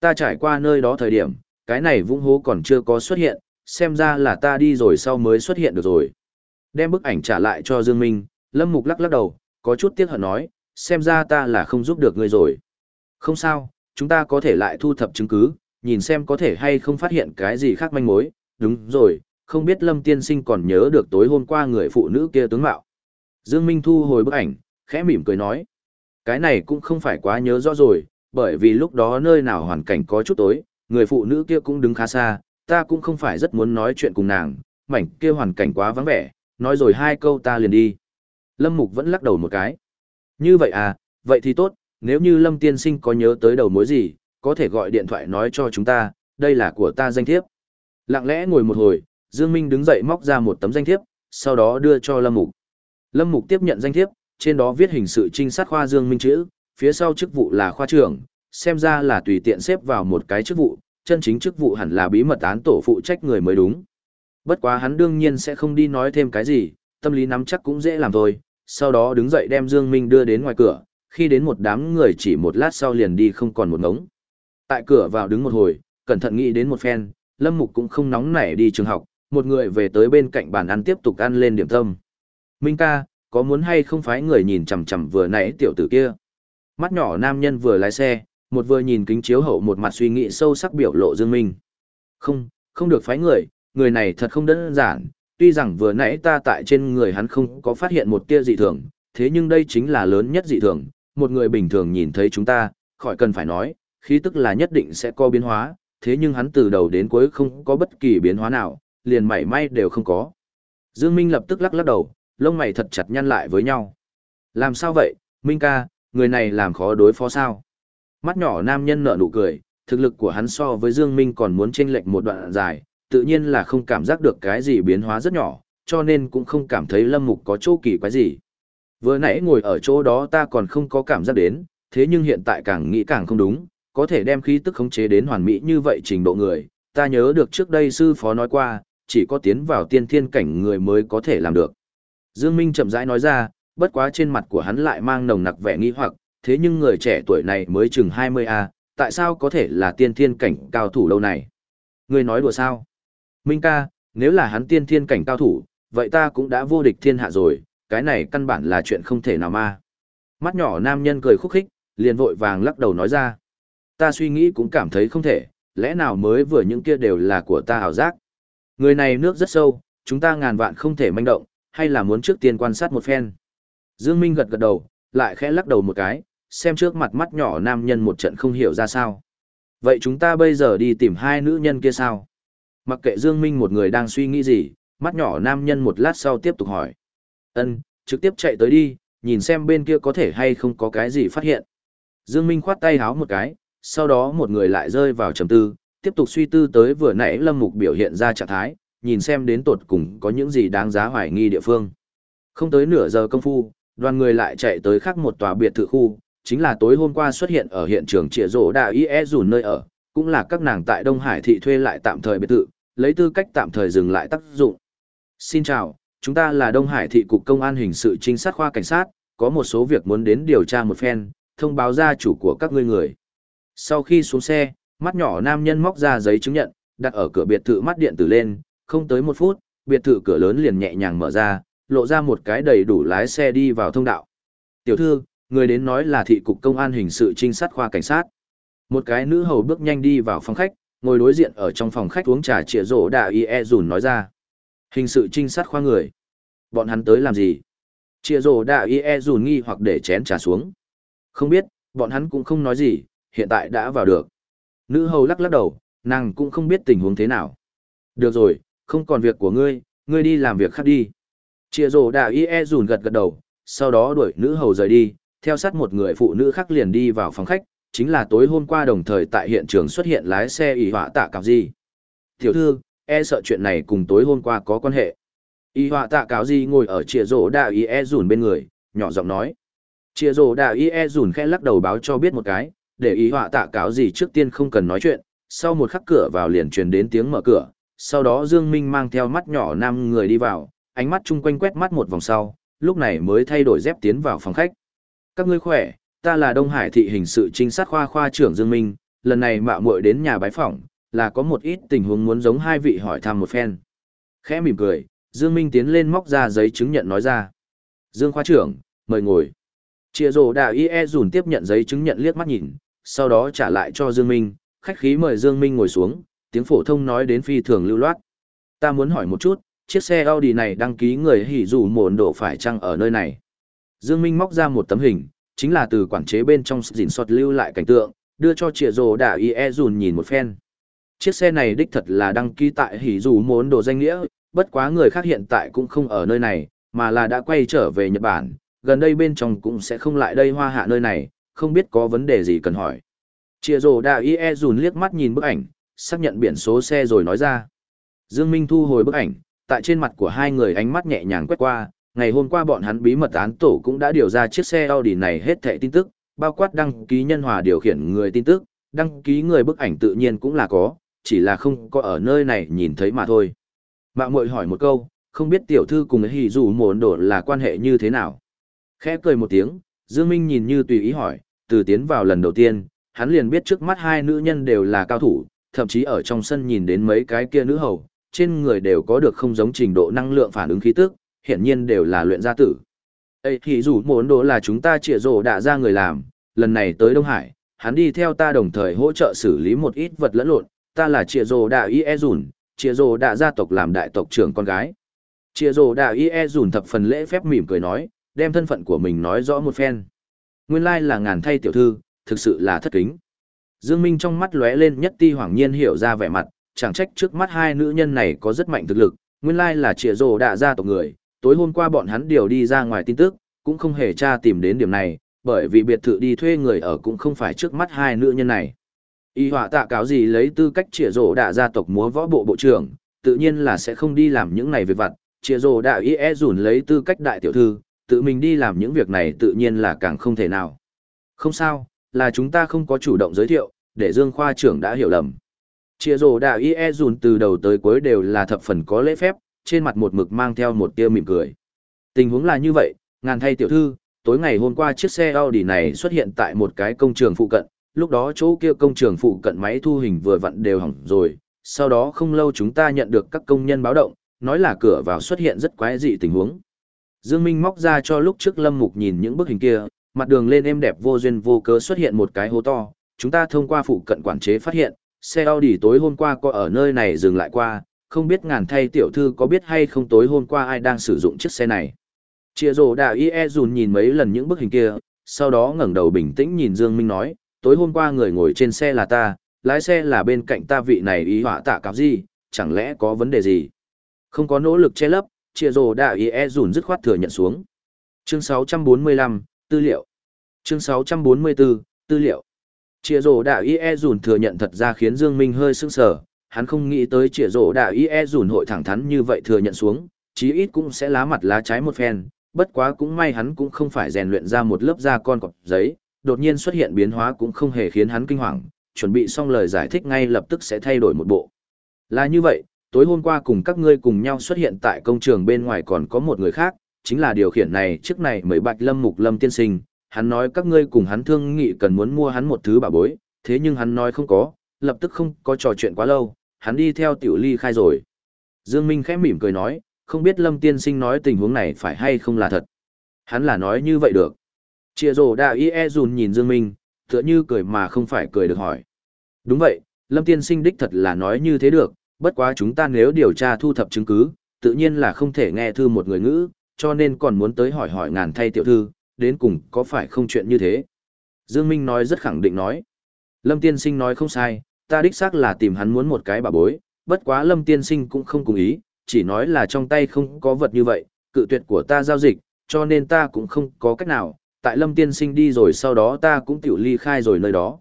Ta trải qua nơi đó thời điểm, cái này vũng hố còn chưa có xuất hiện, xem ra là ta đi rồi sau mới xuất hiện được rồi. Đem bức ảnh trả lại cho Dương Minh, Lâm Mục lắc lắc đầu, có chút tiếc hận nói, xem ra ta là không giúp được ngươi rồi. Không sao, chúng ta có thể lại thu thập chứng cứ, nhìn xem có thể hay không phát hiện cái gì khác manh mối, đúng rồi, không biết Lâm Tiên Sinh còn nhớ được tối hôm qua người phụ nữ kia tướng mạo. Dương Minh thu hồi bức ảnh, khẽ mỉm cười nói. Cái này cũng không phải quá nhớ rõ rồi, bởi vì lúc đó nơi nào hoàn cảnh có chút tối, người phụ nữ kia cũng đứng khá xa, ta cũng không phải rất muốn nói chuyện cùng nàng, mảnh kia hoàn cảnh quá vắng vẻ, nói rồi hai câu ta liền đi. Lâm Mục vẫn lắc đầu một cái. Như vậy à, vậy thì tốt, nếu như Lâm Tiên Sinh có nhớ tới đầu mối gì, có thể gọi điện thoại nói cho chúng ta, đây là của ta danh thiếp. Lặng lẽ ngồi một hồi, Dương Minh đứng dậy móc ra một tấm danh thiếp, sau đó đưa cho Lâm Mục. Lâm Mục tiếp nhận danh thiếp, trên đó viết hình sự trinh sát khoa Dương Minh chữ, phía sau chức vụ là khoa trưởng, xem ra là tùy tiện xếp vào một cái chức vụ, chân chính chức vụ hẳn là bí mật án tổ phụ trách người mới đúng. Bất quá hắn đương nhiên sẽ không đi nói thêm cái gì, tâm lý nắm chắc cũng dễ làm thôi, sau đó đứng dậy đem Dương Minh đưa đến ngoài cửa, khi đến một đám người chỉ một lát sau liền đi không còn một ngống. Tại cửa vào đứng một hồi, cẩn thận nghĩ đến một phen, Lâm Mục cũng không nóng nảy đi trường học, một người về tới bên cạnh bàn ăn tiếp tục ăn lên điểm tâm. Minh ca, có muốn hay không phái người nhìn chằm chằm vừa nãy tiểu tử kia? Mắt nhỏ nam nhân vừa lái xe, một vừa nhìn kính chiếu hậu một mặt suy nghĩ sâu sắc biểu lộ Dương Minh. Không, không được phái người, người này thật không đơn giản, tuy rằng vừa nãy ta tại trên người hắn không có phát hiện một tia dị thường, thế nhưng đây chính là lớn nhất dị thường, một người bình thường nhìn thấy chúng ta, khỏi cần phải nói, khí tức là nhất định sẽ có biến hóa, thế nhưng hắn từ đầu đến cuối không có bất kỳ biến hóa nào, liền mảy may đều không có. Dương Minh lập tức lắc lắc đầu, lông mày thật chặt nhăn lại với nhau. Làm sao vậy, Minh ca, người này làm khó đối phó sao? Mắt nhỏ nam nhân nở nụ cười, thực lực của hắn so với Dương Minh còn muốn chênh lệch một đoạn dài, tự nhiên là không cảm giác được cái gì biến hóa rất nhỏ, cho nên cũng không cảm thấy Lâm Mục có chỗ kỳ quái gì. Vừa nãy ngồi ở chỗ đó ta còn không có cảm giác đến, thế nhưng hiện tại càng nghĩ càng không đúng, có thể đem khí tức khống chế đến hoàn mỹ như vậy trình độ người, ta nhớ được trước đây sư phó nói qua, chỉ có tiến vào tiên thiên cảnh người mới có thể làm được. Dương Minh chậm rãi nói ra, bất quá trên mặt của hắn lại mang nồng nặc vẻ nghi hoặc, thế nhưng người trẻ tuổi này mới chừng 20A, tại sao có thể là tiên thiên cảnh cao thủ lâu này? Người nói đùa sao? Minh ca, nếu là hắn tiên thiên cảnh cao thủ, vậy ta cũng đã vô địch thiên hạ rồi, cái này căn bản là chuyện không thể nào mà. Mắt nhỏ nam nhân cười khúc khích, liền vội vàng lắc đầu nói ra. Ta suy nghĩ cũng cảm thấy không thể, lẽ nào mới vừa những kia đều là của ta ảo giác. Người này nước rất sâu, chúng ta ngàn vạn không thể manh động, hay là muốn trước tiên quan sát một phen. Dương Minh gật gật đầu, lại khẽ lắc đầu một cái, xem trước mặt mắt nhỏ nam nhân một trận không hiểu ra sao. Vậy chúng ta bây giờ đi tìm hai nữ nhân kia sao? Mặc kệ Dương Minh một người đang suy nghĩ gì, mắt nhỏ nam nhân một lát sau tiếp tục hỏi. Ân, trực tiếp chạy tới đi, nhìn xem bên kia có thể hay không có cái gì phát hiện. Dương Minh khoát tay háo một cái, sau đó một người lại rơi vào trầm tư, tiếp tục suy tư tới vừa nãy Lâm Mục biểu hiện ra trạng thái, nhìn xem đến tột cùng có những gì đáng giá hoài nghi địa phương. Không tới nửa giờ công phu, đoàn người lại chạy tới khác một tòa biệt thự khu, chính là tối hôm qua xuất hiện ở hiện trường trịa rổ đạo IE dùn nơi ở, cũng là các nàng tại Đông Hải thị thuê lại tạm thời biệt thự, lấy tư cách tạm thời dừng lại tác dụng. Xin chào, chúng ta là Đông Hải thị cục công an hình sự trinh sát khoa cảnh sát, có một số việc muốn đến điều tra một phen, thông báo gia chủ của các ngươi người. Sau khi xuống xe, mắt nhỏ nam nhân móc ra giấy chứng nhận, đặt ở cửa biệt thự mắt điện tử lên, không tới một phút, biệt thự cửa lớn liền nhẹ nhàng mở ra, lộ ra một cái đầy đủ lái xe đi vào thông đạo. Tiểu thư, người đến nói là thị cục công an hình sự trinh sát khoa cảnh sát. Một cái nữ hầu bước nhanh đi vào phòng khách, ngồi đối diện ở trong phòng khách uống trà trịa rổ đà y e dùn nói ra. Hình sự trinh sát khoa người. Bọn hắn tới làm gì? Chia rổ đạ y e dùn nghi hoặc để chén trà xuống. Không biết, bọn hắn cũng không nói gì, hiện tại đã vào được. Nữ hầu lắc lắc đầu, nàng cũng không biết tình huống thế nào. Được rồi, không còn việc của ngươi, ngươi đi làm việc khác đi. Chia rồ đạ y e rùn gật gật đầu, sau đó đuổi nữ hầu rời đi, theo sát một người phụ nữ khác liền đi vào phòng khách, chính là tối hôm qua đồng thời tại hiện trường xuất hiện lái xe ỉ họa tạ cạp gì. Tiểu thư, e sợ chuyện này cùng tối hôm qua có quan hệ. Y họa tạ cáo gì ngồi ở chĩa rổ đạo y e dùn bên người, nhỏ giọng nói. chĩa rổ đạo y e dùn khẽ lắc đầu báo cho biết một cái, để y họa tạ cáo gì trước tiên không cần nói chuyện, sau một khắc cửa vào liền truyền đến tiếng mở cửa, sau đó Dương Minh mang theo mắt nhỏ năm người đi vào, ánh mắt chung quanh quét mắt một vòng sau, lúc này mới thay đổi dép tiến vào phòng khách. Các ngươi khỏe, ta là Đông Hải thị hình sự trinh sát khoa khoa trưởng Dương Minh, lần này mạo muội đến nhà bái phỏng, là có một ít tình huống muốn giống hai vị hỏi thăm một phen. Khẽ mỉm cười, Dương Minh tiến lên móc ra giấy chứng nhận nói ra. Dương khoa trưởng, mời ngồi. Chia rồ Đạo y e dùn tiếp nhận giấy chứng nhận liếc mắt nhìn, sau đó trả lại cho Dương Minh, khách khí mời Dương Minh ngồi xuống, tiếng phổ thông nói đến phi thường lưu loát. Ta muốn hỏi một chút, chiếc xe Audi này đăng ký người hỉ dù mồn độ phải chăng ở nơi này? Dương Minh móc ra một tấm hình, chính là từ quản chế bên trong dình sọt lưu lại cảnh tượng, đưa cho Triệu đạo y E dùn nhìn một phen. Chiếc xe này đích thật là đăng ký tại hỉ dù mồn độ danh nghĩa, bất quá người khác hiện tại cũng không ở nơi này, mà là đã quay trở về Nhật Bản, gần đây bên trong cũng sẽ không lại đây hoa hạ nơi này, không biết có vấn đề gì cần hỏi. Chia rồ đà y E dùn liếc mắt nhìn bức ảnh, xác nhận biển số xe rồi nói ra. Dương Minh thu hồi bức ảnh, tại trên mặt của hai người ánh mắt nhẹ nhàng quét qua, ngày hôm qua bọn hắn bí mật án tổ cũng đã điều ra chiếc xe Audi này hết thẻ tin tức, bao quát đăng ký nhân hòa điều khiển người tin tức, đăng ký người bức ảnh tự nhiên cũng là có, chỉ là không có ở nơi này nhìn thấy mà thôi. Mạng muội hỏi một câu, không biết tiểu thư cùng hỉ dù mồn đổ là quan hệ như thế nào. Khẽ cười một tiếng, Dương Minh nhìn như tùy ý hỏi, từ tiến vào lần đầu tiên, hắn liền biết trước mắt hai nữ nhân đều là cao thủ, thậm chí ở trong sân nhìn đến mấy cái kia nữ hầu, trên người đều có được không giống trình độ năng lượng phản ứng khí tức, hiển nhiên đều là luyện gia tử. Ê thì dù muốn đồ là chúng ta trịa rổ đã ra người làm, lần này tới Đông Hải, hắn đi theo ta đồng thời hỗ trợ xử lý một ít vật lẫn lộn, ta là trịa rổ đã y e dùn, chia rổ đạ gia tộc làm đại tộc trưởng con gái. Chia rổ đạ y e dùn thập phần lễ phép mỉm cười nói, đem thân phận của mình nói rõ một phen. Nguyên lai là ngàn thay tiểu thư, thực sự là thất kính. Dương Minh trong mắt lóe lên nhất ti hoàng nhiên hiểu ra vẻ mặt, chẳng trách trước mắt hai nữ nhân này có rất mạnh thực lực, nguyên lai là trịa rồ đạ gia tộc người, tối hôm qua bọn hắn điều đi ra ngoài tin tức, cũng không hề tra tìm đến điểm này, bởi vì biệt thự đi thuê người ở cũng không phải trước mắt hai nữ nhân này. Y họa tạ cáo gì lấy tư cách chĩa rổ đạ gia tộc múa võ bộ bộ trưởng, tự nhiên là sẽ không đi làm những này việc vặt, chĩa rổ đạ y e dùn lấy tư cách đại tiểu thư, tự mình đi làm những việc này tự nhiên là càng không thể nào. Không sao, là chúng ta không có chủ động giới thiệu, để Dương khoa trưởng đã hiểu lầm. Chia rổ đạ y e dùn từ đầu tới cuối đều là thập phần có lễ phép, trên mặt một mực mang theo một tia mỉm cười. Tình huống là như vậy, ngàn thay tiểu thư, tối ngày hôm qua chiếc xe Audi này xuất hiện tại một cái công trường phụ cận, lúc đó chỗ kia công trường phụ cận máy thu hình vừa vặn đều hỏng rồi, sau đó không lâu chúng ta nhận được các công nhân báo động, nói là cửa vào xuất hiện rất quái dị tình huống. Dương Minh móc ra cho lúc trước Lâm Mục nhìn những bức hình kia, mặt đường lên êm đẹp vô duyên vô cớ xuất hiện một cái hố to, chúng ta thông qua phụ cận quản chế phát hiện, xe Audi tối hôm qua có ở nơi này dừng lại qua, không biết ngàn thay tiểu thư có biết hay không tối hôm qua ai đang sử dụng chiếc xe này. Chia rồ đạo y e dùn nhìn mấy lần những bức hình kia, sau đó ngẩng đầu bình tĩnh nhìn Dương Minh nói, tối hôm qua người ngồi trên xe là ta, lái xe là bên cạnh ta vị này ý họa tạ cáo gì, chẳng lẽ có vấn đề gì? Không có nỗ lực che lấp, chia rồ đà ý e dùn dứt khoát thừa nhận xuống. Chương 645, Tư liệu. Chương 644, Tư liệu. Chia rồ đạo ý e dùn thừa nhận thật ra khiến Dương Minh hơi sưng sờ, hắn không nghĩ tới chia rồ đạo ý e dùn hội thẳng thắn như vậy thừa nhận xuống, chí ít cũng sẽ lá mặt lá trái một phen, bất quá cũng may hắn cũng không phải rèn luyện ra một lớp da con cọp giấy, đột nhiên xuất hiện biến hóa cũng không hề khiến hắn kinh hoàng, chuẩn bị xong lời giải thích ngay lập tức sẽ thay đổi một bộ. Là như vậy, tối hôm qua cùng các ngươi cùng nhau xuất hiện tại công trường bên ngoài còn có một người khác, chính là điều khiển này trước này mới bạch lâm mục lâm tiên sinh, hắn nói các ngươi cùng hắn thương nghị cần muốn mua hắn một thứ bảo bối, thế nhưng hắn nói không có, lập tức không có trò chuyện quá lâu, hắn đi theo tiểu ly khai rồi. Dương Minh khẽ mỉm cười nói, không biết Lâm Tiên Sinh nói tình huống này phải hay không là thật. Hắn là nói như vậy được. Chia rồ đạ y e dùn nhìn Dương Minh, tựa như cười mà không phải cười được hỏi. Đúng vậy, Lâm Tiên Sinh đích thật là nói như thế được, bất quá chúng ta nếu điều tra thu thập chứng cứ, tự nhiên là không thể nghe thư một người ngữ, cho nên còn muốn tới hỏi hỏi ngàn thay tiểu thư, đến cùng có phải không chuyện như thế? Dương Minh nói rất khẳng định nói. Lâm Tiên Sinh nói không sai, ta đích xác là tìm hắn muốn một cái bà bối, bất quá Lâm Tiên Sinh cũng không cùng ý, chỉ nói là trong tay không có vật như vậy, cự tuyệt của ta giao dịch, cho nên ta cũng không có cách nào, tại Lâm Tiên Sinh đi rồi sau đó ta cũng tiểu ly khai rồi nơi đó.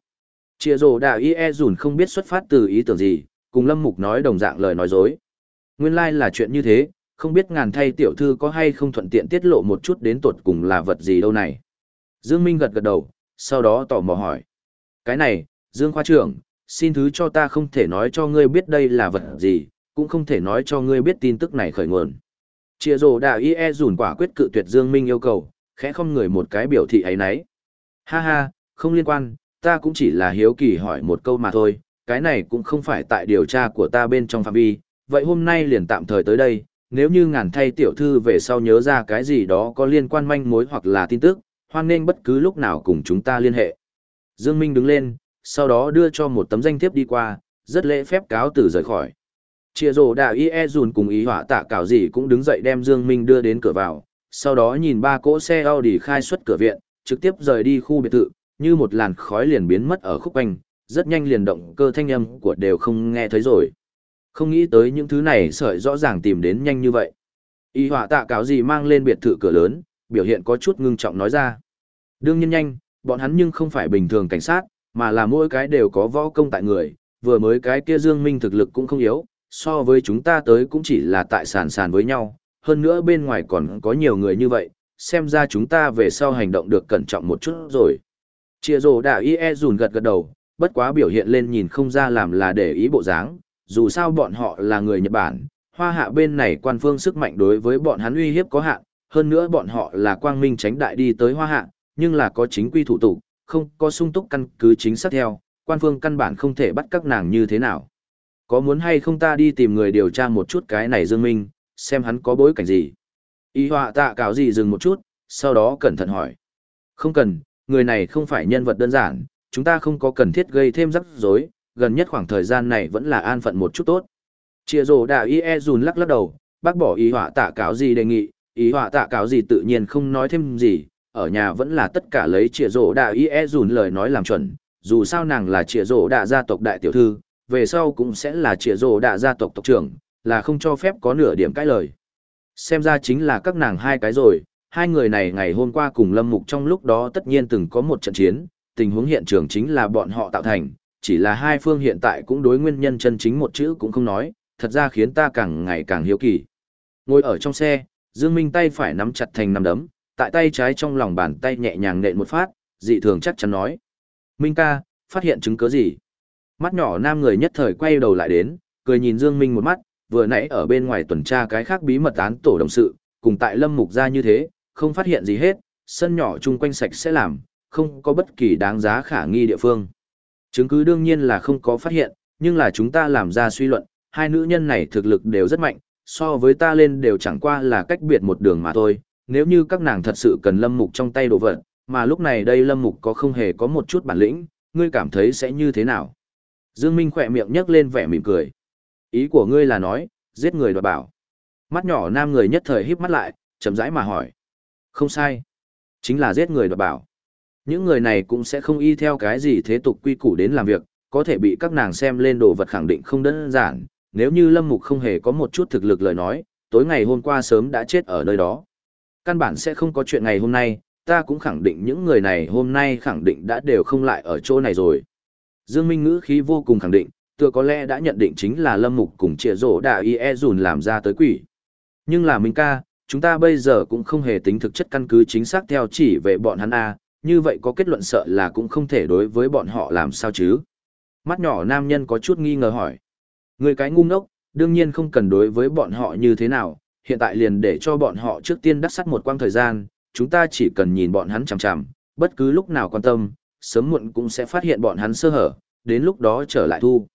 Chia rồ đạo y e dùn không biết xuất phát từ ý tưởng gì, cùng Lâm Mục nói đồng dạng lời nói dối. Nguyên lai like là chuyện như thế, không biết ngàn thay tiểu thư có hay không thuận tiện tiết lộ một chút đến tột cùng là vật gì đâu này. Dương Minh gật gật đầu, sau đó tỏ mò hỏi. Cái này, Dương khoa trưởng, xin thứ cho ta không thể nói cho ngươi biết đây là vật gì, cũng không thể nói cho ngươi biết tin tức này khởi nguồn. Chia rồ đạo y e Dùn quả quyết cự tuyệt Dương Minh yêu cầu, khẽ không người một cái biểu thị ấy nấy. Ha ha, không liên quan, ta cũng chỉ là hiếu kỳ hỏi một câu mà thôi, cái này cũng không phải tại điều tra của ta bên trong phạm vi, vậy hôm nay liền tạm thời tới đây, nếu như ngàn thay tiểu thư về sau nhớ ra cái gì đó có liên quan manh mối hoặc là tin tức, hoan nên bất cứ lúc nào cùng chúng ta liên hệ. Dương Minh đứng lên, sau đó đưa cho một tấm danh thiếp đi qua, rất lễ phép cáo từ rời khỏi. Chia rồ đà y e dùn cùng ý hỏa tạ cảo gì cũng đứng dậy đem Dương Minh đưa đến cửa vào, sau đó nhìn ba cỗ xe Audi khai xuất cửa viện, trực tiếp rời đi khu biệt thự, như một làn khói liền biến mất ở khúc quanh, rất nhanh liền động cơ thanh âm của đều không nghe thấy rồi. Không nghĩ tới những thứ này sợi rõ ràng tìm đến nhanh như vậy. Y họa tạ cáo gì mang lên biệt thự cửa lớn, biểu hiện có chút ngưng trọng nói ra. Đương nhiên nhanh, bọn hắn nhưng không phải bình thường cảnh sát, mà là mỗi cái đều có võ công tại người, vừa mới cái kia Dương Minh thực lực cũng không yếu, so với chúng ta tới cũng chỉ là tại sàn sàn với nhau, hơn nữa bên ngoài còn có nhiều người như vậy, xem ra chúng ta về sau hành động được cẩn trọng một chút rồi. Chia rồ đà y e rùn gật gật đầu, bất quá biểu hiện lên nhìn không ra làm là để ý bộ dáng, dù sao bọn họ là người Nhật Bản, hoa hạ bên này quan phương sức mạnh đối với bọn hắn uy hiếp có hạn, hơn nữa bọn họ là quang minh tránh đại đi tới hoa hạ, nhưng là có chính quy thủ tục, không có sung túc căn cứ chính xác theo, quan phương căn bản không thể bắt các nàng như thế nào. Có muốn hay không ta đi tìm người điều tra một chút cái này Dương Minh, xem hắn có bối cảnh gì. Y họa tạ cáo gì dừng một chút, sau đó cẩn thận hỏi. Không cần, người này không phải nhân vật đơn giản, chúng ta không có cần thiết gây thêm rắc rối, gần nhất khoảng thời gian này vẫn là an phận một chút tốt. Chia rồ đà y e dùn lắc lắc đầu, bác bỏ ý họa tạ cáo gì đề nghị, ý họa tạ cáo gì tự nhiên không nói thêm gì, ở nhà vẫn là tất cả lấy chia rồ đà y e dùn lời nói làm chuẩn, dù sao nàng là chia rồ đà gia tộc đại tiểu thư, về sau cũng sẽ là chia rồ đà gia tộc tộc trưởng, là không cho phép có nửa điểm cãi lời. Xem ra chính là các nàng hai cái rồi, hai người này ngày hôm qua cùng Lâm Mục trong lúc đó tất nhiên từng có một trận chiến, tình huống hiện trường chính là bọn họ tạo thành, chỉ là hai phương hiện tại cũng đối nguyên nhân chân chính một chữ cũng không nói, thật ra khiến ta càng ngày càng hiếu kỳ. Ngồi ở trong xe, Dương Minh tay phải nắm chặt thành nắm đấm, tại tay trái trong lòng bàn tay nhẹ nhàng nện một phát, dị thường chắc chắn nói. Minh ca, phát hiện chứng cứ gì? Mắt nhỏ nam người nhất thời quay đầu lại đến, cười nhìn Dương Minh một mắt, vừa nãy ở bên ngoài tuần tra cái khác bí mật án tổ đồng sự, cùng tại Lâm Mục ra như thế, không phát hiện gì hết, sân nhỏ chung quanh sạch sẽ làm, không có bất kỳ đáng giá khả nghi địa phương. Chứng cứ đương nhiên là không có phát hiện, nhưng là chúng ta làm ra suy luận, hai nữ nhân này thực lực đều rất mạnh, so với ta lên đều chẳng qua là cách biệt một đường mà thôi, nếu như các nàng thật sự cần Lâm Mục trong tay đồ vật, mà lúc này đây Lâm Mục có không hề có một chút bản lĩnh, ngươi cảm thấy sẽ như thế nào? Dương Minh khỏe miệng nhấc lên vẻ mỉm cười. Ý của ngươi là nói, giết người đoạt bảo. Mắt nhỏ nam người nhất thời híp mắt lại, chậm rãi mà hỏi. Không sai. Chính là giết người đoạt bảo. Những người này cũng sẽ không y theo cái gì thế tục quy củ đến làm việc, có thể bị các nàng xem lên đồ vật khẳng định không đơn giản. Nếu như Lâm Mục không hề có một chút thực lực lời nói, tối ngày hôm qua sớm đã chết ở nơi đó. Căn bản sẽ không có chuyện ngày hôm nay, ta cũng khẳng định những người này hôm nay khẳng định đã đều không lại ở chỗ này rồi. Dương Minh ngữ khí vô cùng khẳng định, tựa có lẽ đã nhận định chính là lâm mục cùng trịa rổ đà y e dùn làm ra tới quỷ. Nhưng là Minh ca, chúng ta bây giờ cũng không hề tính thực chất căn cứ chính xác theo chỉ về bọn hắn A, như vậy có kết luận sợ là cũng không thể đối với bọn họ làm sao chứ. Mắt nhỏ nam nhân có chút nghi ngờ hỏi. Người cái ngu ngốc, đương nhiên không cần đối với bọn họ như thế nào, hiện tại liền để cho bọn họ trước tiên đắc sắt một quang thời gian, chúng ta chỉ cần nhìn bọn hắn chằm chằm, bất cứ lúc nào quan tâm, sớm muộn cũng sẽ phát hiện bọn hắn sơ hở, đến lúc đó trở lại thu.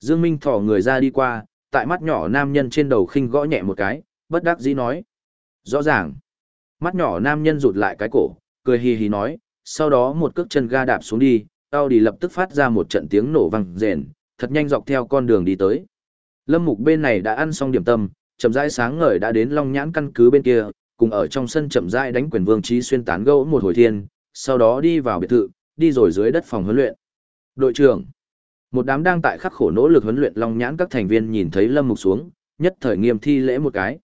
Dương Minh thỏ người ra đi qua, tại mắt nhỏ nam nhân trên đầu khinh gõ nhẹ một cái, bất đắc dĩ nói. Rõ ràng. Mắt nhỏ nam nhân rụt lại cái cổ, cười hì hì nói, sau đó một cước chân ga đạp xuống đi, Audi lập tức phát ra một trận tiếng nổ vang rền, thật nhanh dọc theo con đường đi tới. Lâm Mục bên này đã ăn xong điểm tâm, chậm rãi sáng ngời đã đến Long Nhãn căn cứ bên kia, cùng ở trong sân chậm rãi đánh quyền vương trí xuyên tán gẫu một hồi thiên, sau đó đi vào biệt thự, đi rồi dưới đất phòng huấn luyện. Đội trưởng, một đám đang tại khắc khổ nỗ lực huấn luyện long nhãn các thành viên nhìn thấy Lâm Mục xuống, nhất thời nghiêm thi lễ một cái.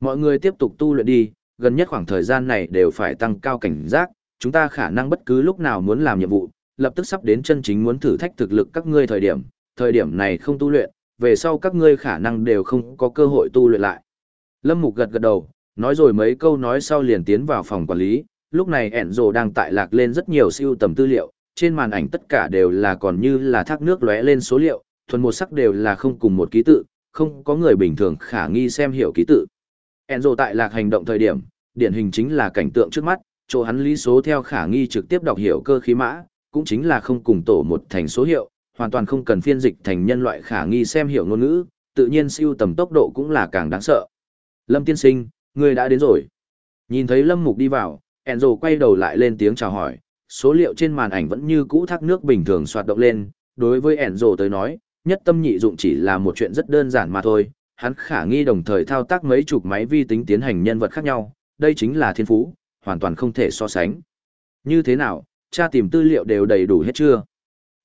Mọi người tiếp tục tu luyện đi, gần nhất khoảng thời gian này đều phải tăng cao cảnh giác, chúng ta khả năng bất cứ lúc nào muốn làm nhiệm vụ, lập tức sắp đến chân chính muốn thử thách thực lực các ngươi thời điểm, thời điểm này không tu luyện, về sau các ngươi khả năng đều không có cơ hội tu luyện lại. Lâm Mục gật gật đầu, nói rồi mấy câu nói sau liền tiến vào phòng quản lý, lúc này ẻn rồ đang tại lạc lên rất nhiều siêu tầm tư liệu, trên màn ảnh tất cả đều là còn như là thác nước lóe lên số liệu, thuần một sắc đều là không cùng một ký tự, không có người bình thường khả nghi xem hiểu ký tự. Enzo tại lạc hành động thời điểm, điển hình chính là cảnh tượng trước mắt, chỗ hắn lý số theo khả nghi trực tiếp đọc hiểu cơ khí mã, cũng chính là không cùng tổ một thành số hiệu, hoàn toàn không cần phiên dịch thành nhân loại khả nghi xem hiểu ngôn ngữ, tự nhiên siêu tầm tốc độ cũng là càng đáng sợ. Lâm tiên sinh, người đã đến rồi. Nhìn thấy Lâm Mục đi vào, Enzo quay đầu lại lên tiếng chào hỏi, số liệu trên màn ảnh vẫn như cũ thác nước bình thường soạt động lên, đối với ẻn rồ tới nói, nhất tâm nhị dụng chỉ là một chuyện rất đơn giản mà thôi, hắn khả nghi đồng thời thao tác mấy chục máy vi tính tiến hành nhân vật khác nhau, đây chính là thiên phú, hoàn toàn không thể so sánh. Như thế nào, cha tìm tư liệu đều đầy đủ hết chưa?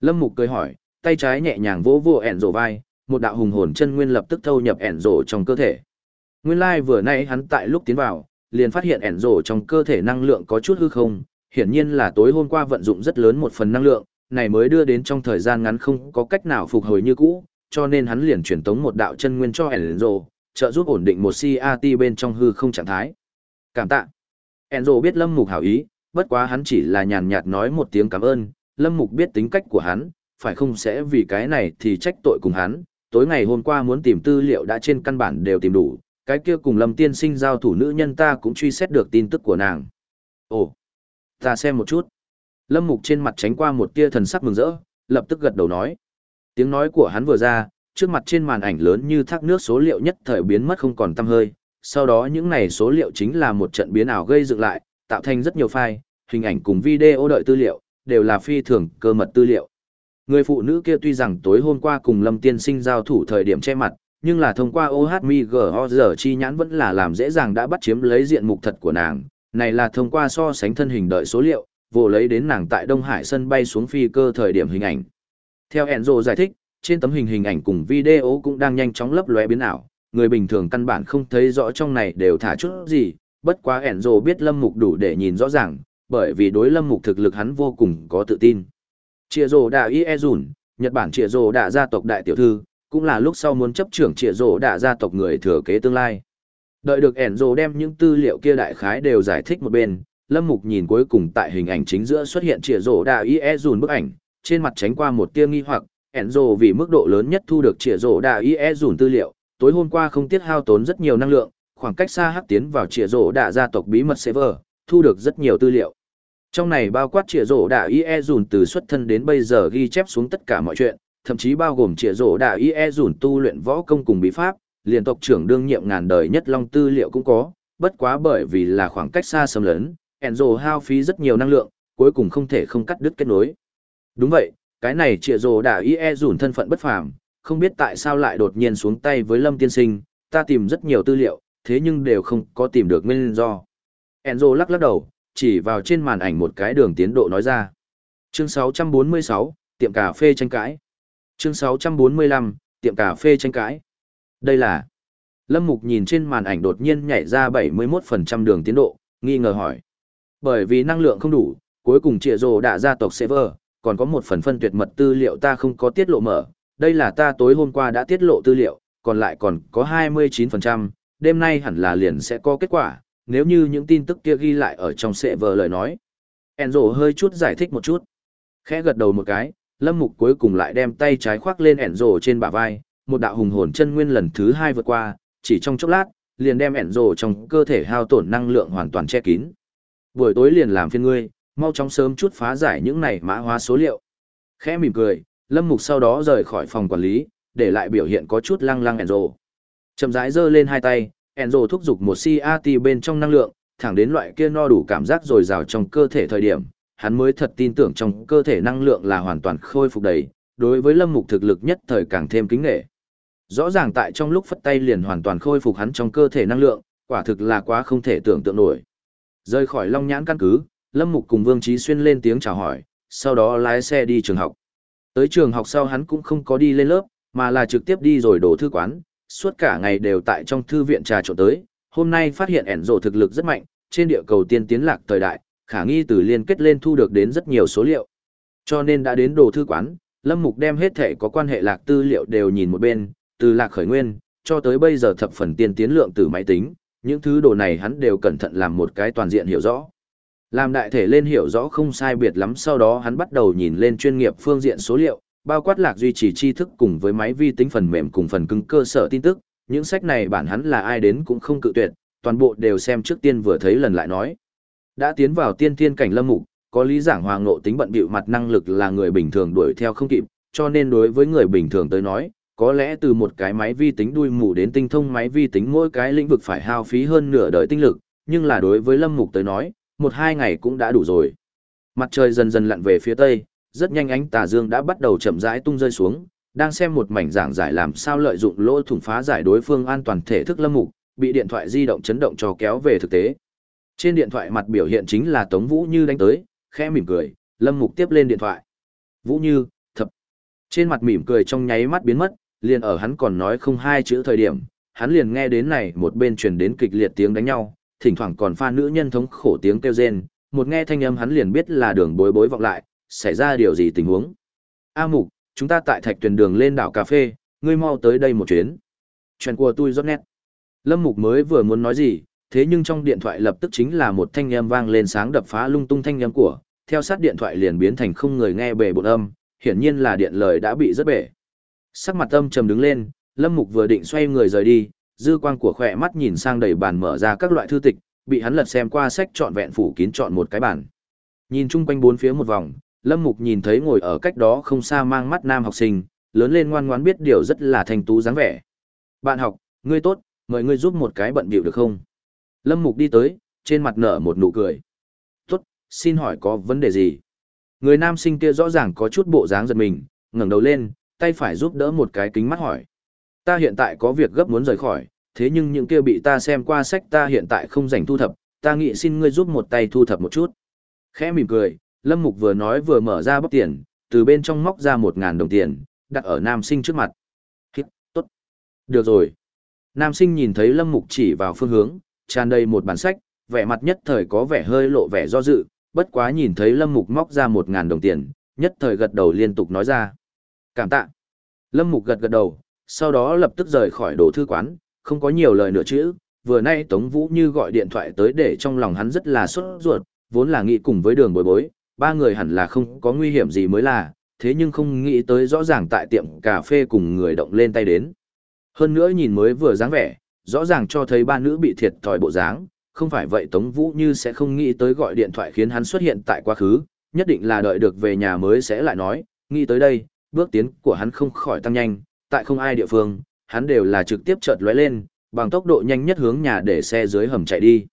Lâm Mục cười hỏi, tay trái nhẹ nhàng vỗ vỗ ẻn rổ vai, một đạo hùng hồn chân nguyên lập tức thâu nhập ẻn rổ trong cơ thể. Nguyên lai like vừa nãy hắn tại lúc tiến vào, liền phát hiện ẻn rổ trong cơ thể năng lượng có chút hư không, hiển nhiên là tối hôm qua vận dụng rất lớn một phần năng lượng, này mới đưa đến trong thời gian ngắn không có cách nào phục hồi như cũ, cho nên hắn liền chuyển tống một đạo chân nguyên cho Enzo, trợ giúp ổn định một CAT bên trong hư không trạng thái. Cảm tạ. Enzo biết Lâm Mục hảo ý, bất quá hắn chỉ là nhàn nhạt nói một tiếng cảm ơn, Lâm Mục biết tính cách của hắn, phải không sẽ vì cái này thì trách tội cùng hắn, tối ngày hôm qua muốn tìm tư liệu đã trên căn bản đều tìm đủ, cái kia cùng Lâm Tiên Sinh giao thủ nữ nhân ta cũng truy xét được tin tức của nàng. Ồ, ta xem một chút. Lâm Mục trên mặt tránh qua một tia thần sắc mừng rỡ, lập tức gật đầu nói. Tiếng nói của hắn vừa ra, trước mặt trên màn ảnh lớn như thác nước số liệu nhất thời biến mất không còn tăm hơi, sau đó những này số liệu chính là một trận biến ảo gây dựng lại, tạo thành rất nhiều file, hình ảnh cùng video đợi tư liệu, đều là phi thường cơ mật tư liệu. Người phụ nữ kia tuy rằng tối hôm qua cùng Lâm Tiên Sinh giao thủ thời điểm che mặt, nhưng là thông qua OHMIGOR chi nhãn vẫn là làm dễ dàng đã bắt chiếm lấy diện mục thật của nàng, này là thông qua so sánh thân hình đợi số liệu, vô lấy đến nàng tại Đông Hải sân bay xuống phi cơ thời điểm hình ảnh. Theo Enzo giải thích, trên tấm hình hình ảnh cùng video cũng đang nhanh chóng lấp lóe biến ảo, người bình thường căn bản không thấy rõ trong này đều thả chút gì, bất quá Enzo biết Lâm Mục đủ để nhìn rõ ràng, bởi vì đối Lâm Mục thực lực hắn vô cùng có tự tin. Triệu rồ Đạ Ie Dùn, Nhật Bản Triệu rồ Đạ gia tộc đại tiểu thư, cũng là lúc sau muốn chấp trưởng Triệu rồ Đạ gia tộc người thừa kế tương lai. Đợi được Enzo đem những tư liệu kia đại khái đều giải thích một bên, Lâm Mục nhìn cuối cùng tại hình ảnh chính giữa xuất hiện chìa rồ đà y e Dùn bức ảnh, trên mặt tránh qua một tia nghi hoặc, Enzo vì mức độ lớn nhất thu được chìa rồ đà y e Dùn tư liệu, tối hôm qua không tiết hao tốn rất nhiều năng lượng, khoảng cách xa hắc tiến vào Triệu rồ đà gia tộc bí mật server, thu được rất nhiều tư liệu. Trong này bao quát trịa rổ đạ IE dùn từ xuất thân đến bây giờ ghi chép xuống tất cả mọi chuyện, thậm chí bao gồm trịa rổ đạ IE dùn tu luyện võ công cùng bí pháp, liền tộc trưởng đương nhiệm ngàn đời nhất long tư liệu cũng có, bất quá bởi vì là khoảng cách xa xâm lớn, Enzo hao phí rất nhiều năng lượng, cuối cùng không thể không cắt đứt kết nối. Đúng vậy, cái này trịa rổ ý e dùn thân phận bất phàm, không biết tại sao lại đột nhiên xuống tay với Lâm Tiên Sinh, ta tìm rất nhiều tư liệu, thế nhưng đều không có tìm được nguyên do. Enzo lắc lắc đầu, chỉ vào trên màn ảnh một cái đường tiến độ nói ra. Chương 646, tiệm cà phê tranh cãi. Chương 645, tiệm cà phê tranh cãi. Đây là... Lâm Mục nhìn trên màn ảnh đột nhiên nhảy ra 71% đường tiến độ, nghi ngờ hỏi. Bởi vì năng lượng không đủ, cuối cùng trịa rồ đã gia tộc server, còn có một phần phân tuyệt mật tư liệu ta không có tiết lộ mở. Đây là ta tối hôm qua đã tiết lộ tư liệu, còn lại còn có 29%, đêm nay hẳn là liền sẽ có kết quả, nếu như những tin tức kia ghi lại ở trong server lời nói. Enzo hơi chút giải thích một chút. Khẽ gật đầu một cái, Lâm Mục cuối cùng lại đem tay trái khoác lên Enzo trên bả vai, một đạo hùng hồn chân nguyên lần thứ hai vượt qua, chỉ trong chốc lát, liền đem Enzo trong cơ thể hao tổn năng lượng hoàn toàn che kín. Buổi tối liền làm phiên ngươi, mau chóng sớm chút phá giải những này mã hóa số liệu. Khẽ mỉm cười, Lâm Mục sau đó rời khỏi phòng quản lý, để lại biểu hiện có chút lăng lăng Enzo. Chậm rãi giơ lên hai tay, Enzo thúc giục một CAT bên trong năng lượng, thẳng đến loại kia no đủ cảm giác dồi dào trong cơ thể thời điểm, hắn mới thật tin tưởng trong cơ thể năng lượng là hoàn toàn khôi phục đầy, đối với Lâm Mục thực lực nhất thời càng thêm kính nể. Rõ ràng tại trong lúc phất tay liền hoàn toàn khôi phục hắn trong cơ thể năng lượng, quả thực là quá không thể tưởng tượng nổi. Rời khỏi Long Nhãn căn cứ, Lâm Mục cùng Vương Chí Xuyên lên tiếng chào hỏi, sau đó lái xe đi trường học. Tới trường học sau hắn cũng không có đi lên lớp, mà là trực tiếp đi rồi đổ thư quán, suốt cả ngày đều tại trong thư viện trà trộn tới, hôm nay phát hiện ẻn rộ thực lực rất mạnh, trên địa cầu tiên tiến lạc thời đại, khả nghi từ liên kết lên thu được đến rất nhiều số liệu. Cho nên đã đến đồ thư quán, Lâm Mục đem hết thể có quan hệ lạc tư liệu đều nhìn một bên, từ lạc khởi nguyên, cho tới bây giờ thập phần tiên tiến lượng từ máy tính, những thứ đồ này hắn đều cẩn thận làm một cái toàn diện hiểu rõ. Làm đại thể lên hiểu rõ không sai biệt lắm sau đó hắn bắt đầu nhìn lên chuyên nghiệp phương diện số liệu, bao quát lạc duy trì tri thức cùng với máy vi tính phần mềm cùng phần cứng cơ sở tin tức, những sách này bản hắn là ai đến cũng không cự tuyệt, toàn bộ đều xem trước tiên vừa thấy lần lại nói. Đã tiến vào tiên tiên cảnh lâm mục, có lý giảng hoàng ngộ tính bận bịu mặt năng lực là người bình thường đuổi theo không kịp, cho nên đối với người bình thường tới nói, có lẽ từ một cái máy vi tính đuôi mù đến tinh thông máy vi tính mỗi cái lĩnh vực phải hao phí hơn nửa đời tinh lực, nhưng là đối với Lâm Mục tới nói, một hai ngày cũng đã đủ rồi. Mặt trời dần dần lặn về phía tây, rất nhanh ánh tà dương đã bắt đầu chậm rãi tung rơi xuống, đang xem một mảnh giảng giải làm sao lợi dụng lỗ thủng phá giải đối phương an toàn thể thức Lâm Mục, bị điện thoại di động chấn động cho kéo về thực tế. Trên điện thoại mặt biểu hiện chính là Tống Vũ Như đánh tới, khẽ mỉm cười, Lâm Mục tiếp lên điện thoại. Vũ Như, thập. Trên mặt mỉm cười trong nháy mắt biến mất, liền ở hắn còn nói không hai chữ thời điểm, hắn liền nghe đến này một bên truyền đến kịch liệt tiếng đánh nhau, thỉnh thoảng còn pha nữ nhân thống khổ tiếng kêu rên, một nghe thanh âm hắn liền biết là đường bối bối vọng lại, xảy ra điều gì tình huống. A Mục, chúng ta tại thạch tuyển đường lên đảo cà phê, ngươi mau tới đây một chuyến. Chuyện của tôi rót nét. Lâm Mục mới vừa muốn nói gì, thế nhưng trong điện thoại lập tức chính là một thanh âm vang lên sáng đập phá lung tung thanh âm của, theo sát điện thoại liền biến thành không người nghe bề bộn âm, hiển nhiên là điện lời đã bị rất bể. Sắc mặt âm trầm đứng lên, Lâm Mục vừa định xoay người rời đi, dư quang của khỏe mắt nhìn sang đầy bàn mở ra các loại thư tịch, bị hắn lật xem qua sách trọn vẹn phủ kín chọn một cái bản. Nhìn chung quanh bốn phía một vòng, Lâm Mục nhìn thấy ngồi ở cách đó không xa mang mắt nam học sinh, lớn lên ngoan ngoãn biết điều rất là thành tú dáng vẻ. Bạn học, ngươi tốt, mời ngươi giúp một cái bận bịu được không? Lâm Mục đi tới, trên mặt nở một nụ cười. Tốt, xin hỏi có vấn đề gì? Người nam sinh kia rõ ràng có chút bộ dáng giật mình, ngẩng đầu lên, tay phải giúp đỡ một cái kính mắt hỏi. Ta hiện tại có việc gấp muốn rời khỏi, thế nhưng những kia bị ta xem qua sách ta hiện tại không rảnh thu thập, ta nghĩ xin ngươi giúp một tay thu thập một chút. Khẽ mỉm cười, Lâm Mục vừa nói vừa mở ra bóc tiền, từ bên trong móc ra một ngàn đồng tiền, đặt ở nam sinh trước mặt. Hít, tốt. Được rồi. Nam sinh nhìn thấy Lâm Mục chỉ vào phương hướng, tràn đầy một bản sách, vẻ mặt nhất thời có vẻ hơi lộ vẻ do dự, bất quá nhìn thấy Lâm Mục móc ra một ngàn đồng tiền, nhất thời gật đầu liên tục nói ra. Cảm tạ. Lâm Mục gật gật đầu, sau đó lập tức rời khỏi đồ thư quán, không có nhiều lời nữa chứ, vừa nay Tống Vũ Như gọi điện thoại tới để trong lòng hắn rất là sốt ruột, vốn là nghĩ cùng với đường bối bối, ba người hẳn là không có nguy hiểm gì mới là, thế nhưng không nghĩ tới rõ ràng tại tiệm cà phê cùng người động lên tay đến. Hơn nữa nhìn mới vừa dáng vẻ, rõ ràng cho thấy ba nữ bị thiệt thòi bộ dáng, không phải vậy Tống Vũ Như sẽ không nghĩ tới gọi điện thoại khiến hắn xuất hiện tại quá khứ, nhất định là đợi được về nhà mới sẽ lại nói, nghĩ tới đây, bước tiến của hắn không khỏi tăng nhanh, tại không ai địa phương, hắn đều là trực tiếp chợt lóe lên, bằng tốc độ nhanh nhất hướng nhà để xe dưới hầm chạy đi.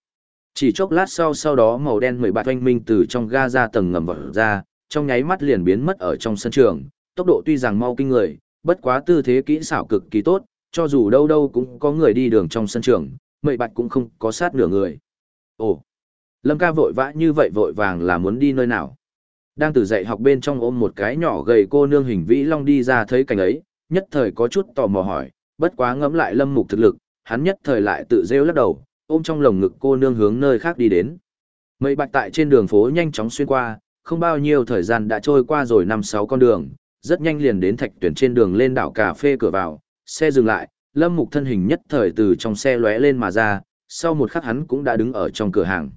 Chỉ chốc lát sau sau đó màu đen mười bạt oanh minh từ trong ga ra tầng ngầm vọt ra, trong nháy mắt liền biến mất ở trong sân trường, tốc độ tuy rằng mau kinh người, bất quá tư thế kỹ xảo cực kỳ tốt, cho dù đâu đâu cũng có người đi đường trong sân trường, mười bạch cũng không có sát nửa người. Ồ, Lâm ca vội vã như vậy vội vàng là muốn đi nơi nào? Đang từ dạy học bên trong ôm một cái nhỏ gầy cô nương hình vĩ long đi ra thấy cảnh ấy, nhất thời có chút tò mò hỏi, bất quá ngẫm lại lâm mục thực lực, hắn nhất thời lại tự rêu lắc đầu, ôm trong lồng ngực cô nương hướng nơi khác đi đến. Mây bạch tại trên đường phố nhanh chóng xuyên qua, không bao nhiêu thời gian đã trôi qua rồi năm sáu con đường, rất nhanh liền đến thạch tuyển trên đường lên đảo cà phê cửa vào, xe dừng lại, lâm mục thân hình nhất thời từ trong xe lóe lên mà ra, sau một khắc hắn cũng đã đứng ở trong cửa hàng.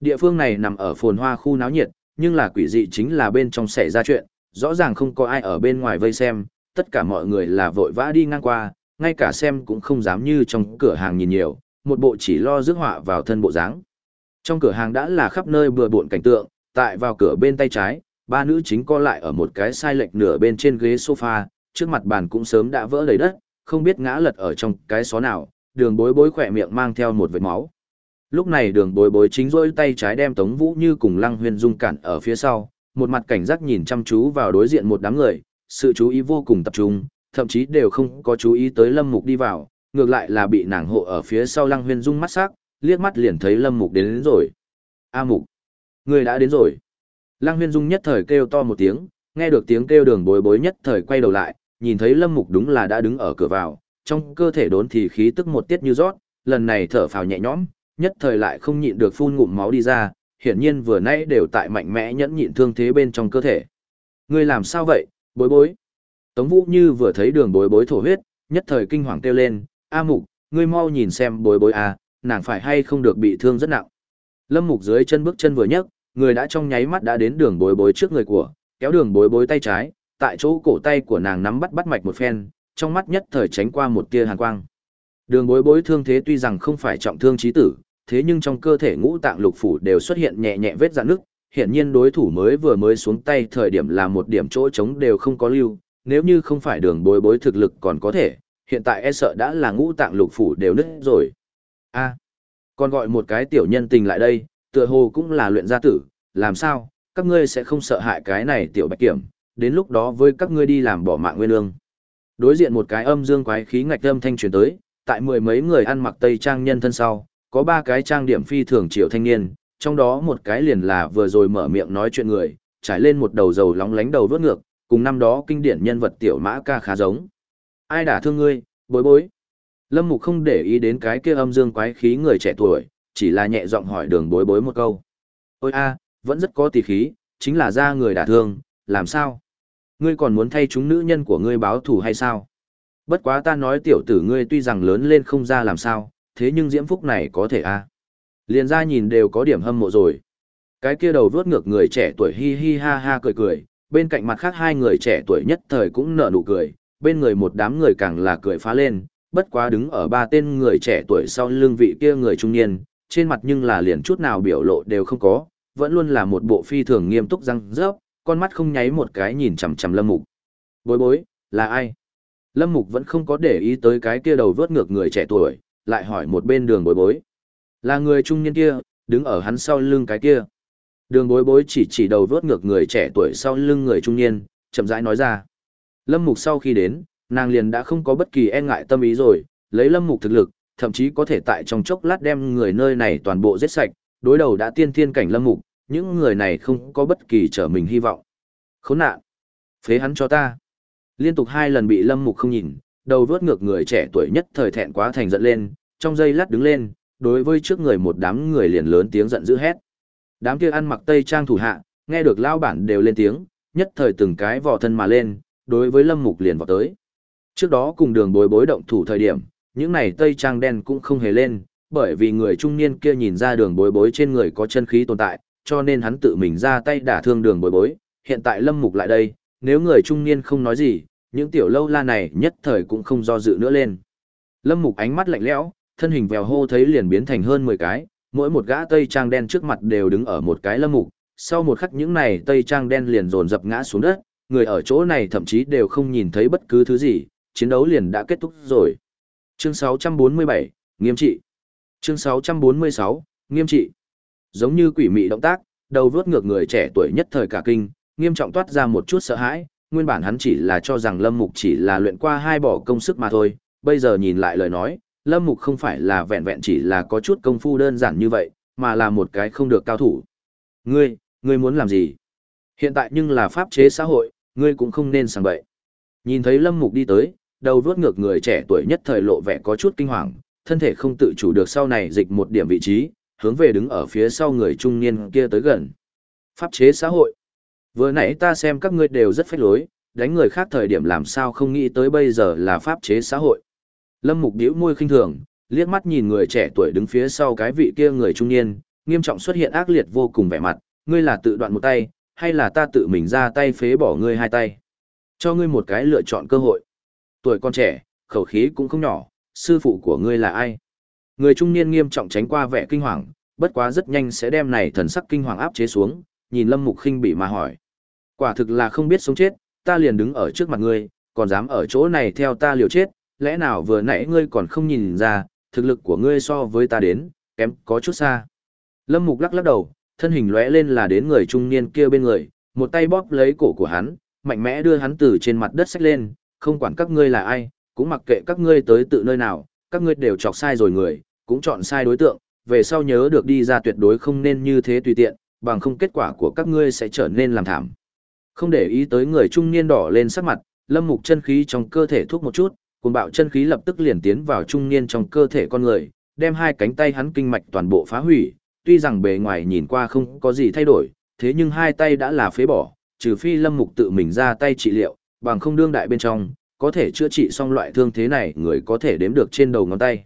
Địa phương này nằm ở phồn hoa khu náo nhiệt, nhưng là quỷ dị chính là bên trong xảy ra chuyện, rõ ràng không có ai ở bên ngoài vây xem, tất cả mọi người là vội vã đi ngang qua, ngay cả xem cũng không dám như trong cửa hàng nhìn nhiều, một bộ chỉ lo rước họa vào thân bộ dáng. Trong cửa hàng đã là khắp nơi bừa bộn cảnh tượng, tại vào cửa bên tay trái, ba nữ chính co lại ở một cái sai lệch nửa bên trên ghế sofa, trước mặt bàn cũng sớm đã vỡ đầy đất, không biết ngã lật ở trong cái xó nào, đường bối bối khỏe miệng mang theo một vệt máu. Lúc này đường bối bối chính rỗi tay trái đem Tống Vũ Như cùng Lăng Huyên Dung cản ở phía sau, một mặt cảnh giác nhìn chăm chú vào đối diện một đám người, sự chú ý vô cùng tập trung, thậm chí đều không có chú ý tới Lâm Mục đi vào, ngược lại là bị nàng hộ ở phía sau Lăng Huyên Dung mắt sắc, liếc mắt liền thấy Lâm Mục đến, đến rồi. A Mục, người đã đến rồi. Lăng Huyên Dung nhất thời kêu to một tiếng, nghe được tiếng kêu đường bối bối nhất thời quay đầu lại, nhìn thấy Lâm Mục đúng là đã đứng ở cửa vào, trong cơ thể đốn thì khí tức một tiết như rót, lần này thở phào nhẹ nhõm, nhất thời lại không nhịn được phun ngụm máu đi ra, hiển nhiên vừa nãy đều tại mạnh mẽ nhẫn nhịn thương thế bên trong cơ thể. Ngươi làm sao vậy, bối bối? Tống Vũ Như vừa thấy đường bối bối thổ huyết, nhất thời kinh hoàng kêu lên, A Mục, ngươi mau nhìn xem bối bối à, nàng phải hay không được bị thương rất nặng. Lâm Mục dưới chân bước chân vừa nhấc, người đã trong nháy mắt đã đến đường bối bối trước người của, kéo đường bối bối tay trái, tại chỗ cổ tay của nàng nắm bắt bắt mạch một phen, trong mắt nhất thời tránh qua một tia hàn quang. Đường bối bối thương thế tuy rằng không phải trọng thương chí tử, thế nhưng trong cơ thể ngũ tạng lục phủ đều xuất hiện nhẹ nhẹ vết rạn nứt. hiển nhiên đối thủ mới vừa mới xuống tay thời điểm là một điểm chỗ trống đều không có lưu, nếu như không phải đường bối bối thực lực còn có thể, hiện tại e sợ đã là ngũ tạng lục phủ đều nứt rồi. a còn gọi một cái tiểu nhân tình lại đây, tựa hồ cũng là luyện gia tử, làm sao, các ngươi sẽ không sợ hại cái này tiểu bạch kiểm, đến lúc đó với các ngươi đi làm bỏ mạng nguyên lương. Đối diện một cái âm dương quái khí ngạch âm thanh truyền tới, tại mười mấy người ăn mặc tây trang nhân thân sau, có ba cái trang điểm phi thường triệu thanh niên, trong đó một cái liền là vừa rồi mở miệng nói chuyện người, trải lên một đầu dầu lóng lánh đầu vớt ngược, cùng năm đó kinh điển nhân vật tiểu mã ca khá giống. Ai đả thương ngươi, bối bối. Lâm Mục không để ý đến cái kia âm dương quái khí người trẻ tuổi, chỉ là nhẹ giọng hỏi đường bối bối một câu. Ôi a, vẫn rất có tỷ khí, chính là ra người đả thương, làm sao? Ngươi còn muốn thay chúng nữ nhân của ngươi báo thù hay sao? Bất quá ta nói tiểu tử ngươi tuy rằng lớn lên không ra làm sao, thế nhưng diễm phúc này có thể a à? Liền ra nhìn đều có điểm hâm mộ rồi. Cái kia đầu vuốt ngược người trẻ tuổi hi hi ha ha cười cười, bên cạnh mặt khác hai người trẻ tuổi nhất thời cũng nở nụ cười, bên người một đám người càng là cười phá lên, bất quá đứng ở ba tên người trẻ tuổi sau lưng vị kia người trung niên, trên mặt nhưng là liền chút nào biểu lộ đều không có, vẫn luôn là một bộ phi thường nghiêm túc răng rớp, con mắt không nháy một cái nhìn chằm chằm Lâm Mục. Bối bối, là ai? Lâm Mục vẫn không có để ý tới cái kia đầu vớt ngược người trẻ tuổi, lại hỏi một bên đường bối bối. Là người trung niên kia, đứng ở hắn sau lưng cái kia. Đường bối bối chỉ chỉ đầu vớt ngược người trẻ tuổi sau lưng người trung niên, chậm rãi nói ra. Lâm Mục sau khi đến, nàng liền đã không có bất kỳ e ngại tâm ý rồi, lấy Lâm Mục thực lực, thậm chí có thể tại trong chốc lát đem người nơi này toàn bộ giết sạch, đối đầu đã tiên thiên cảnh Lâm Mục, những người này không có bất kỳ trở mình hy vọng. Khốn nạn! Phế hắn cho ta! Liên tục hai lần bị Lâm Mục không nhìn, đầu vớt ngược người trẻ tuổi nhất thời thẹn quá thành giận lên, trong giây lát đứng lên, đối với trước người một đám người liền lớn tiếng giận dữ hét. Đám kia ăn mặc tây trang thủ hạ, nghe được lao bản đều lên tiếng, nhất thời từng cái vò thân mà lên, đối với Lâm Mục liền vọt tới. Trước đó cùng đường bối bối động thủ thời điểm, những này tây trang đen cũng không hề lên, bởi vì người trung niên kia nhìn ra đường bối bối trên người có chân khí tồn tại, cho nên hắn tự mình ra tay đả thương đường bối bối. Hiện tại Lâm Mục lại đây, nếu người trung niên không nói gì, những tiểu lâu la này nhất thời cũng không do dự nữa lên. Lâm Mục ánh mắt lạnh lẽo, thân hình vèo hô thấy liền biến thành hơn 10 cái, mỗi một gã tây trang đen trước mặt đều đứng ở một cái Lâm Mục, sau một khắc những này tây trang đen liền dồn dập ngã xuống đất, người ở chỗ này thậm chí đều không nhìn thấy bất cứ thứ gì, chiến đấu liền đã kết thúc rồi. Chương 647, nghiêm trị. Chương 646, nghiêm trị. Giống như quỷ mị động tác, đầu vướt ngược người trẻ tuổi nhất thời cả kinh, nghiêm trọng toát ra một chút sợ hãi, nguyên bản hắn chỉ là cho rằng Lâm Mục chỉ là luyện qua hai bỏ công sức mà thôi, bây giờ nhìn lại lời nói, Lâm Mục không phải là vẹn vẹn chỉ là có chút công phu đơn giản như vậy, mà là một cái không được cao thủ. Ngươi, ngươi muốn làm gì? Hiện tại nhưng là pháp chế xã hội, ngươi cũng không nên sang bậy. Nhìn thấy Lâm Mục đi tới, đầu vuốt ngược người trẻ tuổi nhất thời lộ vẻ có chút kinh hoàng, thân thể không tự chủ được sau này dịch một điểm vị trí, hướng về đứng ở phía sau người trung niên kia tới gần. Pháp chế xã hội. Vừa nãy ta xem các ngươi đều rất phách lối, đánh người khác thời điểm làm sao không nghĩ tới bây giờ là pháp chế xã hội. Lâm Mục điếu môi khinh thường, liếc mắt nhìn người trẻ tuổi đứng phía sau cái vị kia người trung niên, nghiêm trọng xuất hiện ác liệt vô cùng vẻ mặt, ngươi là tự đoạn một tay, hay là ta tự mình ra tay phế bỏ ngươi hai tay. Cho ngươi một cái lựa chọn cơ hội. Tuổi con trẻ, khẩu khí cũng không nhỏ, sư phụ của ngươi là ai? Người trung niên nghiêm trọng tránh qua vẻ kinh hoàng, bất quá rất nhanh sẽ đem này thần sắc kinh hoàng áp chế xuống, nhìn Lâm Mục khinh bị mà hỏi. Quả thực là không biết sống chết, ta liền đứng ở trước mặt ngươi, còn dám ở chỗ này theo ta liều chết, lẽ nào vừa nãy ngươi còn không nhìn ra, thực lực của ngươi so với ta đến, kém có chút xa. Lâm Mục lắc lắc đầu, thân hình lóe lên là đến người trung niên kia bên người, một tay bóp lấy cổ của hắn, mạnh mẽ đưa hắn từ trên mặt đất xách lên, không quản các ngươi là ai, cũng mặc kệ các ngươi tới tự nơi nào, các ngươi đều chọc sai rồi người, cũng chọn sai đối tượng, về sau nhớ được đi ra tuyệt đối không nên như thế tùy tiện, bằng không kết quả của các ngươi sẽ trở nên làm thảm. Không để ý tới người trung niên đỏ lên sắc mặt, Lâm Mục chân khí trong cơ thể thúc một chút, cuồng bạo chân khí lập tức liền tiến vào trung niên trong cơ thể con người, đem hai cánh tay hắn kinh mạch toàn bộ phá hủy, tuy rằng bề ngoài nhìn qua không có gì thay đổi, thế nhưng hai tay đã là phế bỏ, trừ phi Lâm Mục tự mình ra tay trị liệu, bằng không đương đại bên trong, có thể chữa trị xong loại thương thế này người có thể đếm được trên đầu ngón tay.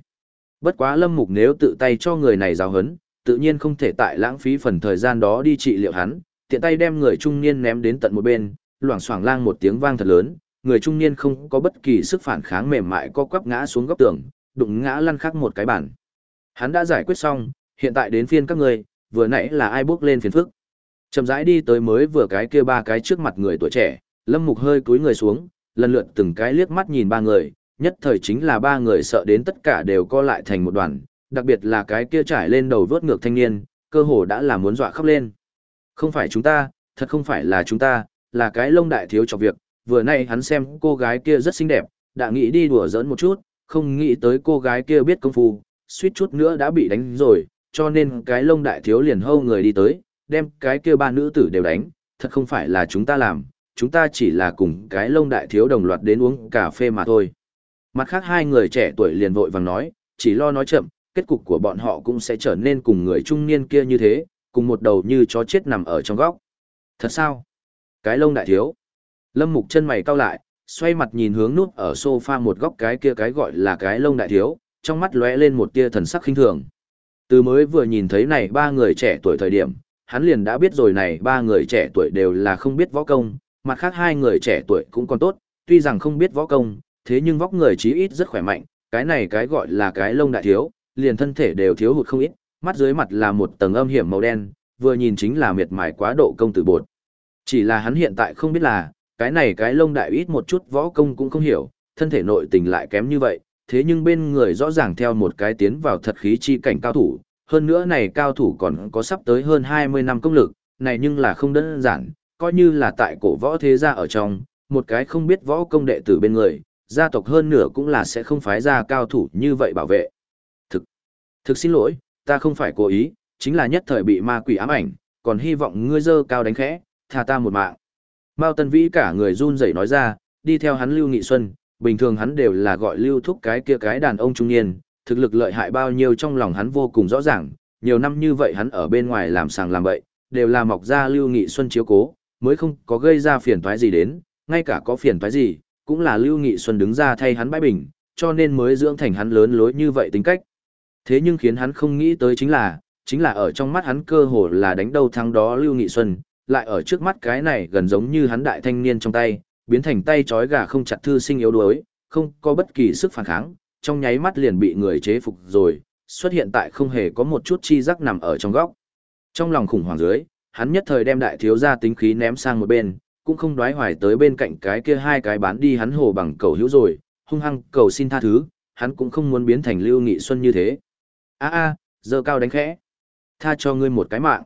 Bất quá Lâm Mục nếu tự tay cho người này giáo hấn, tự nhiên không thể tại lãng phí phần thời gian đó đi trị liệu hắn, tiện tay đem người trung niên ném đến tận một bên, loảng xoảng lang một tiếng vang thật lớn, người trung niên không có bất kỳ sức phản kháng mềm mại co quắp ngã xuống góc tường, đụng ngã lăn khắc một cái bản. Hắn đã giải quyết xong, hiện tại đến phiên các người, vừa nãy là ai bước lên phiền phức. Chậm rãi đi tới mới vừa cái kia ba cái trước mặt người tuổi trẻ, Lâm Mục hơi cúi người xuống, lần lượt từng cái liếc mắt nhìn ba người, nhất thời chính là ba người sợ đến tất cả đều co lại thành một đoàn, đặc biệt là cái kia trải lên đầu vớt ngược thanh niên, cơ hồ đã là muốn dọa khóc lên. Không phải chúng ta, thật không phải là chúng ta, là cái lông đại thiếu cho việc, vừa nay hắn xem cô gái kia rất xinh đẹp, đã nghĩ đi đùa giỡn một chút, không nghĩ tới cô gái kia biết công phu, suýt chút nữa đã bị đánh rồi, cho nên cái lông đại thiếu liền hâu người đi tới, đem cái kia ba nữ tử đều đánh, thật không phải là chúng ta làm, chúng ta chỉ là cùng cái lông đại thiếu đồng loạt đến uống cà phê mà thôi. Mặt khác hai người trẻ tuổi liền vội vàng nói, chỉ lo nói chậm, kết cục của bọn họ cũng sẽ trở nên cùng người trung niên kia như thế, cùng một đầu như chó chết nằm ở trong góc. Thật sao? Cái lông đại thiếu. Lâm Mục chân mày cau lại, xoay mặt nhìn hướng nút ở sofa một góc cái kia cái gọi là cái lông đại thiếu, trong mắt lóe lên một tia thần sắc khinh thường. Từ mới vừa nhìn thấy này ba người trẻ tuổi thời điểm, hắn liền đã biết rồi này ba người trẻ tuổi đều là không biết võ công, mặt khác hai người trẻ tuổi cũng còn tốt, tuy rằng không biết võ công, thế nhưng vóc người chí ít rất khỏe mạnh, cái này cái gọi là cái lông đại thiếu, liền thân thể đều thiếu hụt không ít, mắt dưới mặt là một tầng âm hiểm màu đen, vừa nhìn chính là miệt mài quá độ công tử bột. Chỉ là hắn hiện tại không biết là, cái này cái lông đại ít một chút võ công cũng không hiểu, thân thể nội tình lại kém như vậy, thế nhưng bên người rõ ràng theo một cái tiến vào thật khí chi cảnh cao thủ, hơn nữa này cao thủ còn có sắp tới hơn 20 năm công lực, này nhưng là không đơn giản, coi như là tại cổ võ thế gia ở trong, một cái không biết võ công đệ tử bên người, gia tộc hơn nửa cũng là sẽ không phái ra cao thủ như vậy bảo vệ. Thực, xin lỗi, ta không phải cố ý, chính là nhất thời bị ma quỷ ám ảnh, còn hy vọng ngươi dơ cao đánh khẽ, tha ta một mạng. Mao Tân Vĩ cả người run rẩy nói ra, đi theo hắn Lưu Nghị Xuân, bình thường hắn đều là gọi Lưu Thúc cái kia cái đàn ông trung niên, thực lực lợi hại bao nhiêu trong lòng hắn vô cùng rõ ràng, nhiều năm như vậy hắn ở bên ngoài làm sàng làm bậy, đều là mọc ra Lưu Nghị Xuân chiếu cố, mới không có gây ra phiền toái gì đến, ngay cả có phiền toái gì, cũng là Lưu Nghị Xuân đứng ra thay hắn bãi bình, cho nên mới dưỡng thành hắn lớn lối như vậy tính cách. Thế nhưng khiến hắn không nghĩ tới chính là, chính là ở trong mắt hắn cơ hồ là đánh đâu thắng đó Lưu Nghị Xuân, lại ở trước mắt cái này gần giống như hắn đại thanh niên trong tay, biến thành tay trói gà không chặt thư sinh yếu đuối, không có bất kỳ sức phản kháng, trong nháy mắt liền bị người chế phục rồi, xuất hiện tại không hề có một chút chi giác nằm ở trong góc. Trong lòng khủng hoảng dưới, hắn nhất thời đem đại thiếu gia tính khí ném sang một bên, cũng không đoái hoài tới bên cạnh cái kia hai cái bán đi hắn hồ bằng cầu hữu rồi, hung hăng cầu xin tha thứ, hắn cũng không muốn biến thành Lưu Nghị Xuân như thế. A a, giờ cao đánh khẽ. Tha cho ngươi một cái mạng.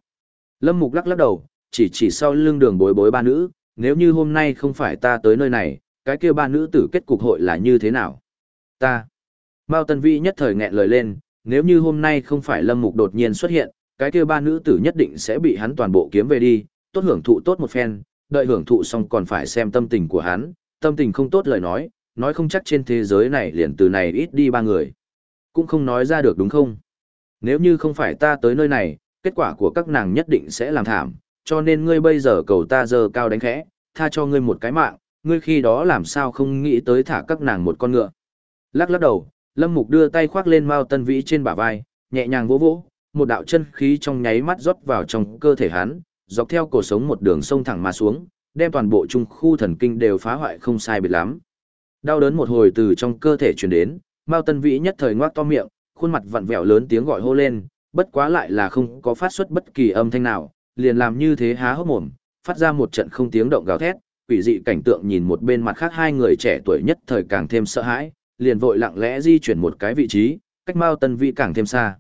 Lâm Mục lắc lắc đầu, chỉ chỉ sau lưng đường bối bối ba nữ, nếu như hôm nay không phải ta tới nơi này, cái kia ba nữ tử kết cục hội là như thế nào? Ta. Mao Tân Vi nhất thời nghẹn lời lên, nếu như hôm nay không phải Lâm Mục đột nhiên xuất hiện, cái kia ba nữ tử nhất định sẽ bị hắn toàn bộ kiếm về đi, tốt hưởng thụ tốt một phen, đợi hưởng thụ xong còn phải xem tâm tình của hắn, tâm tình không tốt lời nói, nói không chắc trên thế giới này liền từ này ít đi ba người. Cũng không nói ra được đúng không? Nếu như không phải ta tới nơi này, kết quả của các nàng nhất định sẽ làm thảm, cho nên ngươi bây giờ cầu ta giờ cao đánh khẽ, tha cho ngươi một cái mạng, ngươi khi đó làm sao không nghĩ tới thả các nàng một con ngựa. Lắc lắc đầu, Lâm Mục đưa tay khoác lên Mao Tân Vĩ trên bả vai, nhẹ nhàng vỗ vỗ, một đạo chân khí trong nháy mắt rót vào trong cơ thể hắn, dọc theo cổ sống một đường sông thẳng mà xuống, đem toàn bộ trung khu thần kinh đều phá hoại không sai biệt lắm. Đau đớn một hồi từ trong cơ thể truyền đến, Mao Tân Vĩ nhất thời ngoác to miệng, khuôn mặt vặn vẹo lớn tiếng gọi hô lên, bất quá lại là không có phát xuất bất kỳ âm thanh nào, liền làm như thế há hốc mồm, phát ra một trận không tiếng động gào thét, quỷ dị cảnh tượng nhìn một bên mặt khác hai người trẻ tuổi nhất thời càng thêm sợ hãi, liền vội lặng lẽ di chuyển một cái vị trí, cách Mao Tân Vĩ càng thêm xa.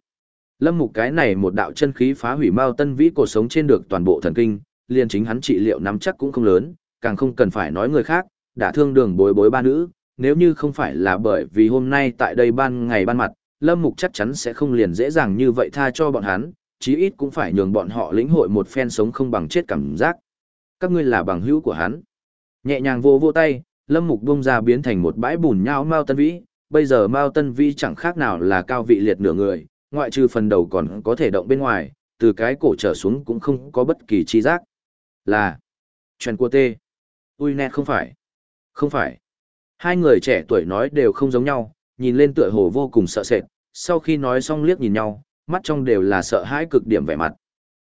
Lâm Mục cái này một đạo chân khí phá hủy Mao Tân Vĩ cổ sống trên được toàn bộ thần kinh, liền chính hắn trị liệu nắm chắc cũng không lớn, càng không cần phải nói người khác, đã thương đường bối bối ba nữ, nếu như không phải là bởi vì hôm nay tại đây ban ngày ban mặt, Lâm Mục chắc chắn sẽ không liền dễ dàng như vậy tha cho bọn hắn, chí ít cũng phải nhường bọn họ lĩnh hội một phen sống không bằng chết cảm giác. Các ngươi là bằng hữu của hắn. Nhẹ nhàng vô vô tay, Lâm Mục bung ra biến thành một bãi bùn nhão Mao Tân Vĩ, bây giờ Mao Tân Vĩ chẳng khác nào là cao vị liệt nửa người, ngoại trừ phần đầu còn có thể động bên ngoài, từ cái cổ trở xuống cũng không có bất kỳ chi giác. Là chuyện của tê. Ui nét không phải. Không phải. Hai người trẻ tuổi nói đều không giống nhau, nhìn lên tựa hồ vô cùng sợ sệt, sau khi nói xong liếc nhìn nhau, mắt trong đều là sợ hãi cực điểm vẻ mặt.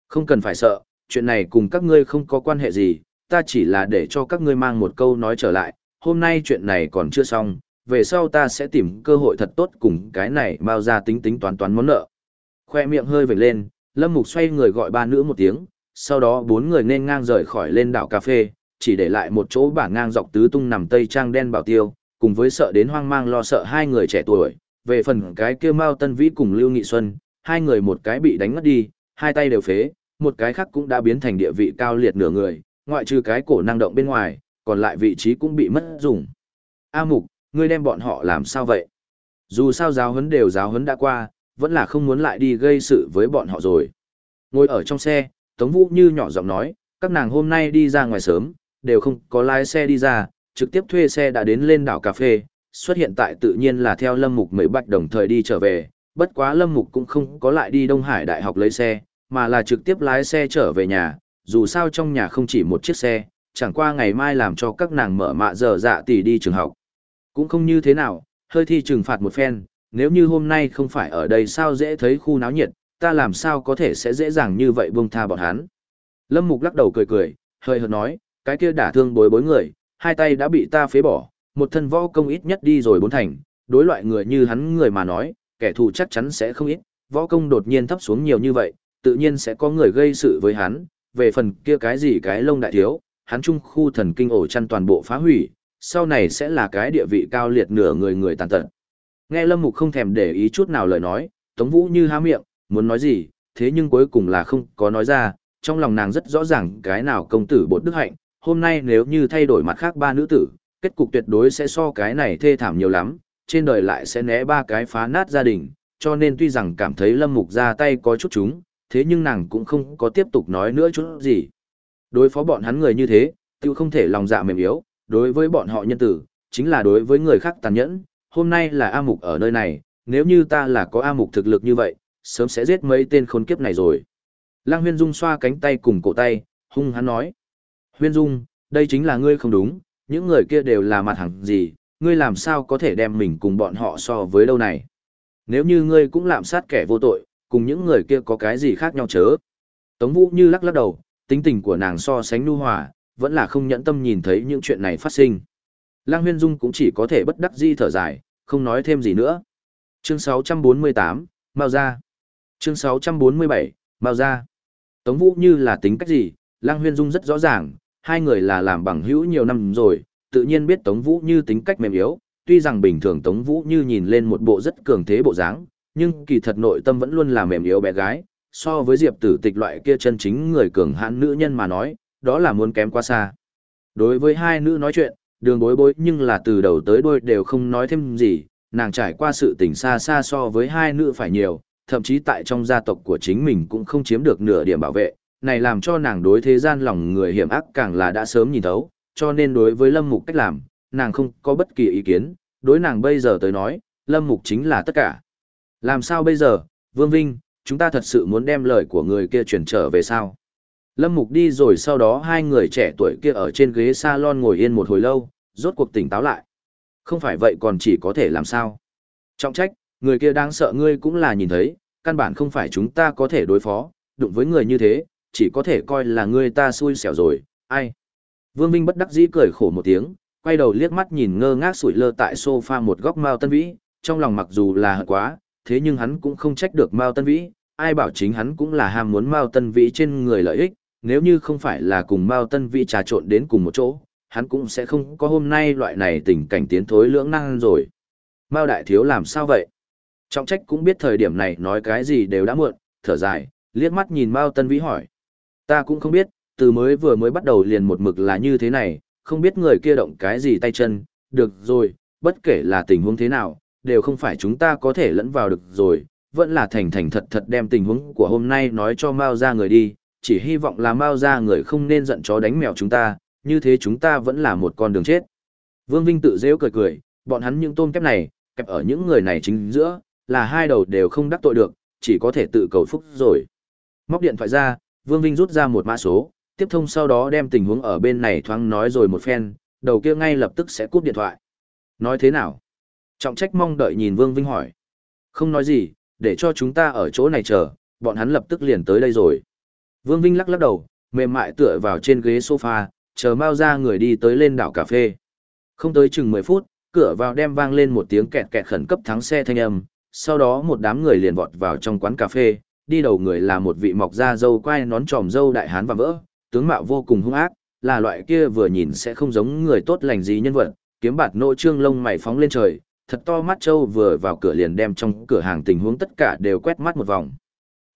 Không cần phải sợ, chuyện này cùng các ngươi không có quan hệ gì, ta chỉ là để cho các ngươi mang một câu nói trở lại, hôm nay chuyện này còn chưa xong, về sau ta sẽ tìm cơ hội thật tốt cùng cái này bao ra tính tính toán toán món nợ. Khoe miệng hơi vểnh lên, Lâm Mục xoay người gọi ba nữ một tiếng, sau đó bốn người nên ngang rời khỏi lên đảo cà phê, chỉ để lại một chỗ bảng ngang dọc tứ tung nằm tây trang đen bảo tiêu, cùng với sợ đến hoang mang lo sợ hai người trẻ tuổi. Về phần cái kia Mao Tân Vĩ cùng Lưu Nghị Xuân, hai người một cái bị đánh ngất đi, hai tay đều phế, một cái khác cũng đã biến thành địa vị cao liệt nửa người, ngoại trừ cái cổ năng động bên ngoài, còn lại vị trí cũng bị mất dùng. A Mục, ngươi đem bọn họ làm sao vậy? Dù sao giáo huấn đều giáo huấn đã qua, vẫn là không muốn lại đi gây sự với bọn họ rồi. Ngồi ở trong xe, Tống Vũ như nhỏ giọng nói, các nàng hôm nay đi ra ngoài sớm, đều không có lái xe đi ra, trực tiếp thuê xe đã đến lên đảo cà phê, xuất hiện tại tự nhiên là theo Lâm Mục mấy bạch đồng thời đi trở về, bất quá Lâm Mục cũng không có lại đi Đông Hải Đại học lấy xe, mà là trực tiếp lái xe trở về nhà, dù sao trong nhà không chỉ một chiếc xe, chẳng qua ngày mai làm cho các nàng mở mạ giờ dạ tỷ đi trường học. Cũng không như thế nào, hơi thi trừng phạt một phen, nếu như hôm nay không phải ở đây sao dễ thấy khu náo nhiệt, ta làm sao có thể sẽ dễ dàng như vậy buông tha bọn hắn. Lâm Mục lắc đầu cười cười, hơi hợt nói, cái kia đả thương bối bối người, hai tay đã bị ta phế bỏ, một thân võ công ít nhất đi rồi bốn thành, đối loại người như hắn người mà nói, kẻ thù chắc chắn sẽ không ít, võ công đột nhiên thấp xuống nhiều như vậy, tự nhiên sẽ có người gây sự với hắn, về phần kia cái gì cái lông đại thiếu, hắn trung khu thần kinh ổ chăn toàn bộ phá hủy, sau này sẽ là cái địa vị cao liệt nửa người người tàn tật. Nghe Lâm Mục không thèm để ý chút nào lời nói, Tống Vũ như há miệng, muốn nói gì, thế nhưng cuối cùng là không có nói ra, trong lòng nàng rất rõ ràng cái nào công tử bột đức hạnh, hôm nay nếu như thay đổi mặt khác ba nữ tử, kết cục tuyệt đối sẽ so cái này thê thảm nhiều lắm, trên đời lại sẽ né ba cái phá nát gia đình, cho nên tuy rằng cảm thấy Lâm Mục ra tay có chút chúng, thế nhưng nàng cũng không có tiếp tục nói nữa chút gì. Đối phó bọn hắn người như thế, tiêu không thể lòng dạ mềm yếu, đối với bọn họ nhân tử, chính là đối với người khác tàn nhẫn, hôm nay là A Mục ở nơi này, nếu như ta là có A Mục thực lực như vậy, sớm sẽ giết mấy tên khốn kiếp này rồi. Lăng Huyên Dung xoa cánh tay cùng cổ tay, hung hắn nói. Huyên Dung, đây chính là ngươi không đúng, những người kia đều là mặt hàng gì, ngươi làm sao có thể đem mình cùng bọn họ so với đâu này. Nếu như ngươi cũng lạm sát kẻ vô tội, cùng những người kia có cái gì khác nhau chớ. Tống Vũ như lắc lắc đầu, tính tình của nàng so sánh nu hòa, vẫn là không nhẫn tâm nhìn thấy những chuyện này phát sinh. Lăng Huyên Dung cũng chỉ có thể bất đắc di thở dài, không nói thêm gì nữa. Chương 648, Mao ra. Chương 647, Mao ra. Tống Vũ như là tính cách gì, Lăng Huyên Dung rất rõ ràng, hai người là làm bằng hữu nhiều năm rồi, tự nhiên biết Tống Vũ như tính cách mềm yếu, tuy rằng bình thường Tống Vũ như nhìn lên một bộ rất cường thế bộ dáng, nhưng kỳ thật nội tâm vẫn luôn là mềm yếu bé gái, so với Diệp Tử Tịch loại kia chân chính người cường hãn nữ nhân mà nói, đó là muốn kém quá xa. Đối với hai nữ nói chuyện, đường bối bối nhưng là từ đầu tới đuôi đều không nói thêm gì, nàng trải qua sự tình xa xa so với hai nữ phải nhiều, thậm chí tại trong gia tộc của chính mình cũng không chiếm được nửa điểm bảo vệ, này làm cho nàng đối thế gian lòng người hiểm ác càng là đã sớm nhìn thấu, cho nên đối với Lâm Mục cách làm, nàng không có bất kỳ ý kiến, đối nàng bây giờ tới nói, Lâm Mục chính là tất cả. Làm sao bây giờ, Vương Vinh, chúng ta thật sự muốn đem lời của người kia chuyển trở về sao? Lâm Mục đi rồi sau đó hai người trẻ tuổi kia ở trên ghế salon ngồi yên một hồi lâu, rốt cuộc tỉnh táo lại. Không phải vậy còn chỉ có thể làm sao? Trọng trách, người kia đang sợ ngươi cũng là nhìn thấy, căn bản không phải chúng ta có thể đối phó, đụng với người như thế, chỉ có thể coi là ngươi ta xui xẻo rồi, ai? Vương Vinh bất đắc dĩ cười khổ một tiếng, quay đầu liếc mắt nhìn ngơ ngác sủi lơ tại sofa một góc Mao Tân Vĩ, trong lòng mặc dù là hận quá, thế nhưng hắn cũng không trách được Mao Tân Vĩ, ai bảo chính hắn cũng là ham muốn Mao Tân Vĩ trên người lợi ích, nếu như không phải là cùng Mao Tân Vĩ trà trộn đến cùng một chỗ, hắn cũng sẽ không có hôm nay loại này tình cảnh tiến thối lưỡng năng rồi. Mao Đại Thiếu làm sao vậy? Trọng trách cũng biết thời điểm này nói cái gì đều đã muộn, thở dài, liếc mắt nhìn Mao Tân Vĩ hỏi. Ta cũng không biết, từ mới vừa mới bắt đầu liền một mực là như thế này, không biết người kia động cái gì tay chân, được rồi, bất kể là tình huống thế nào, đều không phải chúng ta có thể lẫn vào được rồi, vẫn là thành thành thật thật đem tình huống của hôm nay nói cho Mao ra người đi, chỉ hy vọng là Mao ra người không nên giận chó đánh mèo chúng ta, như thế chúng ta vẫn là một con đường chết. Vương Vinh tự dễ cười cười, bọn hắn những tôm kép này, kẹp ở những người này chính giữa, là hai đầu đều không đắc tội được, chỉ có thể tự cầu phúc rồi. Móc điện thoại ra, Vương Vinh rút ra một mã số, tiếp thông sau đó đem tình huống ở bên này thoáng nói rồi một phen, đầu kia ngay lập tức sẽ cúp điện thoại. Nói thế nào? Trọng trách mong đợi nhìn Vương Vinh hỏi. Không nói gì, để cho chúng ta ở chỗ này chờ, bọn hắn lập tức liền tới đây rồi. Vương Vinh lắc lắc đầu, mềm mại tựa vào trên ghế sofa, chờ mau ra người đi tới lên đảo cà phê. Không tới chừng 10 phút, cửa vào đem vang lên một tiếng kẹt kẹt khẩn cấp thắng xe thanh âm, sau đó một đám người liền vọt vào trong quán cà phê, đi đầu người là một vị mọc da dâu quai nón tròm dâu đại hán và vỡ, tướng mạo vô cùng hung ác, là loại kia vừa nhìn sẽ không giống người tốt lành gì nhân vật, kiếm bạt nộ trương lông mày phóng lên trời, thật to mắt trâu vừa vào cửa liền đem trong cửa hàng tình huống tất cả đều quét mắt một vòng.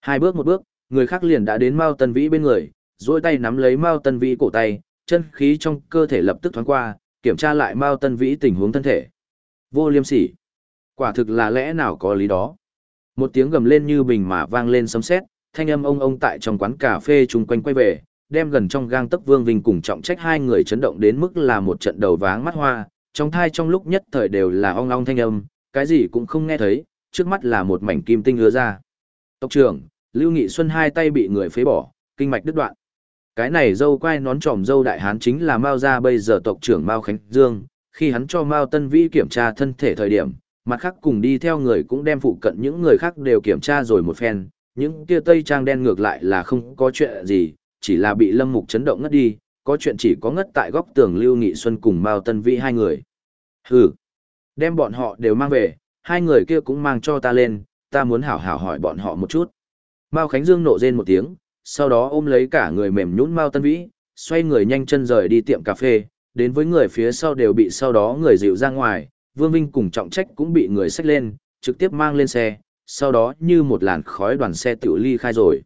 Hai bước một bước, người khác liền đã đến Mao Tân Vĩ bên người, duỗi tay nắm lấy Mao Tân Vĩ cổ tay, chân khí trong cơ thể lập tức thoáng qua, kiểm tra lại Mao Tân Vĩ tình huống thân thể. Vô liêm sỉ. Quả thực là lẽ nào có lý đó. Một tiếng gầm lên như bình mà vang lên sấm sét, thanh âm ông ông tại trong quán cà phê chung quanh quay về, đem gần trong gang tấc Vương Vinh cùng trọng trách hai người chấn động đến mức là một trận đầu váng mắt hoa, trong thai trong lúc nhất thời đều là ong ong thanh âm, cái gì cũng không nghe thấy, trước mắt là một mảnh kim tinh ứa ra. Tộc trưởng, Lưu Nghị Xuân hai tay bị người phế bỏ, kinh mạch đứt đoạn. Cái này dâu quai nón tròm dâu đại hán chính là Mao gia bây giờ tộc trưởng Mao Khánh Dương, khi hắn cho Mao Tân Vĩ kiểm tra thân thể thời điểm, mặt khác cùng đi theo người cũng đem phụ cận những người khác đều kiểm tra rồi một phen, những kia tây trang đen ngược lại là không có chuyện gì, chỉ là bị Lâm Mục chấn động ngất đi, có chuyện chỉ có ngất tại góc tường Lưu Nghị Xuân cùng Mao Tân Vĩ hai người. Hừ, đem bọn họ đều mang về, hai người kia cũng mang cho ta lên, ta muốn hảo hảo hỏi bọn họ một chút. Mao Khánh Dương nộ rên một tiếng, sau đó ôm lấy cả người mềm nhũn Mao Tân Vĩ, xoay người nhanh chân rời đi tiệm cà phê, đến với người phía sau đều bị sau đó người dịu ra ngoài, Vương Vinh cùng trọng trách cũng bị người xách lên, trực tiếp mang lên xe, sau đó như một làn khói đoàn xe tiểu ly khai rồi.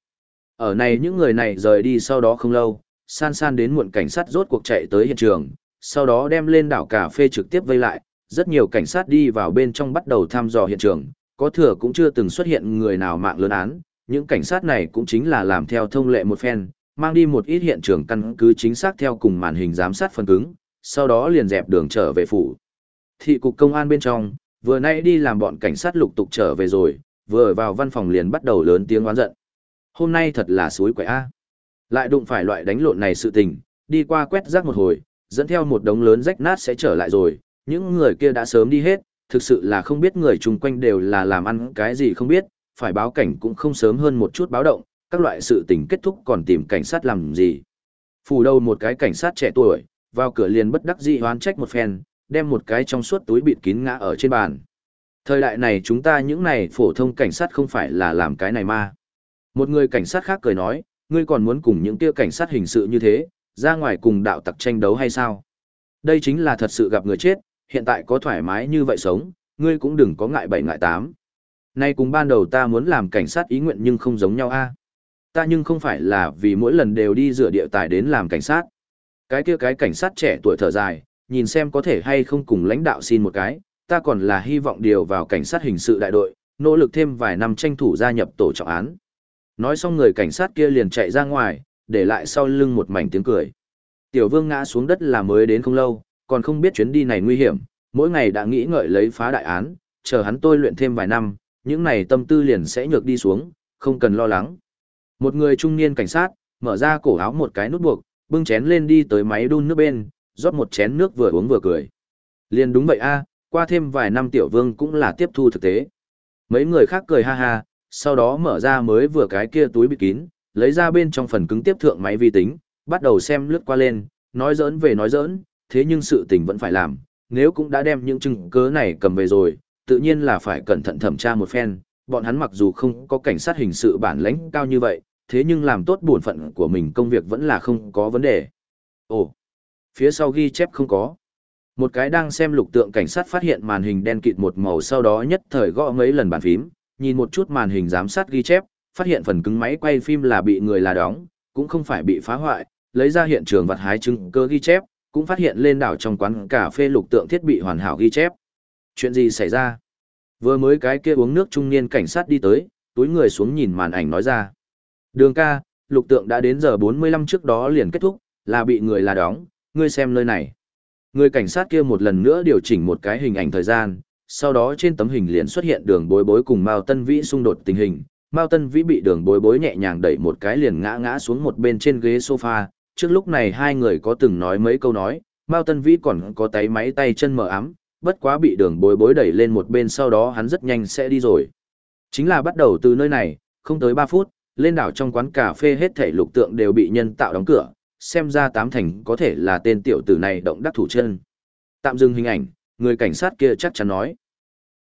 Ở này những người này rời đi sau đó không lâu, san san đến muộn cảnh sát rốt cuộc chạy tới hiện trường, sau đó đem lên đảo cà phê trực tiếp vây lại, rất nhiều cảnh sát đi vào bên trong bắt đầu thăm dò hiện trường, có thừa cũng chưa từng xuất hiện người nào mạng lớn án, những cảnh sát này cũng chính là làm theo thông lệ một phen, mang đi một ít hiện trường căn cứ chính xác theo cùng màn hình giám sát phân cứng, sau đó liền dẹp đường trở về phủ. Thị cục công an bên trong, vừa nãy đi làm bọn cảnh sát lục tục trở về rồi, vừa vào văn phòng liền bắt đầu lớn tiếng oán giận. Hôm nay thật là suối quậy a. Lại đụng phải loại đánh lộn này sự tình, đi qua quét rác một hồi, dẫn theo một đống lớn rách nát sẽ trở lại rồi, những người kia đã sớm đi hết, thực sự là không biết người chung quanh đều là làm ăn cái gì không biết, phải báo cảnh cũng không sớm hơn một chút báo động, các loại sự tình kết thúc còn tìm cảnh sát làm gì. Phủ đầu một cái cảnh sát trẻ tuổi, vào cửa liền bất đắc dĩ hoán trách một phen, đem một cái trong suốt túi bịt kín ngã ở trên bàn. Thời đại này chúng ta những này phổ thông cảnh sát không phải là làm cái này mà. Một người cảnh sát khác cười nói, ngươi còn muốn cùng những kia cảnh sát hình sự như thế, ra ngoài cùng đạo tặc tranh đấu hay sao? Đây chính là thật sự gặp người chết, hiện tại có thoải mái như vậy sống, ngươi cũng đừng có ngại bảy ngại tám. Nay cùng ban đầu ta muốn làm cảnh sát ý nguyện nhưng không giống nhau a. Ta nhưng không phải là vì mỗi lần đều đi rửa địa tài đến làm cảnh sát. Cái kia cái cảnh sát trẻ tuổi thở dài, nhìn xem có thể hay không cùng lãnh đạo xin một cái, ta còn là hy vọng điều vào cảnh sát hình sự đại đội, nỗ lực thêm vài năm tranh thủ gia nhập tổ trọng án. Nói xong người cảnh sát kia liền chạy ra ngoài, để lại sau lưng một mảnh tiếng cười. Tiểu vương ngã xuống đất là mới đến không lâu, còn không biết chuyến đi này nguy hiểm, mỗi ngày đã nghĩ ngợi lấy phá đại án, chờ hắn tôi luyện thêm vài năm, những này tâm tư liền sẽ nhược đi xuống, không cần lo lắng. Một người trung niên cảnh sát, mở ra cổ áo một cái nút buộc, bưng chén lên đi tới máy đun nước bên, rót một chén nước vừa uống vừa cười. Liền đúng vậy a, qua thêm vài năm tiểu vương cũng là tiếp thu thực tế. Mấy người khác cười ha ha, sau đó mở ra mới vừa cái kia túi bị kín, lấy ra bên trong phần cứng tiếp thượng máy vi tính, bắt đầu xem lướt qua lên, nói giỡn về nói giỡn, thế nhưng sự tình vẫn phải làm, nếu cũng đã đem những chứng cứ này cầm về rồi, tự nhiên là phải cẩn thận thẩm tra một phen, bọn hắn mặc dù không có cảnh sát hình sự bản lãnh cao như vậy, thế nhưng làm tốt bổn phận của mình công việc vẫn là không có vấn đề. Ồ, phía sau ghi chép không có. Một cái đang xem lục tượng cảnh sát phát hiện màn hình đen kịt một màu sau đó nhất thời gõ mấy lần bàn phím, nhìn một chút màn hình giám sát ghi chép, phát hiện phần cứng máy quay phim là bị người là đóng, cũng không phải bị phá hoại, lấy ra hiện trường vật hái chứng cơ ghi chép, cũng phát hiện lên đảo trong quán cà phê lục tượng thiết bị hoàn hảo ghi chép. Chuyện gì xảy ra? Vừa mới cái kia uống nước trung niên cảnh sát đi tới, túi người xuống nhìn màn ảnh nói ra. Đường ca, lục tượng đã đến giờ 45 trước đó liền kết thúc, là bị người là đóng, ngươi xem nơi này. Người cảnh sát kia một lần nữa điều chỉnh một cái hình ảnh thời gian, sau đó trên tấm hình liền xuất hiện đường bối bối cùng Mao Tân Vĩ xung đột tình hình. Mao Tân Vĩ bị đường bối bối nhẹ nhàng đẩy một cái liền ngã ngã xuống một bên trên ghế sofa. Trước lúc này hai người có từng nói mấy câu nói, Mao Tân Vĩ còn có tay máy tay chân mờ ám, bất quá bị đường bối bối đẩy lên một bên sau đó hắn rất nhanh sẽ đi rồi. Chính là bắt đầu từ nơi này, không tới 3 phút, lên đảo trong quán cà phê hết thảy lục tượng đều bị nhân tạo đóng cửa, xem ra tám thành có thể là tên tiểu tử này động đắc thủ chân. Tạm dừng hình ảnh, người cảnh sát kia chắc chắn nói.